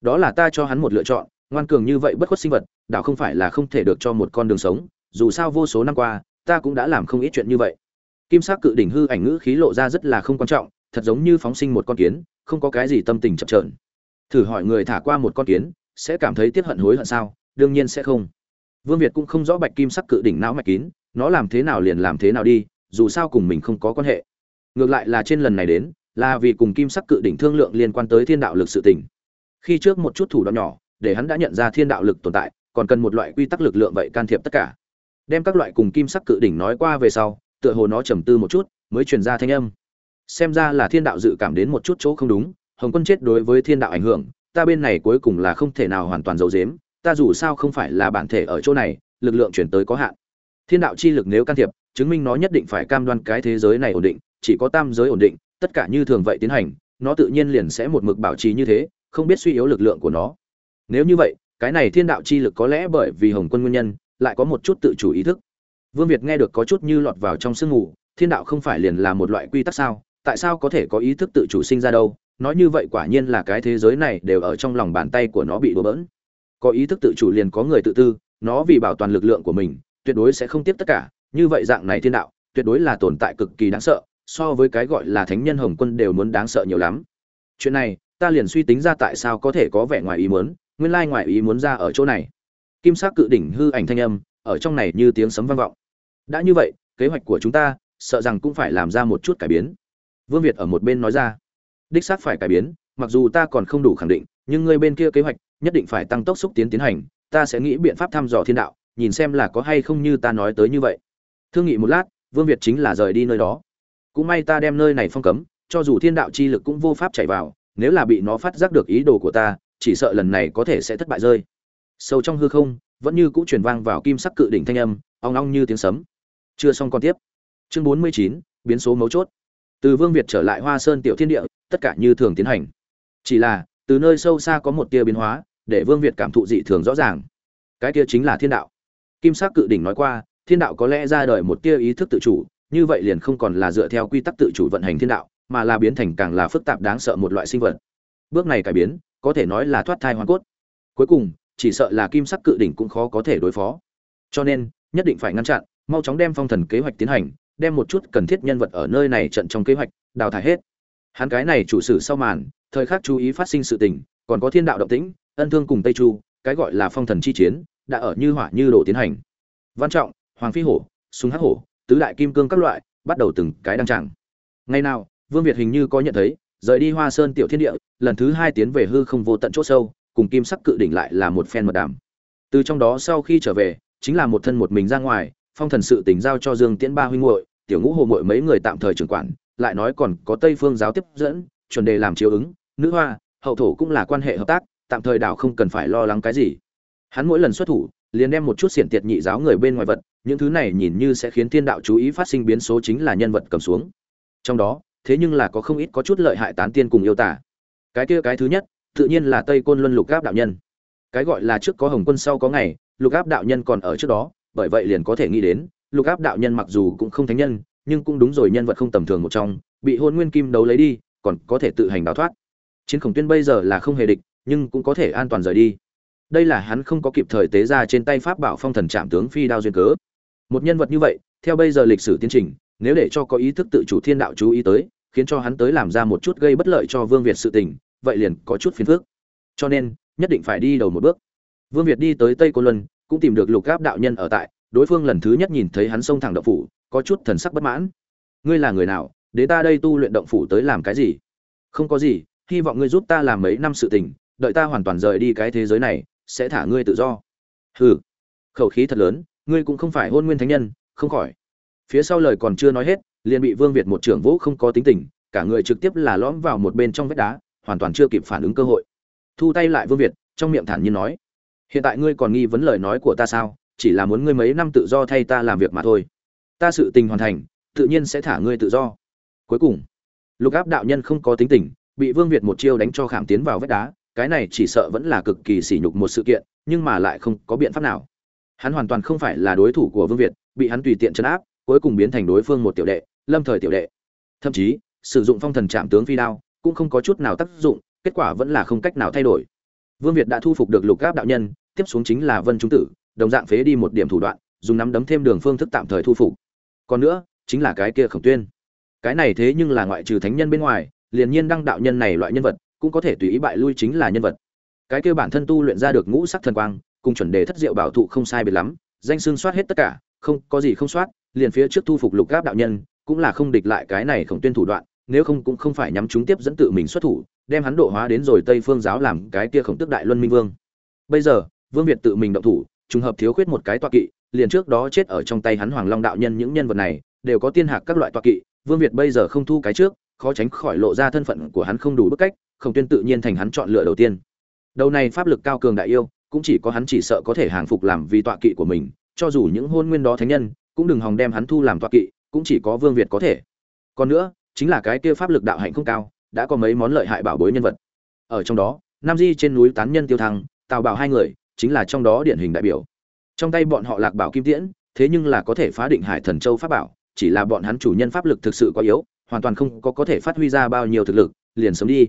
Đó là ta cho hắn một lựa chọn, ngoan cường như vậy bất khuất sinh vật đạo không phải là không thể được cho một con đường sống, dù sao vô số năm qua ta cũng đã làm không ít chuyện như vậy. Kim sắc cự đỉnh hư ảnh ngữ khí lộ ra rất là không quan trọng, thật giống như phóng sinh một con kiến, không có cái gì tâm tình chập trờn thử hỏi người thả qua một con kiến, sẽ cảm thấy tiếc hận hối hận sao? Đương nhiên sẽ không. Vương việt cũng không rõ bạch kim sắc cự đỉnh não mạch kín, nó làm thế nào liền làm thế nào đi, dù sao cùng mình không có quan hệ. Ngược lại là trên lần này đến, là vì cùng kim sắc cự đỉnh thương lượng liên quan tới thiên đạo lực sự tình. Khi trước một chút thủ đoạn nhỏ, để hắn đã nhận ra thiên đạo lực tồn tại, còn cần một loại quy tắc lực lượng vậy can thiệp tất cả đem các loại cùng kim sắc cự đỉnh nói qua về sau, tựa hồ nó trầm tư một chút, mới truyền ra thanh âm. Xem ra là thiên đạo dự cảm đến một chút chỗ không đúng, hồng quân chết đối với thiên đạo ảnh hưởng, ta bên này cuối cùng là không thể nào hoàn toàn giấu giếm, ta dù sao không phải là bản thể ở chỗ này, lực lượng chuyển tới có hạn. Thiên đạo chi lực nếu can thiệp, chứng minh nó nhất định phải cam đoan cái thế giới này ổn định, chỉ có tam giới ổn định, tất cả như thường vậy tiến hành, nó tự nhiên liền sẽ một mực bảo trì như thế, không biết suy yếu lực lượng của nó. Nếu như vậy, cái này thiên đạo chi lực có lẽ bởi vì hồng quân nguyên nhân lại có một chút tự chủ ý thức. Vương việt nghe được có chút như lọt vào trong sương mù thiên đạo không phải liền là một loại quy tắc sao? Tại sao có thể có ý thức tự chủ sinh ra đâu? Nói như vậy quả nhiên là cái thế giới này đều ở trong lòng bàn tay của nó bị đổ bỡn. Có ý thức tự chủ liền có người tự tư, nó vì bảo toàn lực lượng của mình, tuyệt đối sẽ không tiếp tất cả. Như vậy dạng này thiên đạo, tuyệt đối là tồn tại cực kỳ đáng sợ, so với cái gọi là thánh nhân hồng quân đều muốn đáng sợ nhiều lắm. Chuyện này, ta liền suy tính ra tại sao có thể có vẻ ngoài ý muốn, nguyên lai ngoài ý muốn ra ở chỗ này kim sắc cự đỉnh hư ảnh thanh âm, ở trong này như tiếng sấm vang vọng. Đã như vậy, kế hoạch của chúng ta, sợ rằng cũng phải làm ra một chút cải biến. Vương việt ở một bên nói ra. Đích xác phải cải biến, mặc dù ta còn không đủ khẳng định, nhưng ngươi bên kia kế hoạch nhất định phải tăng tốc xúc tiến tiến hành, ta sẽ nghĩ biện pháp thăm dò thiên đạo, nhìn xem là có hay không như ta nói tới như vậy. Thương nghị một lát, vương việt chính là rời đi nơi đó. Cũng may ta đem nơi này phong cấm, cho dù thiên đạo chi lực cũng vô pháp chạy vào, nếu là bị nó phát giác được ý đồ của ta, chỉ sợ lần này có thể sẽ thất bại rơi sâu trong hư không, vẫn như cũ truyền vang vào kim sắc cự đỉnh thanh âm, ong ong như tiếng sấm. Chưa xong còn tiếp. Chương bốn mươi chín, biến số mấu chốt. Từ vương việt trở lại hoa sơn tiểu thiên địa, tất cả như thường tiến hành. Chỉ là, từ nơi sâu xa có một tia biến hóa, để vương việt cảm thụ dị thường rõ ràng. Cái kia chính là thiên đạo. Kim sắc cự đỉnh nói qua, thiên đạo có lẽ ra đời một tia ý thức tự chủ, như vậy liền không còn là dựa theo quy tắc tự chủ vận hành thiên đạo, mà là biến thành càng là phức tạp đáng sợ một loại sinh vật. Bước này cải biến, có thể nói là thoát thai hoàn cốt. Cuối cùng chỉ sợ là kim sắc cự đỉnh cũng khó có thể đối phó. Cho nên, nhất định phải ngăn chặn, mau chóng đem phong thần kế hoạch tiến hành, đem một chút cần thiết nhân vật ở nơi này trận trong kế hoạch, đào thải hết. Hắn cái này chủ sử sau màn, thời khắc chú ý phát sinh sự tình, còn có thiên đạo động tĩnh, ân thương cùng tây chu, cái gọi là phong thần chi chiến, đã ở như hỏa như đồ tiến hành. Văn trọng, hoàng phi hổ, súng hắc hổ, tứ đại kim cương các loại, bắt đầu từng cái đăng trạng. ngày nào, vương việt hình như có nhận thấy, rời đi hoa sơn tiểu thiên địa, lần thứ hai tiến về hư không vô tận chỗ sâu cùng kim sắc cự đỉnh lại là một phen mật đàm. Từ trong đó sau khi trở về, chính là một thân một mình ra ngoài, phong thần sự tình giao cho dương tiễn ba huynh muội, tiểu ngũ hồ muội mấy người tạm thời trưởng quản, lại nói còn có tây phương giáo tiếp dẫn, chuẩn đề làm chiếu ứng, nữ hoa, hậu thổ cũng là quan hệ hợp tác, tạm thời đảo không cần phải lo lắng cái gì. Hắn mỗi lần xuất thủ, liền đem một chút xiển tiệt nhị giáo người bên ngoài vật, những thứ này nhìn như sẽ khiến thiên đạo chú ý phát sinh biến số chính là nhân vật cầm xuống. Trong đó, thế nhưng là có không ít có chút lợi hại tán tiên cùng yêu tả. Cái kia cái thứ nhất tự nhiên là tây côn luân lục gáp đạo nhân. Cái gọi là trước có hồng quân sau có ngày, lục áp đạo nhân còn ở trước đó, bởi vậy liền có thể nghĩ đến, lục áp đạo nhân mặc dù cũng không thánh nhân, nhưng cũng đúng rồi nhân vật không tầm thường một trong, bị hôn nguyên kim đấu lấy đi, còn có thể tự hành đào thoát. Chiến khổng tuyên bây giờ là không hề địch, nhưng cũng có thể an toàn rời đi. Đây là hắn không có kịp thời tế ra trên tay pháp bảo phong thần trạm tướng phi đao duyên cớ. Một nhân vật như vậy, theo bây giờ lịch sử tiến trình, nếu để cho có ý thức tự chủ thiên đạo chú ý tới, khiến cho hắn tới làm ra một chút gây bất lợi cho vương việt sự tình vậy liền có chút phiền phức. Cho nên, nhất định phải đi đầu một bước. Vương việt đi tới tây cô luân, cũng tìm được lục gáp đạo nhân ở tại, đối phương lần thứ nhất nhìn thấy hắn xông thẳng động phủ, có chút thần sắc bất mãn. Ngươi là người nào? Đến ta đây tu luyện động phủ tới làm cái gì? Không có gì, hy vọng ngươi giúp ta làm mấy năm sự tình, đợi ta hoàn toàn rời đi cái thế giới này, sẽ thả ngươi tự do. Hừ. Khẩu khí thật lớn, ngươi cũng không phải hôn nguyên thánh nhân, không khỏi. Phía sau lời còn chưa nói hết, liền bị vương việt một trưởng vũ không có tính tình, cả người trực tiếp là lõm vào một bên trong vách đá hoàn toàn chưa kịp phản ứng cơ hội. Thu tay lại vương việt, trong miệng thản nhiên nói, hiện tại ngươi còn nghi vấn lời nói của ta sao? Chỉ là muốn ngươi mấy năm tự do thay ta làm việc mà thôi. Ta sự tình hoàn thành, tự nhiên sẽ thả ngươi tự do. Cuối cùng, lục áp đạo nhân không có tính tình, bị vương việt một chiêu đánh cho khảm tiến vào vách đá, cái này chỉ sợ vẫn là cực kỳ sỉ nhục một sự kiện, nhưng mà lại không có biện pháp nào. Hắn hoàn toàn không phải là đối thủ của vương việt, bị hắn tùy tiện chấn áp, cuối cùng biến thành đối phương một tiểu đệ, lâm thời tiểu đệ. Thậm chí, sử dụng phong thần trạm tướng phi đao cũng không có chút nào tác dụng, kết quả vẫn là không cách nào thay đổi. Vương việt đã thu phục được lục áp đạo nhân, tiếp xuống chính là vân trung tử, đồng dạng phế đi một điểm thủ đoạn, dùng nắm đấm thêm đường phương thức tạm thời thu phục. Còn nữa, chính là cái kia khổng tuyên. Cái này thế nhưng là ngoại trừ thánh nhân bên ngoài, liền nhiên đăng đạo nhân này loại nhân vật, cũng có thể tùy ý bại lui chính là nhân vật. Cái kia bản thân tu luyện ra được ngũ sắc thần quang, cùng chuẩn đề thất diệu bảo thụ không sai biệt lắm, danh xương soát hết tất cả, không có gì không soát, liền phía trước thu phục lục gáp đạo nhân, cũng là không địch lại cái này khổng tuyên thủ đoạn nếu không cũng không phải nhắm chúng tiếp dẫn tự mình xuất thủ, đem hắn độ hóa đến rồi tây phương giáo làm cái kia khổng tức đại luân minh vương. Bây giờ, vương việt tự mình động thủ, trùng hợp thiếu khuyết một cái tọa kỵ, liền trước đó chết ở trong tay hắn hoàng long đạo nhân những nhân vật này, đều có tiên hạc các loại tọa kỵ, vương việt bây giờ không thu cái trước, khó tránh khỏi lộ ra thân phận của hắn không đủ bức cách không tuyên tự nhiên thành hắn chọn lựa đầu tiên. Đầu này pháp lực cao cường đại yêu, cũng chỉ có hắn chỉ sợ có thể hàng phục làm vì tọa kỵ của mình, cho dù những hôn nguyên đó thánh nhân, cũng đừng hòng đem hắn thu làm tọa kỵ, cũng chỉ có vương việt có thể. Còn nữa chính là cái kia pháp lực đạo hạnh không cao, đã có mấy món lợi hại bảo bối nhân vật. Ở trong đó, nam di trên núi tán nhân tiêu thăng, tào bảo hai người, chính là trong đó điển hình đại biểu. Trong tay bọn họ lạc bảo kim tiễn, thế nhưng là có thể phá định hải thần châu pháp bảo, chỉ là bọn hắn chủ nhân pháp lực thực sự quá yếu, hoàn toàn không có có thể phát huy ra bao nhiêu thực lực, liền sớm đi.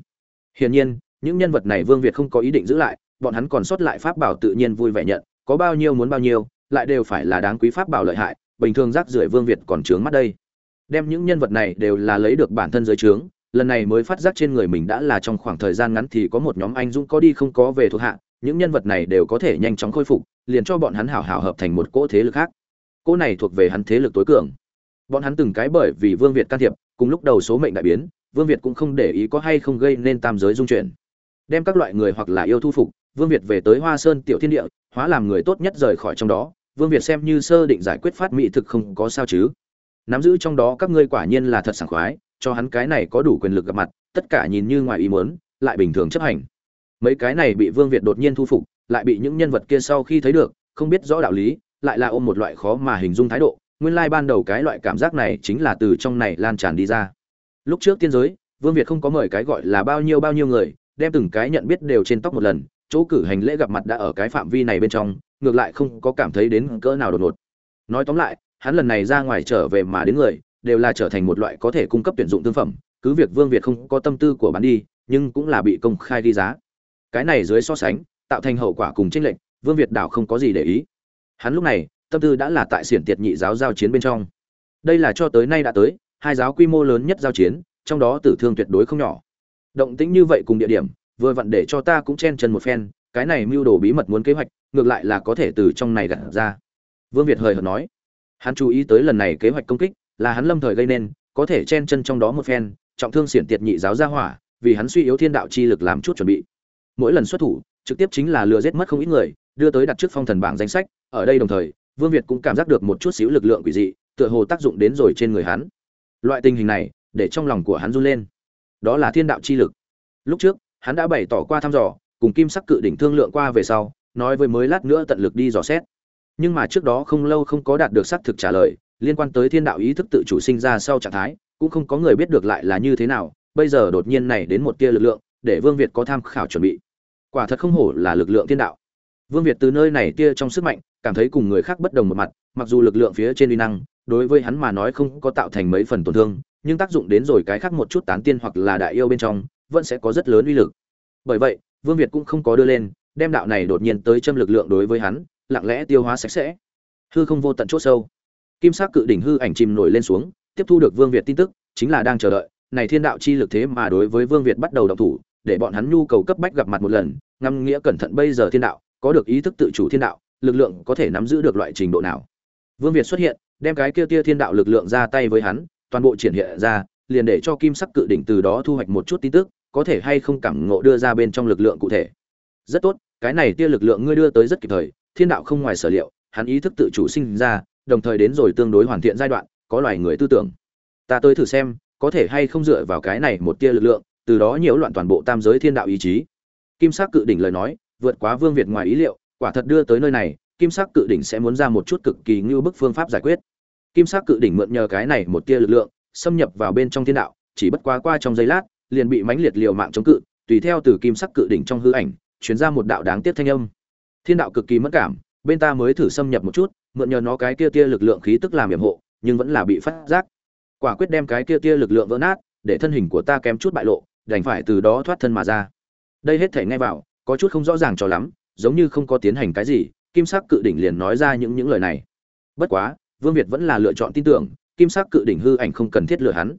Hiển nhiên, những nhân vật này vương việt không có ý định giữ lại, bọn hắn còn sót lại pháp bảo tự nhiên vui vẻ nhận, có bao nhiêu muốn bao nhiêu, lại đều phải là đáng quý pháp bảo lợi hại, bình thường rác rưởi vương việt còn trướng mắt đây đem những nhân vật này đều là lấy được bản thân giới trướng, lần này mới phát giác trên người mình đã là trong khoảng thời gian ngắn thì có một nhóm anh dũng có đi không có về thuộc hạ, những nhân vật này đều có thể nhanh chóng khôi phục, liền cho bọn hắn hảo hảo hợp thành một cỗ thế lực khác. Cỗ này thuộc về hắn thế lực tối cường. Bọn hắn từng cái bởi vì vương việt can thiệp, cùng lúc đầu số mệnh đại biến, vương việt cũng không để ý có hay không gây nên tam giới dung chuyển. Đem các loại người hoặc là yêu thu phục, vương việt về tới hoa sơn tiểu thiên địa, hóa làm người tốt nhất rời khỏi trong đó. Vương việt xem như sơ định giải quyết phát mỹ thực không có sao chứ nắm giữ trong đó các ngươi quả nhiên là thật sảng khoái, cho hắn cái này có đủ quyền lực gặp mặt, tất cả nhìn như ngoài ý muốn, lại bình thường chấp hành. Mấy cái này bị vương việt đột nhiên thu phục, lại bị những nhân vật kia sau khi thấy được, không biết rõ đạo lý, lại là ôm một loại khó mà hình dung thái độ. Nguyên lai ban đầu cái loại cảm giác này chính là từ trong này lan tràn đi ra. Lúc trước tiên giới, vương việt không có mời cái gọi là bao nhiêu bao nhiêu người, đem từng cái nhận biết đều trên tóc một lần, chỗ cử hành lễ gặp mặt đã ở cái phạm vi này bên trong, ngược lại không có cảm thấy đến cỡ nào đột ngột. Nói tóm lại hắn lần này ra ngoài trở về mà đến người, đều là trở thành một loại có thể cung cấp tuyển dụng thương phẩm, cứ việc vương việt không có tâm tư của bán đi, nhưng cũng là bị công khai ghi giá. Cái này dưới so sánh, tạo thành hậu quả cùng tranh lệnh vương việt đảo không có gì để ý. Hắn lúc này, tâm tư đã là tại xiển tiệt nhị giáo giao chiến bên trong. Đây là cho tới nay đã tới, hai giáo quy mô lớn nhất giao chiến, trong đó tử thương tuyệt đối không nhỏ. Động tĩnh như vậy cùng địa điểm, vừa vặn để cho ta cũng chen chân một phen, cái này mưu đồ bí mật muốn kế hoạch, ngược lại là có thể từ trong này gặt ra. Vương việt hời hợt nói hắn chú ý tới lần này kế hoạch công kích, là hắn lâm thời gây nên, có thể chen chân trong đó một phen, trọng thương xiển tiệt nhị giáo ra hỏa, vì hắn suy yếu thiên đạo chi lực làm chút chuẩn bị. Mỗi lần xuất thủ, trực tiếp chính là lừa giết mất không ít người, đưa tới đặt trước phong thần bảng danh sách, ở đây đồng thời, vương việt cũng cảm giác được một chút xíu lực lượng quỷ dị, tựa hồ tác dụng đến rồi trên người hắn. Loại tình hình này, để trong lòng của hắn run lên. Đó là thiên đạo chi lực. Lúc trước, hắn đã bày tỏ qua thăm dò, cùng kim sắc cự đỉnh thương lượng qua về sau, nói với mới lát nữa tận lực đi dò xét nhưng mà trước đó không lâu không có đạt được xác thực trả lời, liên quan tới thiên đạo ý thức tự chủ sinh ra sau trạng thái, cũng không có người biết được lại là như thế nào, bây giờ đột nhiên này đến một tia lực lượng, để vương việt có tham khảo chuẩn bị. Quả thật không hổ là lực lượng thiên đạo. Vương việt từ nơi này tia trong sức mạnh, cảm thấy cùng người khác bất đồng một mặt, mặc dù lực lượng phía trên uy năng, đối với hắn mà nói không có tạo thành mấy phần tổn thương, nhưng tác dụng đến rồi cái khác một chút tán tiên hoặc là đại yêu bên trong, vẫn sẽ có rất lớn uy lực. Bởi vậy, vương việt cũng không có đưa lên, đem đạo này đột nhiên tới châm lực lượng đối với hắn lặng lẽ tiêu hóa sạch sẽ. Hư không vô tận chốt sâu. Kim sắc cự đỉnh hư ảnh chìm nổi lên xuống, tiếp thu được vương việt tin tức, chính là đang chờ đợi. Này thiên đạo chi lực thế mà đối với vương việt bắt đầu động thủ, để bọn hắn nhu cầu cấp bách gặp mặt một lần ngăm nghĩa cẩn thận bây giờ thiên đạo, có được ý thức tự chủ thiên đạo, lực lượng có thể nắm giữ được loại trình độ nào. Vương việt xuất hiện, đem cái kia tia thiên đạo lực lượng ra tay với hắn, toàn bộ triển hiện ra, liền để cho kim sắc cự đỉnh từ đó thu hoạch một chút tin tức, có thể hay không cảm ngộ đưa ra bên trong lực lượng cụ thể. Rất tốt, cái này tia lực lượng ngươi đưa tới rất kịp thời thiên đạo không ngoài sở liệu, hắn ý thức tự chủ sinh ra, đồng thời đến rồi tương đối hoàn thiện giai đoạn, có loài người tư tưởng. Ta tới thử xem, có thể hay không dựa vào cái này một tia lực lượng, từ đó nhiễu loạn toàn bộ tam giới thiên đạo ý chí. Kim sắc cự đỉnh lời nói, vượt quá vương việt ngoài ý liệu, quả thật đưa tới nơi này, kim sắc cự đỉnh sẽ muốn ra một chút cực kỳ ngưu bức phương pháp giải quyết. Kim sắc cự đỉnh mượn nhờ cái này một tia lực lượng, xâm nhập vào bên trong thiên đạo, chỉ bất quá qua trong giây lát, liền bị mãnh liệt liều mạng chống cự, tùy theo từ kim sắc cự đỉnh trong hư ảnh chuyển ra một đạo đáng tiếc thanh âm thiên đạo cực kỳ mất cảm, bên ta mới thử xâm nhập một chút, mượn nhờ nó cái kia tia lực lượng khí tức làm hiểm hộ, nhưng vẫn là bị phát giác. Quả quyết đem cái kia tia lực lượng vỡ nát, để thân hình của ta kém chút bại lộ, đành phải từ đó thoát thân mà ra. Đây hết thể ngay vào, có chút không rõ ràng cho lắm, giống như không có tiến hành cái gì, kim sắc cự đỉnh liền nói ra những những lời này. Bất quá, vương việt vẫn là lựa chọn tin tưởng, kim sắc cự đỉnh hư ảnh không cần thiết lừa hắn.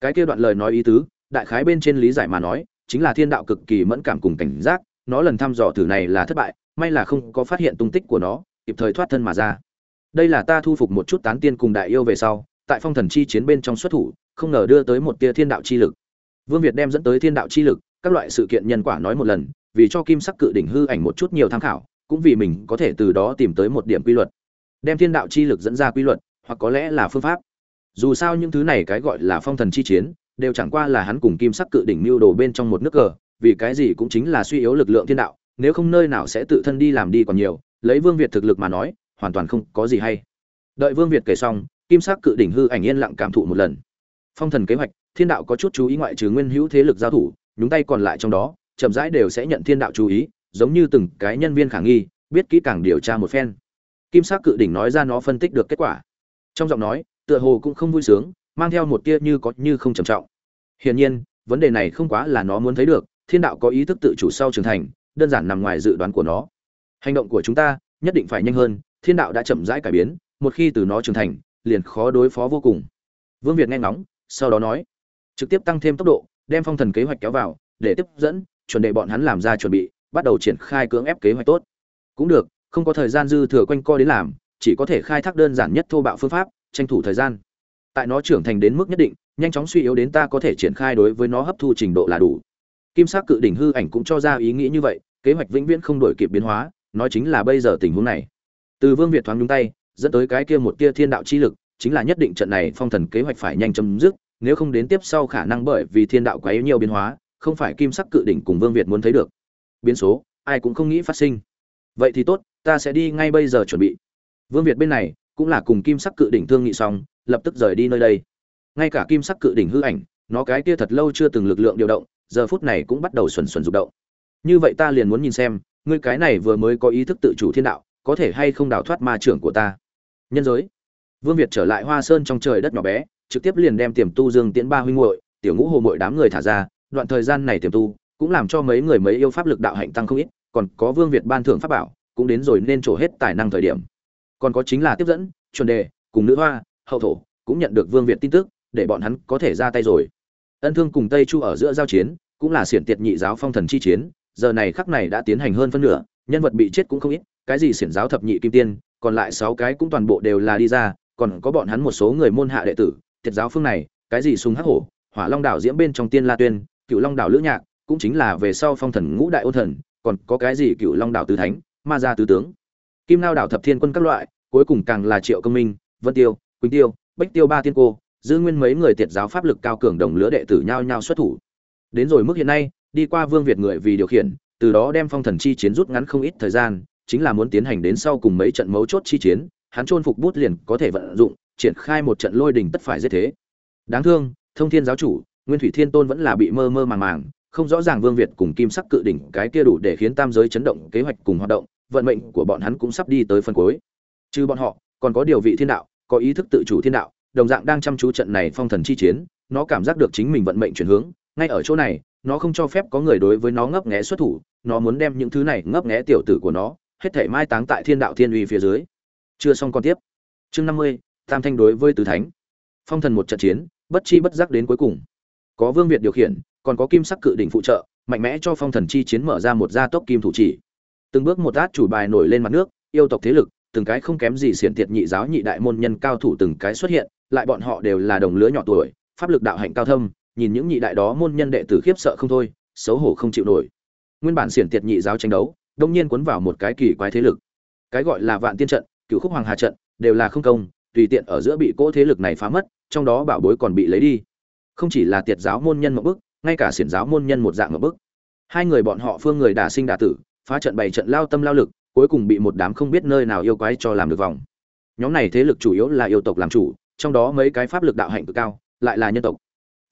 Cái kia đoạn lời nói ý tứ, đại khái bên trên lý giải mà nói, chính là thiên đạo cực kỳ mẫn cảm cùng cảnh giác nó lần thăm dò thử này là thất bại, may là không có phát hiện tung tích của nó, kịp thời thoát thân mà ra. Đây là ta thu phục một chút tán tiên cùng đại yêu về sau, tại phong thần chi chiến bên trong xuất thủ, không ngờ đưa tới một tia thiên đạo chi lực. Vương việt đem dẫn tới thiên đạo chi lực, các loại sự kiện nhân quả nói một lần, vì cho kim sắc cự đỉnh hư ảnh một chút nhiều tham khảo, cũng vì mình có thể từ đó tìm tới một điểm quy luật. Đem thiên đạo chi lực dẫn ra quy luật, hoặc có lẽ là phương pháp. Dù sao những thứ này cái gọi là phong thần chi chiến, đều chẳng qua là hắn cùng kim sắc cự đỉnh mưu đồ bên trong một nước cờ vì cái gì cũng chính là suy yếu lực lượng thiên đạo, nếu không nơi nào sẽ tự thân đi làm đi còn nhiều, lấy vương việt thực lực mà nói, hoàn toàn không có gì hay. Đợi vương việt kể xong, kim sắc cự đỉnh hư ảnh yên lặng cảm thụ một lần. Phong thần kế hoạch, thiên đạo có chút chú ý ngoại trừ nguyên hữu thế lực giao thủ, nhúng tay còn lại trong đó, chậm rãi đều sẽ nhận thiên đạo chú ý, giống như từng cái nhân viên khả nghi, biết kỹ càng điều tra một phen. Kim sắc cự đỉnh nói ra nó phân tích được kết quả. Trong giọng nói, tựa hồ cũng không vui sướng, mang theo một tia như có như không trầm trọng. Hiển nhiên, vấn đề này không quá là nó muốn thấy được thiên đạo có ý thức tự chủ sau trưởng thành, đơn giản nằm ngoài dự đoán của nó. Hành động của chúng ta nhất định phải nhanh hơn, thiên đạo đã chậm rãi cải biến, một khi từ nó trưởng thành, liền khó đối phó vô cùng. Vương việt nghe ngóng, sau đó nói, trực tiếp tăng thêm tốc độ, đem phong thần kế hoạch kéo vào, để tiếp dẫn, chuẩn để bọn hắn làm ra chuẩn bị, bắt đầu triển khai cưỡng ép kế hoạch tốt. Cũng được, không có thời gian dư thừa quanh co đến làm, chỉ có thể khai thác đơn giản nhất thô bạo phương pháp, tranh thủ thời gian. Tại nó trưởng thành đến mức nhất định, nhanh chóng suy yếu đến ta có thể triển khai đối với nó hấp thu trình độ là đủ kim sắc cự đỉnh hư ảnh cũng cho ra ý nghĩ như vậy, kế hoạch vĩnh viễn không đổi kịp biến hóa, nói chính là bây giờ tình huống này. Từ vương việt thoáng nhúng tay, dẫn tới cái kia một tia thiên đạo chi lực, chính là nhất định trận này phong thần kế hoạch phải nhanh chấm dứt, nếu không đến tiếp sau khả năng bởi vì thiên đạo quá yếu nhiều biến hóa, không phải kim sắc cự đỉnh cùng vương việt muốn thấy được. Biến số, ai cũng không nghĩ phát sinh. Vậy thì tốt, ta sẽ đi ngay bây giờ chuẩn bị. Vương việt bên này, cũng là cùng kim sắc cự đỉnh thương nghị xong, lập tức rời đi nơi đây. Ngay cả kim sắc cự đỉnh hư ảnh, nó cái kia thật lâu chưa từng lực lượng điều động giờ phút này cũng bắt đầu xuẩn xuẩn rụng động. Như vậy ta liền muốn nhìn xem, ngươi cái này vừa mới có ý thức tự chủ thiên đạo, có thể hay không đào thoát ma trưởng của ta? Nhân giới. Vương việt trở lại hoa sơn trong trời đất nhỏ bé, trực tiếp liền đem tiềm tu dương tiễn ba huynh muội, tiểu ngũ hồ muội đám người thả ra, đoạn thời gian này tiềm tu cũng làm cho mấy người mấy yêu pháp lực đạo hạnh tăng không ít, còn có vương việt ban thưởng pháp bảo, cũng đến rồi nên trổ hết tài năng thời điểm. Còn có chính là tiếp dẫn, chuẩn đề, cùng nữ hoa, hậu thổ, cũng nhận được vương việt tin tức, để bọn hắn có thể ra tay rồi ân thương cùng tây chu ở giữa giao chiến, cũng là xiển tiệt nhị giáo phong thần chi chiến, giờ này khắc này đã tiến hành hơn phân nửa, nhân vật bị chết cũng không ít, cái gì xiển giáo thập nhị kim tiên, còn lại sáu cái cũng toàn bộ đều là đi ra, còn có bọn hắn một số người môn hạ đệ tử, tiệt giáo phương này, cái gì súng hắc hổ, hỏa long đảo diễm bên trong tiên la tuyên cựu long đảo lữ nhạc, cũng chính là về sau phong thần ngũ đại ôn thần, còn có cái gì cựu long đảo tứ thánh, ma gia tứ tướng. Kim lao đảo thập thiên quân các loại, cuối cùng càng là triệu công minh, vân tiêu, quỳnh tiêu, bách tiêu ba tiên cô giữ nguyên mấy người tiệt giáo pháp lực cao cường đồng lứa đệ tử nhau nhau xuất thủ. Đến rồi mức hiện nay, đi qua vương việt người vì điều khiển, từ đó đem phong thần chi chiến rút ngắn không ít thời gian, chính là muốn tiến hành đến sau cùng mấy trận mấu chốt chi chiến, hắn chôn phục bút liền có thể vận dụng, triển khai một trận lôi đình tất phải giết thế. Đáng thương, thông thiên giáo chủ, nguyên thủy thiên tôn vẫn là bị mơ mơ màng màng, không rõ ràng vương việt cùng kim sắc cự đỉnh cái kia đủ để khiến tam giới chấn động kế hoạch cùng hoạt động, vận mệnh của bọn hắn cũng sắp đi tới phần cuối. Trừ bọn họ, còn có điều vị thiên đạo, có ý thức tự chủ thiên đạo đồng dạng đang chăm chú trận này phong thần chi chiến, nó cảm giác được chính mình vận mệnh chuyển hướng. Ngay ở chỗ này, nó không cho phép có người đối với nó ngấp nghé xuất thủ, nó muốn đem những thứ này ngấp nghé tiểu tử của nó, hết thể mai táng tại thiên đạo thiên uy phía dưới. Chưa xong con tiếp. Chương năm mươi, tam thanh đối với tứ thánh. Phong thần một trận chiến, bất chi bất giác đến cuối cùng. Có vương việt điều khiển, còn có kim sắc cự đỉnh phụ trợ, mạnh mẽ cho phong thần chi chiến mở ra một gia tốc kim thủ chỉ. Từng bước một át chủ bài nổi lên mặt nước, yêu tộc thế lực, từng cái không kém gì xiển tiệt nhị giáo nhị đại môn nhân cao thủ từng cái xuất hiện lại bọn họ đều là đồng lứa nhỏ tuổi, pháp lực đạo hạnh cao thâm, nhìn những nhị đại đó môn nhân đệ tử khiếp sợ không thôi, xấu hổ không chịu nổi. Nguyên bản xiển tiệt nhị giáo tranh đấu, đông nhiên cuốn vào một cái kỳ quái thế lực. Cái gọi là vạn tiên trận cửu khúc hoàng hà trận, đều là không công, tùy tiện ở giữa bị cỗ thế lực này phá mất, trong đó bảo bối còn bị lấy đi. Không chỉ là tiệt giáo môn nhân một bức, ngay cả xiển giáo môn nhân một dạng một bức. Hai người bọn họ phương người đả sinh đả tử, phá trận bày trận lao tâm lao lực, cuối cùng bị một đám không biết nơi nào yêu quái cho làm được vòng. Nhóm này thế lực chủ yếu là yêu tộc làm chủ trong đó mấy cái pháp lực đạo hạnh cực cao, lại là nhân tộc.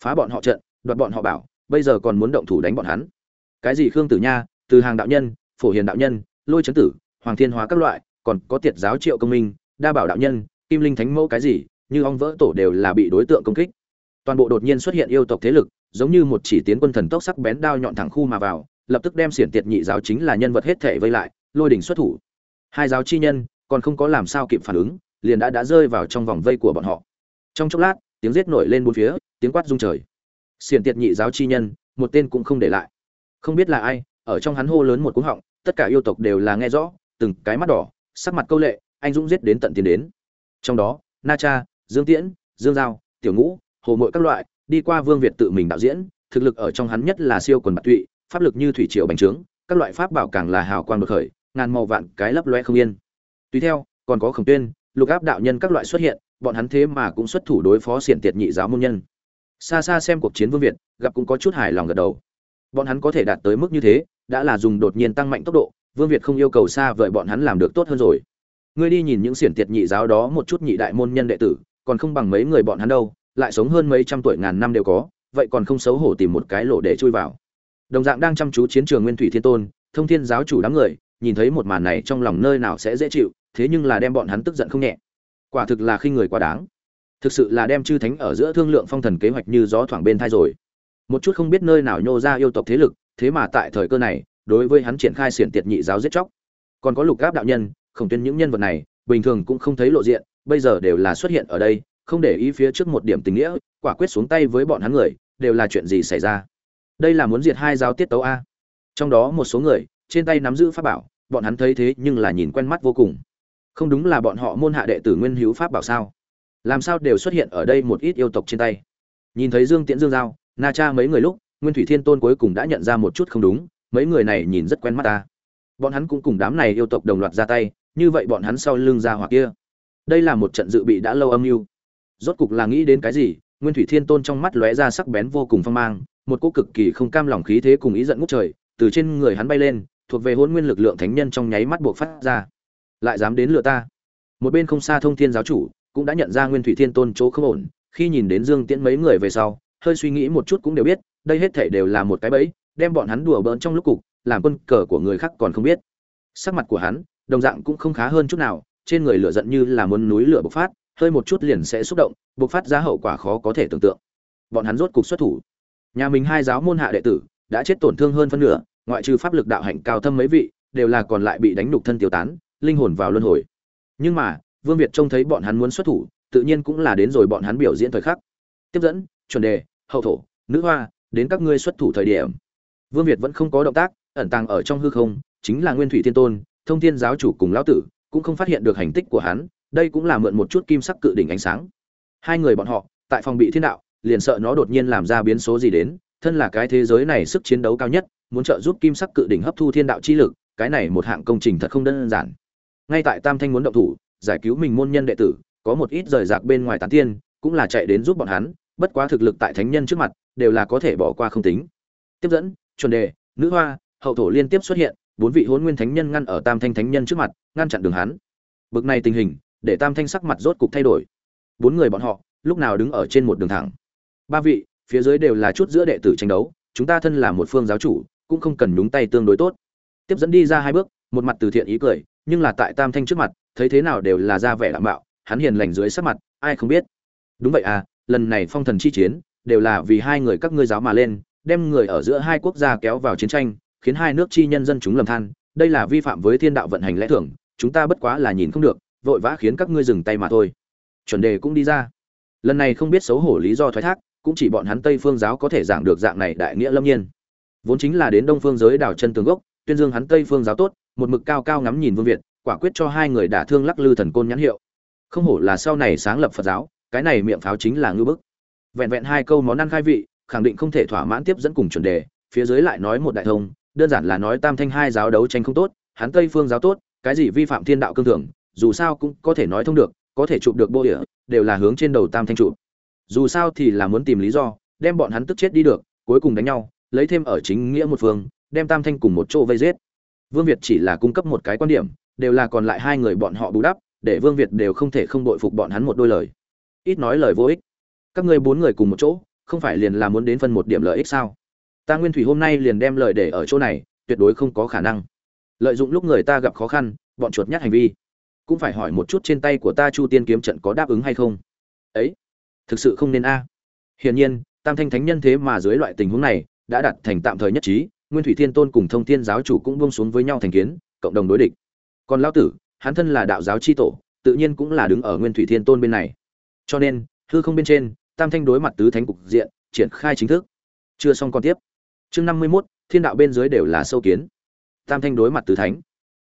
Phá bọn họ trận, đoạt bọn họ bảo, bây giờ còn muốn động thủ đánh bọn hắn. Cái gì khương tử nha, từ hàng đạo nhân, phổ hiền đạo nhân, lôi chấn tử, hoàng thiên hóa các loại, còn có tiệt giáo triệu công minh, đa bảo đạo nhân, kim linh thánh mẫu cái gì, như ong vỡ tổ đều là bị đối tượng công kích. Toàn bộ đột nhiên xuất hiện yêu tộc thế lực, giống như một chỉ tiến quân thần tốc sắc bén đao nhọn thẳng khu mà vào, lập tức đem xiển tiệt nhị giáo chính là nhân vật hết thể vây lại, lôi đỉnh xuất thủ. Hai giáo chi nhân, còn không có làm sao kịp phản ứng liền đã đã rơi vào trong vòng vây của bọn họ. Trong chốc lát, tiếng giết nổi lên bốn phía, tiếng quát rung trời. Xiển tiệt nhị giáo chi nhân, một tên cũng không để lại. Không biết là ai, ở trong hắn hô lớn một cú họng, tất cả yêu tộc đều là nghe rõ, từng cái mắt đỏ, sắc mặt câu lệ, anh dũng giết đến tận tiền đến. Trong đó, na cha, dương tiễn, dương giao, tiểu ngũ, hồ mội các loại, đi qua vương việt tự mình đạo diễn, thực lực ở trong hắn nhất là siêu quần bạc tụy, pháp lực như thủy triều bành trướng, các loại pháp bảo càng là hào quang đột khởi, ngàn màu vạn cái lấp loe không yên. Tùy theo, còn có khổng tuyên lục áp đạo nhân các loại xuất hiện, bọn hắn thế mà cũng xuất thủ đối phó xiển tiệt nhị giáo môn nhân. Xa xa xem cuộc chiến vương việt, gặp cũng có chút hài lòng gật đầu. Bọn hắn có thể đạt tới mức như thế, đã là dùng đột nhiên tăng mạnh tốc độ, vương việt không yêu cầu xa vời bọn hắn làm được tốt hơn rồi. Ngươi đi nhìn những xiển tiệt nhị giáo đó một chút nhị đại môn nhân đệ tử, còn không bằng mấy người bọn hắn đâu, lại sống hơn mấy trăm tuổi ngàn năm đều có, vậy còn không xấu hổ tìm một cái lỗ để chui vào. Đồng dạng đang chăm chú chiến trường nguyên thủy thiên tôn, thông thiên giáo chủ đám người, nhìn thấy một màn này trong lòng nơi nào sẽ dễ chịu thế nhưng là đem bọn hắn tức giận không nhẹ. Quả thực là khi người quá đáng. Thực sự là đem chư thánh ở giữa thương lượng phong thần kế hoạch như gió thoảng bên thai rồi. Một chút không biết nơi nào nhô ra yêu tộc thế lực, thế mà tại thời cơ này, đối với hắn triển khai xiển tiệt nhị giáo giết chóc. Còn có lục gáp đạo nhân, khổng tuyên những nhân vật này, bình thường cũng không thấy lộ diện, bây giờ đều là xuất hiện ở đây, không để ý phía trước một điểm tình nghĩa, quả quyết xuống tay với bọn hắn người, đều là chuyện gì xảy ra? Đây là muốn diệt hai giáo tiết tấu a. Trong đó một số người, trên tay nắm giữ pháp bảo, bọn hắn thấy thế nhưng là nhìn quen mắt vô cùng không đúng là bọn họ môn hạ đệ tử nguyên hữu pháp bảo sao? Làm sao đều xuất hiện ở đây một ít yêu tộc trên tay? Nhìn thấy dương tiễn dương giao, na cha mấy người lúc, nguyên thủy thiên tôn cuối cùng đã nhận ra một chút không đúng, mấy người này nhìn rất quen mắt ta. Bọn hắn cũng cùng đám này yêu tộc đồng loạt ra tay, như vậy bọn hắn sau lưng ra hoặc kia. Đây là một trận dự bị đã lâu âm mưu. Rốt cục là nghĩ đến cái gì, nguyên thủy thiên tôn trong mắt lóe ra sắc bén vô cùng phong mang, một cô cực kỳ không cam lòng khí thế cùng ý giận ngút trời, từ trên người hắn bay lên, thuộc về hôn nguyên lực lượng thánh nhân trong nháy mắt buộc phát ra lại dám đến lừa ta. Một bên không xa thông thiên giáo chủ cũng đã nhận ra nguyên thủy thiên tôn chỗ không ổn, khi nhìn đến dương tiễn mấy người về sau, hơi suy nghĩ một chút cũng đều biết, đây hết thể đều là một cái bẫy, đem bọn hắn đùa bỡn trong lúc cục, làm quân cờ của người khác còn không biết. Sắc mặt của hắn, đồng dạng cũng không khá hơn chút nào, trên người lửa giận như là muốn núi lửa bộc phát, hơi một chút liền sẽ xúc động, bộc phát ra hậu quả khó có thể tưởng tượng. Bọn hắn rốt cục xuất thủ. Nhà mình hai giáo môn hạ đệ tử đã chết tổn thương hơn phân nửa, ngoại trừ pháp lực đạo hạnh cao thâm mấy vị, đều là còn lại bị đánh đục thân tiêu tán linh hồn vào luân hồi. Nhưng mà, vương việt trông thấy bọn hắn muốn xuất thủ, tự nhiên cũng là đến rồi bọn hắn biểu diễn thời khắc. Tiếp dẫn, chuẩn đề, hậu thổ, nữ hoa, đến các ngươi xuất thủ thời điểm. Vương việt vẫn không có động tác, ẩn tàng ở trong hư không, chính là nguyên thủy thiên tôn, thông thiên giáo chủ cùng lão tử, cũng không phát hiện được hành tích của hắn, đây cũng là mượn một chút kim sắc cự đỉnh ánh sáng. Hai người bọn họ, tại phòng bị thiên đạo, liền sợ nó đột nhiên làm ra biến số gì đến, thân là cái thế giới này sức chiến đấu cao nhất, muốn trợ giúp kim sắc cự đỉnh hấp thu thiên đạo chi lực, cái này một hạng công trình thật không đơn giản ngay tại tam thanh muốn động thủ, giải cứu mình môn nhân đệ tử, có một ít rời rạc bên ngoài tán tiên, cũng là chạy đến giúp bọn hắn, bất quá thực lực tại thánh nhân trước mặt, đều là có thể bỏ qua không tính. Tiếp dẫn, chuẩn đề, nữ hoa, hậu thổ liên tiếp xuất hiện, bốn vị hôn nguyên thánh nhân ngăn ở tam thanh thánh nhân trước mặt, ngăn chặn đường hắn. Bực này tình hình, để tam thanh sắc mặt rốt cục thay đổi. Bốn người bọn họ, lúc nào đứng ở trên một đường thẳng? Ba vị, phía dưới đều là chút giữa đệ tử tranh đấu, chúng ta thân là một phương giáo chủ, cũng không cần nhúng tay tương đối tốt. Tiếp dẫn đi ra hai bước, một mặt từ thiện ý cười nhưng là tại tam thanh trước mặt, thấy thế nào đều là ra vẻ đảm bảo hắn hiền lành dưới sắc mặt, ai không biết. Đúng vậy à lần này phong thần chi chiến, đều là vì hai người các ngươi giáo mà lên, đem người ở giữa hai quốc gia kéo vào chiến tranh, khiến hai nước chi nhân dân chúng lầm than, đây là vi phạm với thiên đạo vận hành lẽ thường, chúng ta bất quá là nhìn không được, vội vã khiến các ngươi dừng tay mà thôi. Chuẩn đề cũng đi ra. Lần này không biết xấu hổ lý do thoái thác, cũng chỉ bọn hắn tây phương giáo có thể giảng được dạng này đại nghĩa lâm nhiên. Vốn chính là đến đông phương giới đảo chân tường gốc, tuyên dương hắn tây phương giáo tốt một mực cao cao ngắm nhìn vương việt, quả quyết cho hai người đả thương lắc lư thần côn nhãn hiệu. Không hổ là sau này sáng lập phật giáo, cái này miệng pháo chính là ngư bức. Vẹn vẹn hai câu món ăn khai vị, khẳng định không thể thỏa mãn tiếp dẫn cùng chuẩn đề, phía dưới lại nói một đại thông, đơn giản là nói tam thanh hai giáo đấu tranh không tốt, hắn tây phương giáo tốt, cái gì vi phạm thiên đạo cương thường, dù sao cũng có thể nói thông được, có thể chụp được bô ỉa đều là hướng trên đầu tam thanh chụp. Dù sao thì là muốn tìm lý do, đem bọn hắn tức chết đi được, cuối cùng đánh nhau, lấy thêm ở chính nghĩa một phương, đem tam thanh cùng một chỗ vây giết vương việt chỉ là cung cấp một cái quan điểm, đều là còn lại hai người bọn họ bù đắp, để vương việt đều không thể không đội phục bọn hắn một đôi lời. Ít nói lời vô ích. Các ngươi bốn người cùng một chỗ, không phải liền là muốn đến phân một điểm lợi ích sao? Ta nguyên thủy hôm nay liền đem lời để ở chỗ này, tuyệt đối không có khả năng. Lợi dụng lúc người ta gặp khó khăn, bọn chuột nhát hành vi. Cũng phải hỏi một chút trên tay của ta chu tiên kiếm trận có đáp ứng hay không? Ấy, thực sự không nên a. Hiển nhiên, tam thanh thánh nhân thế mà dưới loại tình huống này, đã đặt thành tạm thời nhất trí nguyên thủy thiên tôn cùng thông thiên giáo chủ cũng buông xuống với nhau thành kiến cộng đồng đối địch. Còn lão tử hắn thân là đạo giáo chi tổ tự nhiên cũng là đứng ở nguyên thủy thiên tôn bên này. Cho nên hư không bên trên tam thanh đối mặt tứ thánh cục diện triển khai chính thức. Chưa xong còn tiếp. Chương năm mươi 51, thiên đạo bên dưới đều là sâu kiến. Tam thanh đối mặt tứ thánh.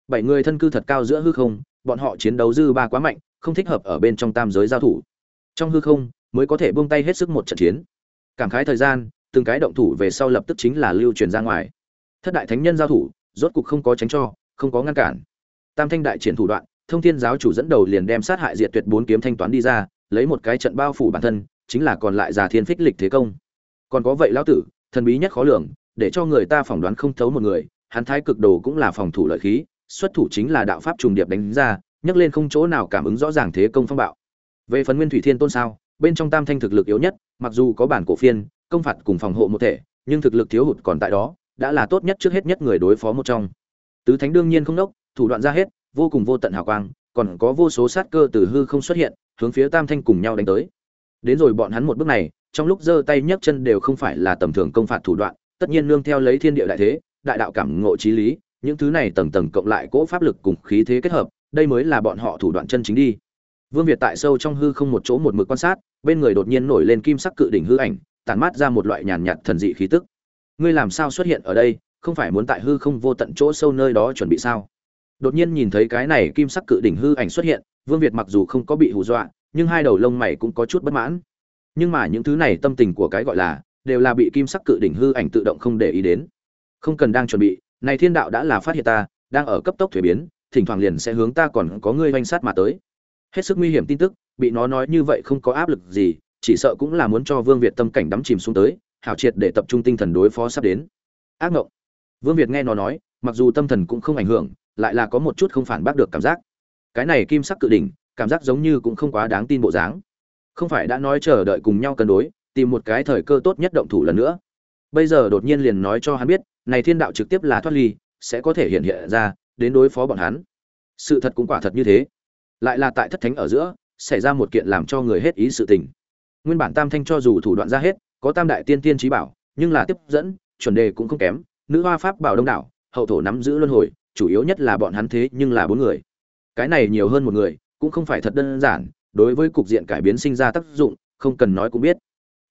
Bảy người thân cư thật cao giữa hư không bọn họ chiến đấu dư ba quá mạnh không thích hợp ở bên trong tam giới giao thủ. Trong hư không mới có thể buông tay hết sức một trận chiến. Cảm khái thời gian từng cái động thủ về sau lập tức chính là lưu truyền ra ngoài thất đại thánh nhân giao thủ, rốt cục không có tránh cho, không có ngăn cản. Tam thanh đại triển thủ đoạn, thông thiên giáo chủ dẫn đầu liền đem sát hại diệt tuyệt bốn kiếm thanh toán đi ra, lấy một cái trận bao phủ bản thân, chính là còn lại già thiên phích lịch thế công. Còn có vậy lão tử, thần bí nhất khó lường, để cho người ta phỏng đoán không thấu một người, hắn thái cực đồ cũng là phòng thủ lợi khí, xuất thủ chính là đạo pháp trùng điệp đánh ra, nhấc lên không chỗ nào cảm ứng rõ ràng thế công phong bạo. Về phần nguyên thủy thiên tôn sao, bên trong tam thanh thực lực yếu nhất, mặc dù có bản cổ phiên, công phạt cùng phòng hộ một thể, nhưng thực lực thiếu hụt còn tại đó đã là tốt nhất trước hết nhất người đối phó một trong. Tứ thánh đương nhiên không đốc, thủ đoạn ra hết, vô cùng vô tận hào quang, còn có vô số sát cơ từ hư không xuất hiện, hướng phía tam thanh cùng nhau đánh tới. Đến rồi bọn hắn một bước này, trong lúc giơ tay nhấc chân đều không phải là tầm thường công phạt thủ đoạn, tất nhiên nương theo lấy thiên địa đại thế, đại đạo cảm ngộ trí lý, những thứ này tầng tầng cộng lại cỗ pháp lực cùng khí thế kết hợp, đây mới là bọn họ thủ đoạn chân chính đi. Vương việt tại sâu trong hư không một chỗ một mực quan sát, bên người đột nhiên nổi lên kim sắc cự đỉnh hư ảnh, tản mát ra một loại nhàn nhạt thần dị khí tức ngươi làm sao xuất hiện ở đây, không phải muốn tại hư không vô tận chỗ sâu nơi đó chuẩn bị sao? Đột nhiên nhìn thấy cái này kim sắc cự đỉnh hư ảnh xuất hiện, vương việt mặc dù không có bị hù dọa, nhưng hai đầu lông mày cũng có chút bất mãn. Nhưng mà những thứ này tâm tình của cái gọi là, đều là bị kim sắc cự đỉnh hư ảnh tự động không để ý đến. Không cần đang chuẩn bị, này thiên đạo đã là phát hiện ta, đang ở cấp tốc thuế biến, thỉnh thoảng liền sẽ hướng ta còn có ngươi oanh sát mà tới. Hết sức nguy hiểm tin tức, bị nó nói như vậy không có áp lực gì, chỉ sợ cũng là muốn cho vương việt tâm cảnh đắm chìm xuống tới hảo triệt để tập trung tinh thần đối phó sắp đến. Ác ngộng. Vương việt nghe nó nói, mặc dù tâm thần cũng không ảnh hưởng, lại là có một chút không phản bác được cảm giác. Cái này kim sắc cự đỉnh, cảm giác giống như cũng không quá đáng tin bộ dáng. Không phải đã nói chờ đợi cùng nhau cân đối, tìm một cái thời cơ tốt nhất động thủ lần nữa. Bây giờ đột nhiên liền nói cho hắn biết, này thiên đạo trực tiếp là thoát ly, sẽ có thể hiện hiện ra, đến đối phó bọn hắn. Sự thật cũng quả thật như thế. Lại là tại thất thánh ở giữa, xảy ra một kiện làm cho người hết ý sự tình. Nguyên bản tam thanh cho dù thủ đoạn ra hết có tam đại tiên tiên trí bảo, nhưng là tiếp dẫn, chuẩn đề cũng không kém, nữ hoa pháp bảo đông đảo, hậu thổ nắm giữ luân hồi, chủ yếu nhất là bọn hắn thế nhưng là bốn người. Cái này nhiều hơn một người, cũng không phải thật đơn giản, đối với cục diện cải biến sinh ra tác dụng, không cần nói cũng biết.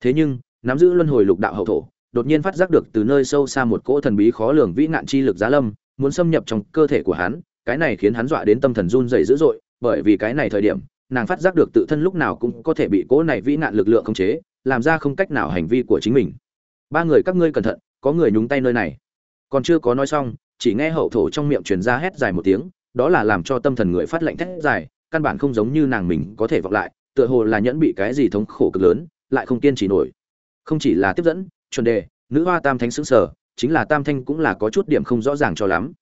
Thế nhưng, nắm giữ luân hồi lục đạo hậu thổ, đột nhiên phát giác được từ nơi sâu xa một cỗ thần bí khó lường vĩ nạn chi lực giá lâm, muốn xâm nhập trong cơ thể của hắn, cái này khiến hắn dọa đến tâm thần run rẩy dữ dội, bởi vì cái này thời điểm, nàng phát giác được tự thân lúc nào cũng có thể bị cỗ này vĩ nạn lực lượng khống chế làm ra không cách nào hành vi của chính mình. Ba người các ngươi cẩn thận, có người nhúng tay nơi này. Còn chưa có nói xong, chỉ nghe hậu thổ trong miệng truyền ra hét dài một tiếng, đó là làm cho tâm thần người phát lệnh thét dài, căn bản không giống như nàng mình có thể vọng lại, tựa hồ là nhẫn bị cái gì thống khổ cực lớn, lại không kiên trì nổi. Không chỉ là tiếp dẫn, chuẩn đề, nữ hoa tam thánh xứng sở, chính là tam thanh cũng là có chút điểm không rõ ràng cho lắm.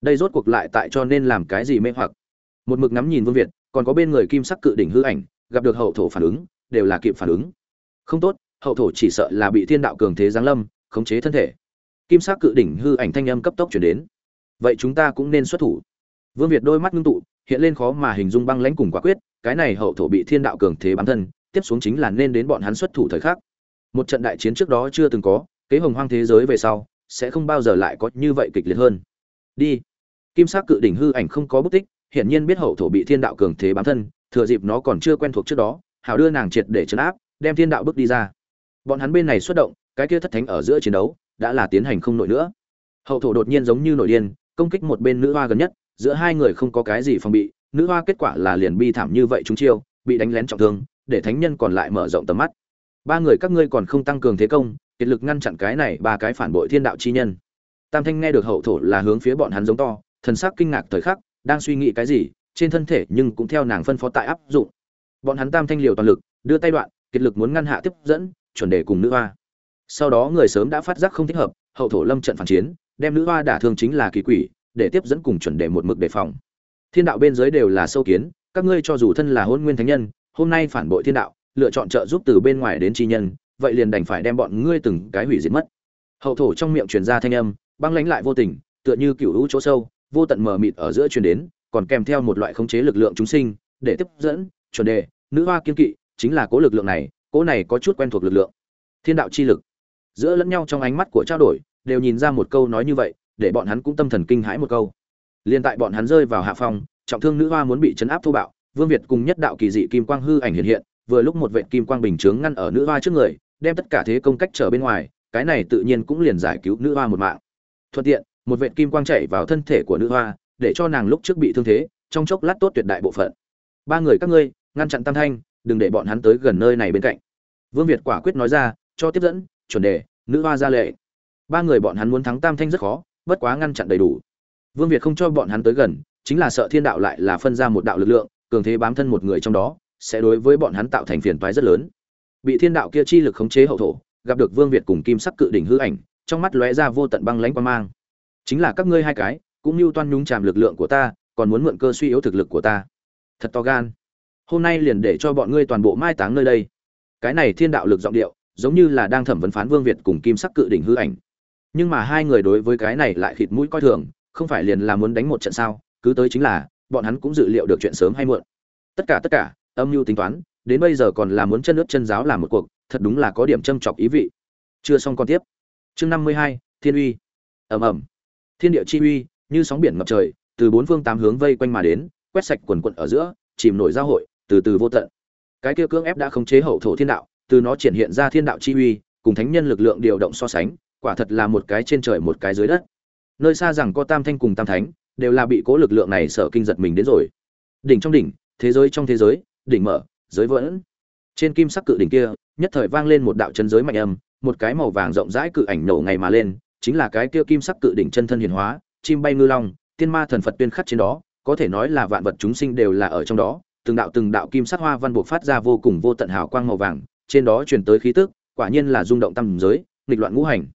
Đây rốt cuộc lại tại cho nên làm cái gì mê hoặc. Một mực ngắm nhìn vương việt, còn có bên người kim sắc cự đỉnh hư ảnh, gặp được hậu thổ phản ứng, đều là kịp phản ứng không tốt, hậu thổ chỉ sợ là bị thiên đạo cường thế giáng lâm, khống chế thân thể. Kim sắc cự đỉnh hư ảnh thanh âm cấp tốc chuyển đến. Vậy chúng ta cũng nên xuất thủ. Vương việt đôi mắt ngưng tụ, hiện lên khó mà hình dung băng lãnh cùng quả quyết, cái này hậu thổ bị thiên đạo cường thế bám thân, tiếp xuống chính là nên đến bọn hắn xuất thủ thời khắc. Một trận đại chiến trước đó chưa từng có, kế hồng hoang thế giới về sau, sẽ không bao giờ lại có như vậy kịch liệt hơn. Đi. Kim sắc cự đỉnh hư ảnh không có bút tích, hiển nhiên biết hậu thổ bị thiên đạo cường thế bám thân, thừa dịp nó còn chưa quen thuộc trước đó, hảo đưa nàng triệt để chấn áp đem thiên đạo bước đi ra. Bọn hắn bên này xuất động, cái kia thất thánh ở giữa chiến đấu đã là tiến hành không nổi nữa. Hậu thổ đột nhiên giống như nổi điên, công kích một bên nữ hoa gần nhất, giữa hai người không có cái gì phòng bị, nữ hoa kết quả là liền bi thảm như vậy chúng chiêu, bị đánh lén trọng thương, để thánh nhân còn lại mở rộng tầm mắt. Ba người các ngươi còn không tăng cường thế công, kiệt lực ngăn chặn cái này ba cái phản bội thiên đạo chi nhân. Tam thanh nghe được hậu thổ là hướng phía bọn hắn giống to, thần sắc kinh ngạc thời khắc, đang suy nghĩ cái gì, trên thân thể nhưng cũng theo nàng phân phó tại áp dụng. Bọn hắn tam thanh liều toàn lực, đưa tay đoạn kiệt lực muốn ngăn hạ tiếp dẫn, chuẩn đề cùng nữ hoa. Sau đó người sớm đã phát giác không thích hợp, hậu thổ lâm trận phản chiến, đem nữ hoa đả thương chính là kỳ quỷ, để tiếp dẫn cùng chuẩn đề một mực đề phòng. Thiên đạo bên dưới đều là sâu kiến, các ngươi cho dù thân là hôn nguyên thánh nhân, hôm nay phản bội thiên đạo, lựa chọn trợ giúp từ bên ngoài đến chi nhân, vậy liền đành phải đem bọn ngươi từng cái hủy diệt mất. Hậu thổ trong miệng truyền ra thanh âm, băng lãnh lại vô tình, tựa như cựu hữu chỗ sâu, vô tận mờ mịt ở giữa truyền đến, còn kèm theo một loại khống chế lực lượng chúng sinh, để tiếp dẫn, chuẩn đề, nữ hoa kiên kỵ chính là cố lực lượng này, cố này có chút quen thuộc lực lượng. Thiên đạo chi lực. Giữa lẫn nhau trong ánh mắt của trao đổi, đều nhìn ra một câu nói như vậy, để bọn hắn cũng tâm thần kinh hãi một câu. Liền tại bọn hắn rơi vào hạ phong, trọng thương nữ hoa muốn bị chấn áp thô bạo, vương việt cùng nhất đạo kỳ dị kim quang hư ảnh hiện hiện, vừa lúc một vệ kim quang bình chướng ngăn ở nữ hoa trước người, đem tất cả thế công cách trở bên ngoài, cái này tự nhiên cũng liền giải cứu nữ hoa một mạng. Thuận tiện, một vệ kim quang chạy vào thân thể của nữ hoa, để cho nàng lúc trước bị thương thế, trong chốc lát tốt tuyệt đại bộ phận. Ba người các ngươi, ngăn chặn tam thanh đừng để bọn hắn tới gần nơi này bên cạnh. Vương việt quả quyết nói ra, cho tiếp dẫn, chuẩn đề, nữ hoa ra lệ. Ba người bọn hắn muốn thắng tam thanh rất khó, bất quá ngăn chặn đầy đủ. Vương việt không cho bọn hắn tới gần, chính là sợ thiên đạo lại là phân ra một đạo lực lượng, cường thế bám thân một người trong đó, sẽ đối với bọn hắn tạo thành phiền toái rất lớn. Bị thiên đạo kia chi lực khống chế hậu thổ, gặp được vương việt cùng kim sắc cự đỉnh hư ảnh, trong mắt lóe ra vô tận băng lãnh quan mang. Chính là các ngươi hai cái, cũng như toan nhúng chàm lực lượng của ta, còn muốn mượn cơ suy yếu thực lực của ta. Thật to gan hôm nay liền để cho bọn ngươi toàn bộ mai táng nơi đây. Cái này thiên đạo lực giọng điệu, giống như là đang thẩm vấn phán vương việt cùng kim sắc cự đỉnh hư ảnh. Nhưng mà hai người đối với cái này lại khịt mũi coi thường, không phải liền là muốn đánh một trận sao? Cứ tới chính là, bọn hắn cũng dự liệu được chuyện sớm hay muộn. Tất cả tất cả, âm mưu tính toán, đến bây giờ còn là muốn chân nước chân giáo làm một cuộc, thật đúng là có điểm châm chọc ý vị. Chưa xong còn tiếp. Chương năm mươi hai, thiên uy. Ầm ầm. Thiên địa chi uy, như sóng biển ngập trời, từ bốn phương tám hướng vây quanh mà đến, quét sạch quần quận ở giữa, chìm nổi giao hội từ từ vô tận. Cái kia cưỡng ép đã khống chế hậu thổ thiên đạo, từ nó triển hiện ra thiên đạo chi uy, cùng thánh nhân lực lượng điều động so sánh, quả thật là một cái trên trời một cái dưới đất. Nơi xa rằng có tam thanh cùng tam thánh, đều là bị cố lực lượng này sợ kinh giật mình đến rồi. Đỉnh trong đỉnh, thế giới trong thế giới, đỉnh mở, giới vẫn trên kim sắc cự đỉnh kia, nhất thời vang lên một đạo chân giới mạnh âm, một cái màu vàng rộng rãi cự ảnh nổ ngày mà lên, chính là cái kia kim sắc cự đỉnh chân thân hiển hóa, chim bay ngư long, tiên ma thần phật tuyên khắc trên đó, có thể nói là vạn vật chúng sinh đều là ở trong đó từng đạo từng đạo kim sắc hoa văn buộc phát ra vô cùng vô tận hào quang màu vàng, trên đó truyền tới khí tức, quả nhiên là rung động tâm giới, nghịch loạn ngũ hành.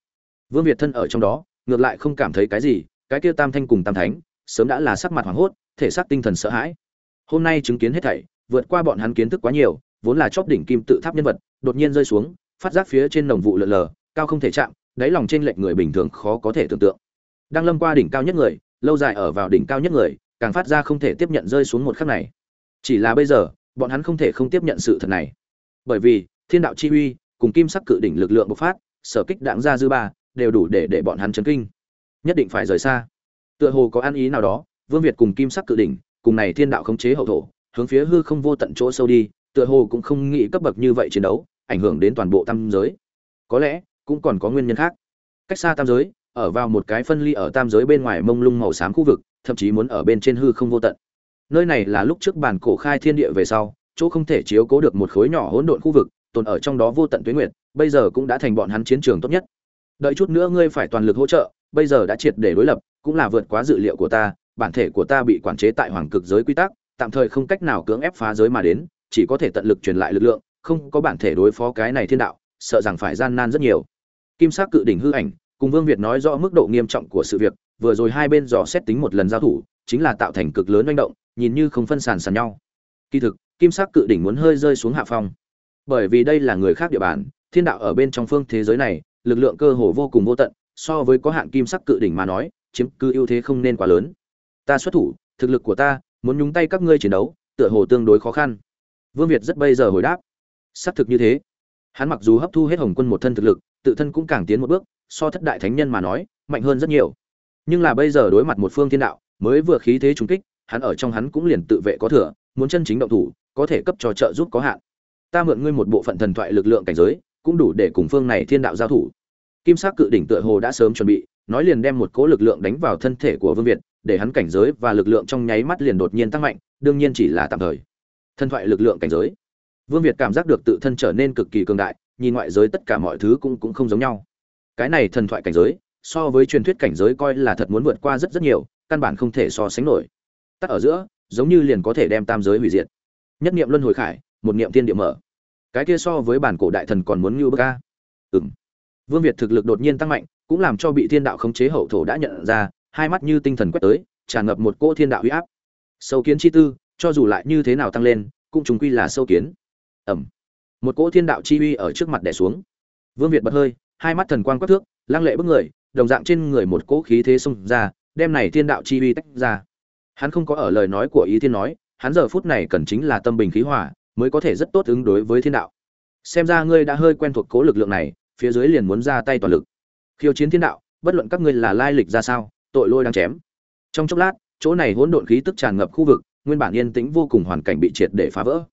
Vương việt thân ở trong đó, ngược lại không cảm thấy cái gì, cái kia tam thanh cùng tam thánh, sớm đã là sắc mặt hoảng hốt, thể xác tinh thần sợ hãi. Hôm nay chứng kiến hết thảy, vượt qua bọn hắn kiến thức quá nhiều, vốn là chóp đỉnh kim tự tháp nhân vật, đột nhiên rơi xuống, phát giác phía trên nồng vụ lờ lờ, cao không thể chạm, đáy lòng trên lệch người bình thường khó có thể tưởng tượng. Đang lâm qua đỉnh cao nhất người, lâu dài ở vào đỉnh cao nhất người, càng phát ra không thể tiếp nhận rơi xuống một khắc này chỉ là bây giờ, bọn hắn không thể không tiếp nhận sự thật này. Bởi vì, thiên đạo chi uy cùng kim sắc cự đỉnh lực lượng bộc phát, sở kích đảng gia dư ba, đều đủ để để bọn hắn chấn kinh. Nhất định phải rời xa. Tựa hồ có ăn ý nào đó, vương việt cùng kim sắc cự đỉnh, cùng này thiên đạo khống chế hậu thổ, hướng phía hư không vô tận chỗ sâu đi, tựa hồ cũng không nghĩ cấp bậc như vậy chiến đấu, ảnh hưởng đến toàn bộ tam giới. Có lẽ, cũng còn có nguyên nhân khác. Cách xa tam giới, ở vào một cái phân ly ở tam giới bên ngoài mông lung màu xám khu vực, thậm chí muốn ở bên trên hư không vô tận nơi này là lúc trước bản cổ khai thiên địa về sau, chỗ không thể chiếu cố được một khối nhỏ hỗn độn khu vực, tồn ở trong đó vô tận tuyết nguyệt, bây giờ cũng đã thành bọn hắn chiến trường tốt nhất. Đợi chút nữa ngươi phải toàn lực hỗ trợ, bây giờ đã triệt để đối lập, cũng là vượt quá dự liệu của ta, bản thể của ta bị quản chế tại hoàng cực giới quy tắc, tạm thời không cách nào cưỡng ép phá giới mà đến, chỉ có thể tận lực truyền lại lực lượng, không có bản thể đối phó cái này thiên đạo, sợ rằng phải gian nan rất nhiều. Kim sắc cự đỉnh hư ảnh, cùng vương việt nói rõ mức độ nghiêm trọng của sự việc, vừa rồi hai bên dò xét tính một lần giao thủ, chính là tạo thành cực lớn manh động nhìn như không phân sàn sàn nhau. Kỳ thực, kim sắc cự đỉnh muốn hơi rơi xuống hạ phong. Bởi vì đây là người khác địa bàn, thiên đạo ở bên trong phương thế giới này, lực lượng cơ hồ vô cùng vô tận, so với có hạn kim sắc cự đỉnh mà nói, chiếm cứ ưu thế không nên quá lớn. Ta xuất thủ, thực lực của ta, muốn nhúng tay các ngươi chiến đấu, tựa hồ tương đối khó khăn. Vương việt rất bây giờ hồi đáp. Xác thực như thế. Hắn mặc dù hấp thu hết hồng quân một thân thực lực, tự thân cũng càng tiến một bước, so thất đại thánh nhân mà nói, mạnh hơn rất nhiều. Nhưng là bây giờ đối mặt một phương thiên đạo, mới vừa khí thế trùng kích hắn ở trong hắn cũng liền tự vệ có thừa, muốn chân chính động thủ, có thể cấp cho trợ giúp có hạn. Ta mượn ngươi một bộ phận thần thoại lực lượng cảnh giới, cũng đủ để cùng phương này thiên đạo giao thủ. Kim sắc cự đỉnh tựa hồ đã sớm chuẩn bị, nói liền đem một cỗ lực lượng đánh vào thân thể của vương việt, để hắn cảnh giới và lực lượng trong nháy mắt liền đột nhiên tăng mạnh, đương nhiên chỉ là tạm thời. Thần thoại lực lượng cảnh giới. Vương việt cảm giác được tự thân trở nên cực kỳ cường đại, nhìn ngoại giới tất cả mọi thứ cũng cũng không giống nhau. Cái này thần thoại cảnh giới, so với truyền thuyết cảnh giới coi là thật muốn vượt qua rất rất nhiều, căn bản không thể so sánh nổi tắt ở giữa, giống như liền có thể đem tam giới hủy diệt. Nhất niệm luân hồi khải, một niệm tiên địa mở. Cái kia so với bản cổ đại thần còn muốn như bơ ca ừng vương việt thực lực đột nhiên tăng mạnh, cũng làm cho bị thiên đạo khống chế hậu thổ đã nhận ra, hai mắt như tinh thần quét tới, tràn ngập một cỗ thiên đạo huy áp. Sâu kiến chi tư, cho dù lại như thế nào tăng lên, cũng chúng quy là sâu kiến. Ẩm. Một cỗ thiên đạo chi uy ở trước mặt đẻ xuống. Vương việt bật hơi, hai mắt thần quang quắc thước, lăng lệ bức người, đồng dạng trên người một cỗ khí thế xông ra, đem này thiên đạo chi uy tách ra hắn không có ở lời nói của ý thiên nói, hắn giờ phút này cần chính là tâm bình khí hòa, mới có thể rất tốt ứng đối với thiên đạo. Xem ra ngươi đã hơi quen thuộc cố lực lượng này, phía dưới liền muốn ra tay toàn lực. Khiêu chiến thiên đạo, bất luận các ngươi là lai lịch ra sao, tội lôi đang chém. Trong chốc lát, chỗ này hỗn độn khí tức tràn ngập khu vực, nguyên bản yên tĩnh vô cùng hoàn cảnh bị triệt để phá vỡ.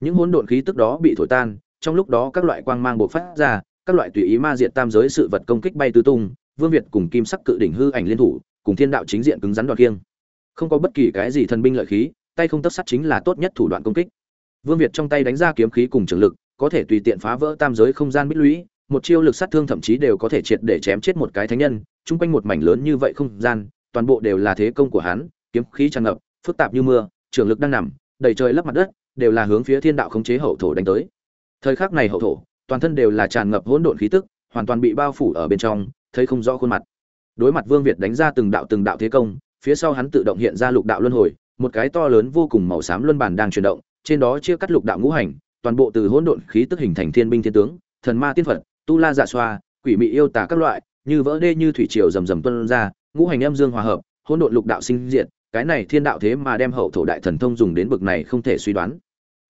Những hỗn độn khí tức đó bị thổi tan, trong lúc đó các loại quang mang bộc phát ra, các loại tùy ý ma diện tam giới sự vật công kích bay tứ tung, vương việt cùng kim sắc cự đỉnh hư ảnh liên thủ, cùng thiên đạo chính diện cứng rắn đoạt kiêng không có bất kỳ cái gì thần binh lợi khí, tay không tất sắt chính là tốt nhất thủ đoạn công kích. Vương việt trong tay đánh ra kiếm khí cùng trường lực, có thể tùy tiện phá vỡ tam giới không gian bích lũy, một chiêu lực sát thương thậm chí đều có thể triệt để chém chết một cái thánh nhân, chung quanh một mảnh lớn như vậy không gian, toàn bộ đều là thế công của hắn, kiếm khí tràn ngập, phức tạp như mưa, trường lực đang nằm, đầy trời lấp mặt đất, đều là hướng phía thiên đạo khống chế hậu thổ đánh tới. Thời khắc này hậu thổ, toàn thân đều là tràn ngập hỗn độn khí tức, hoàn toàn bị bao phủ ở bên trong, thấy không rõ khuôn mặt. Đối mặt vương việt đánh ra từng đạo từng đạo thế công phía sau hắn tự động hiện ra lục đạo luân hồi, một cái to lớn vô cùng màu xám luân bàn đang chuyển động, trên đó chia cắt lục đạo ngũ hành, toàn bộ từ hỗn độn khí tức hình thành thiên binh thiên tướng, thần ma tiên phật, tu la dạ xoa, quỷ mị yêu tà các loại, như vỡ đê như thủy triều rầm rầm tuôn ra, ngũ hành âm dương hòa hợp, hỗn độn lục đạo sinh diệt, cái này thiên đạo thế mà đem hậu thổ đại thần thông dùng đến bực này không thể suy đoán.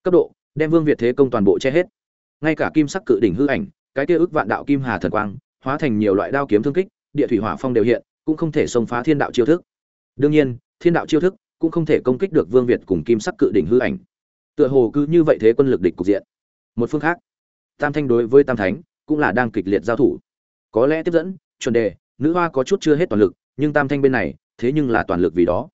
Cấp độ, đem vương việt thế công toàn bộ che hết. Ngay cả kim sắc cự đỉnh hư ảnh, cái kia ức vạn đạo kim hà thần quang, hóa thành nhiều loại đao kiếm thương kích, địa thủy hỏa phong đều hiện, cũng không thể xông phá thiên đạo chiêu thức đương nhiên, thiên đạo chiêu thức cũng không thể công kích được vương việt cùng kim sắc cự đỉnh hư ảnh. Tựa hồ cứ như vậy thế quân lực địch cục diện. Một phương khác, tam thanh đối với tam thánh cũng là đang kịch liệt giao thủ. Có lẽ tiếp dẫn, chuẩn đề, nữ hoa có chút chưa hết toàn lực, nhưng tam thanh bên này, thế nhưng là toàn lực vì đó.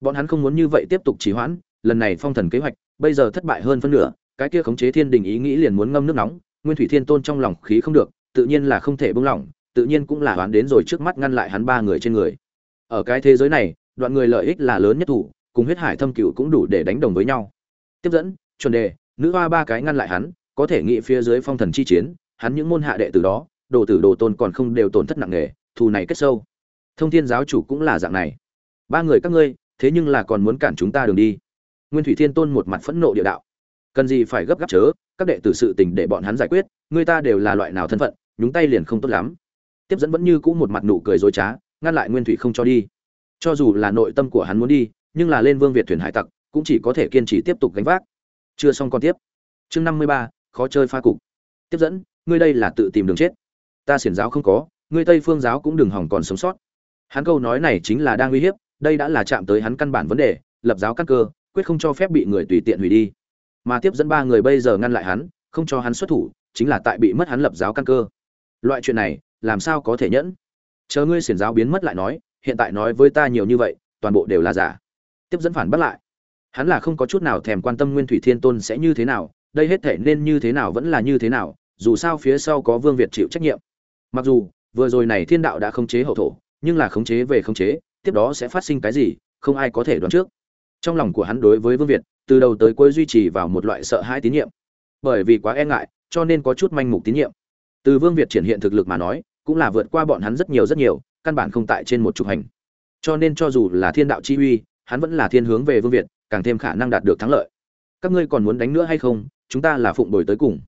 Bọn hắn không muốn như vậy tiếp tục trì hoãn, lần này phong thần kế hoạch, bây giờ thất bại hơn phân nửa, cái kia khống chế thiên đình ý nghĩ liền muốn ngâm nước nóng, nguyên thủy thiên tôn trong lòng khí không được, tự nhiên là không thể buông lỏng, tự nhiên cũng là đoán đến rồi trước mắt ngăn lại hắn ba người trên người. Ở cái thế giới này đoạn người lợi ích là lớn nhất thủ, cùng huyết hải thâm cựu cũng đủ để đánh đồng với nhau. Tiếp dẫn, chuẩn đề, nữ hoa ba cái ngăn lại hắn, có thể nghĩ phía dưới phong thần chi chiến, hắn những môn hạ đệ từ đó, đồ tử đồ tôn còn không đều tổn thất nặng nề, thù này kết sâu. Thông thiên giáo chủ cũng là dạng này. Ba người các ngươi, thế nhưng là còn muốn cản chúng ta đường đi. Nguyên thủy thiên tôn một mặt phẫn nộ địa đạo. Cần gì phải gấp gáp chớ, các đệ tử sự tình để bọn hắn giải quyết, người ta đều là loại nào thân phận, nhúng tay liền không tốt lắm. Tiếp dẫn vẫn như cũ một mặt nụ cười dối trá, ngăn lại nguyên thủy không cho đi cho dù là nội tâm của hắn muốn đi, nhưng là lên vương việt thuyền hải tặc, cũng chỉ có thể kiên trì tiếp tục gánh vác. Chưa xong còn tiếp. Chương năm mươi ba, khó chơi pha cục. Tiếp dẫn, ngươi đây là tự tìm đường chết. Ta xiển giáo không có, ngươi tây phương giáo cũng đừng hỏng còn sống sót. Hắn câu nói này chính là đang uy hiếp, đây đã là chạm tới hắn căn bản vấn đề, lập giáo căn cơ, quyết không cho phép bị người tùy tiện hủy đi. Mà tiếp dẫn ba người bây giờ ngăn lại hắn, không cho hắn xuất thủ, chính là tại bị mất hắn lập giáo căn cơ. Loại chuyện này, làm sao có thể nhẫn? Chờ ngươi xiển giáo biến mất lại nói hiện tại nói với ta nhiều như vậy, toàn bộ đều là giả. Tiếp dẫn phản bắt lại. Hắn là không có chút nào thèm quan tâm nguyên thủy thiên tôn sẽ như thế nào, đây hết thể nên như thế nào vẫn là như thế nào, dù sao phía sau có vương việt chịu trách nhiệm. Mặc dù, vừa rồi này thiên đạo đã khống chế hậu thổ, nhưng là khống chế về khống chế, tiếp đó sẽ phát sinh cái gì, không ai có thể đoán trước. Trong lòng của hắn đối với vương việt, từ đầu tới cuối duy trì vào một loại sợ hãi tín nhiệm. Bởi vì quá e ngại, cho nên có chút manh mục tín nhiệm. Từ vương việt triển hiện thực lực mà nói, cũng là vượt qua bọn hắn rất nhiều rất nhiều căn bản không tại trên một trục hành. Cho nên cho dù là thiên đạo chi uy hắn vẫn là thiên hướng về vương việt càng thêm khả năng đạt được thắng lợi. Các ngươi còn muốn đánh nữa hay không? Chúng ta là phụng đổi tới cùng.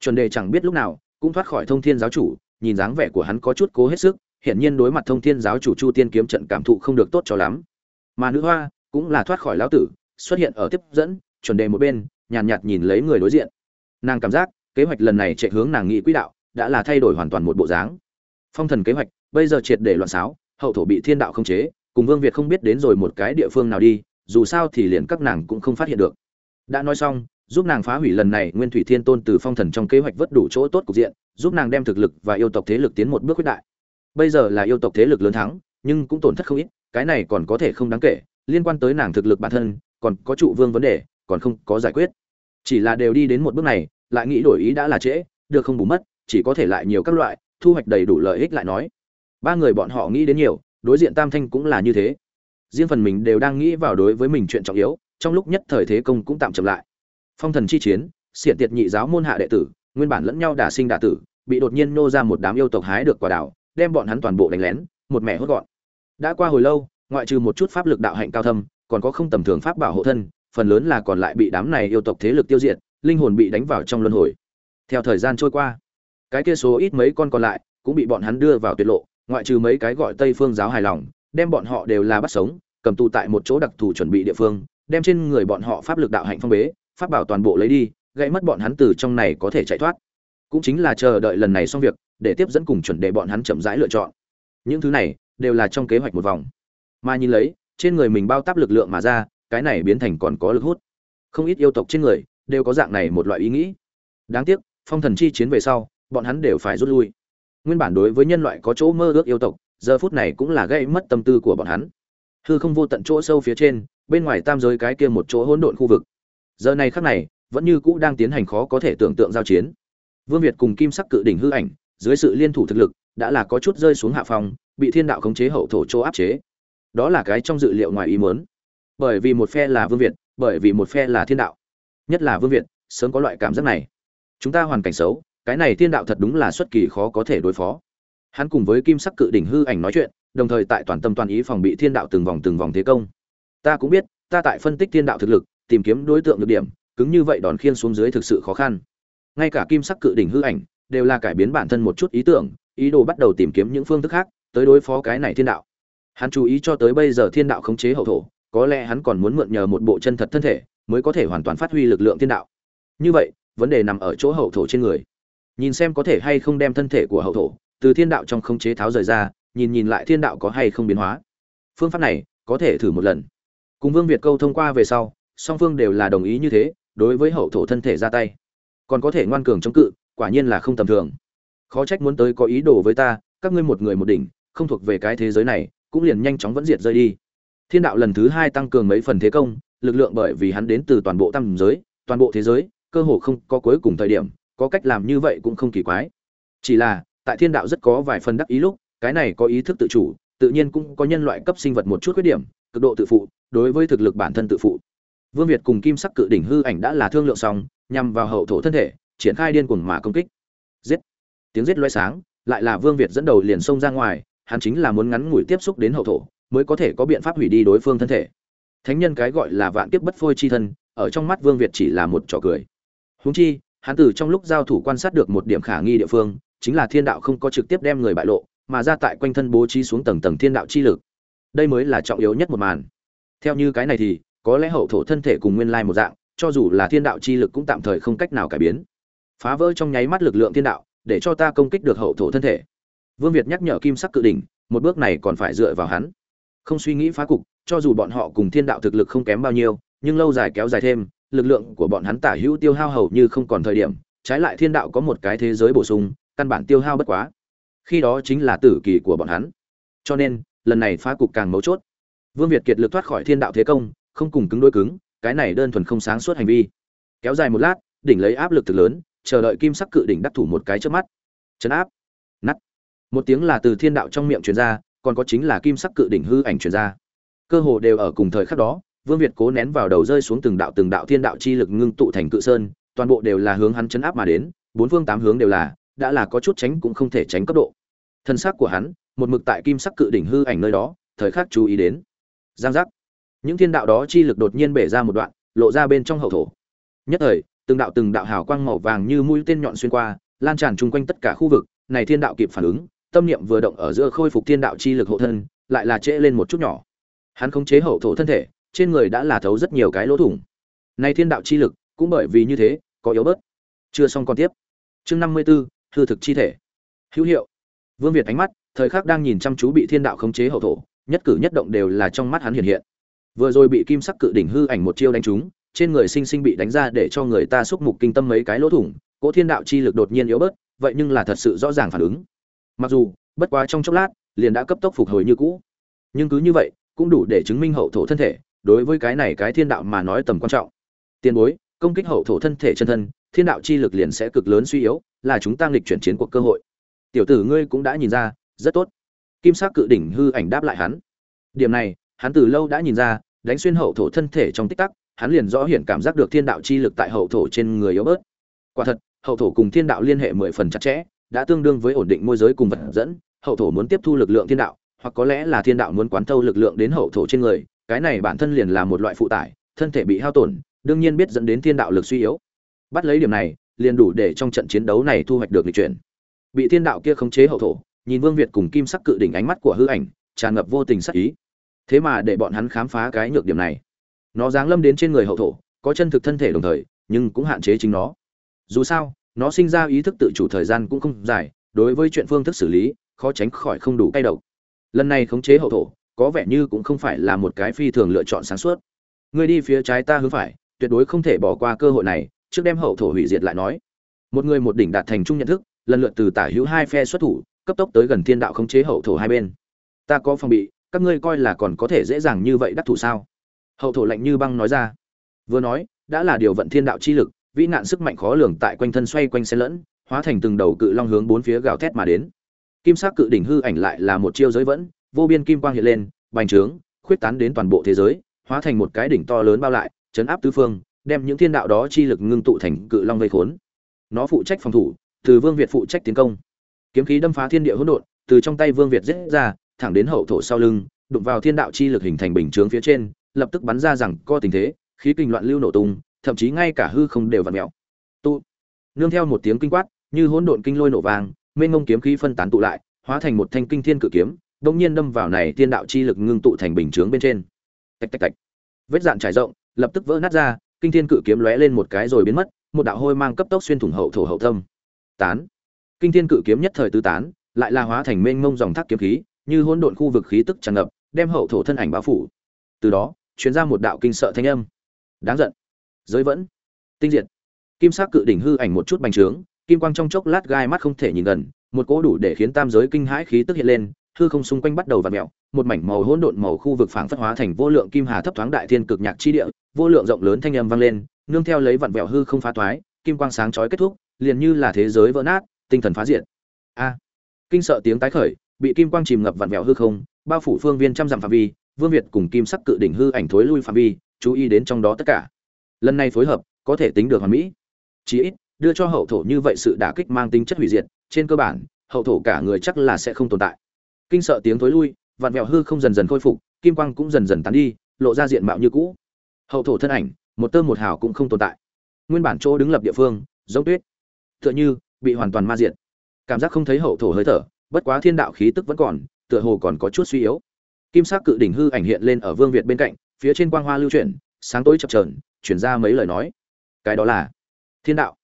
Chuẩn đề chẳng biết lúc nào cũng thoát khỏi thông thiên giáo chủ nhìn dáng vẻ của hắn có chút cố hết sức hiển nhiên đối mặt thông thiên giáo chủ chu tiên kiếm trận cảm thụ không được tốt cho lắm. Mà nữ hoa cũng là thoát khỏi lão tử xuất hiện ở tiếp dẫn chuẩn đề một bên nhàn nhạt, nhạt nhìn lấy người đối diện. Nàng cảm giác kế hoạch lần này chạy hướng nàng nghĩ quỹ đạo đã là thay đổi hoàn toàn một bộ dáng. Phong thần kế hoạch bây giờ triệt để loạn xáo, hậu thổ bị thiên đạo không chế, cùng vương việt không biết đến rồi một cái địa phương nào đi, dù sao thì liền các nàng cũng không phát hiện được. Đã nói xong, giúp nàng phá hủy lần này nguyên thủy thiên tôn từ phong thần trong kế hoạch vớt đủ chỗ tốt cục diện, giúp nàng đem thực lực và yêu tộc thế lực tiến một bước quyết đại. Bây giờ là yêu tộc thế lực lớn thắng, nhưng cũng tổn thất không ít, cái này còn có thể không đáng kể, liên quan tới nàng thực lực bản thân, còn có trụ vương vấn đề, còn không có giải quyết. Chỉ là đều đi đến một bước này, lại nghĩ đổi ý đã là trễ, được không bù mất, chỉ có thể lại nhiều các loại, thu hoạch đầy đủ lợi ích lại nói ba người bọn họ nghĩ đến nhiều, đối diện tam thanh cũng là như thế. Riêng phần mình đều đang nghĩ vào đối với mình chuyện trọng yếu, trong lúc nhất thời thế công cũng tạm chậm lại. Phong thần chi chiến xiển tiệt nhị giáo môn hạ đệ tử, nguyên bản lẫn nhau đả sinh đả tử, bị đột nhiên nô ra một đám yêu tộc hái được quả đảo đem bọn hắn toàn bộ đánh lén, một mẹ hốt gọn. Đã qua hồi lâu, ngoại trừ một chút pháp lực đạo hạnh cao thâm, còn có không tầm thường pháp bảo hộ thân, phần lớn là còn lại bị đám này yêu tộc thế lực tiêu diệt, linh hồn bị đánh vào trong luân hồi. Theo thời gian trôi qua, cái kia số ít mấy con còn lại cũng bị bọn hắn đưa vào tuyệt lộ ngoại trừ mấy cái gọi tây phương giáo hài lòng, đem bọn họ đều là bắt sống, cầm tù tại một chỗ đặc thù chuẩn bị địa phương, đem trên người bọn họ pháp lực đạo hạnh phong bế, pháp bảo toàn bộ lấy đi, gãy mất bọn hắn từ trong này có thể chạy thoát. Cũng chính là chờ đợi lần này xong việc, để tiếp dẫn cùng chuẩn để bọn hắn chậm rãi lựa chọn. Những thứ này, đều là trong kế hoạch một vòng. Mà nhìn lấy, trên người mình bao táp lực lượng mà ra, cái này biến thành còn có lực hút. Không ít yêu tộc trên người, đều có dạng này một loại ý nghĩ. Đáng tiếc, phong thần chi chiến về sau, bọn hắn đều phải rút lui nguyên bản đối với nhân loại có chỗ mơ ước yêu tộc, giờ phút này cũng là gây mất tâm tư của bọn hắn. Hư không vô tận chỗ sâu phía trên, bên ngoài tam giới cái kia một chỗ hỗn độn khu vực. Giờ này khắc này, vẫn như cũ đang tiến hành khó có thể tưởng tượng giao chiến. Vương việt cùng kim sắc cự đỉnh hư ảnh, dưới sự liên thủ thực lực, đã là có chút rơi xuống hạ phòng bị thiên đạo khống chế hậu thổ chỗ áp chế. Đó là cái trong dự liệu ngoài ý muốn. Bởi vì một phe là vương việt, bởi vì một phe là thiên đạo. Nhất là vương việt, sớm có loại cảm giác này. Chúng ta hoàn cảnh xấu cái này thiên đạo thật đúng là xuất kỳ khó có thể đối phó. Hắn cùng với kim sắc cự đỉnh hư ảnh nói chuyện, đồng thời tại toàn tâm toàn ý phòng bị thiên đạo từng vòng từng vòng thế công. Ta cũng biết, ta tại phân tích thiên đạo thực lực, tìm kiếm đối tượng được điểm, cứng như vậy đòn khiên xuống dưới thực sự khó khăn. Ngay cả kim sắc cự đỉnh hư ảnh, đều là cải biến bản thân một chút ý tưởng, ý đồ bắt đầu tìm kiếm những phương thức khác, tới đối phó cái này thiên đạo. Hắn chú ý cho tới bây giờ thiên đạo khống chế hậu thổ, có lẽ hắn còn muốn mượn nhờ một bộ chân thật thân thể, mới có thể hoàn toàn phát huy lực lượng thiên đạo. Như vậy, vấn đề nằm ở chỗ hậu thổ trên người nhìn xem có thể hay không đem thân thể của hậu thổ từ thiên đạo trong khống chế tháo rời ra, nhìn nhìn lại thiên đạo có hay không biến hóa. Phương pháp này có thể thử một lần. Cùng vương việt câu thông qua về sau, song phương đều là đồng ý như thế, đối với hậu thổ thân thể ra tay. Còn có thể ngoan cường chống cự, quả nhiên là không tầm thường. Khó trách muốn tới có ý đồ với ta, các ngươi một người một đỉnh, không thuộc về cái thế giới này, cũng liền nhanh chóng vẫn diệt rơi đi. Thiên đạo lần thứ hai tăng cường mấy phần thế công, lực lượng bởi vì hắn đến từ toàn bộ tam giới, toàn bộ thế giới, cơ hồ không có cuối cùng thời điểm có cách làm như vậy cũng không kỳ quái. Chỉ là, tại thiên đạo rất có vài phần đắc ý lúc, cái này có ý thức tự chủ, tự nhiên cũng có nhân loại cấp sinh vật một chút khuyết điểm, cực độ tự phụ, đối với thực lực bản thân tự phụ. Vương việt cùng kim sắc cự đỉnh hư ảnh đã là thương lượng xong, nhằm vào hậu thổ thân thể, triển khai điên cuồng mà công kích. Giết! Tiếng giết loay sáng, lại là vương việt dẫn đầu liền xông ra ngoài, hắn chính là muốn ngắn ngủi tiếp xúc đến hậu thổ, mới có thể có biện pháp hủy đi đối phương thân thể. Thánh nhân cái gọi là vạn kiếp bất phôi chi thân, ở trong mắt vương việt chỉ là một trò cười. Huống chi hắn từ trong lúc giao thủ quan sát được một điểm khả nghi địa phương, chính là thiên đạo không có trực tiếp đem người bại lộ, mà ra tại quanh thân bố trí xuống tầng tầng thiên đạo chi lực. Đây mới là trọng yếu nhất một màn. Theo như cái này thì, có lẽ hậu thổ thân thể cùng nguyên lai một dạng, cho dù là thiên đạo chi lực cũng tạm thời không cách nào cải biến. Phá vỡ trong nháy mắt lực lượng thiên đạo, để cho ta công kích được hậu thổ thân thể. Vương việt nhắc nhở kim sắc cự đỉnh, một bước này còn phải dựa vào hắn. Không suy nghĩ phá cục, cho dù bọn họ cùng thiên đạo thực lực không kém bao nhiêu, nhưng lâu dài kéo dài thêm lực lượng của bọn hắn tả hữu tiêu hao hầu như không còn thời điểm, trái lại thiên đạo có một cái thế giới bổ sung, căn bản tiêu hao bất quá. Khi đó chính là tử kỳ của bọn hắn. Cho nên, lần này phá cục càng mấu chốt. Vương việt kiệt lực thoát khỏi thiên đạo thế công, không cùng cứng đôi cứng, cái này đơn thuần không sáng suốt hành vi. Kéo dài một lát, đỉnh lấy áp lực thực lớn, chờ đợi kim sắc cự đỉnh đắc thủ một cái trước mắt. Chấn áp. Nắt một tiếng là từ thiên đạo trong miệng truyền ra, còn có chính là kim sắc cự đỉnh hư ảnh truyền ra. Cơ hồ đều ở cùng thời khắc đó vương việt cố nén vào đầu rơi xuống từng đạo từng đạo thiên đạo chi lực ngưng tụ thành cự sơn, toàn bộ đều là hướng hắn chấn áp mà đến, bốn phương tám hướng đều là, đã là có chút tránh cũng không thể tránh cấp độ. Thân xác của hắn, một mực tại kim sắc cự đỉnh hư ảnh nơi đó, thời khắc chú ý đến. Giang giác. Những thiên đạo đó chi lực đột nhiên bể ra một đoạn, lộ ra bên trong hậu thổ. Nhất thời, từng đạo từng đạo hào quang màu vàng như mũi tên nhọn xuyên qua, lan tràn chung quanh tất cả khu vực, này thiên đạo kịp phản ứng, tâm niệm vừa động ở giữa khôi phục thiên đạo chi lực hộ thân, lại là trễ lên một chút nhỏ. Hắn khống chế hậu thổ thân thể trên người đã là thấu rất nhiều cái lỗ thủng. Nay thiên đạo chi lực cũng bởi vì như thế có yếu bớt. Chưa xong còn tiếp. Chương năm mươi 54, hư thực chi thể. Hữu hiệu. Vương việt ánh mắt thời khắc đang nhìn chăm chú bị thiên đạo khống chế hậu thổ nhất cử nhất động đều là trong mắt hắn hiện hiện. Vừa rồi bị kim sắc cự đỉnh hư ảnh một chiêu đánh trúng trên người sinh sinh bị đánh ra để cho người ta xúc mục kinh tâm mấy cái lỗ thủng cỗ thiên đạo chi lực đột nhiên yếu bớt vậy nhưng là thật sự rõ ràng phản ứng. Mặc dù bất quá trong chốc lát liền đã cấp tốc phục hồi như cũ. Nhưng cứ như vậy cũng đủ để chứng minh hậu thổ thân thể đối với cái này cái thiên đạo mà nói tầm quan trọng. Tiền bối, công kích hậu thổ thân thể chân thân, thiên đạo chi lực liền sẽ cực lớn suy yếu, là chúng ta nghịch chuyển chiến cuộc cơ hội. Tiểu tử ngươi cũng đã nhìn ra, rất tốt. Kim sắc cự đỉnh hư ảnh đáp lại hắn. Điểm này, hắn từ lâu đã nhìn ra, đánh xuyên hậu thổ thân thể trong tích tắc, hắn liền rõ hiển cảm giác được thiên đạo chi lực tại hậu thổ trên người yếu bớt. Quả thật, hậu thổ cùng thiên đạo liên hệ mười phần chặt chẽ, đã tương đương với ổn định môi giới cùng vật dẫn. Hậu thổ muốn tiếp thu lực lượng thiên đạo, hoặc có lẽ là thiên đạo muốn quán thâu lực lượng đến hậu thổ trên người cái này bản thân liền là một loại phụ tải, thân thể bị hao tổn, đương nhiên biết dẫn đến thiên đạo lực suy yếu. Bắt lấy điểm này, liền đủ để trong trận chiến đấu này thu hoạch được lịch chuyển. Bị thiên đạo kia khống chế hậu thổ, nhìn vương việt cùng kim sắc cự đỉnh ánh mắt của hư ảnh, tràn ngập vô tình sắc ý. Thế mà để bọn hắn khám phá cái nhược điểm này. Nó giáng lâm đến trên người hậu thổ, có chân thực thân thể đồng thời, nhưng cũng hạn chế chính nó. Dù sao, nó sinh ra ý thức tự chủ thời gian cũng không dài, đối với chuyện phương thức xử lý, khó tránh khỏi không đủ cay độc. Lần này khống chế hậu thổ có vẻ như cũng không phải là một cái phi thường lựa chọn sáng suốt. Ngươi đi phía trái ta hướng phải, tuyệt đối không thể bỏ qua cơ hội này, trước đem hậu thổ hủy diệt lại nói. Một người một đỉnh đạt thành chung nhận thức, lần lượt từ tả hữu hai phe xuất thủ, cấp tốc tới gần thiên đạo khống chế hậu thổ hai bên. Ta có phòng bị, các ngươi coi là còn có thể dễ dàng như vậy đắc thủ sao? Hậu thổ lạnh như băng nói ra. Vừa nói, đã là điều vận thiên đạo chi lực, vĩ nạn sức mạnh khó lường tại quanh thân xoay quanh xen lẫn, hóa thành từng đầu cự long hướng bốn phía gào thét mà đến. Kim sắc cự đỉnh hư ảnh lại là một chiêu giới vẫn vô biên kim quang hiện lên, bành trướng, khuyết tán đến toàn bộ thế giới, hóa thành một cái đỉnh to lớn bao lại, chấn áp tứ phương, đem những thiên đạo đó chi lực ngưng tụ thành cự long vây khốn. Nó phụ trách phòng thủ, từ vương việt phụ trách tiến công. Kiếm khí đâm phá thiên địa hỗn độn, từ trong tay vương việt giết ra, thẳng đến hậu thổ sau lưng, đụng vào thiên đạo chi lực hình thành bình chướng phía trên, lập tức bắn ra rằng co tình thế, khí kinh loạn lưu nổ tung, thậm chí ngay cả hư không đều vặn mèo. Tụ nương theo một tiếng kinh quát, như hỗn độn kinh lôi nổ vàng mênh mông kiếm khí phân tán tụ lại, hóa thành một thanh kinh thiên cự kiếm đông nhiên đâm vào này thiên đạo chi lực ngưng tụ thành bình chướng bên trên. Tạch tạch tạch. Vết dạn trải rộng, lập tức vỡ nát ra, kinh thiên cự kiếm lóe lên một cái rồi biến mất, một đạo hôi mang cấp tốc xuyên thủng hậu thổ hậu thâm. Tán. Kinh thiên cự kiếm nhất thời tứ tán, lại là hóa thành mênh mông dòng thác kiếm khí, như hỗn độn khu vực khí tức tràn ngập, đem hậu thổ thân ảnh bao phủ. Từ đó, truyền ra một đạo kinh sợ thanh âm. Đáng giận. Giới vẫn. Tinh diệt. Kim sắc cự đỉnh hư ảnh một chút bành trướng, kim quang trong chốc lát gai mắt không thể nhìn gần, một cỗ đủ để khiến tam giới kinh hãi khí tức hiện lên hư không xung quanh bắt đầu vặn mèo, một mảnh màu hỗn độn màu khu vực phảng phất hóa thành vô lượng kim hà thấp thoáng đại thiên cực nhạc chi địa, vô lượng rộng lớn thanh âm vang lên, nương theo lấy vặn vẹo hư không phá toái, kim quang sáng chói kết thúc, liền như là thế giới vỡ nát, tinh thần phá diệt. A! À, kinh sợ tiếng tái khởi, bị kim quang chìm ngập vặn vẹo hư không, bao phủ phương viên trăm dặm phạm vi, vương việt cùng kim sắc cự đỉnh hư ảnh thối lui phạm vi, chú ý đến trong đó tất cả. Lần này phối hợp, có thể tính được hoàn mỹ. Chí ít, đưa cho hậu thổ như vậy sự đả kích mang tính chất hủy diệt, trên cơ bản, hậu thổ cả người chắc là sẽ không tồn tại kinh sợ tiếng thối lui vạn vẹo hư không dần dần khôi phục kim quang cũng dần dần tán đi lộ ra diện mạo như cũ. Hậu thổ thân ảnh một tơ một hào cũng không tồn tại. Nguyên bản chỗ đứng lập địa phương giống tuyết tựa như bị hoàn toàn ma diện, cảm giác không thấy hậu thổ hơi thở bất quá thiên đạo khí tức vẫn còn tựa hồ còn có chút suy yếu. Kim sắc cự đỉnh hư ảnh hiện lên ở vương việt bên cạnh phía trên quang hoa lưu chuyển sáng tối chập trờn chuyển ra mấy lời nói. Cái đó là thiên đạo.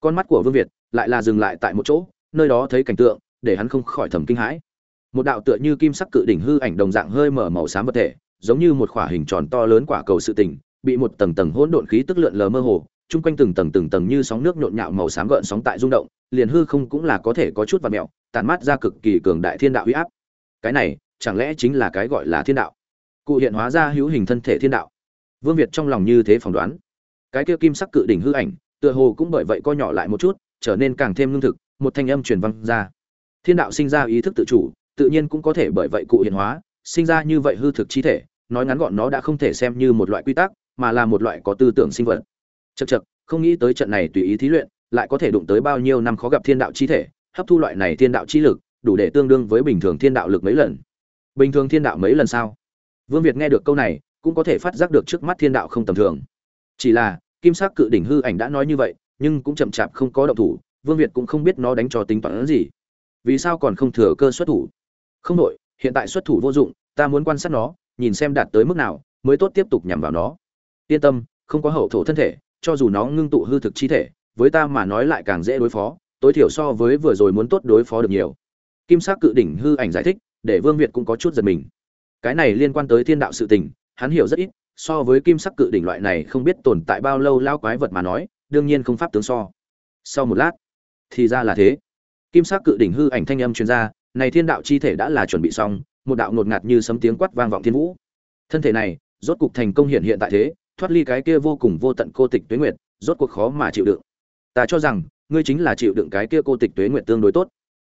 Con mắt của vương việt lại là dừng lại tại một chỗ nơi đó thấy cảnh tượng để hắn không khỏi thầm kinh hãi một đạo tựa như kim sắc cự đỉnh hư ảnh đồng dạng hơi mở màu xám vật thể, giống như một quả hình tròn to lớn quả cầu sự tình, bị một tầng tầng hỗn độn khí tức lượn lờ mơ hồ, chung quanh từng tầng từng tầng như sóng nước nhộn nhạo màu xám gợn sóng tại rung động, liền hư không cũng là có thể có chút vật mẹo tàn mát ra cực kỳ cường đại thiên đạo uy áp. Cái này, chẳng lẽ chính là cái gọi là thiên đạo? Cụ hiện hóa ra hữu hình thân thể thiên đạo. Vương việt trong lòng như thế phỏng đoán. Cái kia kim sắc cự đỉnh hư ảnh, tựa hồ cũng bởi vậy co nhỏ lại một chút, trở nên càng thêm lương thực, một thanh âm truyền vang ra. Thiên đạo sinh ra ý thức tự chủ tự nhiên cũng có thể bởi vậy cụ hiện hóa, sinh ra như vậy hư thực chi thể, nói ngắn gọn nó đã không thể xem như một loại quy tắc, mà là một loại có tư tưởng sinh vật. Chật chật không nghĩ tới trận này tùy ý thí luyện, lại có thể đụng tới bao nhiêu năm khó gặp thiên đạo chi thể, hấp thu loại này thiên đạo chi lực, đủ để tương đương với bình thường thiên đạo lực mấy lần. Bình thường thiên đạo mấy lần sao? Vương việt nghe được câu này, cũng có thể phát giác được trước mắt thiên đạo không tầm thường. Chỉ là, kim sắc cự đỉnh hư ảnh đã nói như vậy, nhưng cũng chậm chạp không có động thủ, vương việt cũng không biết nó đánh cho tính toán gì. Vì sao còn không thừa cơ xuất thủ? Không đội hiện tại xuất thủ vô dụng, ta muốn quan sát nó, nhìn xem đạt tới mức nào, mới tốt tiếp tục nhằm vào nó. Yên tâm, không có hậu thổ thân thể, cho dù nó ngưng tụ hư thực chi thể, với ta mà nói lại càng dễ đối phó, tối thiểu so với vừa rồi muốn tốt đối phó được nhiều. Kim sắc cự đỉnh hư ảnh giải thích, để vương việt cũng có chút giật mình. Cái này liên quan tới thiên đạo sự tình, hắn hiểu rất ít, so với kim sắc cự đỉnh loại này không biết tồn tại bao lâu lao quái vật mà nói, đương nhiên không pháp tướng so. Sau một lát, thì ra là thế. Kim sắc cự đỉnh hư ảnh thanh âm chuyên gia này thiên đạo chi thể đã là chuẩn bị xong, một đạo ngột ngạt như sấm tiếng quát vang vọng thiên vũ. Thân thể này, rốt cục thành công hiện hiện tại thế, thoát ly cái kia vô cùng vô tận cô tịch tuế nguyệt, rốt cuộc khó mà chịu đựng. Ta cho rằng, ngươi chính là chịu đựng cái kia cô tịch tuế nguyệt tương đối tốt.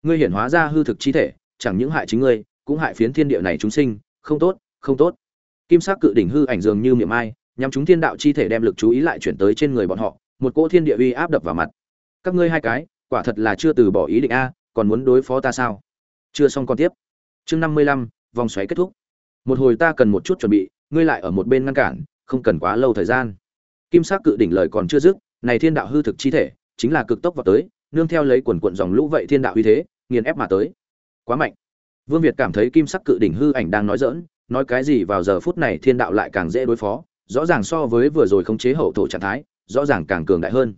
Ngươi hiển hóa ra hư thực chi thể, chẳng những hại chính ngươi, cũng hại phiến thiên địa này chúng sinh, không tốt không tốt. Kim sắc cự đỉnh hư ảnh dường như miệng ai nhằm chúng thiên đạo chi thể đem lực chú ý lại chuyển tới trên người bọn họ, một cỗ thiên địa uy áp đập vào mặt. Các ngươi hai cái, quả thật là chưa từ bỏ ý định a, còn muốn đối phó ta sao? Chưa xong còn tiếp. Chương năm mươi lăm, vòng xoáy kết thúc. Một hồi ta cần một chút chuẩn bị, ngươi lại ở một bên ngăn cản, không cần quá lâu thời gian. Kim sắc cự đỉnh lời còn chưa dứt, này thiên đạo hư thực chi thể, chính là cực tốc vào tới, nương theo lấy quần cuộn dòng lũ vậy thiên đạo uy thế, nghiền ép mà tới. Quá mạnh. Vương việt cảm thấy kim sắc cự đỉnh hư ảnh đang nói dỡn nói cái gì vào giờ phút này thiên đạo lại càng dễ đối phó, rõ ràng so với vừa rồi khống chế hậu thổ trạng thái, rõ ràng càng cường đại hơn.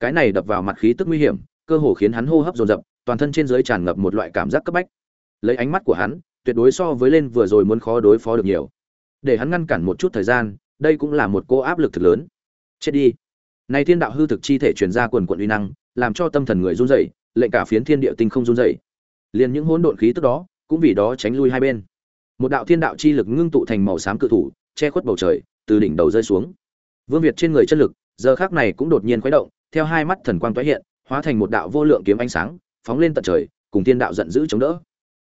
Cái này đập vào mặt khí tức nguy hiểm cơ hồ khiến hắn hô hấp dồn dập, toàn thân trên dưới tràn ngập một loại cảm giác cấp bách. Lấy ánh mắt của hắn, tuyệt đối so với lên vừa rồi muốn khó đối phó được nhiều. Để hắn ngăn cản một chút thời gian, đây cũng là một cô áp lực thực lớn. Chết đi. Này thiên đạo hư thực chi thể truyền ra quần quần uy năng, làm cho tâm thần người run rẩy, lệnh cả phiến thiên địa tinh không run rẩy. Liền những hỗn độn khí tức đó, cũng vì đó tránh lui hai bên. Một đạo thiên đạo chi lực ngưng tụ thành màu xám cự thủ, che khuất bầu trời, từ đỉnh đầu rơi xuống. Vương việt trên người chân lực, giờ khắc này cũng đột nhiên khuấy động, theo hai mắt thần quang tóe hiện hóa thành một đạo vô lượng kiếm ánh sáng, phóng lên tận trời, cùng thiên đạo giận dữ chống đỡ.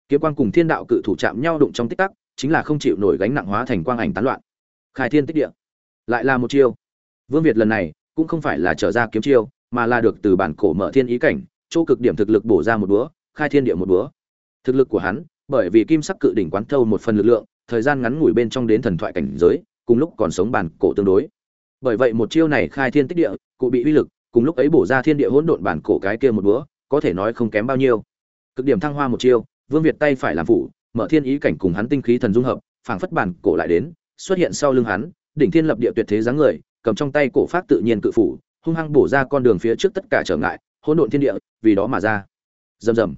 Kiếm quang cùng thiên đạo cự thủ chạm nhau đụng trong tích tắc, chính là không chịu nổi gánh nặng hóa thành quang ảnh tán loạn. Khai thiên tích địa. Lại là một chiêu. Vương việt lần này cũng không phải là trở ra kiếm chiêu, mà là được từ bản cổ mở thiên ý cảnh, chỗ cực điểm thực lực bổ ra một búa, khai thiên địa một búa. Thực lực của hắn, bởi vì kim sắc cự đỉnh quán thâu một phần lực lượng, thời gian ngắn ngủi bên trong đến thần thoại cảnh giới, cùng lúc còn sống bản cổ tương đối. Bởi vậy một chiêu này khai thiên tích địa, cụ bị uy lực cùng lúc ấy bổ ra thiên địa hỗn độn bản cổ cái kia một bữa, có thể nói không kém bao nhiêu. Cực điểm thăng hoa một chiêu vương việt tay phải làm phụ, mở thiên ý cảnh cùng hắn tinh khí thần dung hợp phảng phất bản cổ lại đến xuất hiện sau lưng hắn đỉnh thiên lập địa tuyệt thế dáng người cầm trong tay cổ pháp tự nhiên cự phủ hung hăng bổ ra con đường phía trước tất cả trở ngại hỗn độn thiên địa vì đó mà ra. Rầm rầm.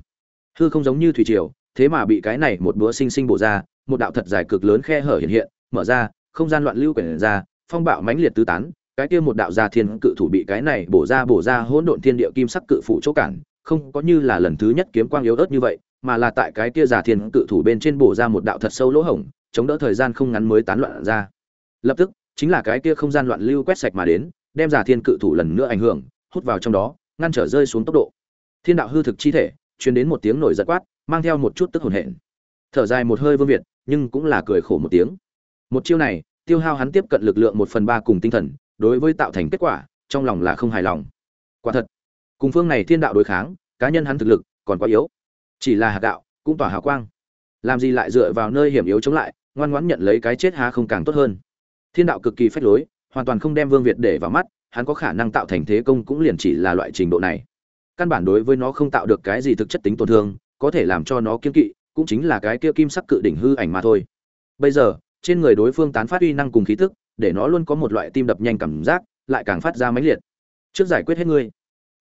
Hư không giống như thủy triều thế mà bị cái này một bữa sinh sinh bổ ra một đạo thật dài cực lớn khe hở hiện hiện mở ra không gian loạn lưu quyển ra phong bạo mãnh liệt tứ tán cái kia một đạo gia thiên cự thủ bị cái này bổ ra bổ ra hỗn độn thiên địa kim sắc cự phủ chỗ cản, không có như là lần thứ nhất kiếm quang yếu ớt như vậy, mà là tại cái kia giả thiên cự thủ bên trên bổ ra một đạo thật sâu lỗ hổng, chống đỡ thời gian không ngắn mới tán loạn ra. Lập tức, chính là cái kia không gian loạn lưu quét sạch mà đến, đem giả thiên cự thủ lần nữa ảnh hưởng, hút vào trong đó, ngăn trở rơi xuống tốc độ. Thiên đạo hư thực chi thể, truyền đến một tiếng nổi giận quát, mang theo một chút tức hồn hển. Thở dài một hơi vương việt, nhưng cũng là cười khổ một tiếng. Một chiêu này, tiêu hao hắn tiếp cận lực lượng một phần ba cùng tinh thần đối với tạo thành kết quả, trong lòng là không hài lòng. Quả thật, cùng phương này thiên đạo đối kháng, cá nhân hắn thực lực còn quá yếu. Chỉ là hạt đạo cũng tỏa hào quang. Làm gì lại dựa vào nơi hiểm yếu chống lại, ngoan ngoãn nhận lấy cái chết há không càng tốt hơn. Thiên đạo cực kỳ phách lối, hoàn toàn không đem vương việt để vào mắt, hắn có khả năng tạo thành thế công cũng liền chỉ là loại trình độ này. Căn bản đối với nó không tạo được cái gì thực chất tính tổn thương, có thể làm cho nó kiên kỵ, cũng chính là cái kia kim sắc cự đỉnh hư ảnh mà thôi. Bây giờ, trên người đối phương tán phát uy năng cùng khí tức để nó luôn có một loại tim đập nhanh cảm giác, lại càng phát ra mãnh liệt. Trước giải quyết hết ngươi.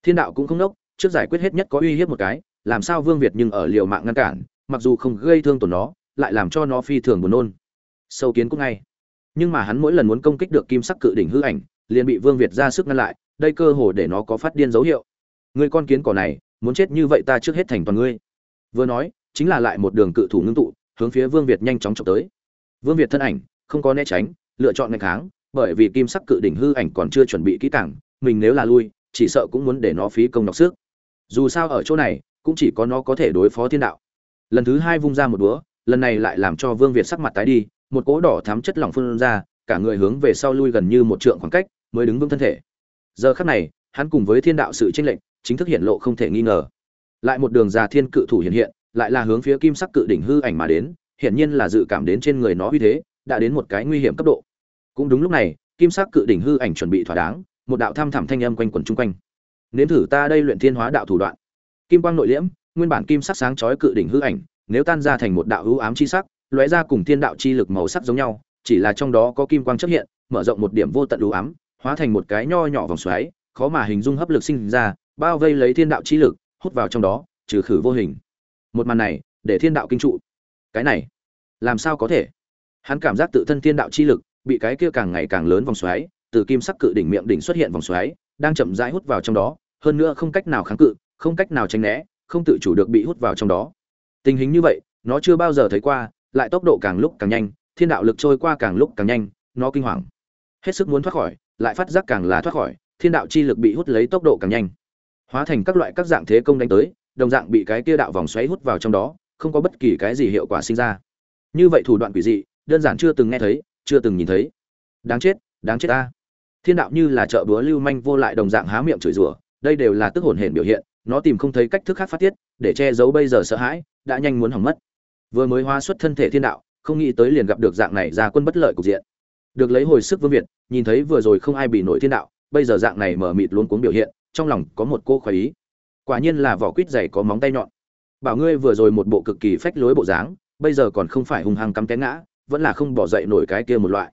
Thiên đạo cũng không nốc, trước giải quyết hết nhất có uy hiếp một cái, làm sao vương việt nhưng ở liều mạng ngăn cản, mặc dù không gây thương tổn nó, lại làm cho nó phi thường buồn nôn. Sâu kiến cũng ngay. Nhưng mà hắn mỗi lần muốn công kích được kim sắc cự đỉnh hư ảnh, liền bị vương việt ra sức ngăn lại, đây cơ hồ để nó có phát điên dấu hiệu. Ngươi con kiến cỏ này, muốn chết như vậy ta trước hết thành toàn ngươi. Vừa nói, chính là lại một đường cự thủ ngưng tụ, hướng phía vương việt nhanh chóng trộm tới. Vương việt thân ảnh, không có né tránh lựa chọn ngày kháng, bởi vì kim sắc cự đỉnh hư ảnh còn chưa chuẩn bị kỹ càng, mình nếu là lui, chỉ sợ cũng muốn để nó phí công nọc sức. Dù sao ở chỗ này, cũng chỉ có nó có thể đối phó thiên đạo. Lần thứ hai vung ra một búa lần này lại làm cho vương việt sắc mặt tái đi, một cỗ đỏ thắm chất lỏng phun ra, cả người hướng về sau lui gần như một trượng khoảng cách, mới đứng vững thân thể. Giờ khắc này, hắn cùng với thiên đạo sự tranh lệnh chính thức hiện lộ không thể nghi ngờ. Lại một đường già thiên cự thủ hiện hiện, lại là hướng phía kim sắc cự đỉnh hư ảnh mà đến, hiển nhiên là dự cảm đến trên người nó uy thế đã đến một cái nguy hiểm cấp độ. Cũng đúng lúc này, kim sắc cự đỉnh hư ảnh chuẩn bị thỏa đáng, một đạo tham thẳm thanh âm quanh quẩn chung quanh. Nếm thử ta đây luyện thiên hóa đạo thủ đoạn. Kim quang nội liễm, nguyên bản kim sắc sáng chói cự đỉnh hư ảnh, nếu tan ra thành một đạo hữu ám chi sắc, lóe ra cùng thiên đạo chi lực màu sắc giống nhau, chỉ là trong đó có kim quang xuất hiện, mở rộng một điểm vô tận đủ ám, hóa thành một cái nho nhỏ vòng xoáy, khó mà hình dung hấp lực sinh ra, bao vây lấy thiên đạo chi lực, hút vào trong đó, trừ khử vô hình. Một màn này, để thiên đạo kinh trụ. Cái này, làm sao có thể? Hắn cảm giác tự thân thiên đạo chi lực bị cái kia càng ngày càng lớn vòng xoáy, từ kim sắc cự đỉnh miệng đỉnh xuất hiện vòng xoáy, đang chậm rãi hút vào trong đó, hơn nữa không cách nào kháng cự, không cách nào tránh né, không tự chủ được bị hút vào trong đó. Tình hình như vậy, nó chưa bao giờ thấy qua, lại tốc độ càng lúc càng nhanh, thiên đạo lực trôi qua càng lúc càng nhanh, nó kinh hoàng. Hết sức muốn thoát khỏi, lại phát giác càng là thoát khỏi, thiên đạo chi lực bị hút lấy tốc độ càng nhanh. Hóa thành các loại các dạng thế công đánh tới, đồng dạng bị cái kia đạo vòng xoáy hút vào trong đó, không có bất kỳ cái gì hiệu quả sinh ra. Như vậy thủ đoạn quỷ dị đơn giản chưa từng nghe thấy, chưa từng nhìn thấy. Đáng chết đáng chết ta. Thiên đạo như là chợ búa lưu manh vô lại đồng dạng há miệng chửi rủa, đây đều là tức hồn hển biểu hiện, nó tìm không thấy cách thức khác phát tiết, để che giấu bây giờ sợ hãi, đã nhanh muốn hỏng mất. Vừa mới hóa xuất thân thể thiên đạo, không nghĩ tới liền gặp được dạng này ra quân bất lợi cục diện. Được lấy hồi sức vương việt, nhìn thấy vừa rồi không ai bị nổi thiên đạo, bây giờ dạng này mở mịt luống cuống biểu hiện, trong lòng có một cô khoái ý. Quả nhiên là vỏ quýt dày có móng tay nhọn. Bảo ngươi vừa rồi một bộ cực kỳ phách lối bộ dáng, bây giờ còn không phải hung hăng cắm té ngã vẫn là không bỏ dậy nổi cái kia một loại.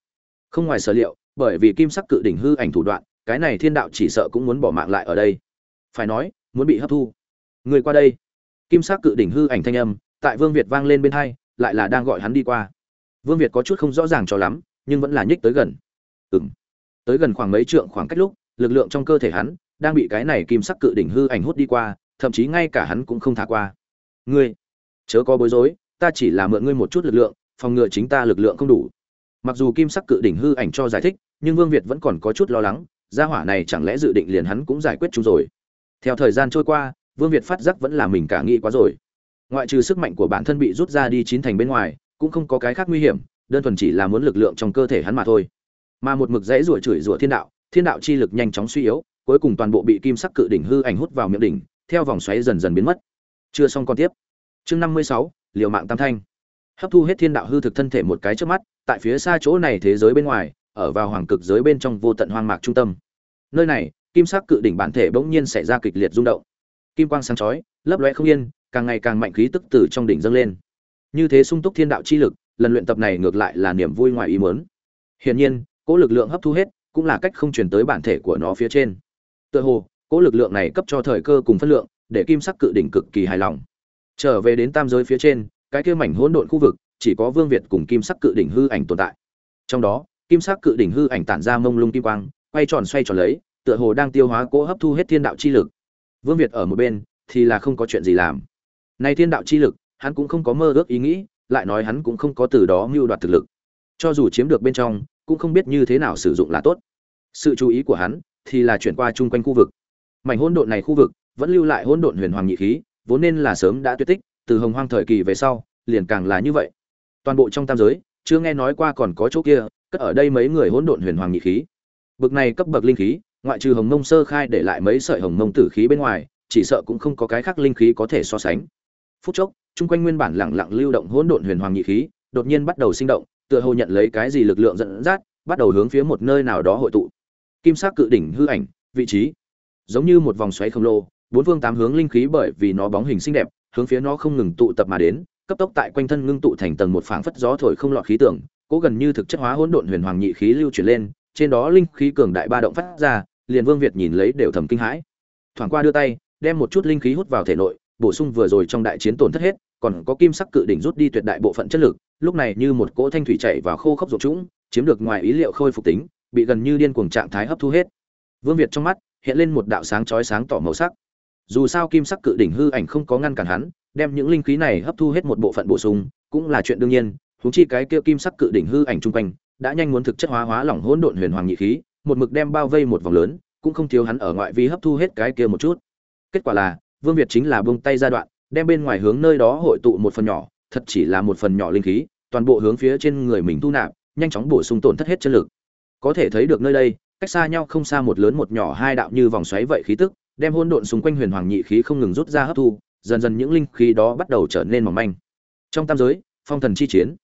Không ngoài sở liệu, bởi vì kim sắc cự đỉnh hư ảnh thủ đoạn, cái này thiên đạo chỉ sợ cũng muốn bỏ mạng lại ở đây. Phải nói, muốn bị hấp thu. Người qua đây. Kim sắc cự đỉnh hư ảnh thanh âm, tại vương việt vang lên bên hai, lại là đang gọi hắn đi qua. Vương việt có chút không rõ ràng cho lắm, nhưng vẫn là nhích tới gần. Ừm. Tới gần khoảng mấy trượng khoảng cách lúc, lực lượng trong cơ thể hắn đang bị cái này kim sắc cự đỉnh hư ảnh hút đi qua, thậm chí ngay cả hắn cũng không thả qua. Ngươi, chớ có bối rối, ta chỉ là mượn ngươi một chút lực lượng phòng ngừa chính ta lực lượng không đủ. Mặc dù kim sắc cự đỉnh hư ảnh cho giải thích, nhưng vương việt vẫn còn có chút lo lắng, gia hỏa này chẳng lẽ dự định liền hắn cũng giải quyết chúng rồi. Theo thời gian trôi qua, vương việt phát giác vẫn là mình cả nghĩ quá rồi. Ngoại trừ sức mạnh của bản thân bị rút ra đi chín thành bên ngoài, cũng không có cái khác nguy hiểm, đơn thuần chỉ là muốn lực lượng trong cơ thể hắn mà thôi. Mà một mực dãy rủa chửi rủa thiên đạo thiên đạo chi lực nhanh chóng suy yếu, cuối cùng toàn bộ bị kim sắc cự đỉnh hư ảnh hút vào miệng đỉnh, theo vòng xoáy dần dần biến mất. Chưa xong còn tiếp. Chương năm mươi sáu, liều mạng tam thanh hấp thu hết thiên đạo hư thực thân thể một cái trước mắt, tại phía xa chỗ này thế giới bên ngoài, ở vào hoàng cực giới bên trong vô tận hoang mạc trung tâm. Nơi này, kim sắc cự đỉnh bản thể bỗng nhiên xảy ra kịch liệt rung động. Kim quang sáng chói, lấp loe không yên, càng ngày càng mạnh khí tức từ trong đỉnh dâng lên. Như thế sung túc thiên đạo chi lực, lần luyện tập này ngược lại là niềm vui ngoài ý muốn. Hiển nhiên cỗ lực lượng hấp thu hết, cũng là cách không truyền tới bản thể của nó phía trên. Tựa hồ cỗ lực lượng này cấp cho thời cơ cùng phân lượng, để kim sắc cự đỉnh cực kỳ hài lòng. Trở về đến tam giới phía trên cái kia mảnh hỗn độn khu vực, chỉ có vương việt cùng kim sắc cự đỉnh hư ảnh tồn tại. Trong đó, kim sắc cự đỉnh hư ảnh tản ra mông lung kim quang, quay tròn xoay tròn lấy, tựa hồ đang tiêu hóa cỗ hấp thu hết thiên đạo chi lực. Vương việt ở một bên, thì là không có chuyện gì làm. Nay thiên đạo chi lực, hắn cũng không có mơ ước ý nghĩ, lại nói hắn cũng không có từ đó mưu đoạt thực lực. Cho dù chiếm được bên trong, cũng không biết như thế nào sử dụng là tốt. Sự chú ý của hắn, thì là chuyển qua chung quanh khu vực. Mảnh hỗn độn này khu vực, vẫn lưu lại hỗn độn huyền hoàng nhị khí, vốn nên là sớm đã tuyệt tích từ hồng hoang thời kỳ về sau, liền càng là như vậy. Toàn bộ trong tam giới, chưa nghe nói qua còn có chỗ kia, cất ở đây mấy người hỗn độn huyền hoàng nhị khí. Bực này cấp bậc linh khí, ngoại trừ hồng mông sơ khai để lại mấy sợi hồng mông tử khí bên ngoài, chỉ sợ cũng không có cái khác linh khí có thể so sánh. Phút chốc, chung quanh nguyên bản lặng lặng lưu động hỗn độn huyền hoàng nhị khí, đột nhiên bắt đầu sinh động, tựa hồ nhận lấy cái gì lực lượng dẫn dắt, bắt đầu hướng phía một nơi nào đó hội tụ. Kim sắc cự đỉnh hư ảnh, vị trí. Giống như một vòng xoáy khổng lồ, bốn phương tám hướng linh khí bởi vì nó bóng hình xinh đẹp hướng phía nó không ngừng tụ tập mà đến cấp tốc tại quanh thân ngưng tụ thành tầng một phảng phất gió thổi không lọt khí tưởng cố gần như thực chất hóa hỗn độn huyền hoàng nhị khí lưu chuyển lên trên đó linh khí cường đại ba động phát ra liền vương việt nhìn lấy đều thầm kinh hãi. Thoảng qua đưa tay đem một chút linh khí hút vào thể nội bổ sung vừa rồi trong đại chiến tổn thất hết còn có kim sắc cự đỉnh rút đi tuyệt đại bộ phận chất lực lúc này như một cỗ thanh thủy chảy vào khô khốc ruột chúng, chiếm được ngoài ý liệu khôi phục tính bị gần như điên cuồng trạng thái hấp thu hết. Vương việt trong mắt hiện lên một đạo sáng chói sáng tỏ màu sắc dù sao kim sắc cự đỉnh hư ảnh không có ngăn cản hắn, đem những linh khí này hấp thu hết một bộ phận bổ sung, cũng là chuyện đương nhiên, huống chi cái kia kim sắc cự đỉnh hư ảnh trung quanh, đã nhanh muốn thực chất hóa hóa lỏng hỗn độn huyền hoàng nhị khí, một mực đem bao vây một vòng lớn, cũng không thiếu hắn ở ngoại vi hấp thu hết cái kia một chút. Kết quả là, vương việt chính là buông tay giai đoạn, đem bên ngoài hướng nơi đó hội tụ một phần nhỏ, thật chỉ là một phần nhỏ linh khí, toàn bộ hướng phía trên người mình thu nạp, nhanh chóng bổ sung tổn thất hết chân lực. Có thể thấy được nơi đây, cách xa nhau không xa một lớn một nhỏ hai đạo như vòng xoáy vậy khí tức đem hỗn độn xung quanh huyền hoàng nhị khí không ngừng rút ra hấp thu, dần dần những linh khí đó bắt đầu trở nên mỏng manh. Trong tam giới, phong thần chi chiến.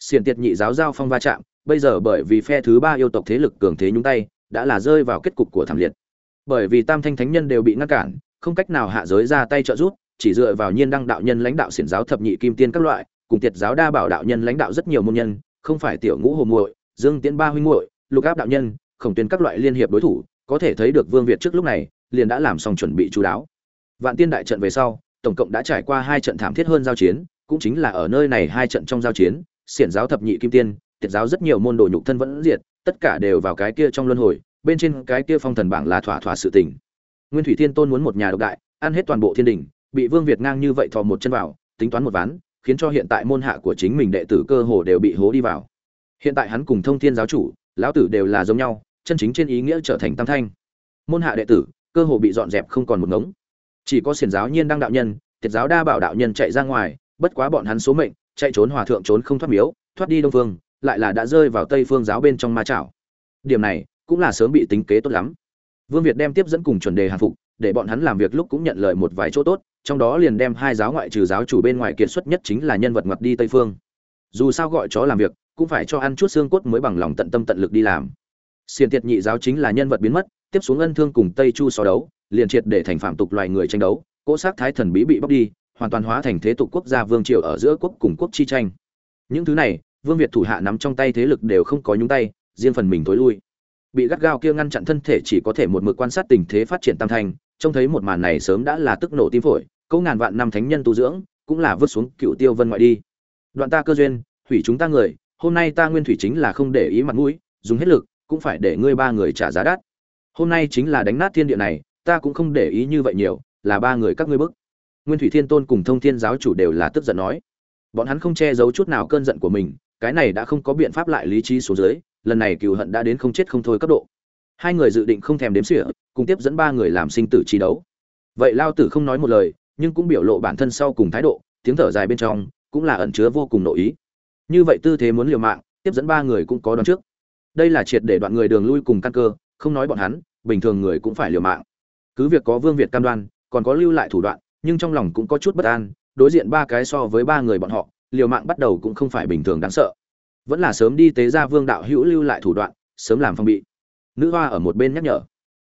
Xiển tiệt nhị giáo giao phong va chạm, bây giờ bởi vì phe thứ ba yêu tộc thế lực cường thế nhúng tay, đã là rơi vào kết cục của thảm liệt. Bởi vì tam thanh thánh nhân đều bị ngăn cản, không cách nào hạ giới ra tay trợ giúp, chỉ dựa vào nhiên đăng đạo nhân lãnh đạo xiển giáo thập nhị kim tiên các loại, cùng tiệt giáo đa bảo đạo nhân lãnh đạo rất nhiều môn nhân, không phải tiểu ngũ hồ muội, dương tiễn ba huynh muội, lục áp đạo nhân, khổng tuyên các loại liên hiệp đối thủ, có thể thấy được vương việt trước lúc này liền đã làm xong chuẩn bị chú đáo. Vạn tiên đại trận về sau, tổng cộng đã trải qua hai trận thảm thiết hơn giao chiến, cũng chính là ở nơi này hai trận trong giao chiến, xiển giáo thập nhị kim tiên, tiệt giáo rất nhiều môn đồ nhục thân vẫn diệt, tất cả đều vào cái kia trong luân hồi, bên trên cái kia phong thần bảng là thỏa thỏa sự tình. Nguyên thủy thiên tôn muốn một nhà độc đại, ăn hết toàn bộ thiên đình, bị vương việt ngang như vậy thò một chân vào, tính toán một ván, khiến cho hiện tại môn hạ của chính mình đệ tử cơ hồ đều bị hố đi vào. Hiện tại hắn cùng thông thiên giáo chủ, lão tử đều là giống nhau, chân chính trên ý nghĩa trở thành tam thanh. Môn hạ đệ tử cơ hồ bị dọn dẹp không còn một ngống. Chỉ có xiển giáo nhiên đăng đạo nhân, thiệt giáo đa bảo đạo nhân chạy ra ngoài, bất quá bọn hắn số mệnh, chạy trốn hòa thượng trốn không thoát miếu, thoát đi đông phương, lại là đã rơi vào tây phương giáo bên trong ma chảo. Điểm này cũng là sớm bị tính kế tốt lắm. Vương việt đem tiếp dẫn cùng chuẩn đề hàng phục, để bọn hắn làm việc lúc cũng nhận lời một vài chỗ tốt, trong đó liền đem hai giáo ngoại trừ giáo chủ bên ngoài kiệt xuất nhất chính là nhân vật ngoặt đi tây phương. Dù sao gọi chó làm việc, cũng phải cho ăn chút xương cốt mới bằng lòng tận tâm tận lực đi làm. Xiền tiệt nhị giáo chính là nhân vật biến mất tiếp xuống ân thương cùng tây chu so đấu, liền triệt để thành phạm tục loài người tranh đấu, cỗ xác thái thần bí bị bóc đi, hoàn toàn hóa thành thế tục quốc gia vương triều ở giữa quốc cùng quốc chi tranh. Những thứ này, vương việt thủ hạ nắm trong tay thế lực đều không có nhúng tay, riêng phần mình tối lui. Bị gắt gao kia ngăn chặn thân thể chỉ có thể một mực quan sát tình thế phát triển tam thành, trông thấy một màn này sớm đã là tức nổ tim phổi, câu ngàn vạn năm thánh nhân tu dưỡng, cũng là vứt xuống cựu tiêu vân ngoại đi. Đoạn ta cơ duyên, hủy chúng ta người, hôm nay ta nguyên thủy chính là không để ý mặt mũi, dùng hết lực, cũng phải để ngươi ba người trả giá đắt hôm nay chính là đánh nát thiên địa này, ta cũng không để ý như vậy nhiều, là ba người các ngươi bức. Nguyên thủy thiên tôn cùng thông thiên giáo chủ đều là tức giận nói. Bọn hắn không che giấu chút nào cơn giận của mình, cái này đã không có biện pháp lại lý trí xuống dưới, lần này cừu hận đã đến không chết không thôi cấp độ. Hai người dự định không thèm đếm xỉa, cùng tiếp dẫn ba người làm sinh tử chi đấu. Vậy lao tử không nói một lời, nhưng cũng biểu lộ bản thân sau cùng thái độ, tiếng thở dài bên trong cũng là ẩn chứa vô cùng nội ý. Như vậy tư thế muốn liều mạng, tiếp dẫn ba người cũng có đoán trước. Đây là triệt để đoạn người đường lui cùng căn cơ không nói bọn hắn, bình thường người cũng phải liều mạng. Cứ việc có vương việt cam đoan, còn có lưu lại thủ đoạn, nhưng trong lòng cũng có chút bất an, đối diện ba cái so với ba người bọn họ, liều mạng bắt đầu cũng không phải bình thường đáng sợ. Vẫn là sớm đi tế ra vương đạo hữu lưu lại thủ đoạn, sớm làm phong bị. Nữ hoa ở một bên nhắc nhở.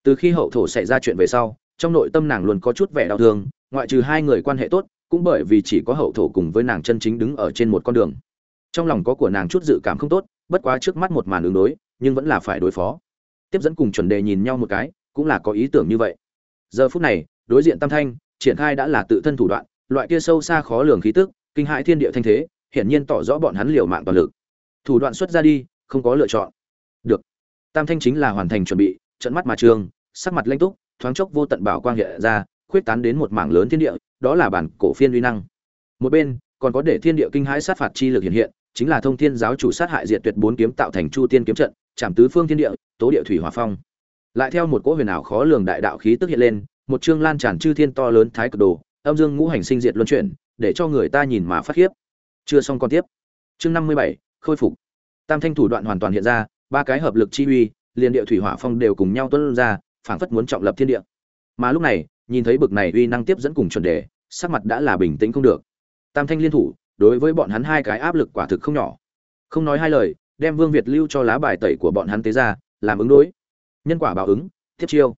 Từ khi hậu thổ xảy ra chuyện về sau, trong nội tâm nàng luôn có chút vẻ đau thương, ngoại trừ hai người quan hệ tốt, cũng bởi vì chỉ có hậu thổ cùng với nàng chân chính đứng ở trên một con đường. Trong lòng có của nàng chút dự cảm không tốt, bất quá trước mắt một màn ứng đối, nhưng vẫn là phải đối phó tiếp dẫn cùng chuẩn đề nhìn nhau một cái, cũng là có ý tưởng như vậy. Giờ phút này, đối diện tam thanh, triển khai đã là tự thân thủ đoạn, loại kia sâu xa khó lường khí tức, kinh hãi thiên địa thanh thế, hiển nhiên tỏ rõ bọn hắn liều mạng toàn lực. Thủ đoạn xuất ra đi, không có lựa chọn. Được. Tam thanh chính là hoàn thành chuẩn bị trận mắt mà trường, sắc mặt lanh túc, thoáng chốc vô tận bảo quang hiện ra, khuyết tán đến một mảng lớn thiên địa, đó là bản cổ phiên uy năng. Một bên, còn có để thiên địa kinh hãi sát phạt chi lực hiện hiện, chính là thông thiên giáo chủ sát hại diệt tuyệt bốn kiếm tạo thành chu tiên kiếm trận chạm tứ phương thiên địa, tố địa thủy hỏa phong. Lại theo một cỗ huyền ảo khó lường đại đạo khí tức hiện lên, một chương lan tràn chư thiên to lớn thái cực đồ, âm dương ngũ hành sinh diệt luân chuyển, để cho người ta nhìn mà phát khiếp. Chưa xong còn tiếp. Chương năm mươi bảy, khôi phục. Tam thanh thủ đoạn hoàn toàn hiện ra, ba cái hợp lực chi uy, liền địa thủy hỏa phong đều cùng nhau tuôn ra, phảng phất muốn trọng lập thiên địa. Mà lúc này, nhìn thấy bực này uy năng tiếp dẫn cùng chuẩn đề, sắc mặt đã là bình tĩnh không được. Tam thanh liên thủ, đối với bọn hắn hai cái áp lực quả thực không nhỏ. Không nói hai lời đem vương việt lưu cho lá bài tẩy của bọn hắn tế ra, làm ứng đối. Nhân quả báo ứng, tiếp chiêu.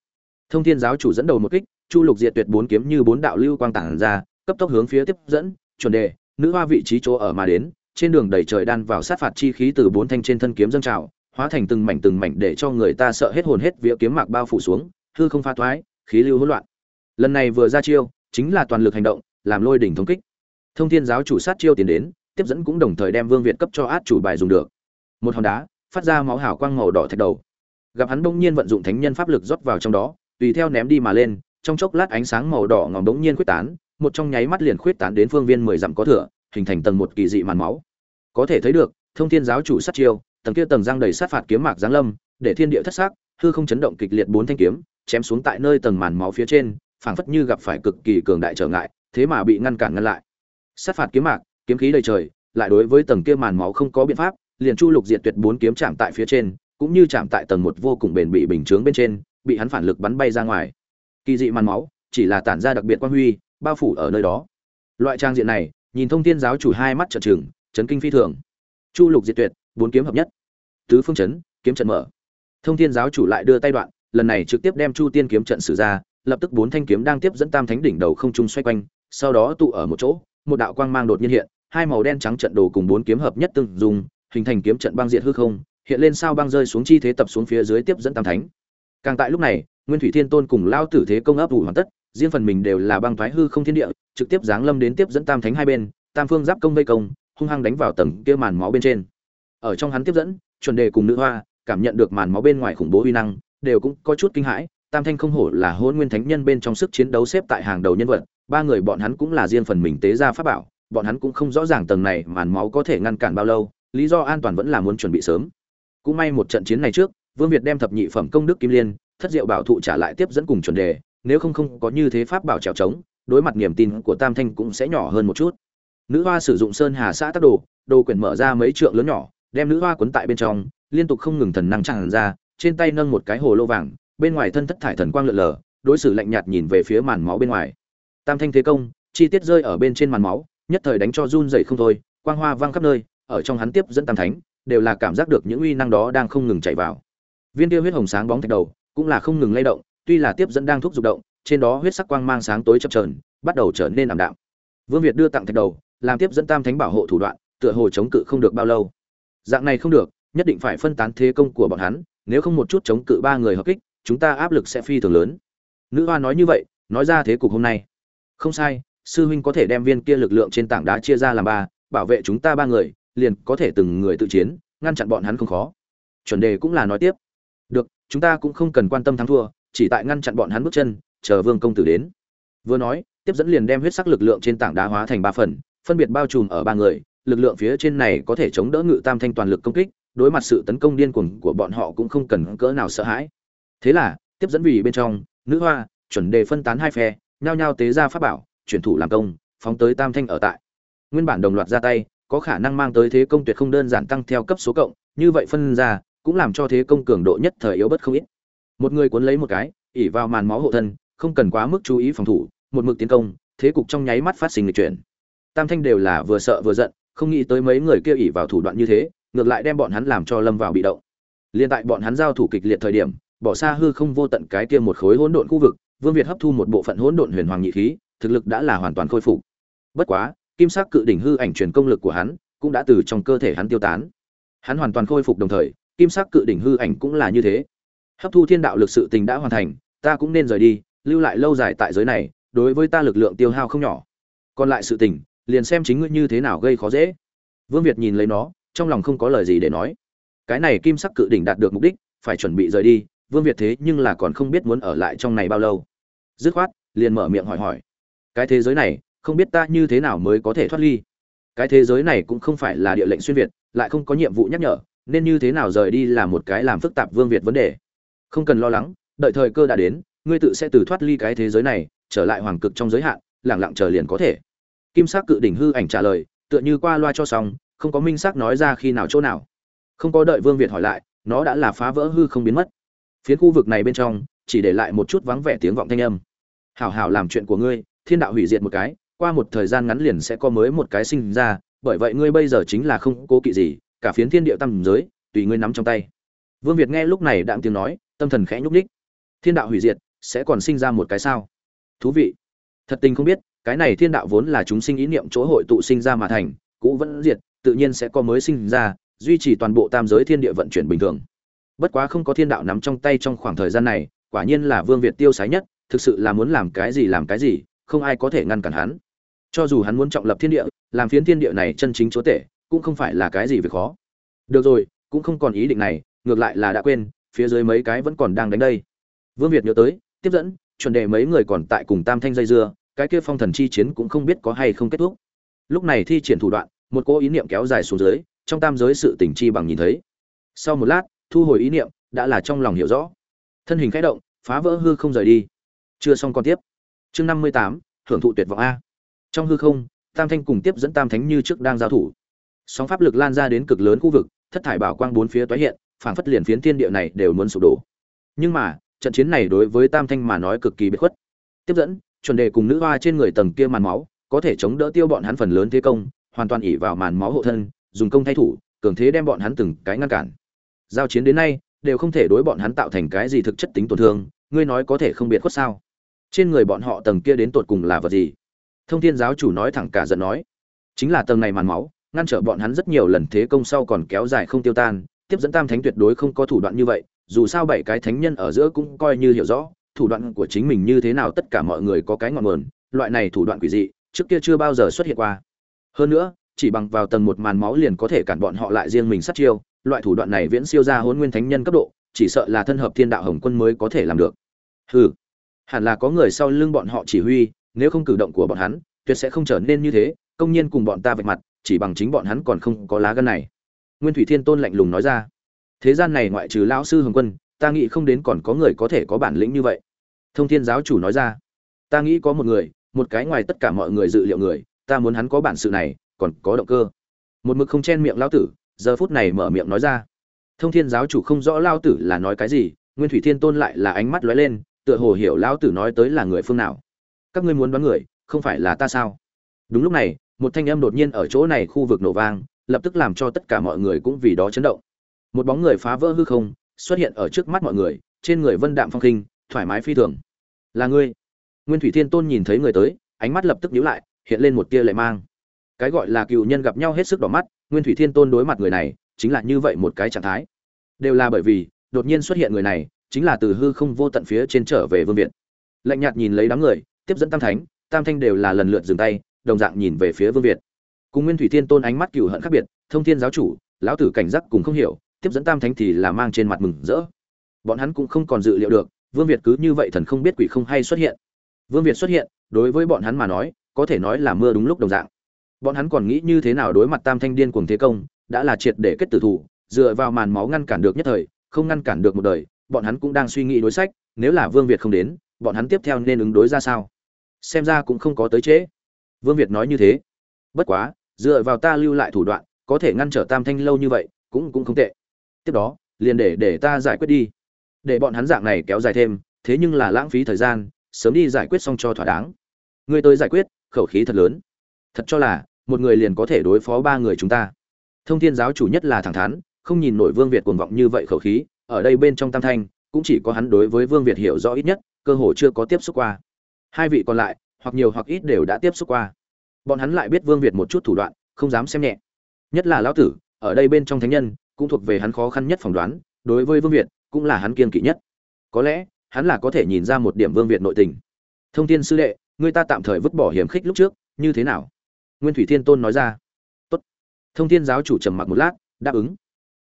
Thông thiên giáo chủ dẫn đầu một kích, chu lục diệt tuyệt bốn kiếm như bốn đạo lưu quang tản ra, cấp tốc hướng phía tiếp dẫn, chuẩn đề, nữ hoa vị trí chỗ ở mà đến, trên đường đầy trời đan vào sát phạt chi khí từ bốn thanh trên thân kiếm dâng trào, hóa thành từng mảnh từng mảnh để cho người ta sợ hết hồn hết vía kiếm mạc bao phủ xuống, hư không phá thoái, khí lưu hỗn loạn. Lần này vừa ra chiêu, chính là toàn lực hành động, làm lôi đỉnh thống kích. Thông thiên giáo chủ sát chiêu tiến đến, tiếp dẫn cũng đồng thời đem vương việt cấp cho át chủ bài dùng được một hòn đá, phát ra máu hào quang màu đỏ thạch đầu. Gặp hắn bỗng nhiên vận dụng thánh nhân pháp lực rót vào trong đó, tùy theo ném đi mà lên, trong chốc lát ánh sáng màu đỏ ngòm bỗng nhiên khuyết tán, một trong nháy mắt liền khuyết tán đến phương viên mười dặm có thừa hình thành tầng một kỳ dị màn máu. Có thể thấy được, thông thiên giáo chủ sát chiêu, tầng kia tầng giang đầy sát phạt kiếm mạc giáng lâm, để thiên địa thất xác hư không chấn động kịch liệt bốn thanh kiếm, chém xuống tại nơi tầng màn máu phía trên, phảng phất như gặp phải cực kỳ cường đại trở ngại, thế mà bị ngăn cản ngăn lại. Sát phạt kiếm mạc, kiếm khí đầy trời, lại đối với tầng kia màn máu không có biện pháp liền chu lục diệt tuyệt bốn kiếm chạm tại phía trên, cũng như chạm tại tầng một vô cùng bền bị bình chướng bên trên, bị hắn phản lực bắn bay ra ngoài. Kỳ dị màn máu, chỉ là tản ra đặc biệt quan huy, bao phủ ở nơi đó. Loại trang diện này, nhìn thông thiên giáo chủ hai mắt trợn trừng, chấn kinh phi thường. Chu lục diệt tuyệt, bốn kiếm hợp nhất. Tứ phương chấn, kiếm trận mở. Thông thiên giáo chủ lại đưa tay đoạn, lần này trực tiếp đem chu tiên kiếm trận sử ra, lập tức bốn thanh kiếm đang tiếp dẫn tam thánh đỉnh đầu không trung xoay quanh, sau đó tụ ở một chỗ, một đạo quang mang đột nhiên hiện, hai màu đen trắng trận đồ cùng bốn kiếm hợp nhất tương dùng hình thành kiếm trận băng diệt hư không, hiện lên sao băng rơi xuống chi thế tập xuống phía dưới tiếp dẫn tam thánh. Càng tại lúc này, nguyên thủy thiên tôn cùng lao tử thế công ấp ủ hoàn tất, riêng phần mình đều là băng thoái hư không thiên địa, trực tiếp giáng lâm đến tiếp dẫn tam thánh hai bên, tam phương giáp công vây công, hung hăng đánh vào tầng kia màn máu bên trên. Ở trong hắn tiếp dẫn, chuẩn đề cùng nữ hoa, cảm nhận được màn máu bên ngoài khủng bố uy năng, đều cũng có chút kinh hãi, tam thanh không hổ là Hỗn nguyên thánh nhân bên trong sức chiến đấu xếp tại hàng đầu nhân vật, ba người bọn hắn cũng là riêng phần mình tế ra pháp bảo, bọn hắn cũng không rõ ràng tầng này màn máu có thể ngăn cản bao lâu lý do an toàn vẫn là muốn chuẩn bị sớm. Cũng may một trận chiến này trước, vương việt đem thập nhị phẩm công đức kim liên, thất diệu bảo thụ trả lại tiếp dẫn cùng chuẩn đề, nếu không không có như thế pháp bảo trèo trống, đối mặt niềm tin của tam thanh cũng sẽ nhỏ hơn một chút. Nữ hoa sử dụng sơn hà xã tác đồ đồ quyển mở ra mấy trượng lớn nhỏ, đem nữ hoa cuốn tại bên trong, liên tục không ngừng thần năng tràn ra, trên tay nâng một cái hồ lô vàng, bên ngoài thân thất thải thần quang lượn lờ, đối xử lạnh nhạt nhìn về phía màn máu bên ngoài. Tam thanh thế công, chi tiết rơi ở bên trên màn máu, nhất thời đánh cho run dậy không thôi, quang hoa văng khắp nơi ở trong hắn tiếp dẫn tam thánh, đều là cảm giác được những uy năng đó đang không ngừng chạy vào. Viên tiêu huyết hồng sáng bóng thạch đầu, cũng là không ngừng lay động, tuy là tiếp dẫn đang thúc giục động, trên đó huyết sắc quang mang sáng tối chập trờn bắt đầu trở nên ảm đạm. Vương việt đưa tặng thạch đầu, làm tiếp dẫn tam thánh bảo hộ thủ đoạn, tựa hồ chống cự không được bao lâu. Dạng này không được, nhất định phải phân tán thế công của bọn hắn, nếu không một chút chống cự ba người hợp kích, chúng ta áp lực sẽ phi thường lớn. Nữ hoa nói như vậy, nói ra thế cục hôm nay. Không sai, sư huynh có thể đem viên kia lực lượng trên tảng đá chia ra làm ba, bảo vệ chúng ta ba người liền có thể từng người tự chiến, ngăn chặn bọn hắn không khó. Chuẩn đề cũng là nói tiếp. Được, chúng ta cũng không cần quan tâm thắng thua, chỉ tại ngăn chặn bọn hắn bước chân, chờ vương công tử đến. Vừa nói, tiếp dẫn liền đem huyết sắc lực lượng trên tảng đá hóa thành ba phần, phân biệt bao trùm ở ba người, lực lượng phía trên này có thể chống đỡ ngự tam thanh toàn lực công kích, đối mặt sự tấn công điên cuồng của bọn họ cũng không cần cỡ nào sợ hãi. Thế là, tiếp dẫn vì bên trong, nữ hoa, chuẩn đề phân tán hai phe, nhao nhao tế ra pháp bảo, chuyển thủ làm công, phóng tới tam thanh ở tại. Nguyên bản đồng loạt ra tay có khả năng mang tới thế công tuyệt không đơn giản tăng theo cấp số cộng, như vậy phân ra, cũng làm cho thế công cường độ nhất thời yếu bất không ít. Một người cuốn lấy một cái, ỉ vào màn máu hộ thân, không cần quá mức chú ý phòng thủ, một mực tiến công, thế cục trong nháy mắt phát sinh lịch chuyển. Tam thanh đều là vừa sợ vừa giận, không nghĩ tới mấy người kia ỉ vào thủ đoạn như thế, ngược lại đem bọn hắn làm cho lâm vào bị động. Liên tại bọn hắn giao thủ kịch liệt thời điểm, bỏ xa hư không vô tận cái kia một khối hỗn độn khu vực, vương việt hấp thu một bộ phận hỗn độn huyền hoàng nhị khí, thực lực đã là hoàn toàn khôi phục. Bất quá kim sắc cự đỉnh hư ảnh truyền công lực của hắn cũng đã từ trong cơ thể hắn tiêu tán. Hắn hoàn toàn khôi phục đồng thời, kim sắc cự đỉnh hư ảnh cũng là như thế. Hấp thu thiên đạo lực sự tình đã hoàn thành, ta cũng nên rời đi, lưu lại lâu dài tại giới này, đối với ta lực lượng tiêu hao không nhỏ. Còn lại sự tình, liền xem chính ngươi như thế nào gây khó dễ. Vương việt nhìn lấy nó, trong lòng không có lời gì để nói. Cái này kim sắc cự đỉnh đạt được mục đích, phải chuẩn bị rời đi, vương việt thế nhưng là còn không biết muốn ở lại trong này bao lâu. Dứt khoát, liền mở miệng hỏi hỏi. Cái thế giới này không biết ta như thế nào mới có thể thoát ly. Cái thế giới này cũng không phải là địa lệnh xuyên việt, lại không có nhiệm vụ nhắc nhở, nên như thế nào rời đi là một cái làm phức tạp vương việt vấn đề. Không cần lo lắng, đợi thời cơ đã đến, ngươi tự sẽ từ thoát ly cái thế giới này, trở lại hoàng cực trong giới hạn lẳng lặng chờ liền có thể. Kim sắc cự đỉnh hư ảnh trả lời, tựa như qua loa cho xong, không có minh xác nói ra khi nào chỗ nào. Không có đợi vương việt hỏi lại, nó đã là phá vỡ hư không biến mất. Phiến khu vực này bên trong, chỉ để lại một chút vắng vẻ tiếng vọng thanh âm. Hảo hảo làm chuyện của ngươi, thiên đạo hủy diệt một cái qua một thời gian ngắn liền sẽ có mới một cái sinh ra bởi vậy ngươi bây giờ chính là không cố kỵ gì cả phiến thiên địa tam giới tùy ngươi nắm trong tay. Vương việt nghe lúc này đạm tiếng nói tâm thần khẽ nhúc nhích, thiên đạo hủy diệt sẽ còn sinh ra một cái sao? Thú vị. Thật tình không biết cái này thiên đạo vốn là chúng sinh ý niệm chỗ hội tụ sinh ra mà thành cũ vẫn diệt tự nhiên sẽ có mới sinh ra duy trì toàn bộ tam giới thiên địa vận chuyển bình thường. Bất quá không có thiên đạo nắm trong tay trong khoảng thời gian này quả nhiên là vương việt tiêu sái nhất thực sự là muốn làm cái gì làm cái gì không ai có thể ngăn cản hắn cho dù hắn muốn trọng lập thiên địa, làm phiến thiên địa này chân chính chúa tể, cũng không phải là cái gì việc khó. Được rồi, cũng không còn ý định này, ngược lại là đã quên, phía dưới mấy cái vẫn còn đang đánh đây. Vương việt nhớ tới, tiếp dẫn, chuẩn đề mấy người còn tại cùng tam thanh dây dưa, cái kia phong thần chi chiến cũng không biết có hay không kết thúc. Lúc này thi triển thủ đoạn, một cô ý niệm kéo dài xuống dưới, trong tam giới sự tình chi bằng nhìn thấy. Sau một lát, thu hồi ý niệm, đã là trong lòng hiểu rõ. Thân hình khẽ động, phá vỡ hư không rời đi. Chưa xong còn tiếp. Chương năm mươi tám hưởng thụ tuyệt vọng a trong hư không, tam thanh cùng tiếp dẫn tam thánh như trước đang giao thủ. Sóng pháp lực lan ra đến cực lớn khu vực, thất thải bảo quang bốn phía tái hiện, phảng phất liền phiến thiên địa này đều muốn sụp đổ. Nhưng mà, trận chiến này đối với tam thanh mà nói cực kỳ bất khuất. Tiếp dẫn, chuẩn đề cùng nữ hoa trên người tầng kia màn máu, có thể chống đỡ tiêu bọn hắn phần lớn thế công, hoàn toàn ỉ vào màn máu hộ thân, dùng công thay thủ, cường thế đem bọn hắn từng cái ngăn cản. Giao chiến đến nay, đều không thể đối bọn hắn tạo thành cái gì thực chất tính tổn thương, ngươi nói có thể không biệt khuất sao? Trên người bọn họ tầng kia đến tột cùng là vật gì? Thông thiên giáo chủ nói thẳng cả giận nói, chính là tầng này màn máu, ngăn trở bọn hắn rất nhiều lần thế công sau còn kéo dài không tiêu tan, tiếp dẫn tam thánh tuyệt đối không có thủ đoạn như vậy, dù sao bảy cái thánh nhân ở giữa cũng coi như hiểu rõ, thủ đoạn của chính mình như thế nào tất cả mọi người có cái ngọn nguồn, loại này thủ đoạn quỷ dị, trước kia chưa bao giờ xuất hiện qua. Hơn nữa, chỉ bằng vào tầng một màn máu liền có thể cản bọn họ lại riêng mình sát chiêu, loại thủ đoạn này viễn siêu ra hôn nguyên thánh nhân cấp độ, chỉ sợ là thân hợp thiên đạo hồng quân mới có thể làm được. Hừ, hẳn là có người sau lưng bọn họ chỉ huy nếu không cử động của bọn hắn, tuyệt sẽ không trở nên như thế, công nhiên cùng bọn ta vạch mặt, chỉ bằng chính bọn hắn còn không có lá gân này. Nguyên thủy thiên tôn lạnh lùng nói ra. Thế gian này ngoại trừ lão sư hồng quân, ta nghĩ không đến còn có người có thể có bản lĩnh như vậy. Thông thiên giáo chủ nói ra. Ta nghĩ có một người, một cái ngoài tất cả mọi người dự liệu người, ta muốn hắn có bản sự này, còn có động cơ. Một mực không chen miệng lão tử, giờ phút này mở miệng nói ra. Thông thiên giáo chủ không rõ lao tử là nói cái gì, nguyên thủy thiên tôn lại là ánh mắt lóe lên, tựa hồ hiểu lão tử nói tới là người phương nào các ngươi muốn đoán người, không phải là ta sao? Đúng lúc này, một thanh âm đột nhiên ở chỗ này khu vực nổ vang, lập tức làm cho tất cả mọi người cũng vì đó chấn động. Một bóng người phá vỡ hư không, xuất hiện ở trước mắt mọi người, trên người vân đạm phong khinh thoải mái phi thường. Là ngươi? Nguyên thủy thiên tôn nhìn thấy người tới, ánh mắt lập tức nhíu lại, hiện lên một tia lệ mang. Cái gọi là cựu nhân gặp nhau hết sức đỏ mắt, nguyên thủy thiên tôn đối mặt người này, chính là như vậy một cái trạng thái. Đều là bởi vì, đột nhiên xuất hiện người này, chính là từ hư không vô tận phía trên trở về vương viện. lạnh nhạt nhìn lấy đám người tiếp dẫn tam thánh, tam thanh đều là lần lượt dừng tay, đồng dạng nhìn về phía vương việt. Cùng nguyên thủy thiên tôn ánh mắt cựu hận khác biệt, thông thiên giáo chủ, lão tử cảnh giác cùng không hiểu, tiếp dẫn tam thánh thì là mang trên mặt mừng rỡ. Bọn hắn cũng không còn dự liệu được, vương việt cứ như vậy thần không biết quỷ không hay xuất hiện. Vương việt xuất hiện, đối với bọn hắn mà nói, có thể nói là mưa đúng lúc đồng dạng. Bọn hắn còn nghĩ như thế nào đối mặt tam thanh điên cuồng thế công, đã là triệt để kết tử thủ, dựa vào màn máu ngăn cản được nhất thời, không ngăn cản được một đời, bọn hắn cũng đang suy nghĩ đối sách, nếu là vương việt không đến, bọn hắn tiếp theo nên ứng đối ra sao? Xem ra cũng không có tới trễ. Vương việt nói như thế. Bất quá, dựa vào ta lưu lại thủ đoạn, có thể ngăn trở tam thanh lâu như vậy, cũng cũng không tệ. Tiếp đó, liền để để ta giải quyết đi. Để bọn hắn dạng này kéo dài thêm, thế nhưng là lãng phí thời gian, sớm đi giải quyết xong cho thỏa đáng. Người tới giải quyết, khẩu khí thật lớn. Thật cho là, một người liền có thể đối phó ba người chúng ta. Thông thiên giáo chủ nhất là thẳng thắn, không nhìn nổi vương việt cuồng vọng như vậy khẩu khí, ở đây bên trong tam thanh, cũng chỉ có hắn đối với vương việt hiểu rõ ít nhất, cơ hội chưa có tiếp xúc qua hai vị còn lại, hoặc nhiều hoặc ít đều đã tiếp xúc qua. Bọn hắn lại biết vương việt một chút thủ đoạn, không dám xem nhẹ. Nhất là lão tử, ở đây bên trong thánh nhân, cũng thuộc về hắn khó khăn nhất phỏng đoán, đối với vương việt, cũng là hắn kiên kỵ nhất. Có lẽ, hắn là có thể nhìn ra một điểm vương việt nội tình. Thông tin sư đệ, người ta tạm thời vứt bỏ hiểm khích lúc trước, như thế nào? Nguyên thủy thiên tôn nói ra. Tốt. thông thiên giáo chủ trầm mặc một lát, đáp ứng.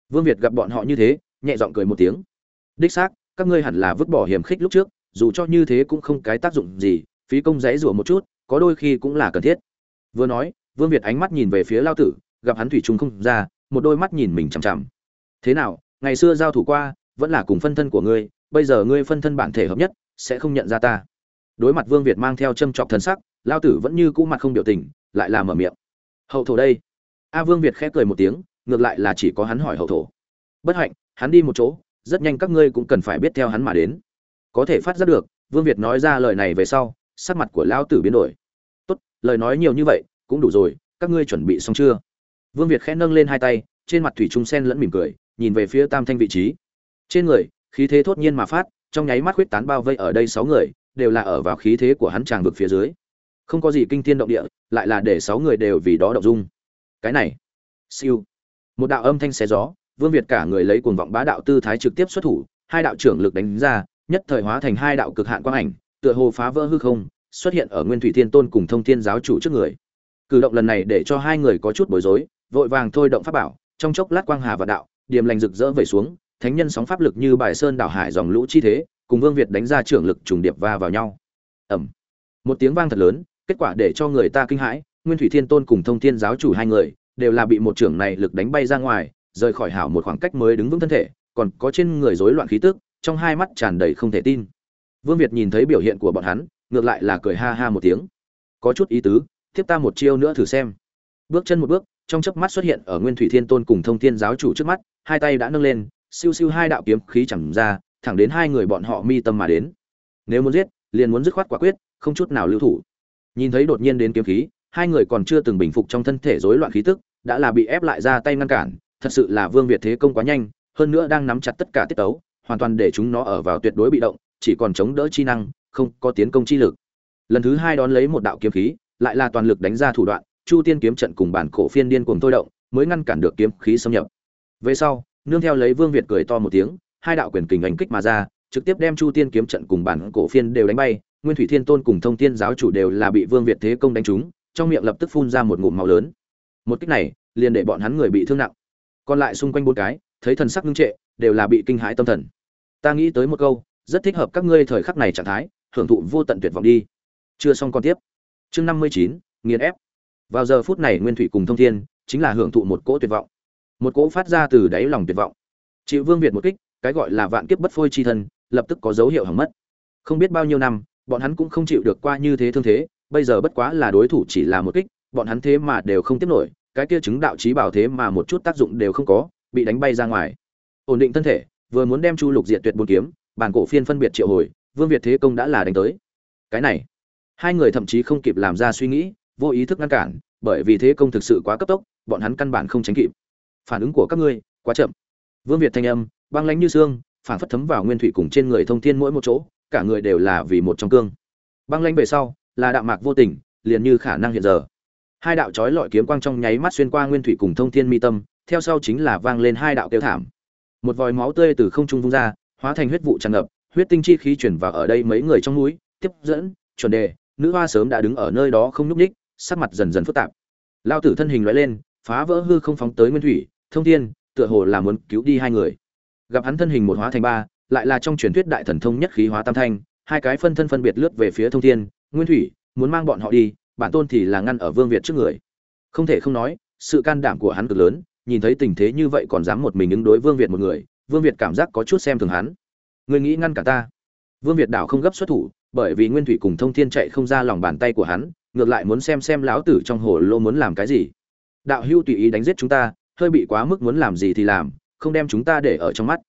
Vương việt gặp bọn họ như thế, nhẹ giọng cười một tiếng. Đích xác, các ngươi hẳn là vứt bỏ hiểm khích lúc trước dù cho như thế cũng không cái tác dụng gì, phí công giấy rủa một chút, có đôi khi cũng là cần thiết. Vừa nói, vương việt ánh mắt nhìn về phía lao tử, gặp hắn thủy trung không ra, một đôi mắt nhìn mình chằm chằm. Thế nào, ngày xưa giao thủ qua, vẫn là cùng phân thân của ngươi, bây giờ ngươi phân thân bản thể hợp nhất, sẽ không nhận ra ta. Đối mặt vương việt mang theo châm chọc thần sắc, lao tử vẫn như cũ mặt không biểu tình, lại là mở miệng. Hậu thổ đây. A vương việt khẽ cười một tiếng, ngược lại là chỉ có hắn hỏi hậu thổ. Bất hạnh, hắn đi một chỗ, rất nhanh các ngươi cũng cần phải biết theo hắn mà đến có thể phát giác được, vương việt nói ra lời này về sau, sắc mặt của lão tử biến đổi. Tốt, lời nói nhiều như vậy, cũng đủ rồi, các ngươi chuẩn bị xong chưa? Vương việt khẽ nâng lên hai tay, trên mặt thủy trung sen lẫn mỉm cười, nhìn về phía tam thanh vị trí. Trên người, khí thế thốt nhiên mà phát, trong nháy mắt huyết tán bao vây ở đây sáu người, đều là ở vào khí thế của hắn tràng vực phía dưới. Không có gì kinh thiên động địa, lại là để sáu người đều vì đó động dung. Cái này, siêu. Một đạo âm thanh xé gió, vương việt cả người lấy cuồng vọng bá đạo tư thái trực tiếp xuất thủ, hai đạo trưởng lực đánh ra nhất thời hóa thành hai đạo cực hạn quang ảnh, tựa hồ phá vỡ hư không, xuất hiện ở nguyên thủy thiên tôn cùng thông thiên giáo chủ trước người cử động lần này để cho hai người có chút bối rối, vội vàng thôi động pháp bảo, trong chốc lát quang hà và đạo điểm lành rực rỡ về xuống, thánh nhân sóng pháp lực như bài sơn đảo hải dòng lũ chi thế, cùng vương việt đánh ra trưởng lực trùng điệp va vào nhau ầm! một tiếng vang thật lớn, kết quả để cho người ta kinh hãi, nguyên thủy thiên tôn cùng thông thiên giáo chủ hai người, đều là bị một trưởng này lực đánh bay ra ngoài, rời khỏi hảo một khoảng cách mới đứng vững thân thể, còn có trên người rối loạn khí tức trong hai mắt tràn đầy không thể tin. Vương việt nhìn thấy biểu hiện của bọn hắn, ngược lại là cười ha ha một tiếng. Có chút ý tứ, tiếp ta một chiêu nữa thử xem. Bước chân một bước, trong chớp mắt xuất hiện ở nguyên thủy thiên tôn cùng thông thiên giáo chủ trước mắt, hai tay đã nâng lên, siêu siêu hai đạo kiếm khí chẳng ra, thẳng đến hai người bọn họ mi tâm mà đến. Nếu muốn giết, liền muốn dứt khoát quả quyết, không chút nào lưu thủ. Nhìn thấy đột nhiên đến kiếm khí, hai người còn chưa từng bình phục trong thân thể rối loạn khí tức, đã là bị ép lại ra tay ngăn cản, thật sự là vương việt thế công quá nhanh, hơn nữa đang nắm chặt tất cả tiết tấu hoàn toàn để chúng nó ở vào tuyệt đối bị động, chỉ còn chống đỡ chi năng, không có tiến công chi lực. Lần thứ hai đón lấy một đạo kiếm khí, lại là toàn lực đánh ra thủ đoạn, chu tiên kiếm trận cùng bản cổ phiên điên cùng thôi động, mới ngăn cản được kiếm khí xâm nhập. Về sau, nương theo lấy vương việt cười to một tiếng, hai đạo quyền kình đánh kích mà ra, trực tiếp đem chu tiên kiếm trận cùng bản cổ phiên đều đánh bay, nguyên thủy thiên tôn cùng thông tiên giáo chủ đều là bị vương việt thế công đánh trúng, trong miệng lập tức phun ra một ngụm máu lớn. Một kích này, liền để bọn hắn người bị thương nặng. Còn lại xung quanh bốn cái, thấy thần sắc ngưng trệ, đều là bị kinh hãi tâm thần ta nghĩ tới một câu, rất thích hợp các ngươi thời khắc này trạng thái, hưởng thụ vô tận tuyệt vọng đi. Chưa xong còn tiếp. Chương năm mươi chín, nghiền ép. Vào giờ phút này nguyên thủy cùng thông thiên chính là hưởng thụ một cỗ tuyệt vọng. Một cỗ phát ra từ đáy lòng tuyệt vọng. Chịu vương việt một kích, cái gọi là vạn kiếp bất phôi chi thân, lập tức có dấu hiệu hỏng mất. Không biết bao nhiêu năm, bọn hắn cũng không chịu được qua như thế thương thế, bây giờ bất quá là đối thủ chỉ là một kích, bọn hắn thế mà đều không tiếp nổi, cái kia chứng đạo trí bảo thế mà một chút tác dụng đều không có, bị đánh bay ra ngoài. Ổn định thân thể vừa muốn đem chu lục diệt tuyệt bốn kiếm, bản cổ phiên phân biệt triệu hồi, vương việt thế công đã là đánh tới. Cái này, hai người thậm chí không kịp làm ra suy nghĩ, vô ý thức ngăn cản, bởi vì thế công thực sự quá cấp tốc, bọn hắn căn bản không tránh kịp. Phản ứng của các ngươi, quá chậm. Vương việt thanh âm, băng lánh như xương, phản phất thấm vào nguyên thủy cùng trên người thông thiên mỗi một chỗ, cả người đều là vì một trong cương. Băng lánh về sau, là đạo mạc vô tình, liền như khả năng hiện giờ. Hai đạo chói lọi kiếm quang trong nháy mắt xuyên qua nguyên thủy cùng thông thiên mi tâm, theo sau chính là vang lên hai đạo kêu thảm một vòi máu tươi từ không trung vung ra, hóa thành huyết vụ tràn ngập, huyết tinh chi khí chuyển vào ở đây mấy người trong núi, tiếp dẫn, chuẩn đề, nữ hoa sớm đã đứng ở nơi đó không nhúc ních sắc mặt dần dần phức tạp. Lao tử thân hình loại lên, phá vỡ hư không phóng tới nguyên thủy, thông thiên, tựa hồ là muốn cứu đi hai người. Gặp hắn thân hình một hóa thành ba, lại là trong truyền thuyết đại thần thông nhất khí hóa tam thanh, hai cái phân thân phân biệt lướt về phía thông thiên, nguyên thủy, muốn mang bọn họ đi, bản tôn thì là ngăn ở vương việt trước người. Không thể không nói, sự can đảm của hắn cực lớn nhìn thấy tình thế như vậy còn dám một mình ứng đối vương việt một người, vương việt cảm giác có chút xem thường hắn. Người nghĩ ngăn cả ta. Vương việt đảo không gấp xuất thủ, bởi vì nguyên thủy cùng thông thiên chạy không ra lòng bàn tay của hắn, ngược lại muốn xem xem lão tử trong hồ lô muốn làm cái gì. Đạo hưu tùy ý đánh giết chúng ta, hơi bị quá mức muốn làm gì thì làm, không đem chúng ta để ở trong mắt.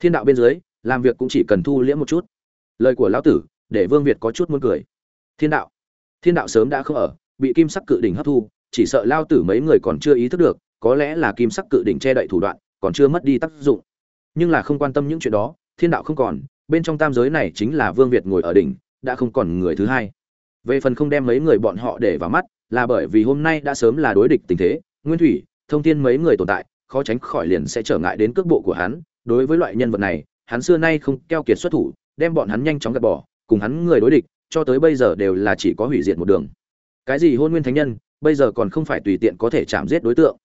Thiên đạo bên dưới, làm việc cũng chỉ cần thu liễm một chút. Lời của lão tử, để vương việt có chút muốn cười. Thiên đạo. Thiên đạo sớm đã không ở, bị kim sắc cự đỉnh hấp thu, chỉ sợ lao tử mấy người còn chưa ý thức được có lẽ là kim sắc cự đỉnh che đậy thủ đoạn, còn chưa mất đi tác dụng. Nhưng là không quan tâm những chuyện đó, thiên đạo không còn, bên trong tam giới này chính là vương việt ngồi ở đỉnh, đã không còn người thứ hai. Về phần không đem mấy người bọn họ để vào mắt, là bởi vì hôm nay đã sớm là đối địch tình thế, nguyên thủy, thông thiên mấy người tồn tại, khó tránh khỏi liền sẽ trở ngại đến cước bộ của hắn. Đối với loại nhân vật này, hắn xưa nay không keo kiệt xuất thủ, đem bọn hắn nhanh chóng gạt bỏ, cùng hắn người đối địch, cho tới bây giờ đều là chỉ có hủy diệt một đường. Cái gì hôn nguyên thánh nhân, bây giờ còn không phải tùy tiện có thể chạm giết đối tượng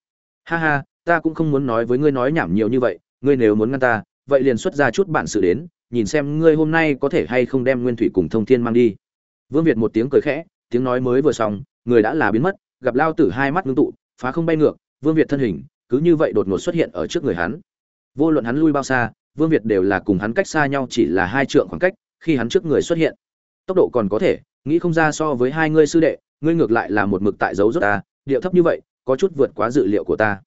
ha ha, ta cũng không muốn nói với ngươi nói nhảm nhiều như vậy, ngươi nếu muốn ngăn ta, vậy liền xuất ra chút bản sự đến, nhìn xem ngươi hôm nay có thể hay không đem nguyên thủy cùng thông thiên mang đi. Vương việt một tiếng cười khẽ, tiếng nói mới vừa xong, người đã là biến mất, gặp lao tử hai mắt ngưng tụ, phá không bay ngược, vương việt thân hình, cứ như vậy đột ngột xuất hiện ở trước người hắn. Vô luận hắn lui bao xa, vương việt đều là cùng hắn cách xa nhau chỉ là hai trượng khoảng cách, khi hắn trước người xuất hiện, tốc độ còn có thể, nghĩ không ra so với hai ngươi sư đệ, ngươi ngược lại là một mực tại dấu rất ta, điệu thấp như vậy có chút vượt quá dự liệu của ta.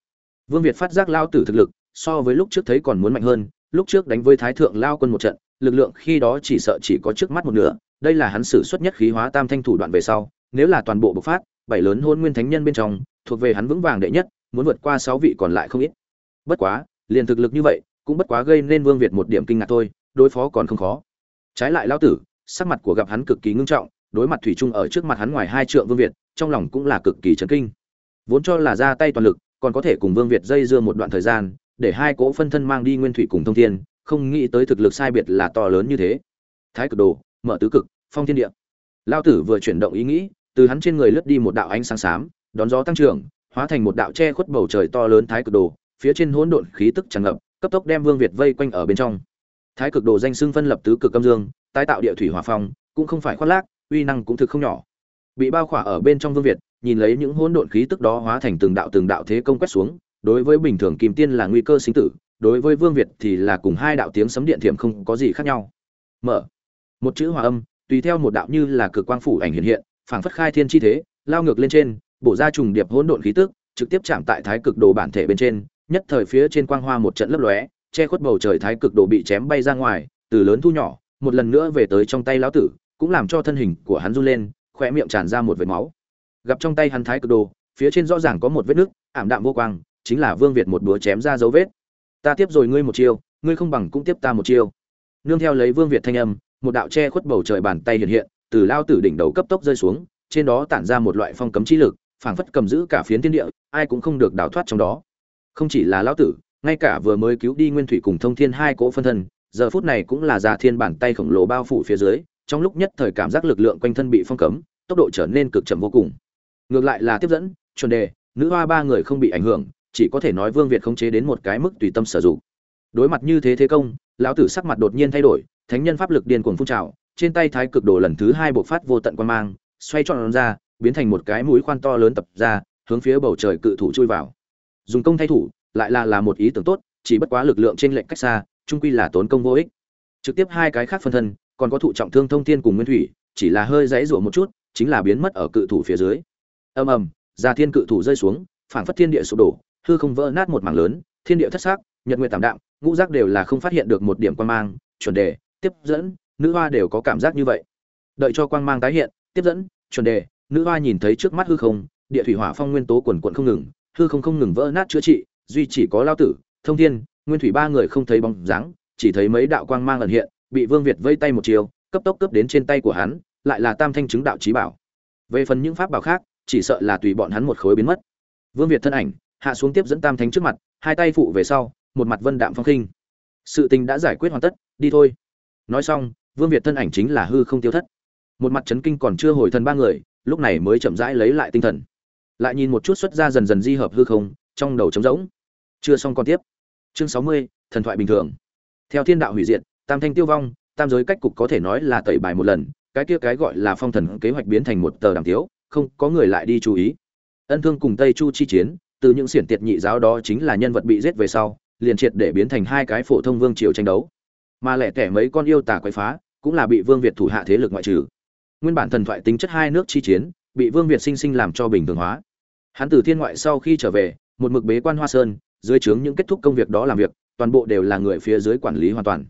Vương việt phát giác lao tử thực lực, so với lúc trước thấy còn muốn mạnh hơn, lúc trước đánh với thái thượng lao quân một trận, lực lượng khi đó chỉ sợ chỉ có trước mắt một nửa, đây là hắn sử xuất nhất khí hóa tam thanh thủ đoạn về sau, nếu là toàn bộ bộc phát, bảy lớn hôn nguyên thánh nhân bên trong, thuộc về hắn vững vàng đệ nhất, muốn vượt qua sáu vị còn lại không ít. Bất quá, liền thực lực như vậy, cũng bất quá gây nên vương việt một điểm kinh ngạc thôi, đối phó còn không khó. Trái lại lao tử, sắc mặt của gặp hắn cực kỳ ngưng trọng, đối mặt thủy chung ở trước mặt hắn ngoài hai trượng vương việt, trong lòng cũng là cực kỳ chấn kinh vốn cho là ra tay toàn lực, còn có thể cùng vương việt dây dưa một đoạn thời gian, để hai cỗ phân thân mang đi nguyên thủy cùng thông thiên, không nghĩ tới thực lực sai biệt là to lớn như thế. Thái cực đồ, mở tứ cực, phong thiên địa. Lao tử vừa chuyển động ý nghĩ, từ hắn trên người lướt đi một đạo ánh sáng xám, đón gió tăng trưởng, hóa thành một đạo che khuất bầu trời to lớn thái cực đồ, phía trên hỗn độn khí tức tràn ngập, cấp tốc đem vương việt vây quanh ở bên trong. Thái cực đồ danh xưng phân lập tứ cực âm dương, tái tạo địa thủy hỏa phong, cũng không phải khoác lác, uy năng cũng thực không nhỏ. Bị bao khỏa ở bên trong vương việt nhìn lấy những hỗn độn khí tức đó hóa thành từng đạo từng đạo thế công quét xuống, đối với bình thường kim tiên là nguy cơ sinh tử, đối với vương việt thì là cùng hai đạo tiếng sấm điện thiểm không có gì khác nhau. Mở. Một chữ hòa âm, tùy theo một đạo như là cực quang phủ ảnh hiện hiện, phảng phất khai thiên chi thế, lao ngược lên trên, bổ ra trùng điệp hỗn độn khí tức, trực tiếp chạm tại thái cực đồ bản thể bên trên, nhất thời phía trên quang hoa một trận lấp lóe, che khuất bầu trời thái cực đồ bị chém bay ra ngoài, từ lớn thu nhỏ, một lần nữa về tới trong tay lão tử, cũng làm cho thân hình của hắn run lên, khóe miệng tràn ra một vệt máu gặp trong tay hắn thái cực đồ, phía trên rõ ràng có một vết nứt ảm đạm vô quang, chính là vương việt một búa chém ra dấu vết. Ta tiếp rồi ngươi một chiêu, ngươi không bằng cũng tiếp ta một chiêu. Nương theo lấy vương việt thanh âm, một đạo che khuất bầu trời bàn tay hiện hiện, từ lao tử đỉnh đầu cấp tốc rơi xuống, trên đó tản ra một loại phong cấm chi lực, phảng phất cầm giữ cả phiến thiên địa, ai cũng không được đào thoát trong đó. Không chỉ là lão tử, ngay cả vừa mới cứu đi nguyên thủy cùng thông thiên hai cỗ phân thân, giờ phút này cũng là già thiên bàn tay khổng lồ bao phủ phía dưới, trong lúc nhất thời cảm giác lực lượng quanh thân bị phong cấm, tốc độ trở nên cực chậm vô cùng ngược lại là tiếp dẫn, chuẩn đề, nữ hoa ba người không bị ảnh hưởng, chỉ có thể nói vương việt khống chế đến một cái mức tùy tâm sử dụng. Đối mặt như thế thế công, lão tử sắc mặt đột nhiên thay đổi, thánh nhân pháp lực điên cuồng phun trào, trên tay thái cực đồ lần thứ hai bộc phát vô tận quan mang, xoay tròn ra, biến thành một cái mũi khoan to lớn tập ra, hướng phía bầu trời cự thủ chui vào. Dùng công thay thủ, lại là là một ý tưởng tốt, chỉ bất quá lực lượng trên lệnh cách xa trung quy là tốn công vô ích. Trực tiếp hai cái khác phân thân, còn có thụ trọng thương thông thiên cùng nguyên thủy, chỉ là hơi dãy rủa một chút, chính là biến mất ở cự thủ phía dưới ầm ầm, ra thiên cự thủ rơi xuống, phảng phất thiên địa sụp đổ, hư không vỡ nát một mảng lớn, thiên địa thất xác nhật nguyệt tạm đạm, ngũ giác đều là không phát hiện được một điểm quan mang, chuẩn đề, tiếp dẫn, nữ hoa đều có cảm giác như vậy. Đợi cho quang mang tái hiện, tiếp dẫn, chuẩn đề, nữ hoa nhìn thấy trước mắt hư không, địa thủy hỏa phong nguyên tố quần quận không ngừng, hư không không ngừng vỡ nát chữa trị, duy chỉ có lao tử, thông thiên, nguyên thủy ba người không thấy bóng dáng, chỉ thấy mấy đạo quang mang ẩn hiện, bị vương việt vây tay một chiều, cấp tốc cướp đến trên tay của hắn, lại là tam thanh chứng đạo trí bảo. Về phần những pháp bảo khác chỉ sợ là tùy bọn hắn một khối biến mất. Vương việt thân ảnh, hạ xuống tiếp dẫn tam thánh trước mặt, hai tay phụ về sau, một mặt vân đạm phong khinh. Sự tình đã giải quyết hoàn tất, đi thôi. Nói xong, vương việt thân ảnh chính là hư không tiêu thất. Một mặt chấn kinh còn chưa hồi thân ba người, lúc này mới chậm rãi lấy lại tinh thần. Lại nhìn một chút xuất ra dần dần di hợp hư không, trong đầu trống rỗng. Chưa xong còn tiếp. Chương sáu mươi, thần thoại bình thường. Theo thiên đạo hủy diệt, tam thanh tiêu vong, tam giới cách cục có thể nói là tẩy bài một lần, cái kia cái gọi là phong thần kế hoạch biến thành một tờ đàm tiếu không có người lại đi chú ý. Ân thương cùng tây chu chi chiến, từ những xiển tiệt nhị giáo đó chính là nhân vật bị giết về sau, liền triệt để biến thành hai cái phổ thông vương triều tranh đấu. Mà lẻ tẻ mấy con yêu tà quấy phá, cũng là bị vương việt thủ hạ thế lực ngoại trừ. Nguyên bản thần thoại tính chất hai nước chi chiến, bị vương việt sinh sinh làm cho bình thường hóa. Hắn từ thiên ngoại sau khi trở về, một mực bế quan hoa sơn, dưới trướng những kết thúc công việc đó làm việc, toàn bộ đều là người phía dưới quản lý hoàn toàn.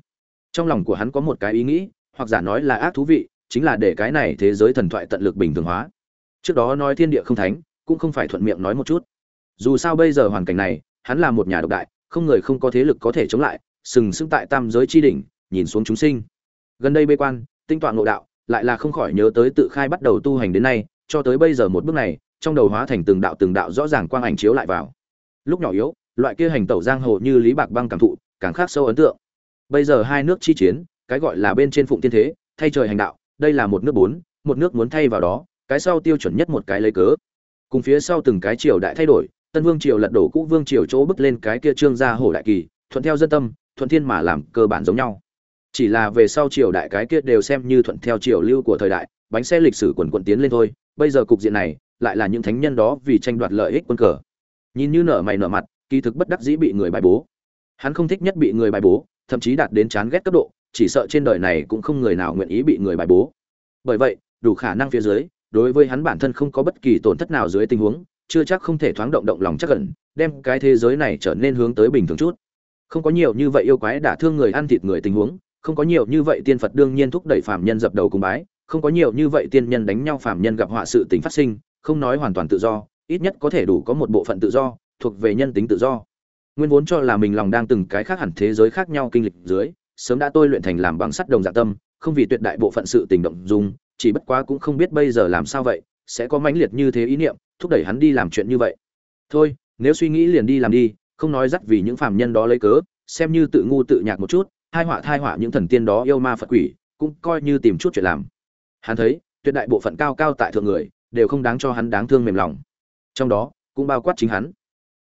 Trong lòng của hắn có một cái ý nghĩ, hoặc giả nói là ác thú vị, chính là để cái này thế giới thần thoại tận lực bình thường hóa trước đó nói thiên địa không thánh, cũng không phải thuận miệng nói một chút. Dù sao bây giờ hoàn cảnh này, hắn là một nhà độc đại, không người không có thế lực có thể chống lại, sừng sững tại tam giới chi đỉnh, nhìn xuống chúng sinh. Gần đây bê quan, tinh toán nội đạo, lại là không khỏi nhớ tới tự khai bắt đầu tu hành đến nay, cho tới bây giờ một bước này, trong đầu hóa thành từng đạo từng đạo rõ ràng quang ảnh chiếu lại vào. Lúc nhỏ yếu, loại kia hành tẩu giang hồ như lý bạc băng cảm thụ, càng khác sâu ấn tượng. Bây giờ hai nước chi chiến, cái gọi là bên trên phụng tiên thế, thay trời hành đạo, đây là một nước bốn, một nước muốn thay vào đó cái sau tiêu chuẩn nhất một cái lấy cớ. Cùng phía sau từng cái triều đại thay đổi, tân vương triều lật đổ cũ vương triều chỗ bước lên cái kia trương gia hổ đại kỳ, thuận theo dân tâm, thuận thiên mà làm cơ bản giống nhau. Chỉ là về sau triều đại cái kia đều xem như thuận theo triều lưu của thời đại, bánh xe lịch sử quần quận tiến lên thôi, bây giờ cục diện này, lại là những thánh nhân đó vì tranh đoạt lợi ích quân cờ. Nhìn như nở mày nở mặt, kỳ thực bất đắc dĩ bị người bài bố. Hắn không thích nhất bị người bài bố, thậm chí đạt đến chán ghét cấp độ, chỉ sợ trên đời này cũng không người nào nguyện ý bị người bài bố. Bởi vậy, đủ khả năng phía dưới đối với hắn bản thân không có bất kỳ tổn thất nào dưới tình huống, chưa chắc không thể thoáng động động lòng chắc ẩn, đem cái thế giới này trở nên hướng tới bình thường chút. Không có nhiều như vậy yêu quái đả thương người ăn thịt người tình huống, không có nhiều như vậy tiên phật đương nhiên thúc đẩy phạm nhân dập đầu cùng bái, không có nhiều như vậy tiên nhân đánh nhau phạm nhân gặp họa sự tình phát sinh, không nói hoàn toàn tự do, ít nhất có thể đủ có một bộ phận tự do, thuộc về nhân tính tự do. Nguyên vốn cho là mình lòng đang từng cái khác hẳn thế giới khác nhau kinh lịch dưới, sớm đã tôi luyện thành làm bằng sắt đồng dạ tâm, không vì tuyệt đại bộ phận sự tình động dung chỉ bất quá cũng không biết bây giờ làm sao vậy, sẽ có mãnh liệt như thế ý niệm, thúc đẩy hắn đi làm chuyện như vậy. Thôi, nếu suy nghĩ liền đi làm đi, không nói dắt vì những phàm nhân đó lấy cớ, xem như tự ngu tự nhạc một chút, hai họa thai họa những thần tiên đó yêu ma phật quỷ, cũng coi như tìm chút chuyện làm. Hắn thấy, tuyệt đại bộ phận cao cao tại thượng người, đều không đáng cho hắn đáng thương mềm lòng. Trong đó, cũng bao quát chính hắn.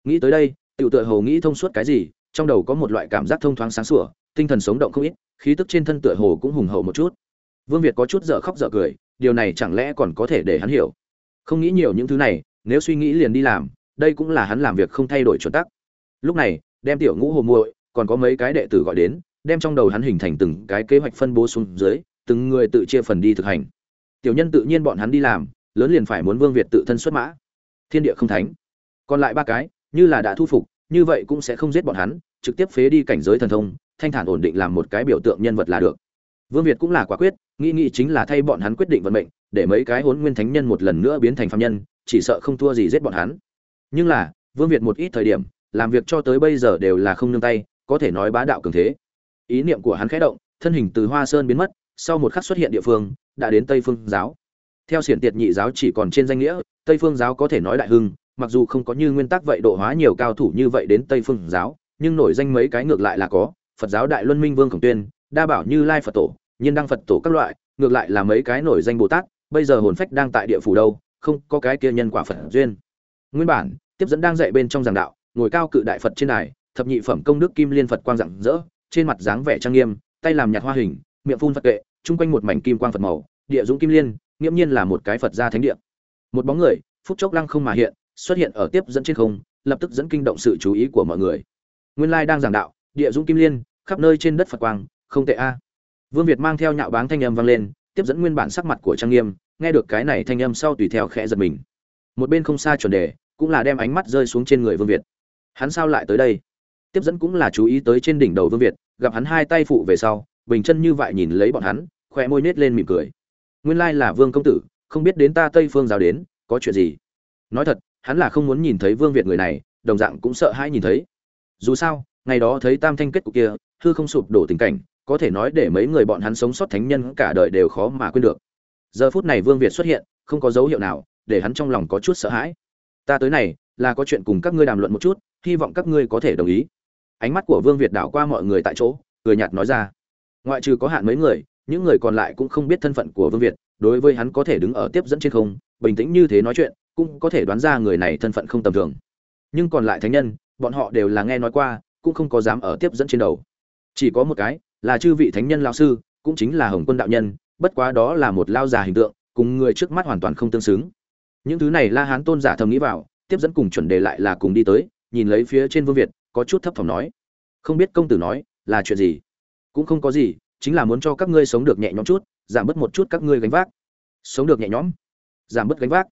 Nghĩ tới đây, tiểu tựa hồ nghĩ thông suốt cái gì, trong đầu có một loại cảm giác thông thoáng sáng sủa, tinh thần sống động không ít, khí tức trên thân tựa hồ cũng hùng hậu một chút vương việt có chút dở khóc dở cười, điều này chẳng lẽ còn có thể để hắn hiểu? Không nghĩ nhiều những thứ này, nếu suy nghĩ liền đi làm, đây cũng là hắn làm việc không thay đổi chuẩn tắc. Lúc này, đem tiểu ngũ hồ muội, còn có mấy cái đệ tử gọi đến, đem trong đầu hắn hình thành từng cái kế hoạch phân bố xuống dưới, từng người tự chia phần đi thực hành. Tiểu nhân tự nhiên bọn hắn đi làm, lớn liền phải muốn vương việt tự thân xuất mã. Thiên địa không thánh. Còn lại ba cái, như là đã thu phục, như vậy cũng sẽ không giết bọn hắn, trực tiếp phế đi cảnh giới thần thông, thanh thản ổn định làm một cái biểu tượng nhân vật là được vương việt cũng là quả quyết, nghĩ nghĩ chính là thay bọn hắn quyết định vận mệnh, để mấy cái Hỗn nguyên thánh nhân một lần nữa biến thành phàm nhân, chỉ sợ không thua gì giết bọn hắn. Nhưng là, vương việt một ít thời điểm, làm việc cho tới bây giờ đều là không nương tay, có thể nói bá đạo cường thế. Ý niệm của hắn khẽ động, thân hình từ hoa sơn biến mất, sau một khắc xuất hiện địa phương, đã đến tây phương giáo. Theo xiển tiệt nhị giáo chỉ còn trên danh nghĩa, tây phương giáo có thể nói đại hưng, mặc dù không có như nguyên tắc vậy độ hóa nhiều cao thủ như vậy đến tây phương giáo, nhưng nổi danh mấy cái ngược lại là có, phật giáo đại luân minh vương khổng tuyên đa bảo như lai phật tổ, nhiên đăng phật tổ các loại, ngược lại là mấy cái nổi danh bồ tát, bây giờ hồn phách đang tại địa phủ đâu, không có cái kia nhân quả phật duyên. Nguyên bản, tiếp dẫn đang dạy bên trong giảng đạo, ngồi cao cự đại phật trên đài, thập nhị phẩm công đức kim liên phật quang rạng rỡ, trên mặt dáng vẻ trang nghiêm, tay làm nhạt hoa hình, miệng phun phật kệ chung quanh một mảnh kim quang phật màu, địa dũng kim liên, nghiễm nhiên là một cái phật gia thánh địa. Một bóng người, phút chốc lăng không mà hiện, xuất hiện ở tiếp dẫn trên không, lập tức dẫn kinh động sự chú ý của mọi người. Nguyên lai đang giảng đạo, địa dũng kim liên, khắp nơi trên đất phật quang không tệ a. Vương việt mang theo nhạo báng thanh âm vang lên, tiếp dẫn nguyên bản sắc mặt của trang nghiêm, nghe được cái này thanh âm sau tùy theo khẽ giật mình. Một bên không xa chuẩn đề, cũng là đem ánh mắt rơi xuống trên người vương việt. Hắn sao lại tới đây? Tiếp dẫn cũng là chú ý tới trên đỉnh đầu vương việt, gặp hắn hai tay phụ về sau, bình chân như vậy nhìn lấy bọn hắn khỏe môi nết lên mỉm cười. Nguyên lai là vương công tử, không biết đến ta tây phương giao đến, có chuyện gì? Nói thật, hắn là không muốn nhìn thấy vương việt người này, đồng dạng cũng sợ hãi nhìn thấy. Dù sao, ngày đó thấy tam thanh kết cục kia, hư không sụp đổ tình cảnh có thể nói để mấy người bọn hắn sống sót thánh nhân cả đời đều khó mà quên được. Giờ phút này vương việt xuất hiện, không có dấu hiệu nào để hắn trong lòng có chút sợ hãi. Ta tới này, là có chuyện cùng các ngươi đàm luận một chút, hy vọng các ngươi có thể đồng ý. Ánh mắt của vương việt đảo qua mọi người tại chỗ, cười nhạt nói ra. Ngoại trừ có hạn mấy người, những người còn lại cũng không biết thân phận của vương việt, đối với hắn có thể đứng ở tiếp dẫn trên không, bình tĩnh như thế nói chuyện, cũng có thể đoán ra người này thân phận không tầm thường. Nhưng còn lại thánh nhân, bọn họ đều là nghe nói qua, cũng không có dám ở tiếp dẫn trên đầu. Chỉ có một cái là chư vị thánh nhân lão sư, cũng chính là hồng quân đạo nhân, bất quá đó là một lao già hình tượng, cùng người trước mắt hoàn toàn không tương xứng. Những thứ này la hán tôn giả thầm nghĩ vào, tiếp dẫn cùng chuẩn đề lại là cùng đi tới, nhìn lấy phía trên vương việt, có chút thấp thỏm nói. Không biết công tử nói, là chuyện gì? Cũng không có gì, chính là muốn cho các ngươi sống được nhẹ nhõm chút, giảm bớt một chút các ngươi gánh vác. Sống được nhẹ nhõm, giảm bớt gánh vác.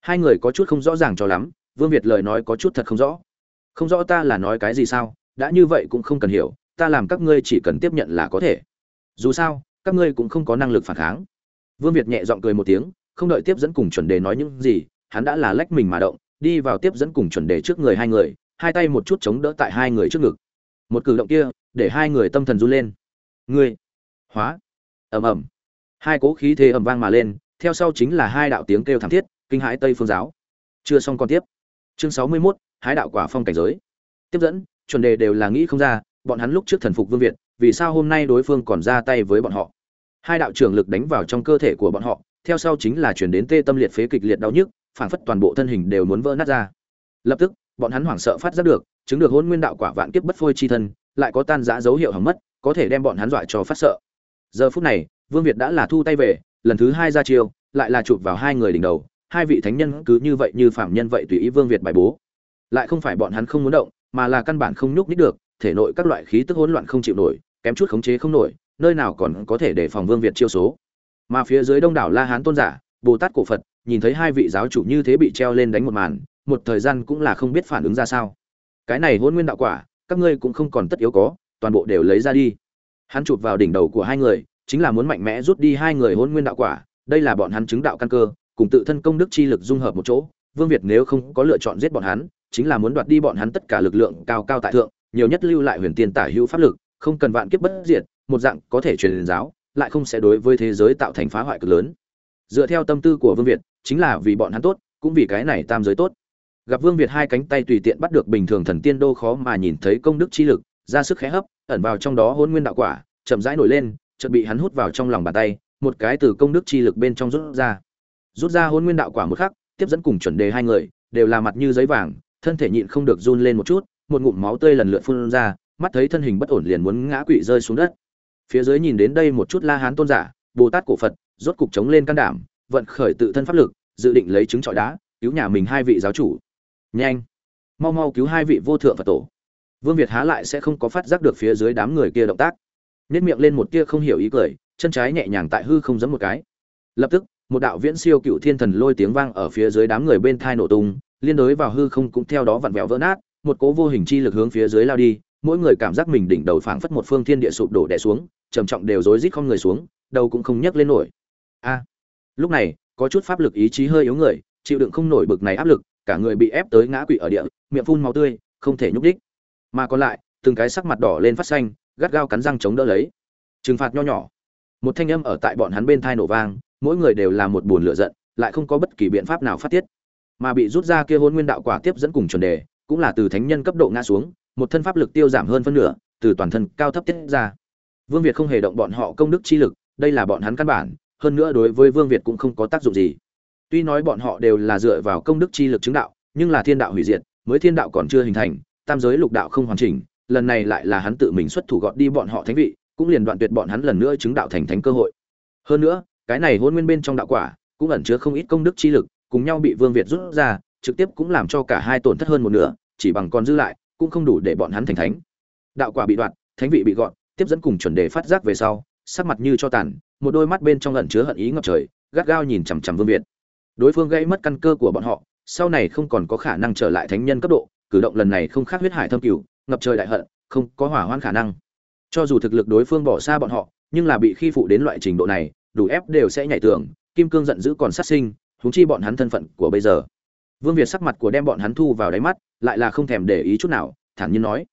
Hai người có chút không rõ ràng cho lắm, vương việt lời nói có chút thật không rõ. Không rõ ta là nói cái gì sao, đã như vậy cũng không cần hiểu ta làm các ngươi chỉ cần tiếp nhận là có thể. Dù sao các ngươi cũng không có năng lực phản kháng. Vương việt nhẹ giọng cười một tiếng không đợi tiếp dẫn cùng chuẩn đề nói những gì hắn đã là lách mình mà động đi vào tiếp dẫn cùng chuẩn đề trước người hai người hai tay một chút chống đỡ tại hai người trước ngực. Một cử động kia để hai người tâm thần run lên. Ngươi hóa ầm ầm. Hai cố khí thế ầm vang mà lên theo sau chính là hai đạo tiếng kêu thảm thiết kinh hãi tây phương giáo. Chưa xong còn tiếp. Chương sáu mươi 61, hái đạo quả phong cảnh giới. Tiếp dẫn chuẩn đề đều là nghĩ không ra bọn hắn lúc trước thần phục vương việt, vì sao hôm nay đối phương còn ra tay với bọn họ? Hai đạo trưởng lực đánh vào trong cơ thể của bọn họ, theo sau chính là chuyển đến tê tâm liệt phế kịch liệt đau nhức, phảng phất toàn bộ thân hình đều muốn vỡ nát ra. Lập tức, bọn hắn hoảng sợ phát giác được, chứng được hôn nguyên đạo quả vạn kiếp bất phôi chi thân, lại có tan rã dấu hiệu hỏng mất, có thể đem bọn hắn dọa cho phát sợ. Giờ phút này, vương việt đã là thu tay về, lần thứ hai ra chiêu, lại là chụp vào hai người đỉnh đầu, hai vị thánh nhân cứ như vậy như phạm nhân vậy tùy ý vương việt bài bố. Lại không phải bọn hắn không muốn động, mà là căn bản không nhúc nít được thể nội các loại khí tức hỗn loạn không chịu nổi, kém chút khống chế không nổi, nơi nào còn có thể để phòng vương việt chiêu số. Mà phía dưới đông đảo la hán tôn giả, bồ tát cổ phật, nhìn thấy hai vị giáo chủ như thế bị treo lên đánh một màn, một thời gian cũng là không biết phản ứng ra sao. Cái này Hỗn nguyên đạo quả, các ngươi cũng không còn tất yếu có, toàn bộ đều lấy ra đi. Hắn chụp vào đỉnh đầu của hai người, chính là muốn mạnh mẽ rút đi hai người Hỗn nguyên đạo quả, đây là bọn hắn chứng đạo căn cơ, cùng tự thân công đức chi lực dung hợp một chỗ, vương việt nếu không có lựa chọn giết bọn hắn, chính là muốn đoạt đi bọn hắn tất cả lực lượng cao cao tại thượng nhiều nhất lưu lại huyền tiên tả hữu pháp lực, không cần vạn kiếp bất diệt, một dạng có thể truyền giáo, lại không sẽ đối với thế giới tạo thành phá hoại cực lớn. Dựa theo tâm tư của vương việt, chính là vì bọn hắn tốt, cũng vì cái này tam giới tốt. Gặp vương việt hai cánh tay tùy tiện bắt được bình thường thần tiên đô khó mà nhìn thấy công đức chi lực, ra sức khẽ hấp, ẩn vào trong đó hôn nguyên đạo quả, chậm rãi nổi lên, chợt bị hắn hút vào trong lòng bàn tay, một cái từ công đức chi lực bên trong rút ra. Rút ra hôn nguyên đạo quả một khắc, tiếp dẫn cùng chuẩn đề hai người, đều là mặt như giấy vàng, thân thể nhịn không được run lên một chút một ngụm máu tươi lần lượt phun ra, mắt thấy thân hình bất ổn liền muốn ngã quỵ rơi xuống đất. Phía dưới nhìn đến đây một chút la hán tôn giả, bồ tát cổ phật, rốt cục chống lên can đảm, vận khởi tự thân pháp lực, dự định lấy trứng trọi đá, cứu nhà mình hai vị giáo chủ. Nhanh! Mau mau cứu hai vị vô thượng phật tổ. Vương việt há lại sẽ không có phát giác được phía dưới đám người kia động tác. Nếp miệng lên một tia không hiểu ý cười, chân trái nhẹ nhàng tại hư không giấm một cái. Lập tức, một đạo viễn siêu cựu thiên thần lôi tiếng vang ở phía dưới đám người bên thai nổ tung, liên đối vào hư không cũng theo đó vặn vẹo vỡ nát một cố vô hình chi lực hướng phía dưới lao đi, mỗi người cảm giác mình đỉnh đầu phảng phất một phương thiên địa sụp đổ đè xuống, trầm trọng đều rối rít không người xuống, đầu cũng không nhấc lên nổi. A, lúc này, có chút pháp lực ý chí hơi yếu người, chịu đựng không nổi bực này áp lực, cả người bị ép tới ngã quỵ ở địa, miệng phun máu tươi, không thể nhúc đích. Mà còn lại, từng cái sắc mặt đỏ lên phát xanh, gắt gao cắn răng chống đỡ lấy. Trừng phạt nho nhỏ. Một thanh âm ở tại bọn hắn bên thai nổ vang, mỗi người đều là một buồn lửa giận, lại không có bất kỳ biện pháp nào phát tiết. Mà bị rút ra kia hôn nguyên đạo quả tiếp dẫn cùng chuẩn đề cũng là từ thánh nhân cấp độ ngã xuống, một thân pháp lực tiêu giảm hơn phân nửa, từ toàn thân cao thấp tiết ra. Vương việt không hề động bọn họ công đức chi lực, đây là bọn hắn căn bản, hơn nữa đối với vương việt cũng không có tác dụng gì. Tuy nói bọn họ đều là dựa vào công đức chi lực chứng đạo, nhưng là thiên đạo hủy diệt, mới thiên đạo còn chưa hình thành, tam giới lục đạo không hoàn chỉnh, lần này lại là hắn tự mình xuất thủ gọt đi bọn họ thánh vị, cũng liền đoạn tuyệt bọn hắn lần nữa chứng đạo thành thánh cơ hội. Hơn nữa, cái này hôn nguyên bên trong đạo quả, cũng ẩn chứa không ít công đức chi lực, cùng nhau bị vương việt rút ra, trực tiếp cũng làm cho cả hai tổn thất hơn một nửa chỉ bằng còn dư lại, cũng không đủ để bọn hắn thành thánh. Đạo quả bị đoạn thánh vị bị gọn, tiếp dẫn cùng chuẩn đề phát giác về sau, sắc mặt như cho tàn, một đôi mắt bên trong ẩn chứa hận ý ngập trời, gắt gao nhìn chằm chằm vương việt. Đối phương gây mất căn cơ của bọn họ, sau này không còn có khả năng trở lại thánh nhân cấp độ, cử động lần này không khác huyết hải thâm cửu, ngập trời đại hận, không có hỏa hoãn khả năng. Cho dù thực lực đối phương bỏ xa bọn họ, nhưng là bị khi phụ đến loại trình độ này, đủ ép đều sẽ nhảy tưởng kim cương giận dữ còn sát sinh, huống chi bọn hắn thân phận của bây giờ vương việt sắc mặt của đem bọn hắn thu vào đáy mắt, lại là không thèm để ý chút nào, thản nhiên nói,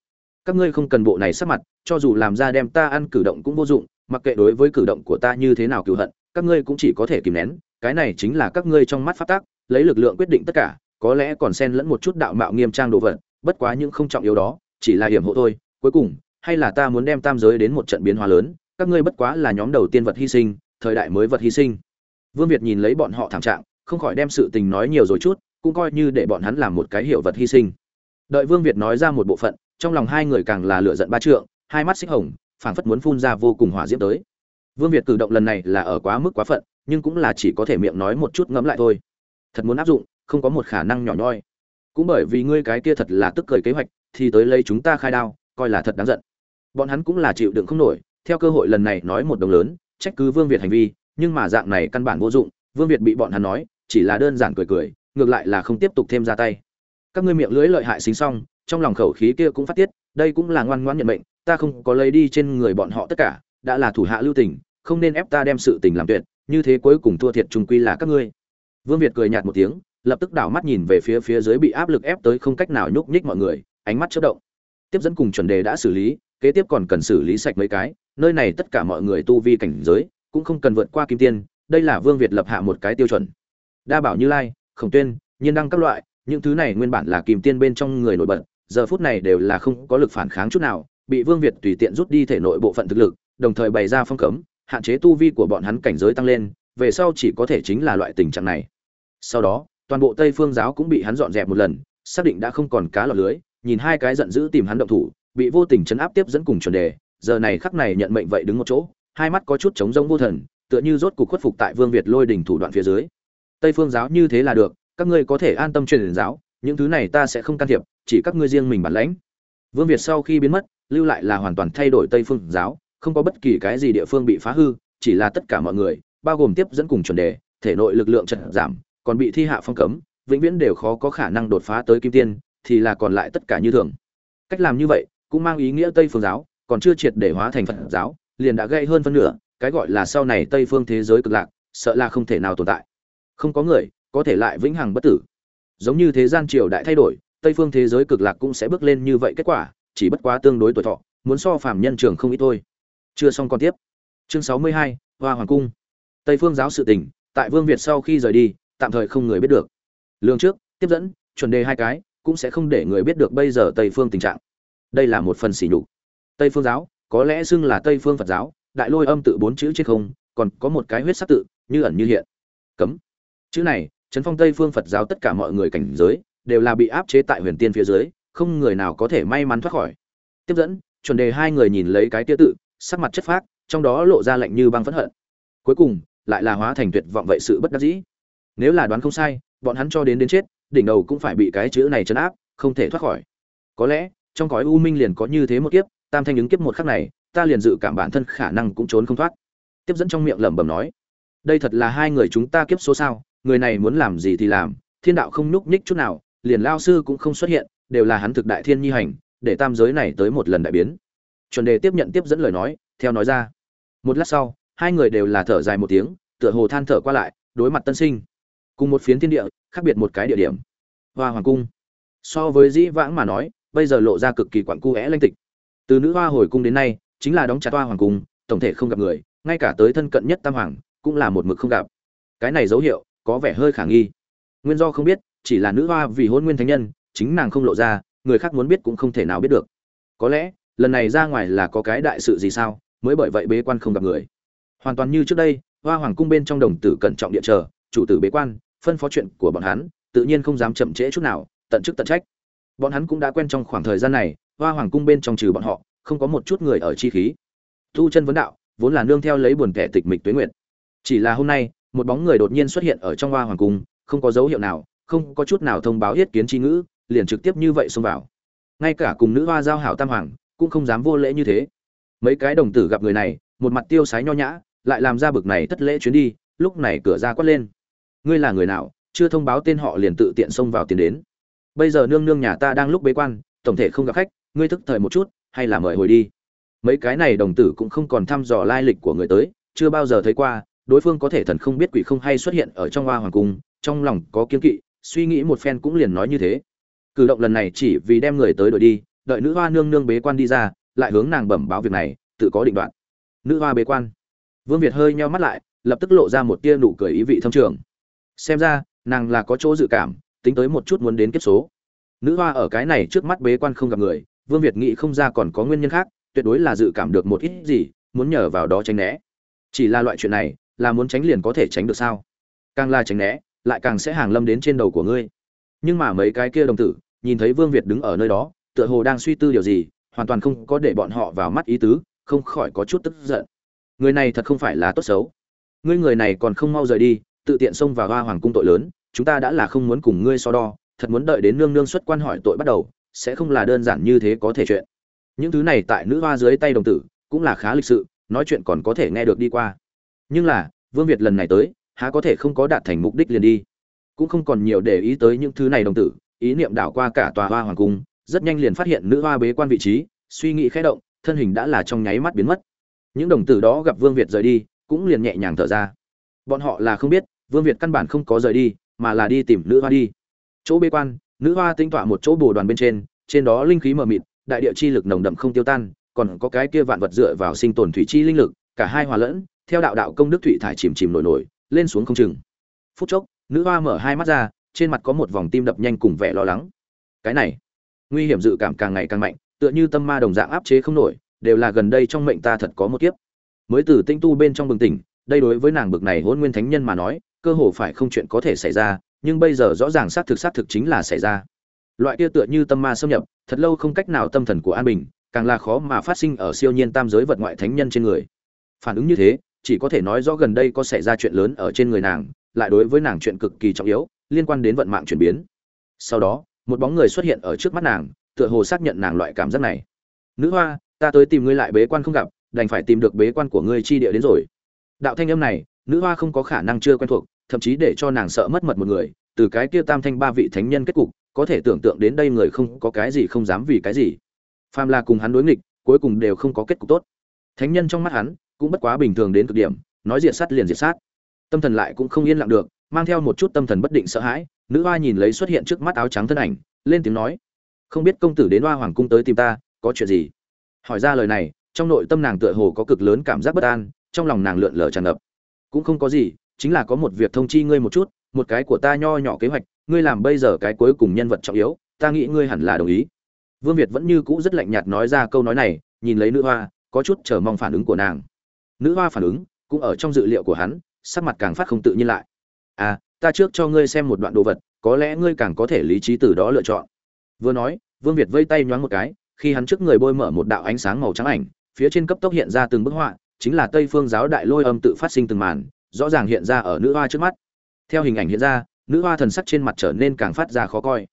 các ngươi không cần bộ này sắc mặt, cho dù làm ra đem ta ăn cử động cũng vô dụng, mặc kệ đối với cử động của ta như thế nào cừu hận, các ngươi cũng chỉ có thể kìm nén, cái này chính là các ngươi trong mắt phát tác lấy lực lượng quyết định tất cả, có lẽ còn xen lẫn một chút đạo mạo nghiêm trang đồ vật, bất quá những không trọng yếu đó, chỉ là hiểm hộ thôi, cuối cùng, hay là ta muốn đem tam giới đến một trận biến hóa lớn, các ngươi bất quá là nhóm đầu tiên vật hy sinh, thời đại mới vật hy sinh. Vương việt nhìn lấy bọn họ thảm trạng, không khỏi đem sự tình nói nhiều rồi chút cũng coi như để bọn hắn làm một cái hiệu vật hy sinh. Đợi vương việt nói ra một bộ phận, trong lòng hai người càng là lựa giận ba trượng, hai mắt xích hồng, phảng phất muốn phun ra vô cùng hỏa diễm tới. Vương việt cử động lần này là ở quá mức quá phận, nhưng cũng là chỉ có thể miệng nói một chút ngẫm lại thôi. Thật muốn áp dụng, không có một khả năng nhỏ nhoi. Cũng bởi vì ngươi cái kia thật là tức cười kế hoạch, thì tới lấy chúng ta khai đao, coi là thật đáng giận. Bọn hắn cũng là chịu đựng không nổi, theo cơ hội lần này nói một đồng lớn, trách cứ vương việt hành vi, nhưng mà dạng này căn bản vô dụng, vương việt bị bọn hắn nói, chỉ là đơn giản cười cười ngược lại là không tiếp tục thêm ra tay. Các ngươi miệng lưỡi lợi hại xính xong, trong lòng khẩu khí kia cũng phát tiết, đây cũng là ngoan ngoãn nhận mệnh, ta không có lấy đi trên người bọn họ tất cả, đã là thủ hạ lưu tình, không nên ép ta đem sự tình làm tuyệt, như thế cuối cùng thua thiệt trung quy là các ngươi. Vương việt cười nhạt một tiếng, lập tức đảo mắt nhìn về phía phía dưới bị áp lực ép tới không cách nào nhúc nhích mọi người, ánh mắt chớp động. Tiếp dẫn cùng chuẩn đề đã xử lý, kế tiếp còn cần xử lý sạch mấy cái, nơi này tất cả mọi người tu vi cảnh giới, cũng không cần vượt qua kim tiên, đây là vương việt lập hạ một cái tiêu chuẩn. Đa bảo như lai khổng tuyên, nhiên đăng các loại, những thứ này nguyên bản là kìm tiên bên trong người nổi bật, giờ phút này đều là không có lực phản kháng chút nào, bị vương việt tùy tiện rút đi thể nội bộ phận thực lực, đồng thời bày ra phong cấm, hạn chế tu vi của bọn hắn cảnh giới tăng lên, về sau chỉ có thể chính là loại tình trạng này. Sau đó, toàn bộ tây phương giáo cũng bị hắn dọn dẹp một lần, xác định đã không còn cá lọt lưới, nhìn hai cái giận dữ tìm hắn động thủ, bị vô tình chấn áp tiếp dẫn cùng chuẩn đề, giờ này khắc này nhận mệnh vậy đứng một chỗ, hai mắt có chút trống rỗng vô thần, tựa như rốt cục khuất phục tại vương việt lôi đình thủ đoạn phía dưới tây phương giáo như thế là được, các ngươi có thể an tâm truyền giáo, những thứ này ta sẽ không can thiệp, chỉ các ngươi riêng mình bản lãnh. Vương việt sau khi biến mất, lưu lại là hoàn toàn thay đổi tây phương giáo, không có bất kỳ cái gì địa phương bị phá hư, chỉ là tất cả mọi người, bao gồm tiếp dẫn cùng chuẩn đề, thể nội lực lượng trận giảm, còn bị thi hạ phong cấm, vĩnh viễn đều khó có khả năng đột phá tới kim tiên, thì là còn lại tất cả như thường. Cách làm như vậy, cũng mang ý nghĩa tây phương giáo, còn chưa triệt để hóa thành phật giáo, liền đã gây hơn phân nửa, cái gọi là sau này tây phương thế giới cực lạc, sợ là không thể nào tồn tại không có người, có thể lại vĩnh hằng bất tử. Giống như thế gian triều đại thay đổi, tây phương thế giới cực lạc cũng sẽ bước lên như vậy kết quả, chỉ bất quá tương đối tuổi thọ, muốn so phàm nhân trường không ít thôi. Chưa xong còn tiếp. Chương sáu mươi hai, hoa hoàng cung. Tây phương giáo sự tình tại vương việt sau khi rời đi, tạm thời không người biết được. Lương trước, tiếp dẫn, chuẩn đề hai cái, cũng sẽ không để người biết được bây giờ tây phương tình trạng. Đây là một phần sỉ nhục. Tây phương giáo, có lẽ xưng là tây phương phật giáo, đại lôi âm tự bốn chữ trên không, còn có một cái huyết sắc tự, như ẩn như hiện. Cấm chữ này, trấn phong tây phương phật giáo tất cả mọi người cảnh giới, đều là bị áp chế tại huyền tiên phía dưới, không người nào có thể may mắn thoát khỏi. Tiếp dẫn, chuẩn đề hai người nhìn lấy cái tia tự, sắc mặt chất phác, trong đó lộ ra lạnh như băng phẫn hận. Cuối cùng, lại là hóa thành tuyệt vọng vậy sự bất đắc dĩ. Nếu là đoán không sai, bọn hắn cho đến đến chết, đỉnh đầu cũng phải bị cái chữ này chấn áp, không thể thoát khỏi. Có lẽ, trong cõi u minh liền có như thế một kiếp, tam thanh ứng kiếp một khắc này, ta liền dự cảm bản thân khả năng cũng trốn không thoát. Tiếp dẫn trong miệng lẩm bẩm nói, đây thật là hai người chúng ta kiếp số sao? Người này muốn làm gì thì làm, thiên đạo không nhúc nhích chút nào, liền lao sư cũng không xuất hiện, đều là hắn thực đại thiên nhi hành, để tam giới này tới một lần đại biến. Chuẩn đề tiếp nhận tiếp dẫn lời nói, theo nói ra. Một lát sau, hai người đều là thở dài một tiếng, tựa hồ than thở qua lại, đối mặt tân sinh. Cùng một phiến thiên địa, khác biệt một cái địa điểm. Hoa hoàng cung. So với dĩ vãng mà nói, bây giờ lộ ra cực kỳ quặn cu é lanh tịch. Từ nữ hoa hồi cung đến nay, chính là đóng chặt hoa hoàng cung, tổng thể không gặp người, ngay cả tới thân cận nhất tam hoàng, cũng là một mực không gặp. Cái này dấu hiệu có vẻ hơi khả nghi. Nguyên do không biết, chỉ là nữ hoa vì hôn nguyên thánh nhân, chính nàng không lộ ra, người khác muốn biết cũng không thể nào biết được. Có lẽ, lần này ra ngoài là có cái đại sự gì sao, mới bởi vậy bế quan không gặp người. Hoàn toàn như trước đây, hoa hoàng cung bên trong đồng tử cẩn trọng địa chờ, chủ tử bế quan, phân phó chuyện của bọn hắn, tự nhiên không dám chậm trễ chút nào, tận chức tận trách. Bọn hắn cũng đã quen trong khoảng thời gian này, hoa hoàng cung bên trong trừ bọn họ, không có một chút người ở chi khí. Tu chân vấn đạo, vốn là nương theo lấy buồn kẻ tịch mịch tuế nguyện chỉ là hôm nay một bóng người đột nhiên xuất hiện ở trong hoa hoàng cung, không có dấu hiệu nào, không có chút nào thông báo yết kiến tri ngữ, liền trực tiếp như vậy xông vào. Ngay cả cùng nữ hoa giao hảo tam hoàng, cũng không dám vô lễ như thế. Mấy cái đồng tử gặp người này, một mặt tiêu sái nho nhã, lại làm ra bực này thất lễ chuyến đi, lúc này cửa ra quát lên. Ngươi là người nào, chưa thông báo tên họ liền tự tiện xông vào tiền đến. Bây giờ nương nương nhà ta đang lúc bế quan, tổng thể không gặp khách, ngươi thức thời một chút, hay là mời hồi đi. Mấy cái này đồng tử cũng không còn thăm dò lai lịch của người tới, chưa bao giờ thấy qua đối phương có thể thần không biết quỷ không hay xuất hiện ở trong hoa hoàng cung, trong lòng có kiên kỵ, suy nghĩ một phen cũng liền nói như thế. Cử động lần này chỉ vì đem người tới đổi đi, đợi nữ hoa nương nương bế quan đi ra, lại hướng nàng bẩm báo việc này, tự có định đoạn. Nữ hoa bế quan. Vương việt hơi nheo mắt lại, lập tức lộ ra một tia nụ cười ý vị thâm trường. Xem ra, nàng là có chỗ dự cảm, tính tới một chút muốn đến kiếp số. Nữ hoa ở cái này trước mắt bế quan không gặp người, vương việt nghĩ không ra còn có nguyên nhân khác, tuyệt đối là dự cảm được một ít gì, muốn nhờ vào đó tránh né. Chỉ là loại chuyện này là muốn tránh liền có thể tránh được sao? Càng là tránh né, lại càng sẽ hàng lâm đến trên đầu của ngươi. Nhưng mà mấy cái kia đồng tử, nhìn thấy vương việt đứng ở nơi đó, tựa hồ đang suy tư điều gì, hoàn toàn không có để bọn họ vào mắt ý tứ, không khỏi có chút tức giận. Người này thật không phải là tốt xấu. Ngươi người này còn không mau rời đi, tự tiện xông vào hoa hoàng cung tội lớn, chúng ta đã là không muốn cùng ngươi so đo, thật muốn đợi đến nương nương xuất quan hỏi tội bắt đầu, sẽ không là đơn giản như thế có thể chuyện. Những thứ này tại nữ hoa dưới tay đồng tử, cũng là khá lịch sự, nói chuyện còn có thể nghe được đi qua nhưng là, vương việt lần này tới, há có thể không có đạt thành mục đích liền đi. Cũng không còn nhiều để ý tới những thứ này đồng tử, ý niệm đảo qua cả tòa hoa hoàng cung, rất nhanh liền phát hiện nữ hoa bế quan vị trí, suy nghĩ khẽ động, thân hình đã là trong nháy mắt biến mất. Những đồng tử đó gặp vương việt rời đi, cũng liền nhẹ nhàng thở ra. Bọn họ là không biết, vương việt căn bản không có rời đi, mà là đi tìm nữ hoa đi. Chỗ bế quan, nữ hoa tinh tọa một chỗ bồ đoàn bên trên trên đó linh khí mờ mịt, đại địa chi lực nồng đậm không tiêu tan, còn có cái kia vạn vật dựa vào sinh tồn thủy chi linh lực, cả hai hòa lẫn theo đạo đạo công đức thủy thải chìm chìm nổi nổi, lên xuống không chừng. Phút chốc, nữ hoa mở hai mắt ra, trên mặt có một vòng tim đập nhanh cùng vẻ lo lắng. Cái này, nguy hiểm dự cảm càng ngày càng mạnh, tựa như tâm ma đồng dạng áp chế không nổi, đều là gần đây trong mệnh ta thật có một kiếp. Mới từ tinh tu bên trong bừng tỉnh, đây đối với nàng bực này hôn nguyên thánh nhân mà nói, cơ hồ phải không chuyện có thể xảy ra, nhưng bây giờ rõ ràng xác thực xác thực chính là xảy ra. Loại kia tựa như tâm ma xâm nhập, thật lâu không cách nào tâm thần của an bình, càng là khó mà phát sinh ở siêu nhiên tam giới vật ngoại thánh nhân trên người. Phản ứng như thế chỉ có thể nói rõ gần đây có xảy ra chuyện lớn ở trên người nàng, lại đối với nàng chuyện cực kỳ trọng yếu, liên quan đến vận mạng chuyển biến. Sau đó, một bóng người xuất hiện ở trước mắt nàng, tựa hồ xác nhận nàng loại cảm giác này. Nữ hoa, ta tới tìm ngươi lại bế quan không gặp, đành phải tìm được bế quan của ngươi chi địa đến rồi. Đạo thanh âm này, nữ hoa không có khả năng chưa quen thuộc, thậm chí để cho nàng sợ mất mật một người, từ cái kia tam thanh ba vị thánh nhân kết cục, có thể tưởng tượng đến đây người không có cái gì không dám vì cái gì. Phàm là cùng hắn đối nghịch, cuối cùng đều không có kết cục tốt. Thánh nhân trong mắt hắn cũng bất quá bình thường đến cực điểm, nói diệt sát liền diệt sát. Tâm thần lại cũng không yên lặng được, mang theo một chút tâm thần bất định sợ hãi, nữ hoa nhìn lấy xuất hiện trước mắt áo trắng thân ảnh, lên tiếng nói, không biết công tử đến hoa hoàng cung tới tìm ta, có chuyện gì? Hỏi ra lời này, trong nội tâm nàng tựa hồ có cực lớn cảm giác bất an, trong lòng nàng lượn lờ tràn ngập. Cũng không có gì, chính là có một việc thông chi ngươi một chút, một cái của ta nho nhỏ kế hoạch, ngươi làm bây giờ cái cuối cùng nhân vật trọng yếu, ta nghĩ ngươi hẳn là đồng ý. Vương việt vẫn như cũ rất lạnh nhạt nói ra câu nói này, nhìn lấy nữ hoa, có chút chờ mong phản ứng của nàng nữ hoa phản ứng, cũng ở trong dự liệu của hắn, sắc mặt càng phát không tự nhiên lại. À ta trước cho ngươi xem một đoạn đồ vật, có lẽ ngươi càng có thể lý trí từ đó lựa chọn. Vừa nói, vương việt vây tay nhoáng một cái, khi hắn trước người bôi mở một đạo ánh sáng màu trắng ảnh, phía trên cấp tốc hiện ra từng bức họa, chính là tây phương giáo đại lôi âm tự phát sinh từng màn, rõ ràng hiện ra ở nữ hoa trước mắt. Theo hình ảnh hiện ra, nữ hoa thần sắc trên mặt trở nên càng phát ra khó coi.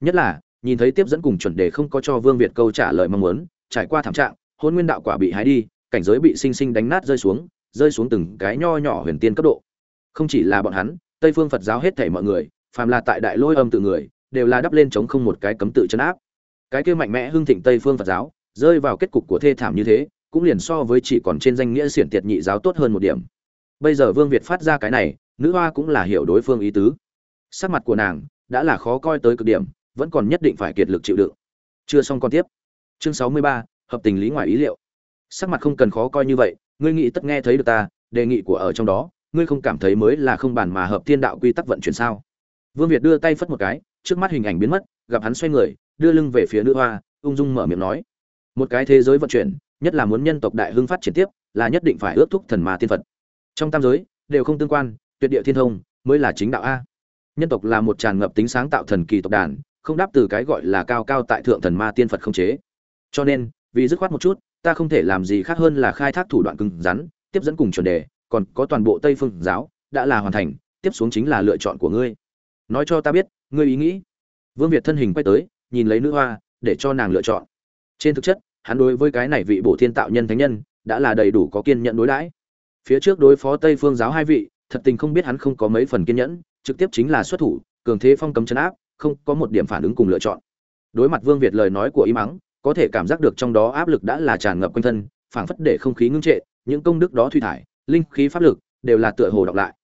Nhất là, nhìn thấy tiếp dẫn cùng chuẩn đề không có cho vương việt câu trả lời mong muốn, trải qua thảm trạng, hôn nguyên đạo quả bị hái đi cảnh giới bị sinh sinh đánh nát rơi xuống rơi xuống từng cái nho nhỏ huyền tiên cấp độ. Không chỉ là bọn hắn, tây phương phật giáo hết thảy mọi người, phàm là tại đại lôi âm tự người, đều là đắp lên chống không một cái cấm tự chấn áp. Cái kia mạnh mẽ hưng thịnh tây phương phật giáo, rơi vào kết cục của thê thảm như thế, cũng liền so với chỉ còn trên danh nghĩa xiển tiệt nhị giáo tốt hơn một điểm. Bây giờ vương việt phát ra cái này, nữ hoa cũng là hiểu đối phương ý tứ. Sắc mặt của nàng đã là khó coi tới cực điểm, vẫn còn nhất định phải kiệt lực chịu đựng. Chưa xong còn tiếp. Chương sáu mươi ba, hợp tình lý ngoài ý liệu sắc mặt không cần khó coi như vậy, ngươi nghĩ tất nghe thấy được ta, đề nghị của ở trong đó, ngươi không cảm thấy mới là không bàn mà hợp thiên đạo quy tắc vận chuyển sao? Vương việt đưa tay phất một cái, trước mắt hình ảnh biến mất, gặp hắn xoay người, đưa lưng về phía nữ hoa, ung dung mở miệng nói. Một cái thế giới vận chuyển, nhất là muốn nhân tộc đại hưng phát triển tiếp, là nhất định phải ước thúc thần ma tiên phật. Trong tam giới, đều không tương quan, tuyệt địa thiên thông, mới là chính đạo a. Nhân tộc là một tràn ngập tính sáng tạo thần kỳ tộc đàn, không đáp từ cái gọi là cao cao tại thượng thần ma tiên phật không chế. Cho nên, vì dứt khoát một chút ta không thể làm gì khác hơn là khai thác thủ đoạn cứng rắn, tiếp dẫn cùng chuẩn đề, còn có toàn bộ tây phương giáo, đã là hoàn thành, tiếp xuống chính là lựa chọn của ngươi. Nói cho ta biết, ngươi ý nghĩ. Vương việt thân hình quay tới, nhìn lấy nữ hoa, để cho nàng lựa chọn. Trên thực chất, hắn đối với cái này vị bổ thiên tạo nhân thánh nhân, đã là đầy đủ có kiên nhẫn đối đãi. Phía trước đối phó tây phương giáo hai vị, thật tình không biết hắn không có mấy phần kiên nhẫn, trực tiếp chính là xuất thủ, cường thế phong cấm chấn áp, không có một điểm phản ứng cùng lựa chọn. Đối mặt vương việt lời nói của y mắng có thể cảm giác được trong đó áp lực đã là tràn ngập quanh thân, phảng phất để không khí ngưng trệ, những công đức đó thủy thải, linh khí pháp lực đều là tựa hồ đọc lại.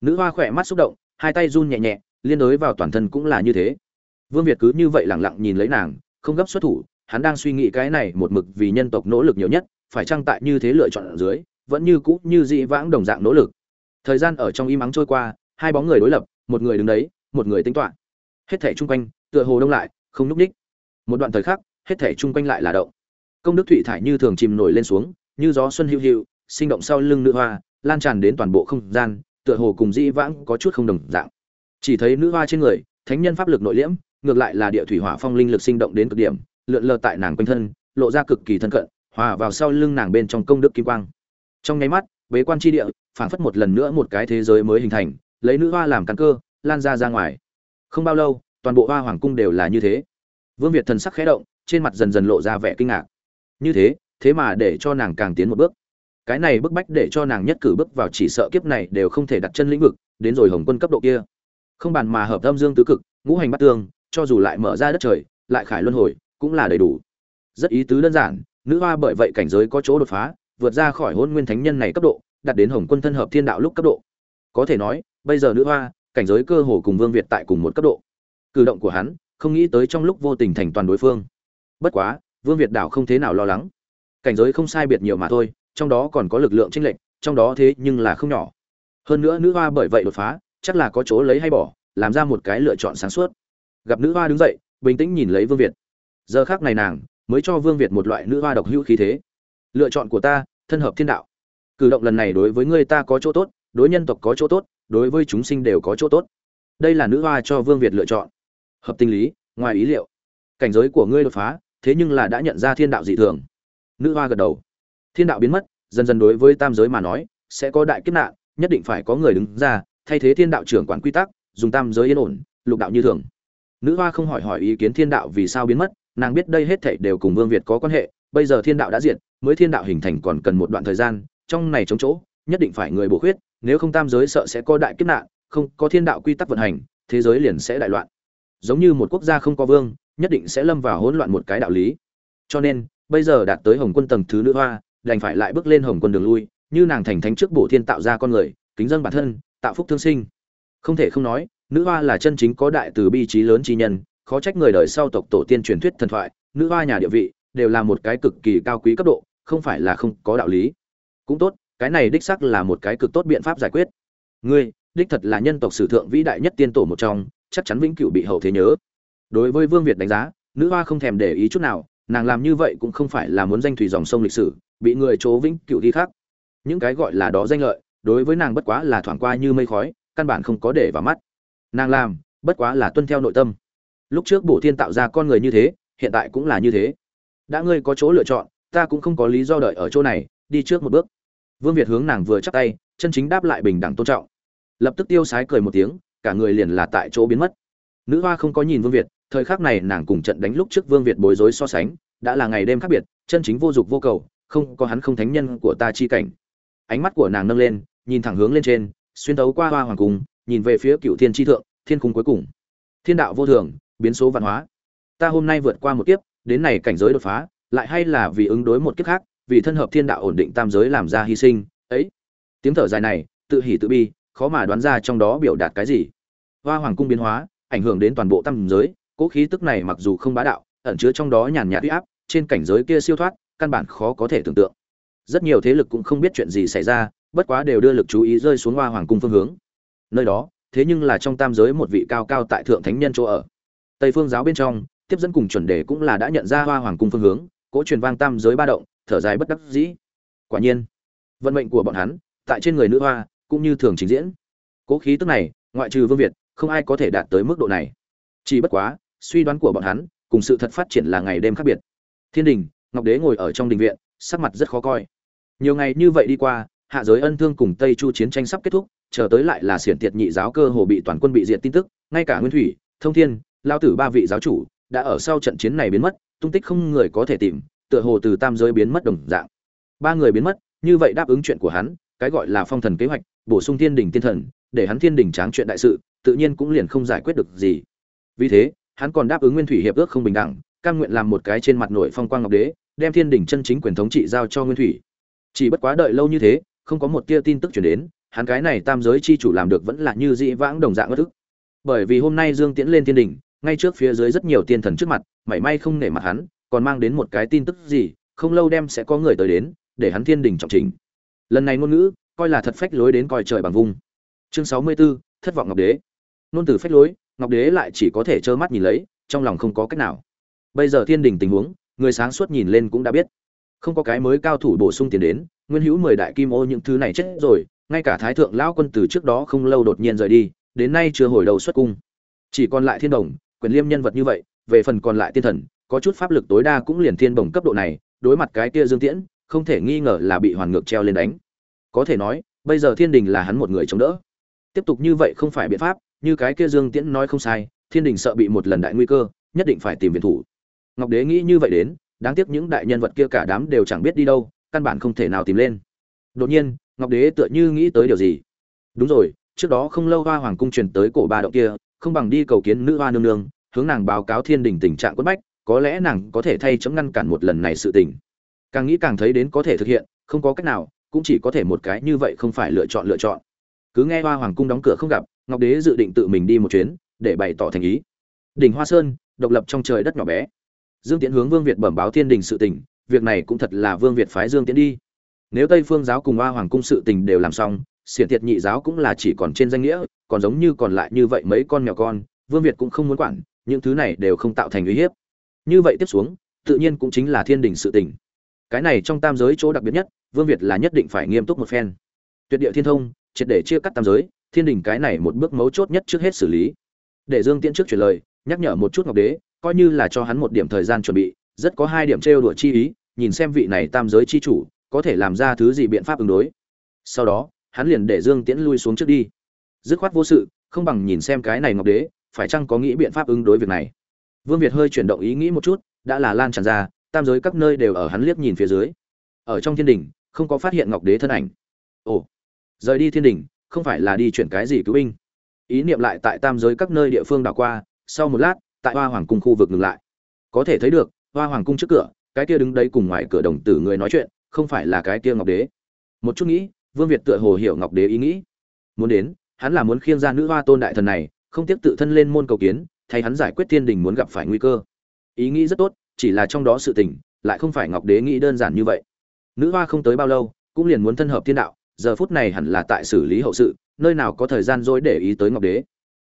Nữ hoa khỏe mắt xúc động, hai tay run nhẹ nhẹ, liên đối vào toàn thân cũng là như thế. Vương việt cứ như vậy lẳng lặng nhìn lấy nàng, không gấp xuất thủ, hắn đang suy nghĩ cái này một mực vì nhân tộc nỗ lực nhiều nhất, phải chăng tại như thế lựa chọn ở dưới, vẫn như cũ như dị vãng đồng dạng nỗ lực. Thời gian ở trong im ắng trôi qua, hai bóng người đối lập, một người đứng đấy, một người tính toán. Hết thảy chung quanh, tựa hồ đông lại, không nhúc ních một đoạn thời khắc hết thể chung quanh lại là động. Công đức thụy thải như thường chìm nổi lên xuống, như gió xuân hữu hữu sinh động sau lưng nữ hoa, lan tràn đến toàn bộ không gian, tựa hồ cùng dĩ vãng có chút không đồng dạng. Chỉ thấy nữ hoa trên người, thánh nhân pháp lực nội liễm, ngược lại là địa thủy hỏa phong linh lực sinh động đến cực điểm, lượn lờ tại nàng quanh thân, lộ ra cực kỳ thân cận, hòa vào sau lưng nàng bên trong công đức kim quang. Trong nháy mắt, bế quan tri địa, phảng phất một lần nữa một cái thế giới mới hình thành, lấy nữ hoa làm căn cơ, lan ra ra ngoài. Không bao lâu, toàn bộ hoa hoàng cung đều là như thế. Vương việt thần sắc khẽ động trên mặt dần dần lộ ra vẻ kinh ngạc. Như thế thế mà để cho nàng càng tiến một bước. Cái này bức bách để cho nàng nhất cử bước vào chỉ sợ kiếp này đều không thể đặt chân lĩnh vực, đến rồi hồng quân cấp độ kia. Không bàn mà hợp âm dương tứ cực, ngũ hành bắt tương, cho dù lại mở ra đất trời, lại khải luân hồi, cũng là đầy đủ. Rất ý tứ đơn giản, nữ hoa bởi vậy cảnh giới có chỗ đột phá, vượt ra khỏi hôn nguyên thánh nhân này cấp độ, đạt đến hồng quân thân hợp thiên đạo lúc cấp độ. Có thể nói, bây giờ nữ hoa, cảnh giới cơ hồ cùng vương việt tại cùng một cấp độ. Cử động của hắn, không nghĩ tới trong lúc vô tình thành toàn đối phương bất quá, vương việt đảo không thế nào lo lắng. Cảnh giới không sai biệt nhiều mà thôi, trong đó còn có lực lượng tranh lệch, trong đó thế nhưng là không nhỏ. Hơn nữa nữ hoa bởi vậy đột phá, chắc là có chỗ lấy hay bỏ, làm ra một cái lựa chọn sáng suốt. Gặp nữ hoa đứng dậy, bình tĩnh nhìn lấy vương việt. Giờ khác này nàng mới cho vương việt một loại nữ hoa độc hữu khí thế. Lựa chọn của ta, thân hợp thiên đạo. Cử động lần này đối với ngươi ta có chỗ tốt, đối nhân tộc có chỗ tốt, đối với chúng sinh đều có chỗ tốt. Đây là nữ hoa cho vương việt lựa chọn. Hợp tình lý, ngoài ý liệu. Cảnh giới của ngươi đột phá thế nhưng là đã nhận ra thiên đạo dị thường. Nữ hoa gật đầu. Thiên đạo biến mất, dần dần đối với tam giới mà nói, sẽ có đại kiếp nạn, nhất định phải có người đứng ra, thay thế thiên đạo trưởng quản quy tắc, dùng tam giới yên ổn, lục đạo như thường. Nữ hoa không hỏi hỏi ý kiến thiên đạo vì sao biến mất, nàng biết đây hết thảy đều cùng vương việt có quan hệ, bây giờ thiên đạo đã diệt, mới thiên đạo hình thành còn cần một đoạn thời gian, trong này chống chỗ, nhất định phải người bổ khuyết, nếu không tam giới sợ sẽ có đại kiếp nạn, không có thiên đạo quy tắc vận hành, thế giới liền sẽ đại loạn. Giống như một quốc gia không có vương nhất định sẽ lâm vào hỗn loạn một cái đạo lý. Cho nên, bây giờ đạt tới hồng quân tầng thứ nữ hoa, đành phải lại bước lên hồng quân đường lui, như nàng thành thánh trước bổ thiên tạo ra con người, kính dân bản thân, tạo phúc thương sinh. Không thể không nói, nữ hoa là chân chính có đại từ bi trí lớn trí nhân, khó trách người đời sau tộc tổ tiên truyền thuyết thần thoại, nữ hoa nhà địa vị, đều là một cái cực kỳ cao quý cấp độ, không phải là không có đạo lý. Cũng tốt, cái này đích sắc là một cái cực tốt biện pháp giải quyết. Ngươi, đích thật là nhân tộc sử thượng vĩ đại nhất tiên tổ một trong, chắc chắn vĩnh cửu bị hậu thế nhớ đối với vương việt đánh giá, nữ hoa không thèm để ý chút nào, nàng làm như vậy cũng không phải là muốn danh thủy dòng sông lịch sử, bị người chố vĩnh cựu đi khác những cái gọi là đó danh lợi, đối với nàng bất quá là thoảng qua như mây khói, căn bản không có để vào mắt. Nàng làm, bất quá là tuân theo nội tâm. Lúc trước bổ thiên tạo ra con người như thế, hiện tại cũng là như thế. Đã ngươi có chỗ lựa chọn, ta cũng không có lý do đợi ở chỗ này, đi trước một bước. Vương việt hướng nàng vừa chắc tay, chân chính đáp lại bình đẳng tôn trọng. Lập tức tiêu sái cười một tiếng, cả người liền là tại chỗ biến mất. Nữ hoa không có nhìn vương việt thời khắc này nàng cùng trận đánh lúc trước vương việt bối rối so sánh, đã là ngày đêm khác biệt, chân chính vô dục vô cầu, không có hắn không thánh nhân của ta chi cảnh. Ánh mắt của nàng nâng lên, nhìn thẳng hướng lên trên, xuyên tấu qua hoa hoàng cung, nhìn về phía cựu thiên tri thượng, thiên cung cuối cùng. Thiên đạo vô thường, biến số văn hóa. Ta hôm nay vượt qua một kiếp, đến này cảnh giới đột phá, lại hay là vì ứng đối một kiếp khác, vì thân hợp thiên đạo ổn định tam giới làm ra hy sinh, ấy. Tiếng thở dài này, tự hỉ tự bi, khó mà đoán ra trong đó biểu đạt cái gì. Hoa hoàng cung biến hóa, ảnh hưởng đến toàn bộ tam giới cỗ khí tức này mặc dù không bá đạo, ẩn chứa trong đó nhàn nhạt uy áp, trên cảnh giới kia siêu thoát, căn bản khó có thể tưởng tượng. Rất nhiều thế lực cũng không biết chuyện gì xảy ra, bất quá đều đưa lực chú ý rơi xuống hoa hoàng cung phương hướng. Nơi đó, thế nhưng là trong tam giới một vị cao cao tại thượng thánh nhân chỗ ở. Tây phương giáo bên trong, tiếp dẫn cùng chuẩn đề cũng là đã nhận ra hoa hoàng cung phương hướng cỗ truyền vang tam giới ba động, thở dài bất đắc dĩ. Quả nhiên, vận mệnh của bọn hắn, tại trên người nữ hoa, cũng như thường trình diễn. Cố khí tức này, ngoại trừ vương việt, không ai có thể đạt tới mức độ này chỉ bất quá, suy đoán của bọn hắn, cùng sự thật phát triển là ngày đêm khác biệt. Thiên đình, ngọc đế ngồi ở trong đình viện, sắc mặt rất khó coi. Nhiều ngày như vậy đi qua, hạ giới ân thương cùng tây chu chiến tranh sắp kết thúc, chờ tới lại là xiển tiệt nhị giáo cơ hồ bị toàn quân bị diệt tin tức, ngay cả nguyên thủy, thông thiên, lao tử ba vị giáo chủ đã ở sau trận chiến này biến mất, tung tích không người có thể tìm, tựa hồ từ tam giới biến mất đồng dạng. Ba người biến mất, như vậy đáp ứng chuyện của hắn, cái gọi là phong thần kế hoạch, bổ sung thiên đình tiên thần, để hắn thiên đình tráng chuyện đại sự, tự nhiên cũng liền không giải quyết được gì vì thế hắn còn đáp ứng nguyên thủy hiệp ước không bình đẳng cam nguyện làm một cái trên mặt nội phong quang ngọc đế đem thiên đình chân chính quyền thống trị giao cho nguyên thủy. Chỉ bất quá đợi lâu như thế không có một tia tin tức chuyển đến hắn cái này tam giới chi chủ làm được vẫn là như dĩ vãng đồng dạng ngất thức. Bởi vì hôm nay dương tiễn lên thiên đình ngay trước phía dưới rất nhiều tiên thần trước mặt mảy may không nể mặt hắn còn mang đến một cái tin tức gì không lâu đem sẽ có người tới đến để hắn thiên đình trọng trình lần này ngôn ngữ coi là thật phách lối đến coi trời bằng vung. Chương sáu mươi 64, thất vọng ngọc đế. Nôn từ phách lối ngọc đế lại chỉ có thể trơ mắt nhìn lấy, trong lòng không có cách nào. Bây giờ thiên đình tình huống, người sáng suốt nhìn lên cũng đã biết. Không có cái mới cao thủ bổ sung tiền đến, nguyên hữu mười đại kim ô những thứ này chết rồi, ngay cả thái thượng lão quân từ trước đó không lâu đột nhiên rời đi, đến nay chưa hồi đầu xuất cung. Chỉ còn lại thiên đồng, quyền liêm nhân vật như vậy, về phần còn lại tiên thần, có chút pháp lực tối đa cũng liền thiên đồng cấp độ này, đối mặt cái kia dương tiễn, không thể nghi ngờ là bị hoàn ngược treo lên đánh. Có thể nói, bây giờ thiên đình là hắn một người chống đỡ. Tiếp tục như vậy không phải biện pháp như cái kia dương tiễn nói không sai, thiên đình sợ bị một lần đại nguy cơ, nhất định phải tìm viện thủ. Ngọc đế nghĩ như vậy đến, đáng tiếc những đại nhân vật kia cả đám đều chẳng biết đi đâu, căn bản không thể nào tìm lên. Đột nhiên, ngọc đế tựa như nghĩ tới điều gì. Đúng rồi, trước đó không lâu hoa hoàng cung truyền tới cổ ba động kia, không bằng đi cầu kiến nữ hoa nương nương, hướng nàng báo cáo thiên đình tình trạng quất bách, có lẽ nàng có thể thay chấm ngăn cản một lần này sự tình. Càng nghĩ càng thấy đến có thể thực hiện, không có cách nào, cũng chỉ có thể một cái như vậy không phải lựa chọn lựa chọn. Cứ nghe hoa hoàng cung đóng cửa không gặp ngọc đế dự định tự mình đi một chuyến, để bày tỏ thành ý. Đỉnh hoa sơn, độc lập trong trời đất nhỏ bé. Dương tiễn hướng vương việt bẩm báo thiên đình sự tình, việc này cũng thật là vương việt phái dương tiễn đi. Nếu tây phương giáo cùng hoa hoàng cung sự tình đều làm xong, xiển thiệt nhị giáo cũng là chỉ còn trên danh nghĩa, còn giống như còn lại như vậy mấy con mèo con, vương việt cũng không muốn quản, những thứ này đều không tạo thành uy hiếp. Như vậy tiếp xuống, tự nhiên cũng chính là thiên đình sự tình. Cái này trong tam giới chỗ đặc biệt nhất, vương việt là nhất định phải nghiêm túc một phen. Tuyệt địa thiên thông, triệt để chia cắt tam giới thiên đình cái này một bước mấu chốt nhất trước hết xử lý. Để dương tiễn trước chuyển lời, nhắc nhở một chút ngọc đế, coi như là cho hắn một điểm thời gian chuẩn bị, rất có hai điểm trêu đùa chi ý, nhìn xem vị này tam giới chi chủ, có thể làm ra thứ gì biện pháp ứng đối. Sau đó, hắn liền để dương tiễn lui xuống trước đi. Dứt khoát vô sự, không bằng nhìn xem cái này ngọc đế, phải chăng có nghĩ biện pháp ứng đối việc này. Vương việt hơi chuyển động ý nghĩ một chút, đã là lan tràn ra, tam giới các nơi đều ở hắn liếc nhìn phía dưới. Ở trong thiên đình, không có phát hiện ngọc đế thân ảnh. Ồ, rời đi thiên đình không phải là đi chuyển cái gì cứu binh. Ý niệm lại tại tam giới các nơi địa phương đảo qua, sau một lát, tại hoa hoàng cung khu vực ngừng lại. Có thể thấy được, hoa hoàng cung trước cửa, cái kia đứng đấy cùng ngoài cửa đồng tử người nói chuyện, không phải là cái kia ngọc đế. Một chút nghĩ, vương việt tựa hồ hiểu ngọc đế ý nghĩ. Muốn đến, hắn là muốn khiêng ra nữ hoa tôn đại thần này, không tiếc tự thân lên môn cầu kiến, thay hắn giải quyết thiên đình muốn gặp phải nguy cơ. Ý nghĩ rất tốt, chỉ là trong đó sự tình, lại không phải ngọc đế nghĩ đơn giản như vậy. Nữ hoa không tới bao lâu, cũng liền muốn thân hợp thiên đạo giờ phút này hẳn là tại xử lý hậu sự, nơi nào có thời gian dối để ý tới ngọc đế.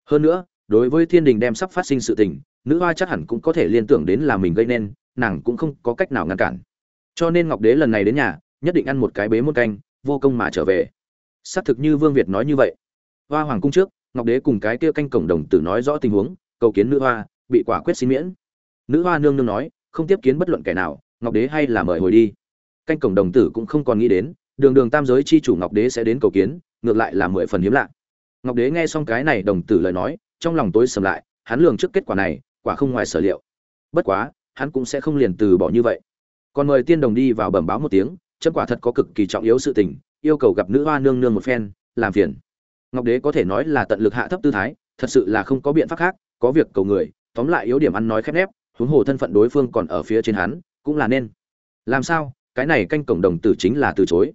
Hơn nữa, đối với thiên đình đem sắp phát sinh sự tình, nữ hoa chắc hẳn cũng có thể liên tưởng đến là mình gây nên, nàng cũng không có cách nào ngăn cản. Cho nên ngọc đế lần này đến nhà, nhất định ăn một cái bế một canh, vô công mà trở về. Xác thực như vương việt nói như vậy. Hoa hoàng cung trước, ngọc đế cùng cái kia canh cổng đồng tử nói rõ tình huống, cầu kiến nữ hoa, bị quả quyết xin miễn. Nữ hoa nương nương nói, không tiếp kiến bất luận kẻ nào, ngọc đế hay là mời hồi đi. Canh cổng đồng tử cũng không còn nghĩ đến đường đường tam giới chi chủ ngọc đế sẽ đến cầu kiến, ngược lại là mười phần hiếm lạ. Ngọc đế nghe xong cái này đồng tử lời nói, trong lòng tối sầm lại, hắn lường trước kết quả này, quả không ngoài sở liệu. Bất quá, hắn cũng sẽ không liền từ bỏ như vậy. Còn mời tiên đồng đi vào bẩm báo một tiếng, chân quả thật có cực kỳ trọng yếu sự tình, yêu cầu gặp nữ hoa nương nương một phen, làm phiền. Ngọc đế có thể nói là tận lực hạ thấp tư thái, thật sự là không có biện pháp khác, có việc cầu người, tóm lại yếu điểm ăn nói khép nép, huống hồ thân phận đối phương còn ở phía trên hắn, cũng là nên. Làm sao? Cái này canh cổng đồng tử chính là từ chối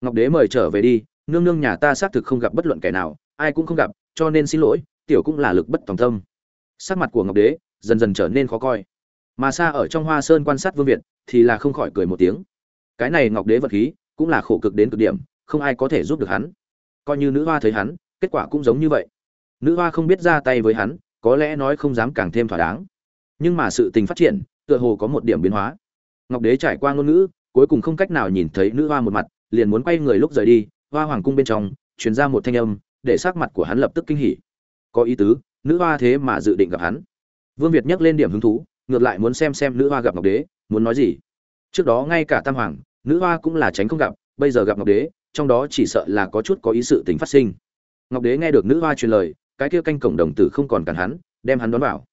ngọc đế mời trở về đi, nương nương nhà ta xác thực không gặp bất luận kẻ nào, ai cũng không gặp, cho nên xin lỗi, tiểu cũng là lực bất tòng tâm. Sắc mặt của ngọc đế dần dần trở nên khó coi. Mà xa ở trong hoa sơn quan sát vương việt thì là không khỏi cười một tiếng. Cái này ngọc đế vật khí cũng là khổ cực đến cực điểm, không ai có thể giúp được hắn. Coi như nữ hoa thấy hắn, kết quả cũng giống như vậy. Nữ hoa không biết ra tay với hắn, có lẽ nói không dám càng thêm thỏa đáng. Nhưng mà sự tình phát triển, tựa hồ có một điểm biến hóa. Ngọc đế trải qua ngôn ngữ, cuối cùng không cách nào nhìn thấy nữ hoa một mặt liền muốn quay người lúc rời đi, hoa hoàng cung bên trong, truyền ra một thanh âm, để sắc mặt của hắn lập tức kinh hỉ. Có ý tứ, nữ hoa thế mà dự định gặp hắn. Vương việt nhắc lên điểm hứng thú, ngược lại muốn xem xem nữ hoa gặp ngọc đế, muốn nói gì. Trước đó ngay cả tam hoàng, nữ hoa cũng là tránh không gặp, bây giờ gặp ngọc đế, trong đó chỉ sợ là có chút có ý sự tình phát sinh. Ngọc đế nghe được nữ hoa truyền lời, cái kia canh cổng đồng tử không còn cản hắn, đem hắn đón vào.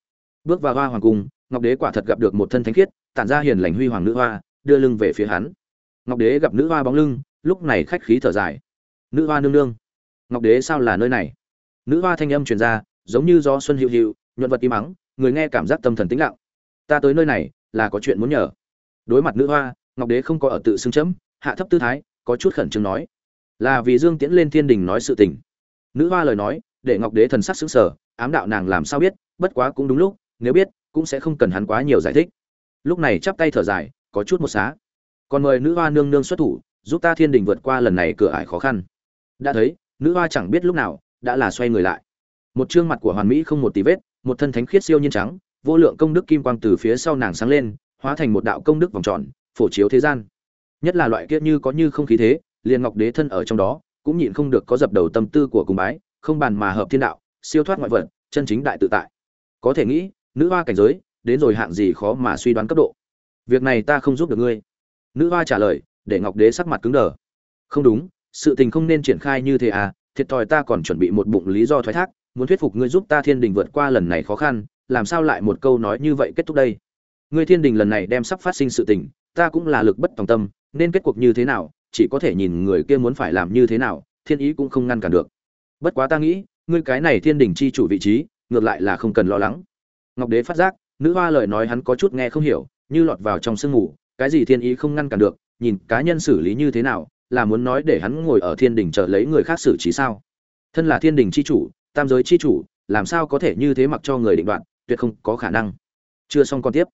Bước vào hoa hoàng cung, ngọc đế quả thật gặp được một thân thánh khiết, tản ra hiền lành huy hoàng nữ hoa, đưa lưng về phía hắn. Ngọc đế gặp nữ hoa bóng lưng lúc này khách khí thở dài. Nữ hoa nương nương, ngọc đế sao là nơi này? Nữ hoa thanh âm truyền ra, giống như do xuân hữu hữu, nhuận vật im mắng người nghe cảm giác tâm thần tĩnh lặng. Ta tới nơi này, là có chuyện muốn nhờ. Đối mặt nữ hoa, ngọc đế không có ở tự xưng chấm, hạ thấp tư thái, có chút khẩn trương nói. Là vì dương tiễn lên thiên đình nói sự tình. Nữ hoa lời nói, để ngọc đế thần sắc xứng sở ám đạo nàng làm sao biết, bất quá cũng đúng lúc, nếu biết, cũng sẽ không cần hắn quá nhiều giải thích. Lúc này chắp tay thở dài, có chút một xá. Còn mời nữ hoa nương nương xuất thủ giúp ta thiên đình vượt qua lần này cửa ải khó khăn. Đã thấy, nữ hoa chẳng biết lúc nào, đã là xoay người lại. Một trương mặt của hoàn mỹ không một tí vết, một thân thánh khiết siêu nhiên trắng, vô lượng công đức kim quang từ phía sau nàng sáng lên, hóa thành một đạo công đức vòng tròn, phổ chiếu thế gian. Nhất là loại kia như có như không khí thế, liền ngọc đế thân ở trong đó, cũng nhịn không được có dập đầu tâm tư của cùng bái, không bàn mà hợp thiên đạo, siêu thoát ngoại vật, chân chính đại tự tại. Có thể nghĩ, nữ hoa cảnh giới, đến rồi hạng gì khó mà suy đoán cấp độ. Việc này ta không giúp được ngươi. Nữ hoa trả lời để ngọc đế sắc mặt cứng đờ. Không đúng, sự tình không nên triển khai như thế à thiệt thòi ta còn chuẩn bị một bụng lý do thoái thác, muốn thuyết phục ngươi giúp ta thiên đình vượt qua lần này khó khăn, làm sao lại một câu nói như vậy kết thúc đây? Ngươi thiên đình lần này đem sắp phát sinh sự tình, ta cũng là lực bất tòng tâm, nên kết cuộc như thế nào, chỉ có thể nhìn người kia muốn phải làm như thế nào, thiên ý cũng không ngăn cản được. Bất quá ta nghĩ, ngươi cái này thiên đình chi chủ vị trí, ngược lại là không cần lo lắng. Ngọc đế phát giác, nữ hoa lời nói hắn có chút nghe không hiểu, như lọt vào trong sương ngủ cái gì thiên ý không ngăn cản được nhìn cá nhân xử lý như thế nào, là muốn nói để hắn ngồi ở thiên đình chờ lấy người khác xử trí sao? Thân là thiên đình chi chủ, tam giới chi chủ, làm sao có thể như thế mặc cho người định đoạn tuyệt không có khả năng. Chưa xong còn tiếp.